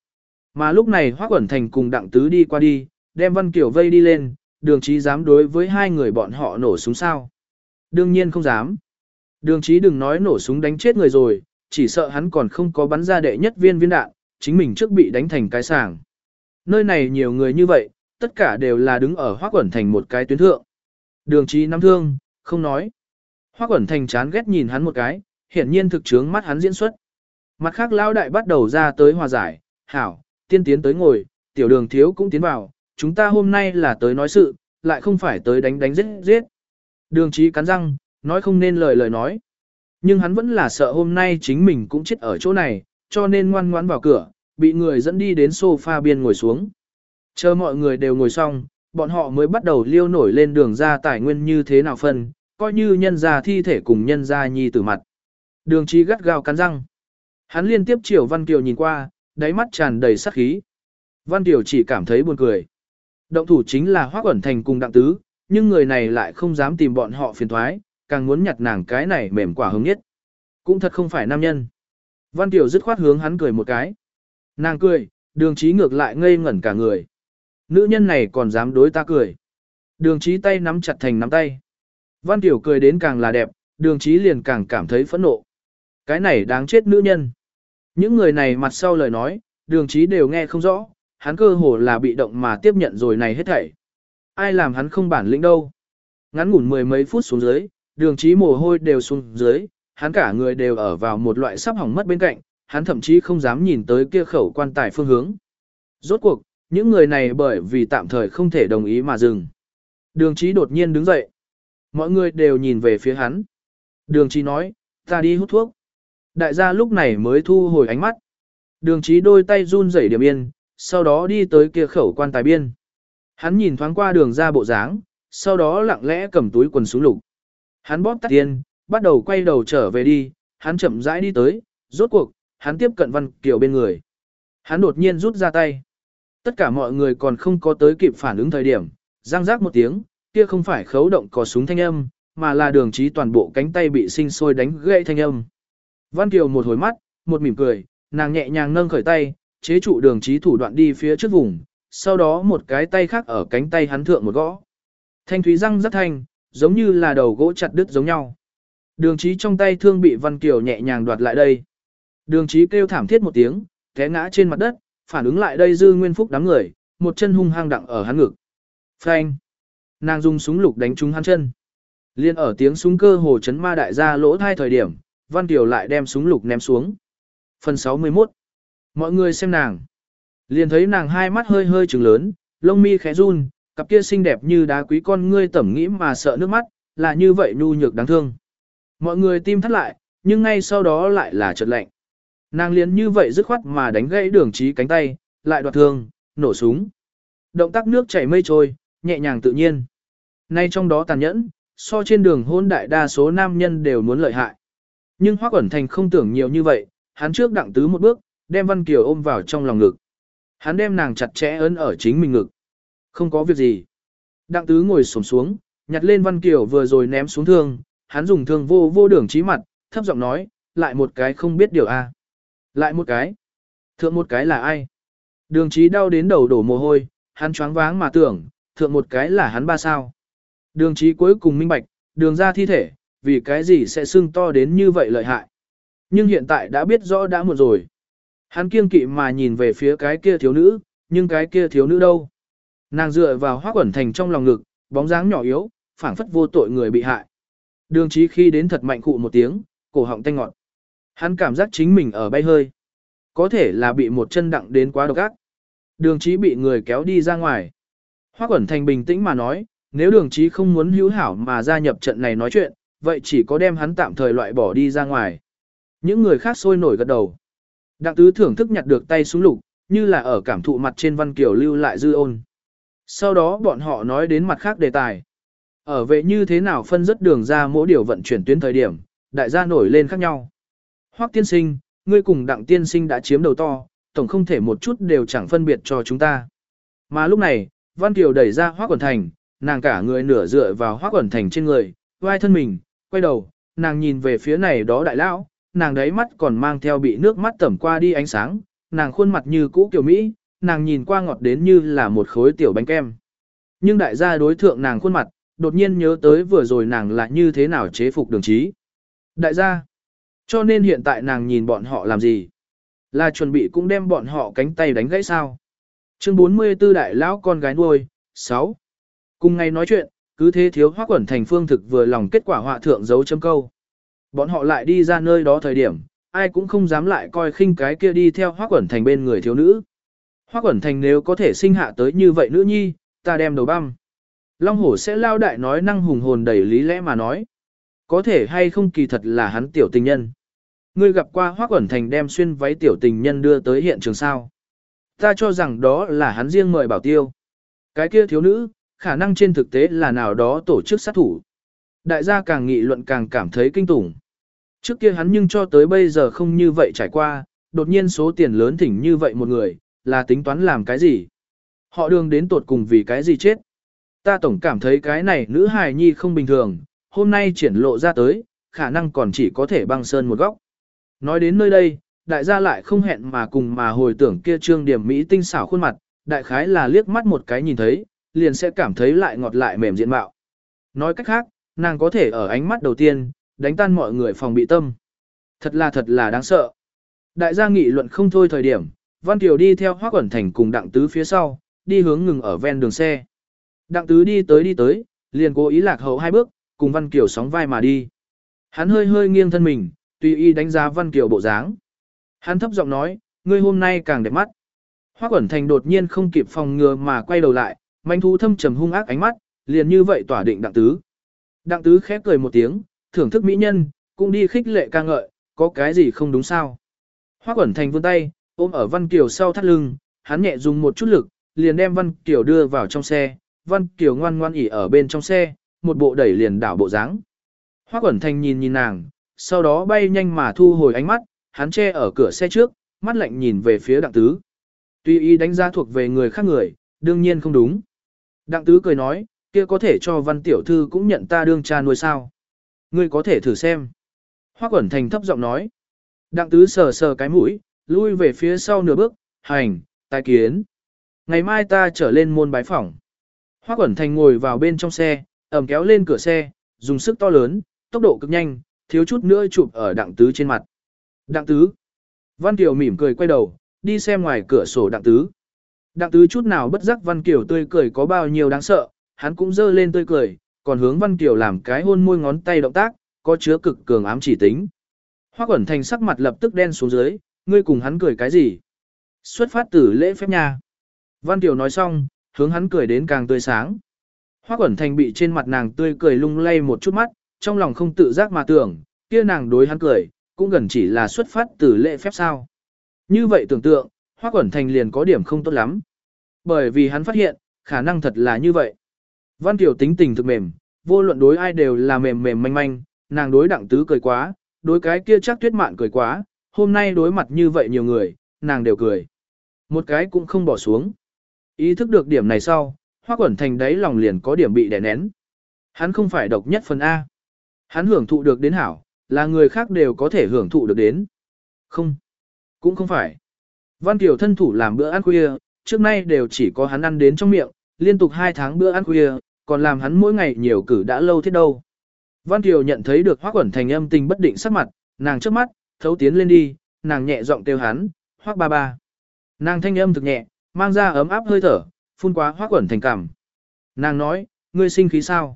Mà lúc này Hoác Quẩn Thành cùng đặng tứ đi qua đi, đem Văn Kiều vây đi lên, đường trí dám đối với hai người bọn họ nổ súng sao. Đương nhiên không dám. Đường trí đừng nói nổ súng đánh chết người rồi, chỉ sợ hắn còn không có bắn ra đệ nhất viên viên đạn, chính mình trước bị đánh thành cái sàng. Nơi này nhiều người như vậy, tất cả đều là đứng ở Hoác Quẩn Thành một cái tuyến thượng. Đường trí nắm thương, không nói. hoa Quẩn Thành chán ghét nhìn hắn một cái, hiển nhiên thực chướng mắt hắn diễn xuất. Mặt khác lao đại bắt đầu ra tới hòa giải, hảo, tiên tiến tới ngồi, tiểu đường thiếu cũng tiến vào, chúng ta hôm nay là tới nói sự, lại không phải tới đánh đánh giết giết. Đường trí cắn răng, nói không nên lời lời nói. Nhưng hắn vẫn là sợ hôm nay chính mình cũng chết ở chỗ này, cho nên ngoan ngoãn vào cửa, bị người dẫn đi đến sofa biên ngồi xuống. Chờ mọi người đều ngồi xong, bọn họ mới bắt đầu liêu nổi lên đường ra tài nguyên như thế nào phân, coi như nhân ra thi thể cùng nhân ra nhi tử mặt. Đường trí gắt gao cắn răng. Hắn liên tiếp chiều Văn Kiều nhìn qua, đáy mắt tràn đầy sát khí. Văn Kiều chỉ cảm thấy buồn cười. Động thủ chính là Hoác Quẩn Thành cùng Đặng Tứ, nhưng người này lại không dám tìm bọn họ phiền thoái, càng muốn nhặt nàng cái này mềm quả hứng nhất. Cũng thật không phải nam nhân. Văn Kiều dứt khoát hướng hắn cười một cái. Nàng cười, đường trí ngược lại ngây ngẩn cả người. Nữ nhân này còn dám đối ta cười. Đường trí tay nắm chặt thành nắm tay. Văn Tiểu cười đến càng là đẹp, đường trí liền càng cảm thấy phẫn nộ. Cái này đáng chết nữ nhân. Những người này mặt sau lời nói, đường trí đều nghe không rõ, hắn cơ hồ là bị động mà tiếp nhận rồi này hết thảy. Ai làm hắn không bản lĩnh đâu. Ngắn ngủn mười mấy phút xuống dưới, đường trí mồ hôi đều xuống dưới, hắn cả người đều ở vào một loại sắp hỏng mất bên cạnh, hắn thậm chí không dám nhìn tới kia khẩu quan tài phương hướng. Rốt cuộc, những người này bởi vì tạm thời không thể đồng ý mà dừng. Đường trí đột nhiên đứng dậy. Mọi người đều nhìn về phía hắn. Đường trí nói, ta đi hút thuốc. Đại gia lúc này mới thu hồi ánh mắt. Đường trí đôi tay run rẩy điểm yên, sau đó đi tới kia khẩu quan tài biên. Hắn nhìn thoáng qua đường ra bộ dáng, sau đó lặng lẽ cầm túi quần xuống lục. Hắn bóp tắt tiền, bắt đầu quay đầu trở về đi, hắn chậm rãi đi tới, rốt cuộc, hắn tiếp cận Văn Kiều bên người. Hắn đột nhiên rút ra tay. Tất cả mọi người còn không có tới kịp phản ứng thời điểm, răng rác một tiếng, kia không phải khấu động có súng thanh âm, mà là đường trí toàn bộ cánh tay bị sinh sôi đánh gãy thanh âm. Văn Kiều một hồi mắt, một mỉm cười, nàng nhẹ nhàng nâng khởi tay, chế trụ đường trí thủ đoạn đi phía trước vùng, sau đó một cái tay khác ở cánh tay hắn thượng một gõ. Thanh thúy răng rất thanh, giống như là đầu gỗ chặt đứt giống nhau. Đường trí trong tay thương bị Văn Kiều nhẹ nhàng đoạt lại đây. Đường trí kêu thảm thiết một tiếng, té ngã trên mặt đất, phản ứng lại đây dư nguyên phúc đám người, một chân hung hăng đặng ở hắn ngực. Phanh! Nàng dùng súng lục đánh trúng hắn chân. Liên ở tiếng súng cơ hồ chấn ma đại gia lỗ thai thời điểm, Văn Kiều lại đem súng lục ném xuống. Phần 61 Mọi người xem nàng. Liền thấy nàng hai mắt hơi hơi trừng lớn, lông mi khẽ run, cặp kia xinh đẹp như đá quý con ngươi tẩm nghĩ mà sợ nước mắt, là như vậy nhu nhược đáng thương. Mọi người tim thắt lại, nhưng ngay sau đó lại là chợt lạnh. Nàng liền như vậy dứt khoát mà đánh gãy đường trí cánh tay, lại đoạt thương, nổ súng. Động tác nước chảy mây trôi, nhẹ nhàng tự nhiên. Nay trong đó tàn nhẫn, so trên đường hôn đại đa số nam nhân đều muốn lợi hại. Nhưng hoắc Quẩn Thành không tưởng nhiều như vậy, hắn trước đặng tứ một bước, đem Văn Kiều ôm vào trong lòng ngực. Hắn đem nàng chặt chẽ ấn ở chính mình ngực. Không có việc gì. Đặng tứ ngồi xổm xuống, nhặt lên Văn Kiều vừa rồi ném xuống thương, hắn dùng thương vô vô đường trí mặt, thấp giọng nói, lại một cái không biết điều a. Lại một cái. Thượng một cái là ai? Đường trí đau đến đầu đổ mồ hôi, hắn choáng váng mà tưởng, thượng một cái là hắn ba sao. Đường trí cuối cùng minh bạch, đường ra thi thể, vì cái gì sẽ sưng to đến như vậy lợi hại. Nhưng hiện tại đã biết rõ đã muộn rồi. Hắn kiêng kỵ mà nhìn về phía cái kia thiếu nữ, nhưng cái kia thiếu nữ đâu? Nàng dựa vào hoác quẩn thành trong lòng ngực, bóng dáng nhỏ yếu, phảng phất vô tội người bị hại. Đường trí khi đến thật mạnh cụ một tiếng, cổ họng tanh ngọt. Hắn cảm giác chính mình ở bay hơi. Có thể là bị một chân đặng đến quá độc ác. Đường trí bị người kéo đi ra ngoài. Hoác quẩn thành bình tĩnh mà nói, nếu đường trí không muốn hữu hảo mà gia nhập trận này nói chuyện, vậy chỉ có đem hắn tạm thời loại bỏ đi ra ngoài. Những người khác sôi nổi gật đầu. Đặng tứ thưởng thức nhặt được tay xuống lục, như là ở cảm thụ mặt trên văn kiểu lưu lại dư ôn. Sau đó bọn họ nói đến mặt khác đề tài. Ở vệ như thế nào phân rất đường ra mỗi điều vận chuyển tuyến thời điểm, đại gia nổi lên khác nhau. Hoắc tiên sinh, ngươi cùng đặng tiên sinh đã chiếm đầu to, tổng không thể một chút đều chẳng phân biệt cho chúng ta. Mà lúc này, Văn Kiều đẩy ra Hoắc Quẩn Thành, nàng cả người nửa dựa vào Hoắc Quẩn Thành trên người, vai thân mình, quay đầu, nàng nhìn về phía này đó đại lão, nàng đấy mắt còn mang theo bị nước mắt tẩm qua đi ánh sáng, nàng khuôn mặt như cũ kiểu Mỹ, nàng nhìn qua ngọt đến như là một khối tiểu bánh kem. Nhưng đại gia đối thượng nàng khuôn mặt, đột nhiên nhớ tới vừa rồi nàng là như thế nào chế phục đường trí. Đại gia, cho nên hiện tại nàng nhìn bọn họ làm gì? Là chuẩn bị cũng đem bọn họ cánh tay đánh gãy sao? Chương 44 đại lão con gái nuôi, 6. Cùng ngày nói chuyện, cứ thế thiếu hoác quẩn thành phương thực vừa lòng kết quả họa thượng dấu chấm câu. Bọn họ lại đi ra nơi đó thời điểm, ai cũng không dám lại coi khinh cái kia đi theo hoác quẩn thành bên người thiếu nữ. Hoác quẩn thành nếu có thể sinh hạ tới như vậy nữ nhi, ta đem đầu băm. Long hổ sẽ lao đại nói năng hùng hồn đầy lý lẽ mà nói. Có thể hay không kỳ thật là hắn tiểu tình nhân. Ngươi gặp qua hoắc quẩn thành đem xuyên váy tiểu tình nhân đưa tới hiện trường sao. Ta cho rằng đó là hắn riêng mời bảo tiêu. Cái kia thiếu nữ, khả năng trên thực tế là nào đó tổ chức sát thủ. Đại gia càng nghị luận càng cảm thấy kinh tủng. Trước kia hắn nhưng cho tới bây giờ không như vậy trải qua, đột nhiên số tiền lớn thỉnh như vậy một người, là tính toán làm cái gì? Họ đường đến tột cùng vì cái gì chết? Ta tổng cảm thấy cái này nữ hài nhi không bình thường, hôm nay triển lộ ra tới, khả năng còn chỉ có thể băng sơn một góc. Nói đến nơi đây, đại gia lại không hẹn mà cùng mà hồi tưởng kia trương điểm Mỹ tinh xảo khuôn mặt, đại khái là liếc mắt một cái nhìn thấy, liền sẽ cảm thấy lại ngọt lại mềm diện mạo. Nói cách khác, nàng có thể ở ánh mắt đầu tiên, đánh tan mọi người phòng bị tâm. Thật là thật là đáng sợ. Đại gia nghị luận không thôi thời điểm, Văn Kiều đi theo Hoác Quẩn Thành cùng Đặng Tứ phía sau, đi hướng ngừng ở ven đường xe. Đặng Tứ đi tới đi tới, liền cố ý lạc hậu hai bước, cùng Văn Kiều sóng vai mà đi. Hắn hơi hơi nghiêng thân mình, tùy ý đánh giá Văn Kiều bộ dáng. Hắn thấp giọng nói, ngươi hôm nay càng đẹp mắt. hoa Quẩn Thành đột nhiên không kịp phòng ngừa mà quay đầu lại, manh thú thâm trầm hung ác ánh mắt, liền như vậy tỏa định Đặng Tứ. Đặng Tứ khép cười một tiếng, thưởng thức mỹ nhân, cũng đi khích lệ ca ngợi, có cái gì không đúng sao. hoa Quẩn Thành vươn tay, ôm ở Văn Kiều sau thắt lưng, hắn nhẹ dùng một chút lực, liền đem Văn Kiều đưa vào trong xe, Văn Kiều ngoan ngoan ỉ ở bên trong xe, một bộ đẩy liền đảo bộ dáng. Hoắc Quẩn Thành nhìn nhìn nàng, sau đó bay nhanh mà thu hồi ánh mắt, hắn che ở cửa xe trước, mắt lạnh nhìn về phía đặng tứ. Tuy ý đánh giá thuộc về người khác người, đương nhiên không đúng. Đặng tứ cười nói, kia có thể cho văn tiểu thư cũng nhận ta đương cha nuôi sao. Ngươi có thể thử xem. Hoắc Quẩn Thành thấp giọng nói. Đặng tứ sờ sờ cái mũi, lui về phía sau nửa bước, hành, tai kiến. Ngày mai ta trở lên môn bái phỏng. Hoắc Quẩn Thành ngồi vào bên trong xe, ẩm kéo lên cửa xe, dùng sức to lớn, tốc độ cực nhanh, thiếu chút nữa chụp ở đặng tứ trên mặt. Đặng tứ. Văn Kiều mỉm cười quay đầu, đi xem ngoài cửa sổ đặng tứ. Đặng tứ chút nào bất giác Văn Kiều tươi cười có bao nhiêu đáng sợ, hắn cũng dơ lên tươi cười, còn hướng Văn Kiều làm cái hôn môi ngón tay động tác, có chứa cực cường ám chỉ tính. Hoa Quẩn Thành sắc mặt lập tức đen xuống dưới, ngươi cùng hắn cười cái gì? Xuất phát từ lễ phép nhà, Văn Kiều nói xong, hướng hắn cười đến càng tươi sáng. Hoắc Quẩn Thành bị trên mặt nàng tươi cười lung lay một chút mắt, trong lòng không tự giác mà tưởng, kia nàng đối hắn cười, cũng gần chỉ là xuất phát từ lễ phép sao. Như vậy tưởng tượng, Hoắc Quẩn Thành liền có điểm không tốt lắm. Bởi vì hắn phát hiện, khả năng thật là như vậy. Văn Kiều tính tình thực mềm, vô luận đối ai đều là mềm mềm manh manh, nàng đối đặng tứ cười quá, đối cái kia chắc tuyết mạn cười quá, hôm nay đối mặt như vậy nhiều người, nàng đều cười. Một cái cũng không bỏ xuống. Ý thức được điểm này sau, hoa Quẩn Thành đấy lòng liền có điểm bị đè nén. Hắn không phải độc nhất phần A. Hắn hưởng thụ được đến hảo, là người khác đều có thể hưởng thụ được đến. Không, cũng không phải. Văn Kiều thân thủ làm bữa ăn khuya, trước nay đều chỉ có hắn ăn đến trong miệng, liên tục hai tháng bữa ăn khuya, còn làm hắn mỗi ngày nhiều cử đã lâu thế đâu. Văn Kiều nhận thấy được Hoắc Quẩn Thành âm tình bất định sắc mặt, nàng trước mắt, thấu tiến lên đi, nàng nhẹ giọng kêu hắn, Hoắc ba ba. Nàng thanh âm thực nhẹ, mang ra ấm áp hơi thở, phun quá hoác Quẩn Thành cảm. Nàng nói, ngươi sinh khí sao?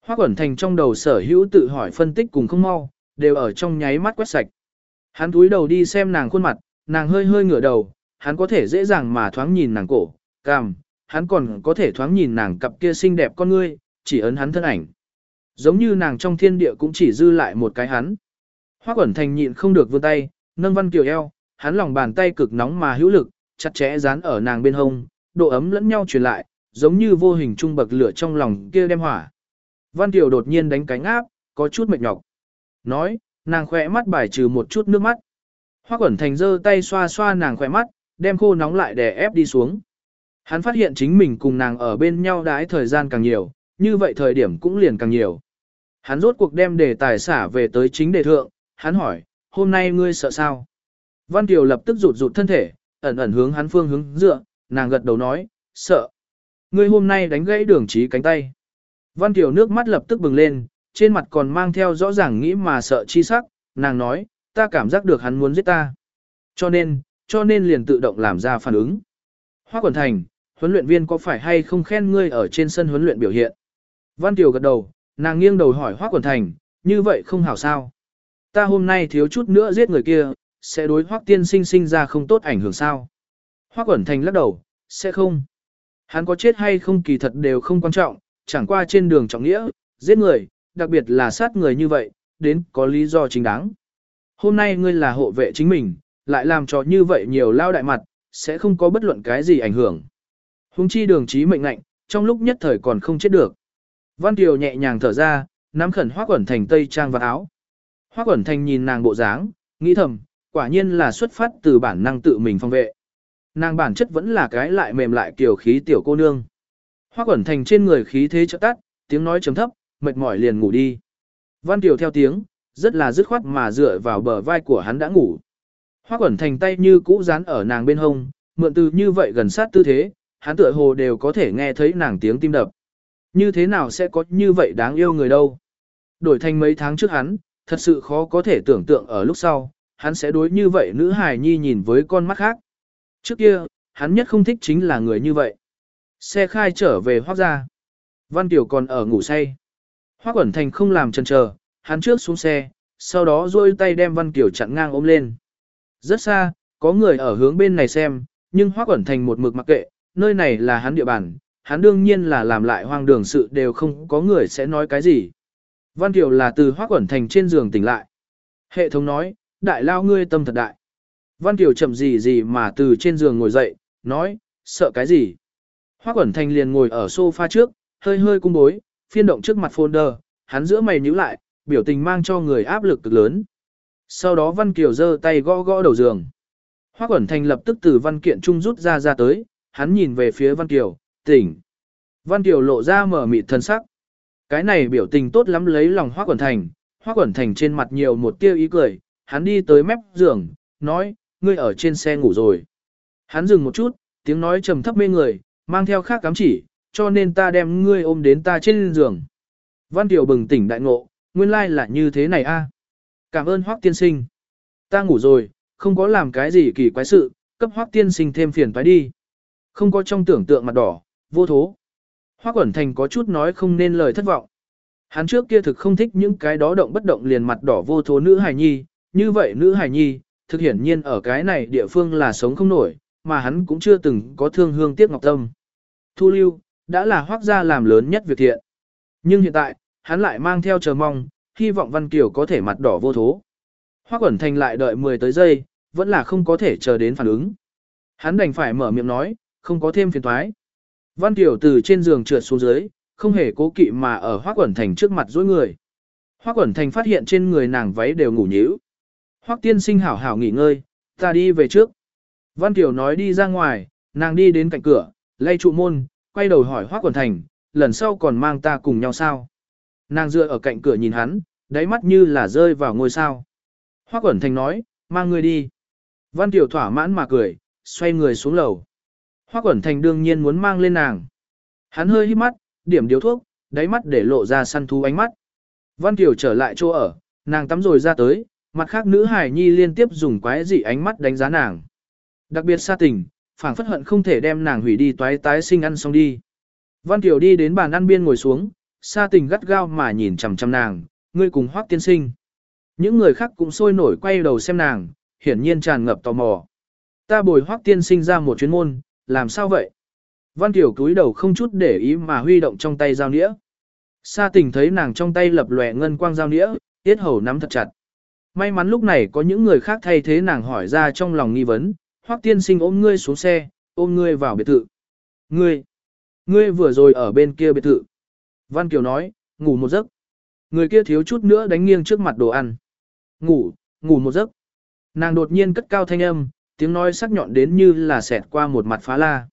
Hoác Quẩn Thành trong đầu sở hữu tự hỏi phân tích cùng không mau, đều ở trong nháy mắt quét sạch. Hắn túi đầu đi xem nàng khuôn mặt, nàng hơi hơi ngửa đầu, hắn có thể dễ dàng mà thoáng nhìn nàng cổ, cằm, hắn còn có thể thoáng nhìn nàng cặp kia xinh đẹp con ngươi, chỉ ấn hắn thân ảnh. Giống như nàng trong thiên địa cũng chỉ dư lại một cái hắn. Hoắc Quẩn Thành nhịn không được vươn tay, nâng Văn Kiều eo, hắn lòng bàn tay cực nóng mà hữu lực, chặt chẽ dán ở nàng bên hông, độ ấm lẫn nhau truyền lại, giống như vô hình trung bậc lửa trong lòng kia đem hỏa. Văn Tiểu đột nhiên đánh cánh áp, có chút mệt nhọc. Nói, nàng khỏe mắt bài trừ một chút nước mắt. Hoắc Quẩn Thành giơ tay xoa xoa nàng khỏe mắt, đem khô nóng lại để ép đi xuống. Hắn phát hiện chính mình cùng nàng ở bên nhau đãi thời gian càng nhiều, như vậy thời điểm cũng liền càng nhiều. Hắn rốt cuộc đem đề tài xả về tới chính đề thượng, hắn hỏi, hôm nay ngươi sợ sao? Văn Kiều lập tức rụt rụt thân thể, ẩn ẩn hướng hắn phương hướng dựa, nàng gật đầu nói, sợ. Ngươi hôm nay đánh gãy đường trí cánh tay. Văn Kiều nước mắt lập tức bừng lên, trên mặt còn mang theo rõ ràng nghĩ mà sợ chi sắc, nàng nói, ta cảm giác được hắn muốn giết ta. Cho nên, cho nên liền tự động làm ra phản ứng. Hoa Quẩn Thành, huấn luyện viên có phải hay không khen ngươi ở trên sân huấn luyện biểu hiện? Văn Kiều gật đầu, nàng nghiêng đầu hỏi Hoa Quẩn Thành, như vậy không hảo sao? Ta hôm nay thiếu chút nữa giết người kia, sẽ đối Hoắc tiên sinh sinh ra không tốt ảnh hưởng sao? Hoa Quẩn Thành lắc đầu, sẽ không. Hắn có chết hay không kỳ thật đều không quan trọng, chẳng qua trên đường trọng nghĩa, giết người, đặc biệt là sát người như vậy, đến có lý do chính đáng. Hôm nay ngươi là hộ vệ chính mình, lại làm cho như vậy nhiều lao đại mặt, sẽ không có bất luận cái gì ảnh hưởng. Hùng chi đường trí mệnh lạnh, trong lúc nhất thời còn không chết được. Văn Kiều nhẹ nhàng thở ra, nắm khẩn Hoắc Quẩn Thành tây trang và áo. Hoắc Quẩn Thành nhìn nàng bộ dáng, nghĩ thầm, quả nhiên là xuất phát từ bản năng tự mình phòng vệ. Nàng bản chất vẫn là cái lại mềm lại kiểu khí tiểu cô nương. Hoắc Quẩn Thành trên người khí thế chợt tắt, tiếng nói trầm thấp, mệt mỏi liền ngủ đi. Văn Tiểu theo tiếng, rất là dứt khoát mà dựa vào bờ vai của hắn đã ngủ. Hoắc Quẩn Thành tay như cũ dán ở nàng bên hông, mượn từ như vậy gần sát tư thế, hắn tựa hồ đều có thể nghe thấy nàng tiếng tim đập. Như thế nào sẽ có như vậy đáng yêu người đâu? Đổi thành mấy tháng trước hắn, thật sự khó có thể tưởng tượng ở lúc sau, hắn sẽ đối như vậy nữ hài nhi nhìn với con mắt khác. Trước kia, hắn nhất không thích chính là người như vậy. Xe khai trở về hoác ra. Văn Tiểu còn ở ngủ say. Hoác Quẩn Thành không làm chần chờ, hắn trước xuống xe, sau đó duỗi tay đem Văn tiểu chặn ngang ôm lên. Rất xa, có người ở hướng bên này xem, nhưng Hoác Quẩn Thành một mực mặc kệ, nơi này là hắn địa bàn, hắn đương nhiên là làm lại hoang đường sự đều không có người sẽ nói cái gì. Văn tiểu là từ Hoác Quẩn Thành trên giường tỉnh lại. Hệ thống nói, đại lao ngươi tâm thật đại. Văn Kiều chậm gì gì mà từ trên giường ngồi dậy, nói, sợ cái gì? Hoác Quẩn Thành liền ngồi ở sofa trước, hơi hơi cung bối, phiên động trước mặt folder, hắn giữa mày nhíu lại, biểu tình mang cho người áp lực cực lớn. Sau đó Văn Kiều giơ tay gõ gõ đầu giường. Hoác Quẩn Thành lập tức từ văn kiện trung rút ra ra tới, hắn nhìn về phía Văn Kiều, tỉnh. Văn Kiều lộ ra mở mịt thân sắc. Cái này biểu tình tốt lắm lấy lòng Hoác Quẩn Thành, Hoác Quẩn Thành trên mặt nhiều một tia ý cười, hắn đi tới mép giường, nói, ngươi ở trên xe ngủ rồi. Hắn dừng một chút, tiếng nói trầm thấp mê người, mang theo khác cám chỉ, cho nên ta đem ngươi ôm đến ta trên giường. Văn Tiểu bừng tỉnh đại ngộ, nguyên lai là như thế này a. Cảm ơn Hoác tiên sinh. Ta ngủ rồi, không có làm cái gì kỳ quái sự, cấp Hoác tiên sinh thêm phiền toái đi. Không có trong tưởng tượng mặt đỏ, vô thố. Hoác Quẩn Thành có chút nói không nên lời thất vọng. Hắn trước kia thực không thích những cái đó động bất động liền mặt đỏ vô thố nữ hài nhi, như vậy nữ hài nhi, thực hiển nhiên ở cái này địa phương là sống không nổi, mà hắn cũng chưa từng có thương hương tiếc ngọc tâm. Thu lưu, đã là hoác gia làm lớn nhất việc thiện. Nhưng hiện tại, hắn lại mang theo chờ mong, hy vọng Văn Kiều có thể mặt đỏ vô thố. Hoác ẩn Thành lại đợi 10 tới giây, vẫn là không có thể chờ đến phản ứng. Hắn đành phải mở miệng nói, không có thêm phiền thoái. Văn Kiều từ trên giường trượt xuống dưới, không hề cố kỵ mà ở Hoác ẩn Thành trước mặt dối người. Hoác ẩn Thành phát hiện trên người nàng váy đều ngủ nhíu. Hoắc tiên sinh hảo hảo nghỉ ngơi, ta đi về trước. Văn Kiều nói đi ra ngoài, nàng đi đến cạnh cửa, lay trụ môn, quay đầu hỏi Hoắc Quần Thành, lần sau còn mang ta cùng nhau sao? Nàng dựa ở cạnh cửa nhìn hắn, đáy mắt như là rơi vào ngôi sao. Hoắc Quần Thành nói, mang người đi. Văn Kiều thỏa mãn mà cười, xoay người xuống lầu. Hoắc Quần Thành đương nhiên muốn mang lên nàng. Hắn hơi hít mắt, điểm điếu thuốc, đáy mắt để lộ ra săn thú ánh mắt. Văn Kiều trở lại chỗ ở, nàng tắm rồi ra tới, mặt khác nữ hải nhi liên tiếp dùng quái dị ánh mắt đánh giá nàng. Đặc biệt xa tình, phảng phất hận không thể đem nàng hủy đi toái tái sinh ăn xong đi. Văn Tiểu đi đến bàn ăn biên ngồi xuống, xa tình gắt gao mà nhìn chằm chằm nàng, ngươi cùng hoác tiên sinh. Những người khác cũng sôi nổi quay đầu xem nàng, hiển nhiên tràn ngập tò mò. Ta bồi hoác tiên sinh ra một chuyến môn, làm sao vậy? Văn Tiểu cúi đầu không chút để ý mà huy động trong tay dao nĩa. Sa tình thấy nàng trong tay lập lòe ngân quang dao nĩa, tiết hầu nắm thật chặt. May mắn lúc này có những người khác thay thế nàng hỏi ra trong lòng nghi vấn, hoác tiên sinh ôm ngươi xuống xe, ôm ngươi vào biệt thự. Ngươi, ngươi vừa rồi ở bên kia biệt thự. Văn Kiều nói, ngủ một giấc. Người kia thiếu chút nữa đánh nghiêng trước mặt đồ ăn. Ngủ, ngủ một giấc. Nàng đột nhiên cất cao thanh âm, tiếng nói sắc nhọn đến như là xẹt qua một mặt phá la.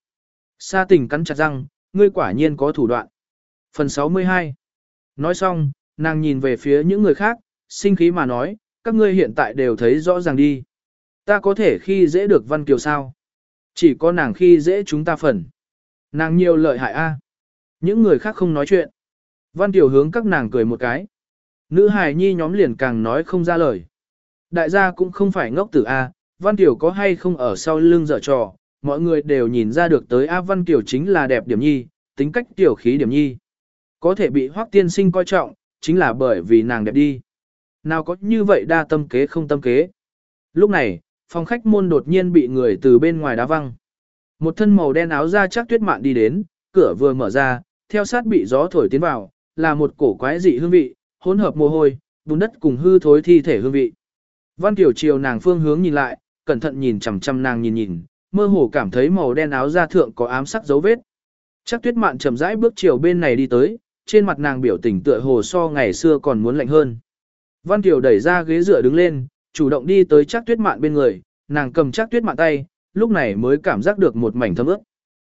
Sa tình cắn chặt răng, ngươi quả nhiên có thủ đoạn. Phần 62 Nói xong, nàng nhìn về phía những người khác, sinh khí mà nói, các ngươi hiện tại đều thấy rõ ràng đi. Ta có thể khi dễ được Văn Kiều sao? Chỉ có nàng khi dễ chúng ta phần. Nàng nhiều lợi hại a. Những người khác không nói chuyện. Văn Kiều hướng các nàng cười một cái. Nữ hài nhi nhóm liền càng nói không ra lời. Đại gia cũng không phải ngốc tử A, Văn Kiều có hay không ở sau lưng dở trò, mọi người đều nhìn ra được tới A Văn Kiều chính là đẹp điểm nhi, tính cách tiểu khí điểm nhi. Có thể bị hoác tiên sinh coi trọng, chính là bởi vì nàng đẹp đi. Nào có như vậy đa tâm kế không tâm kế. Lúc này, phòng khách môn đột nhiên bị người từ bên ngoài đá văng. Một thân màu đen áo da chắc tuyết mạn đi đến, cửa vừa mở ra, theo sát bị gió thổi tiến vào, là một cổ quái dị hương vị, hỗn hợp mồ hôi, bùn đất cùng hư thối thi thể hương vị. Văn Tiểu triều nàng phương hướng nhìn lại, cẩn thận nhìn chằm chằm nàng nhìn nhìn, mơ hồ cảm thấy màu đen áo da thượng có ám sắc dấu vết. Chắc tuyết mạn chậm rãi bước chiều bên này đi tới, trên mặt nàng biểu tình tựa hồ so ngày xưa còn muốn lạnh hơn. Văn Kiều đẩy ra ghế dựa đứng lên, chủ động đi tới chắc tuyết mạn bên người, nàng cầm chắc tuyết mạn tay, lúc này mới cảm giác được một mảnh thấm ướt.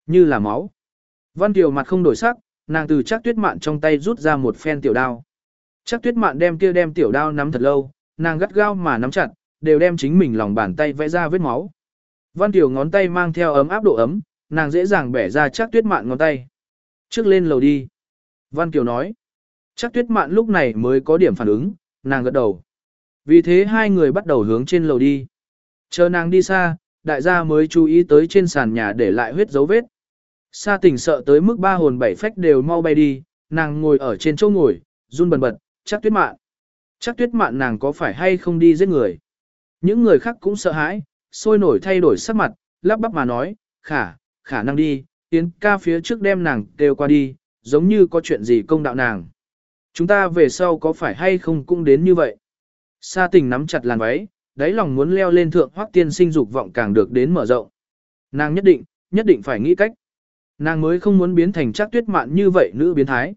Như là máu. Văn Kiều mặt không đổi sắc, nàng từ chắc tuyết mạn trong tay rút ra một phen tiểu đao. Chắc tuyết mạn đem kia đem tiểu đao nắm thật lâu, nàng gắt gao mà nắm chặt, đều đem chính mình lòng bàn tay vẽ ra vết máu. Văn Kiều ngón tay mang theo ấm áp độ ấm, nàng dễ dàng bẻ ra chắc tuyết mạn ngón tay. Trước lên lầu đi. Văn Kiều nói. Chắc tuyết mạn lúc này mới có điểm phản ứng, nàng gật đầu. Vì thế hai người bắt đầu hướng trên lầu đi. Chờ nàng đi xa, đại gia mới chú ý tới trên sàn nhà để lại huyết dấu vết. Sa tỉnh sợ tới mức ba hồn bảy phách đều mau bay đi, nàng ngồi ở trên chỗ ngồi, run bần bật, chắc tuyết mạn. Chắc tuyết mạn nàng có phải hay không đi giết người. Những người khác cũng sợ hãi, sôi nổi thay đổi sắc mặt, lắp bắp mà nói, khả, khả năng đi, tiến ca phía trước đem nàng kêu qua đi, giống như có chuyện gì công đạo nàng. Chúng ta về sau có phải hay không cũng đến như vậy. Sa tình nắm chặt làn váy, đáy lòng muốn leo lên thượng hoác tiên sinh dục vọng càng được đến mở rộng. Nàng nhất định, nhất định phải nghĩ cách. Nàng mới không muốn biến thành chắc tuyết mạn như vậy nữ biến thái.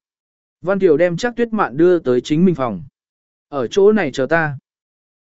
Văn Tiểu đem chắc tuyết mạn đưa tới chính mình phòng. Ở chỗ này chờ ta.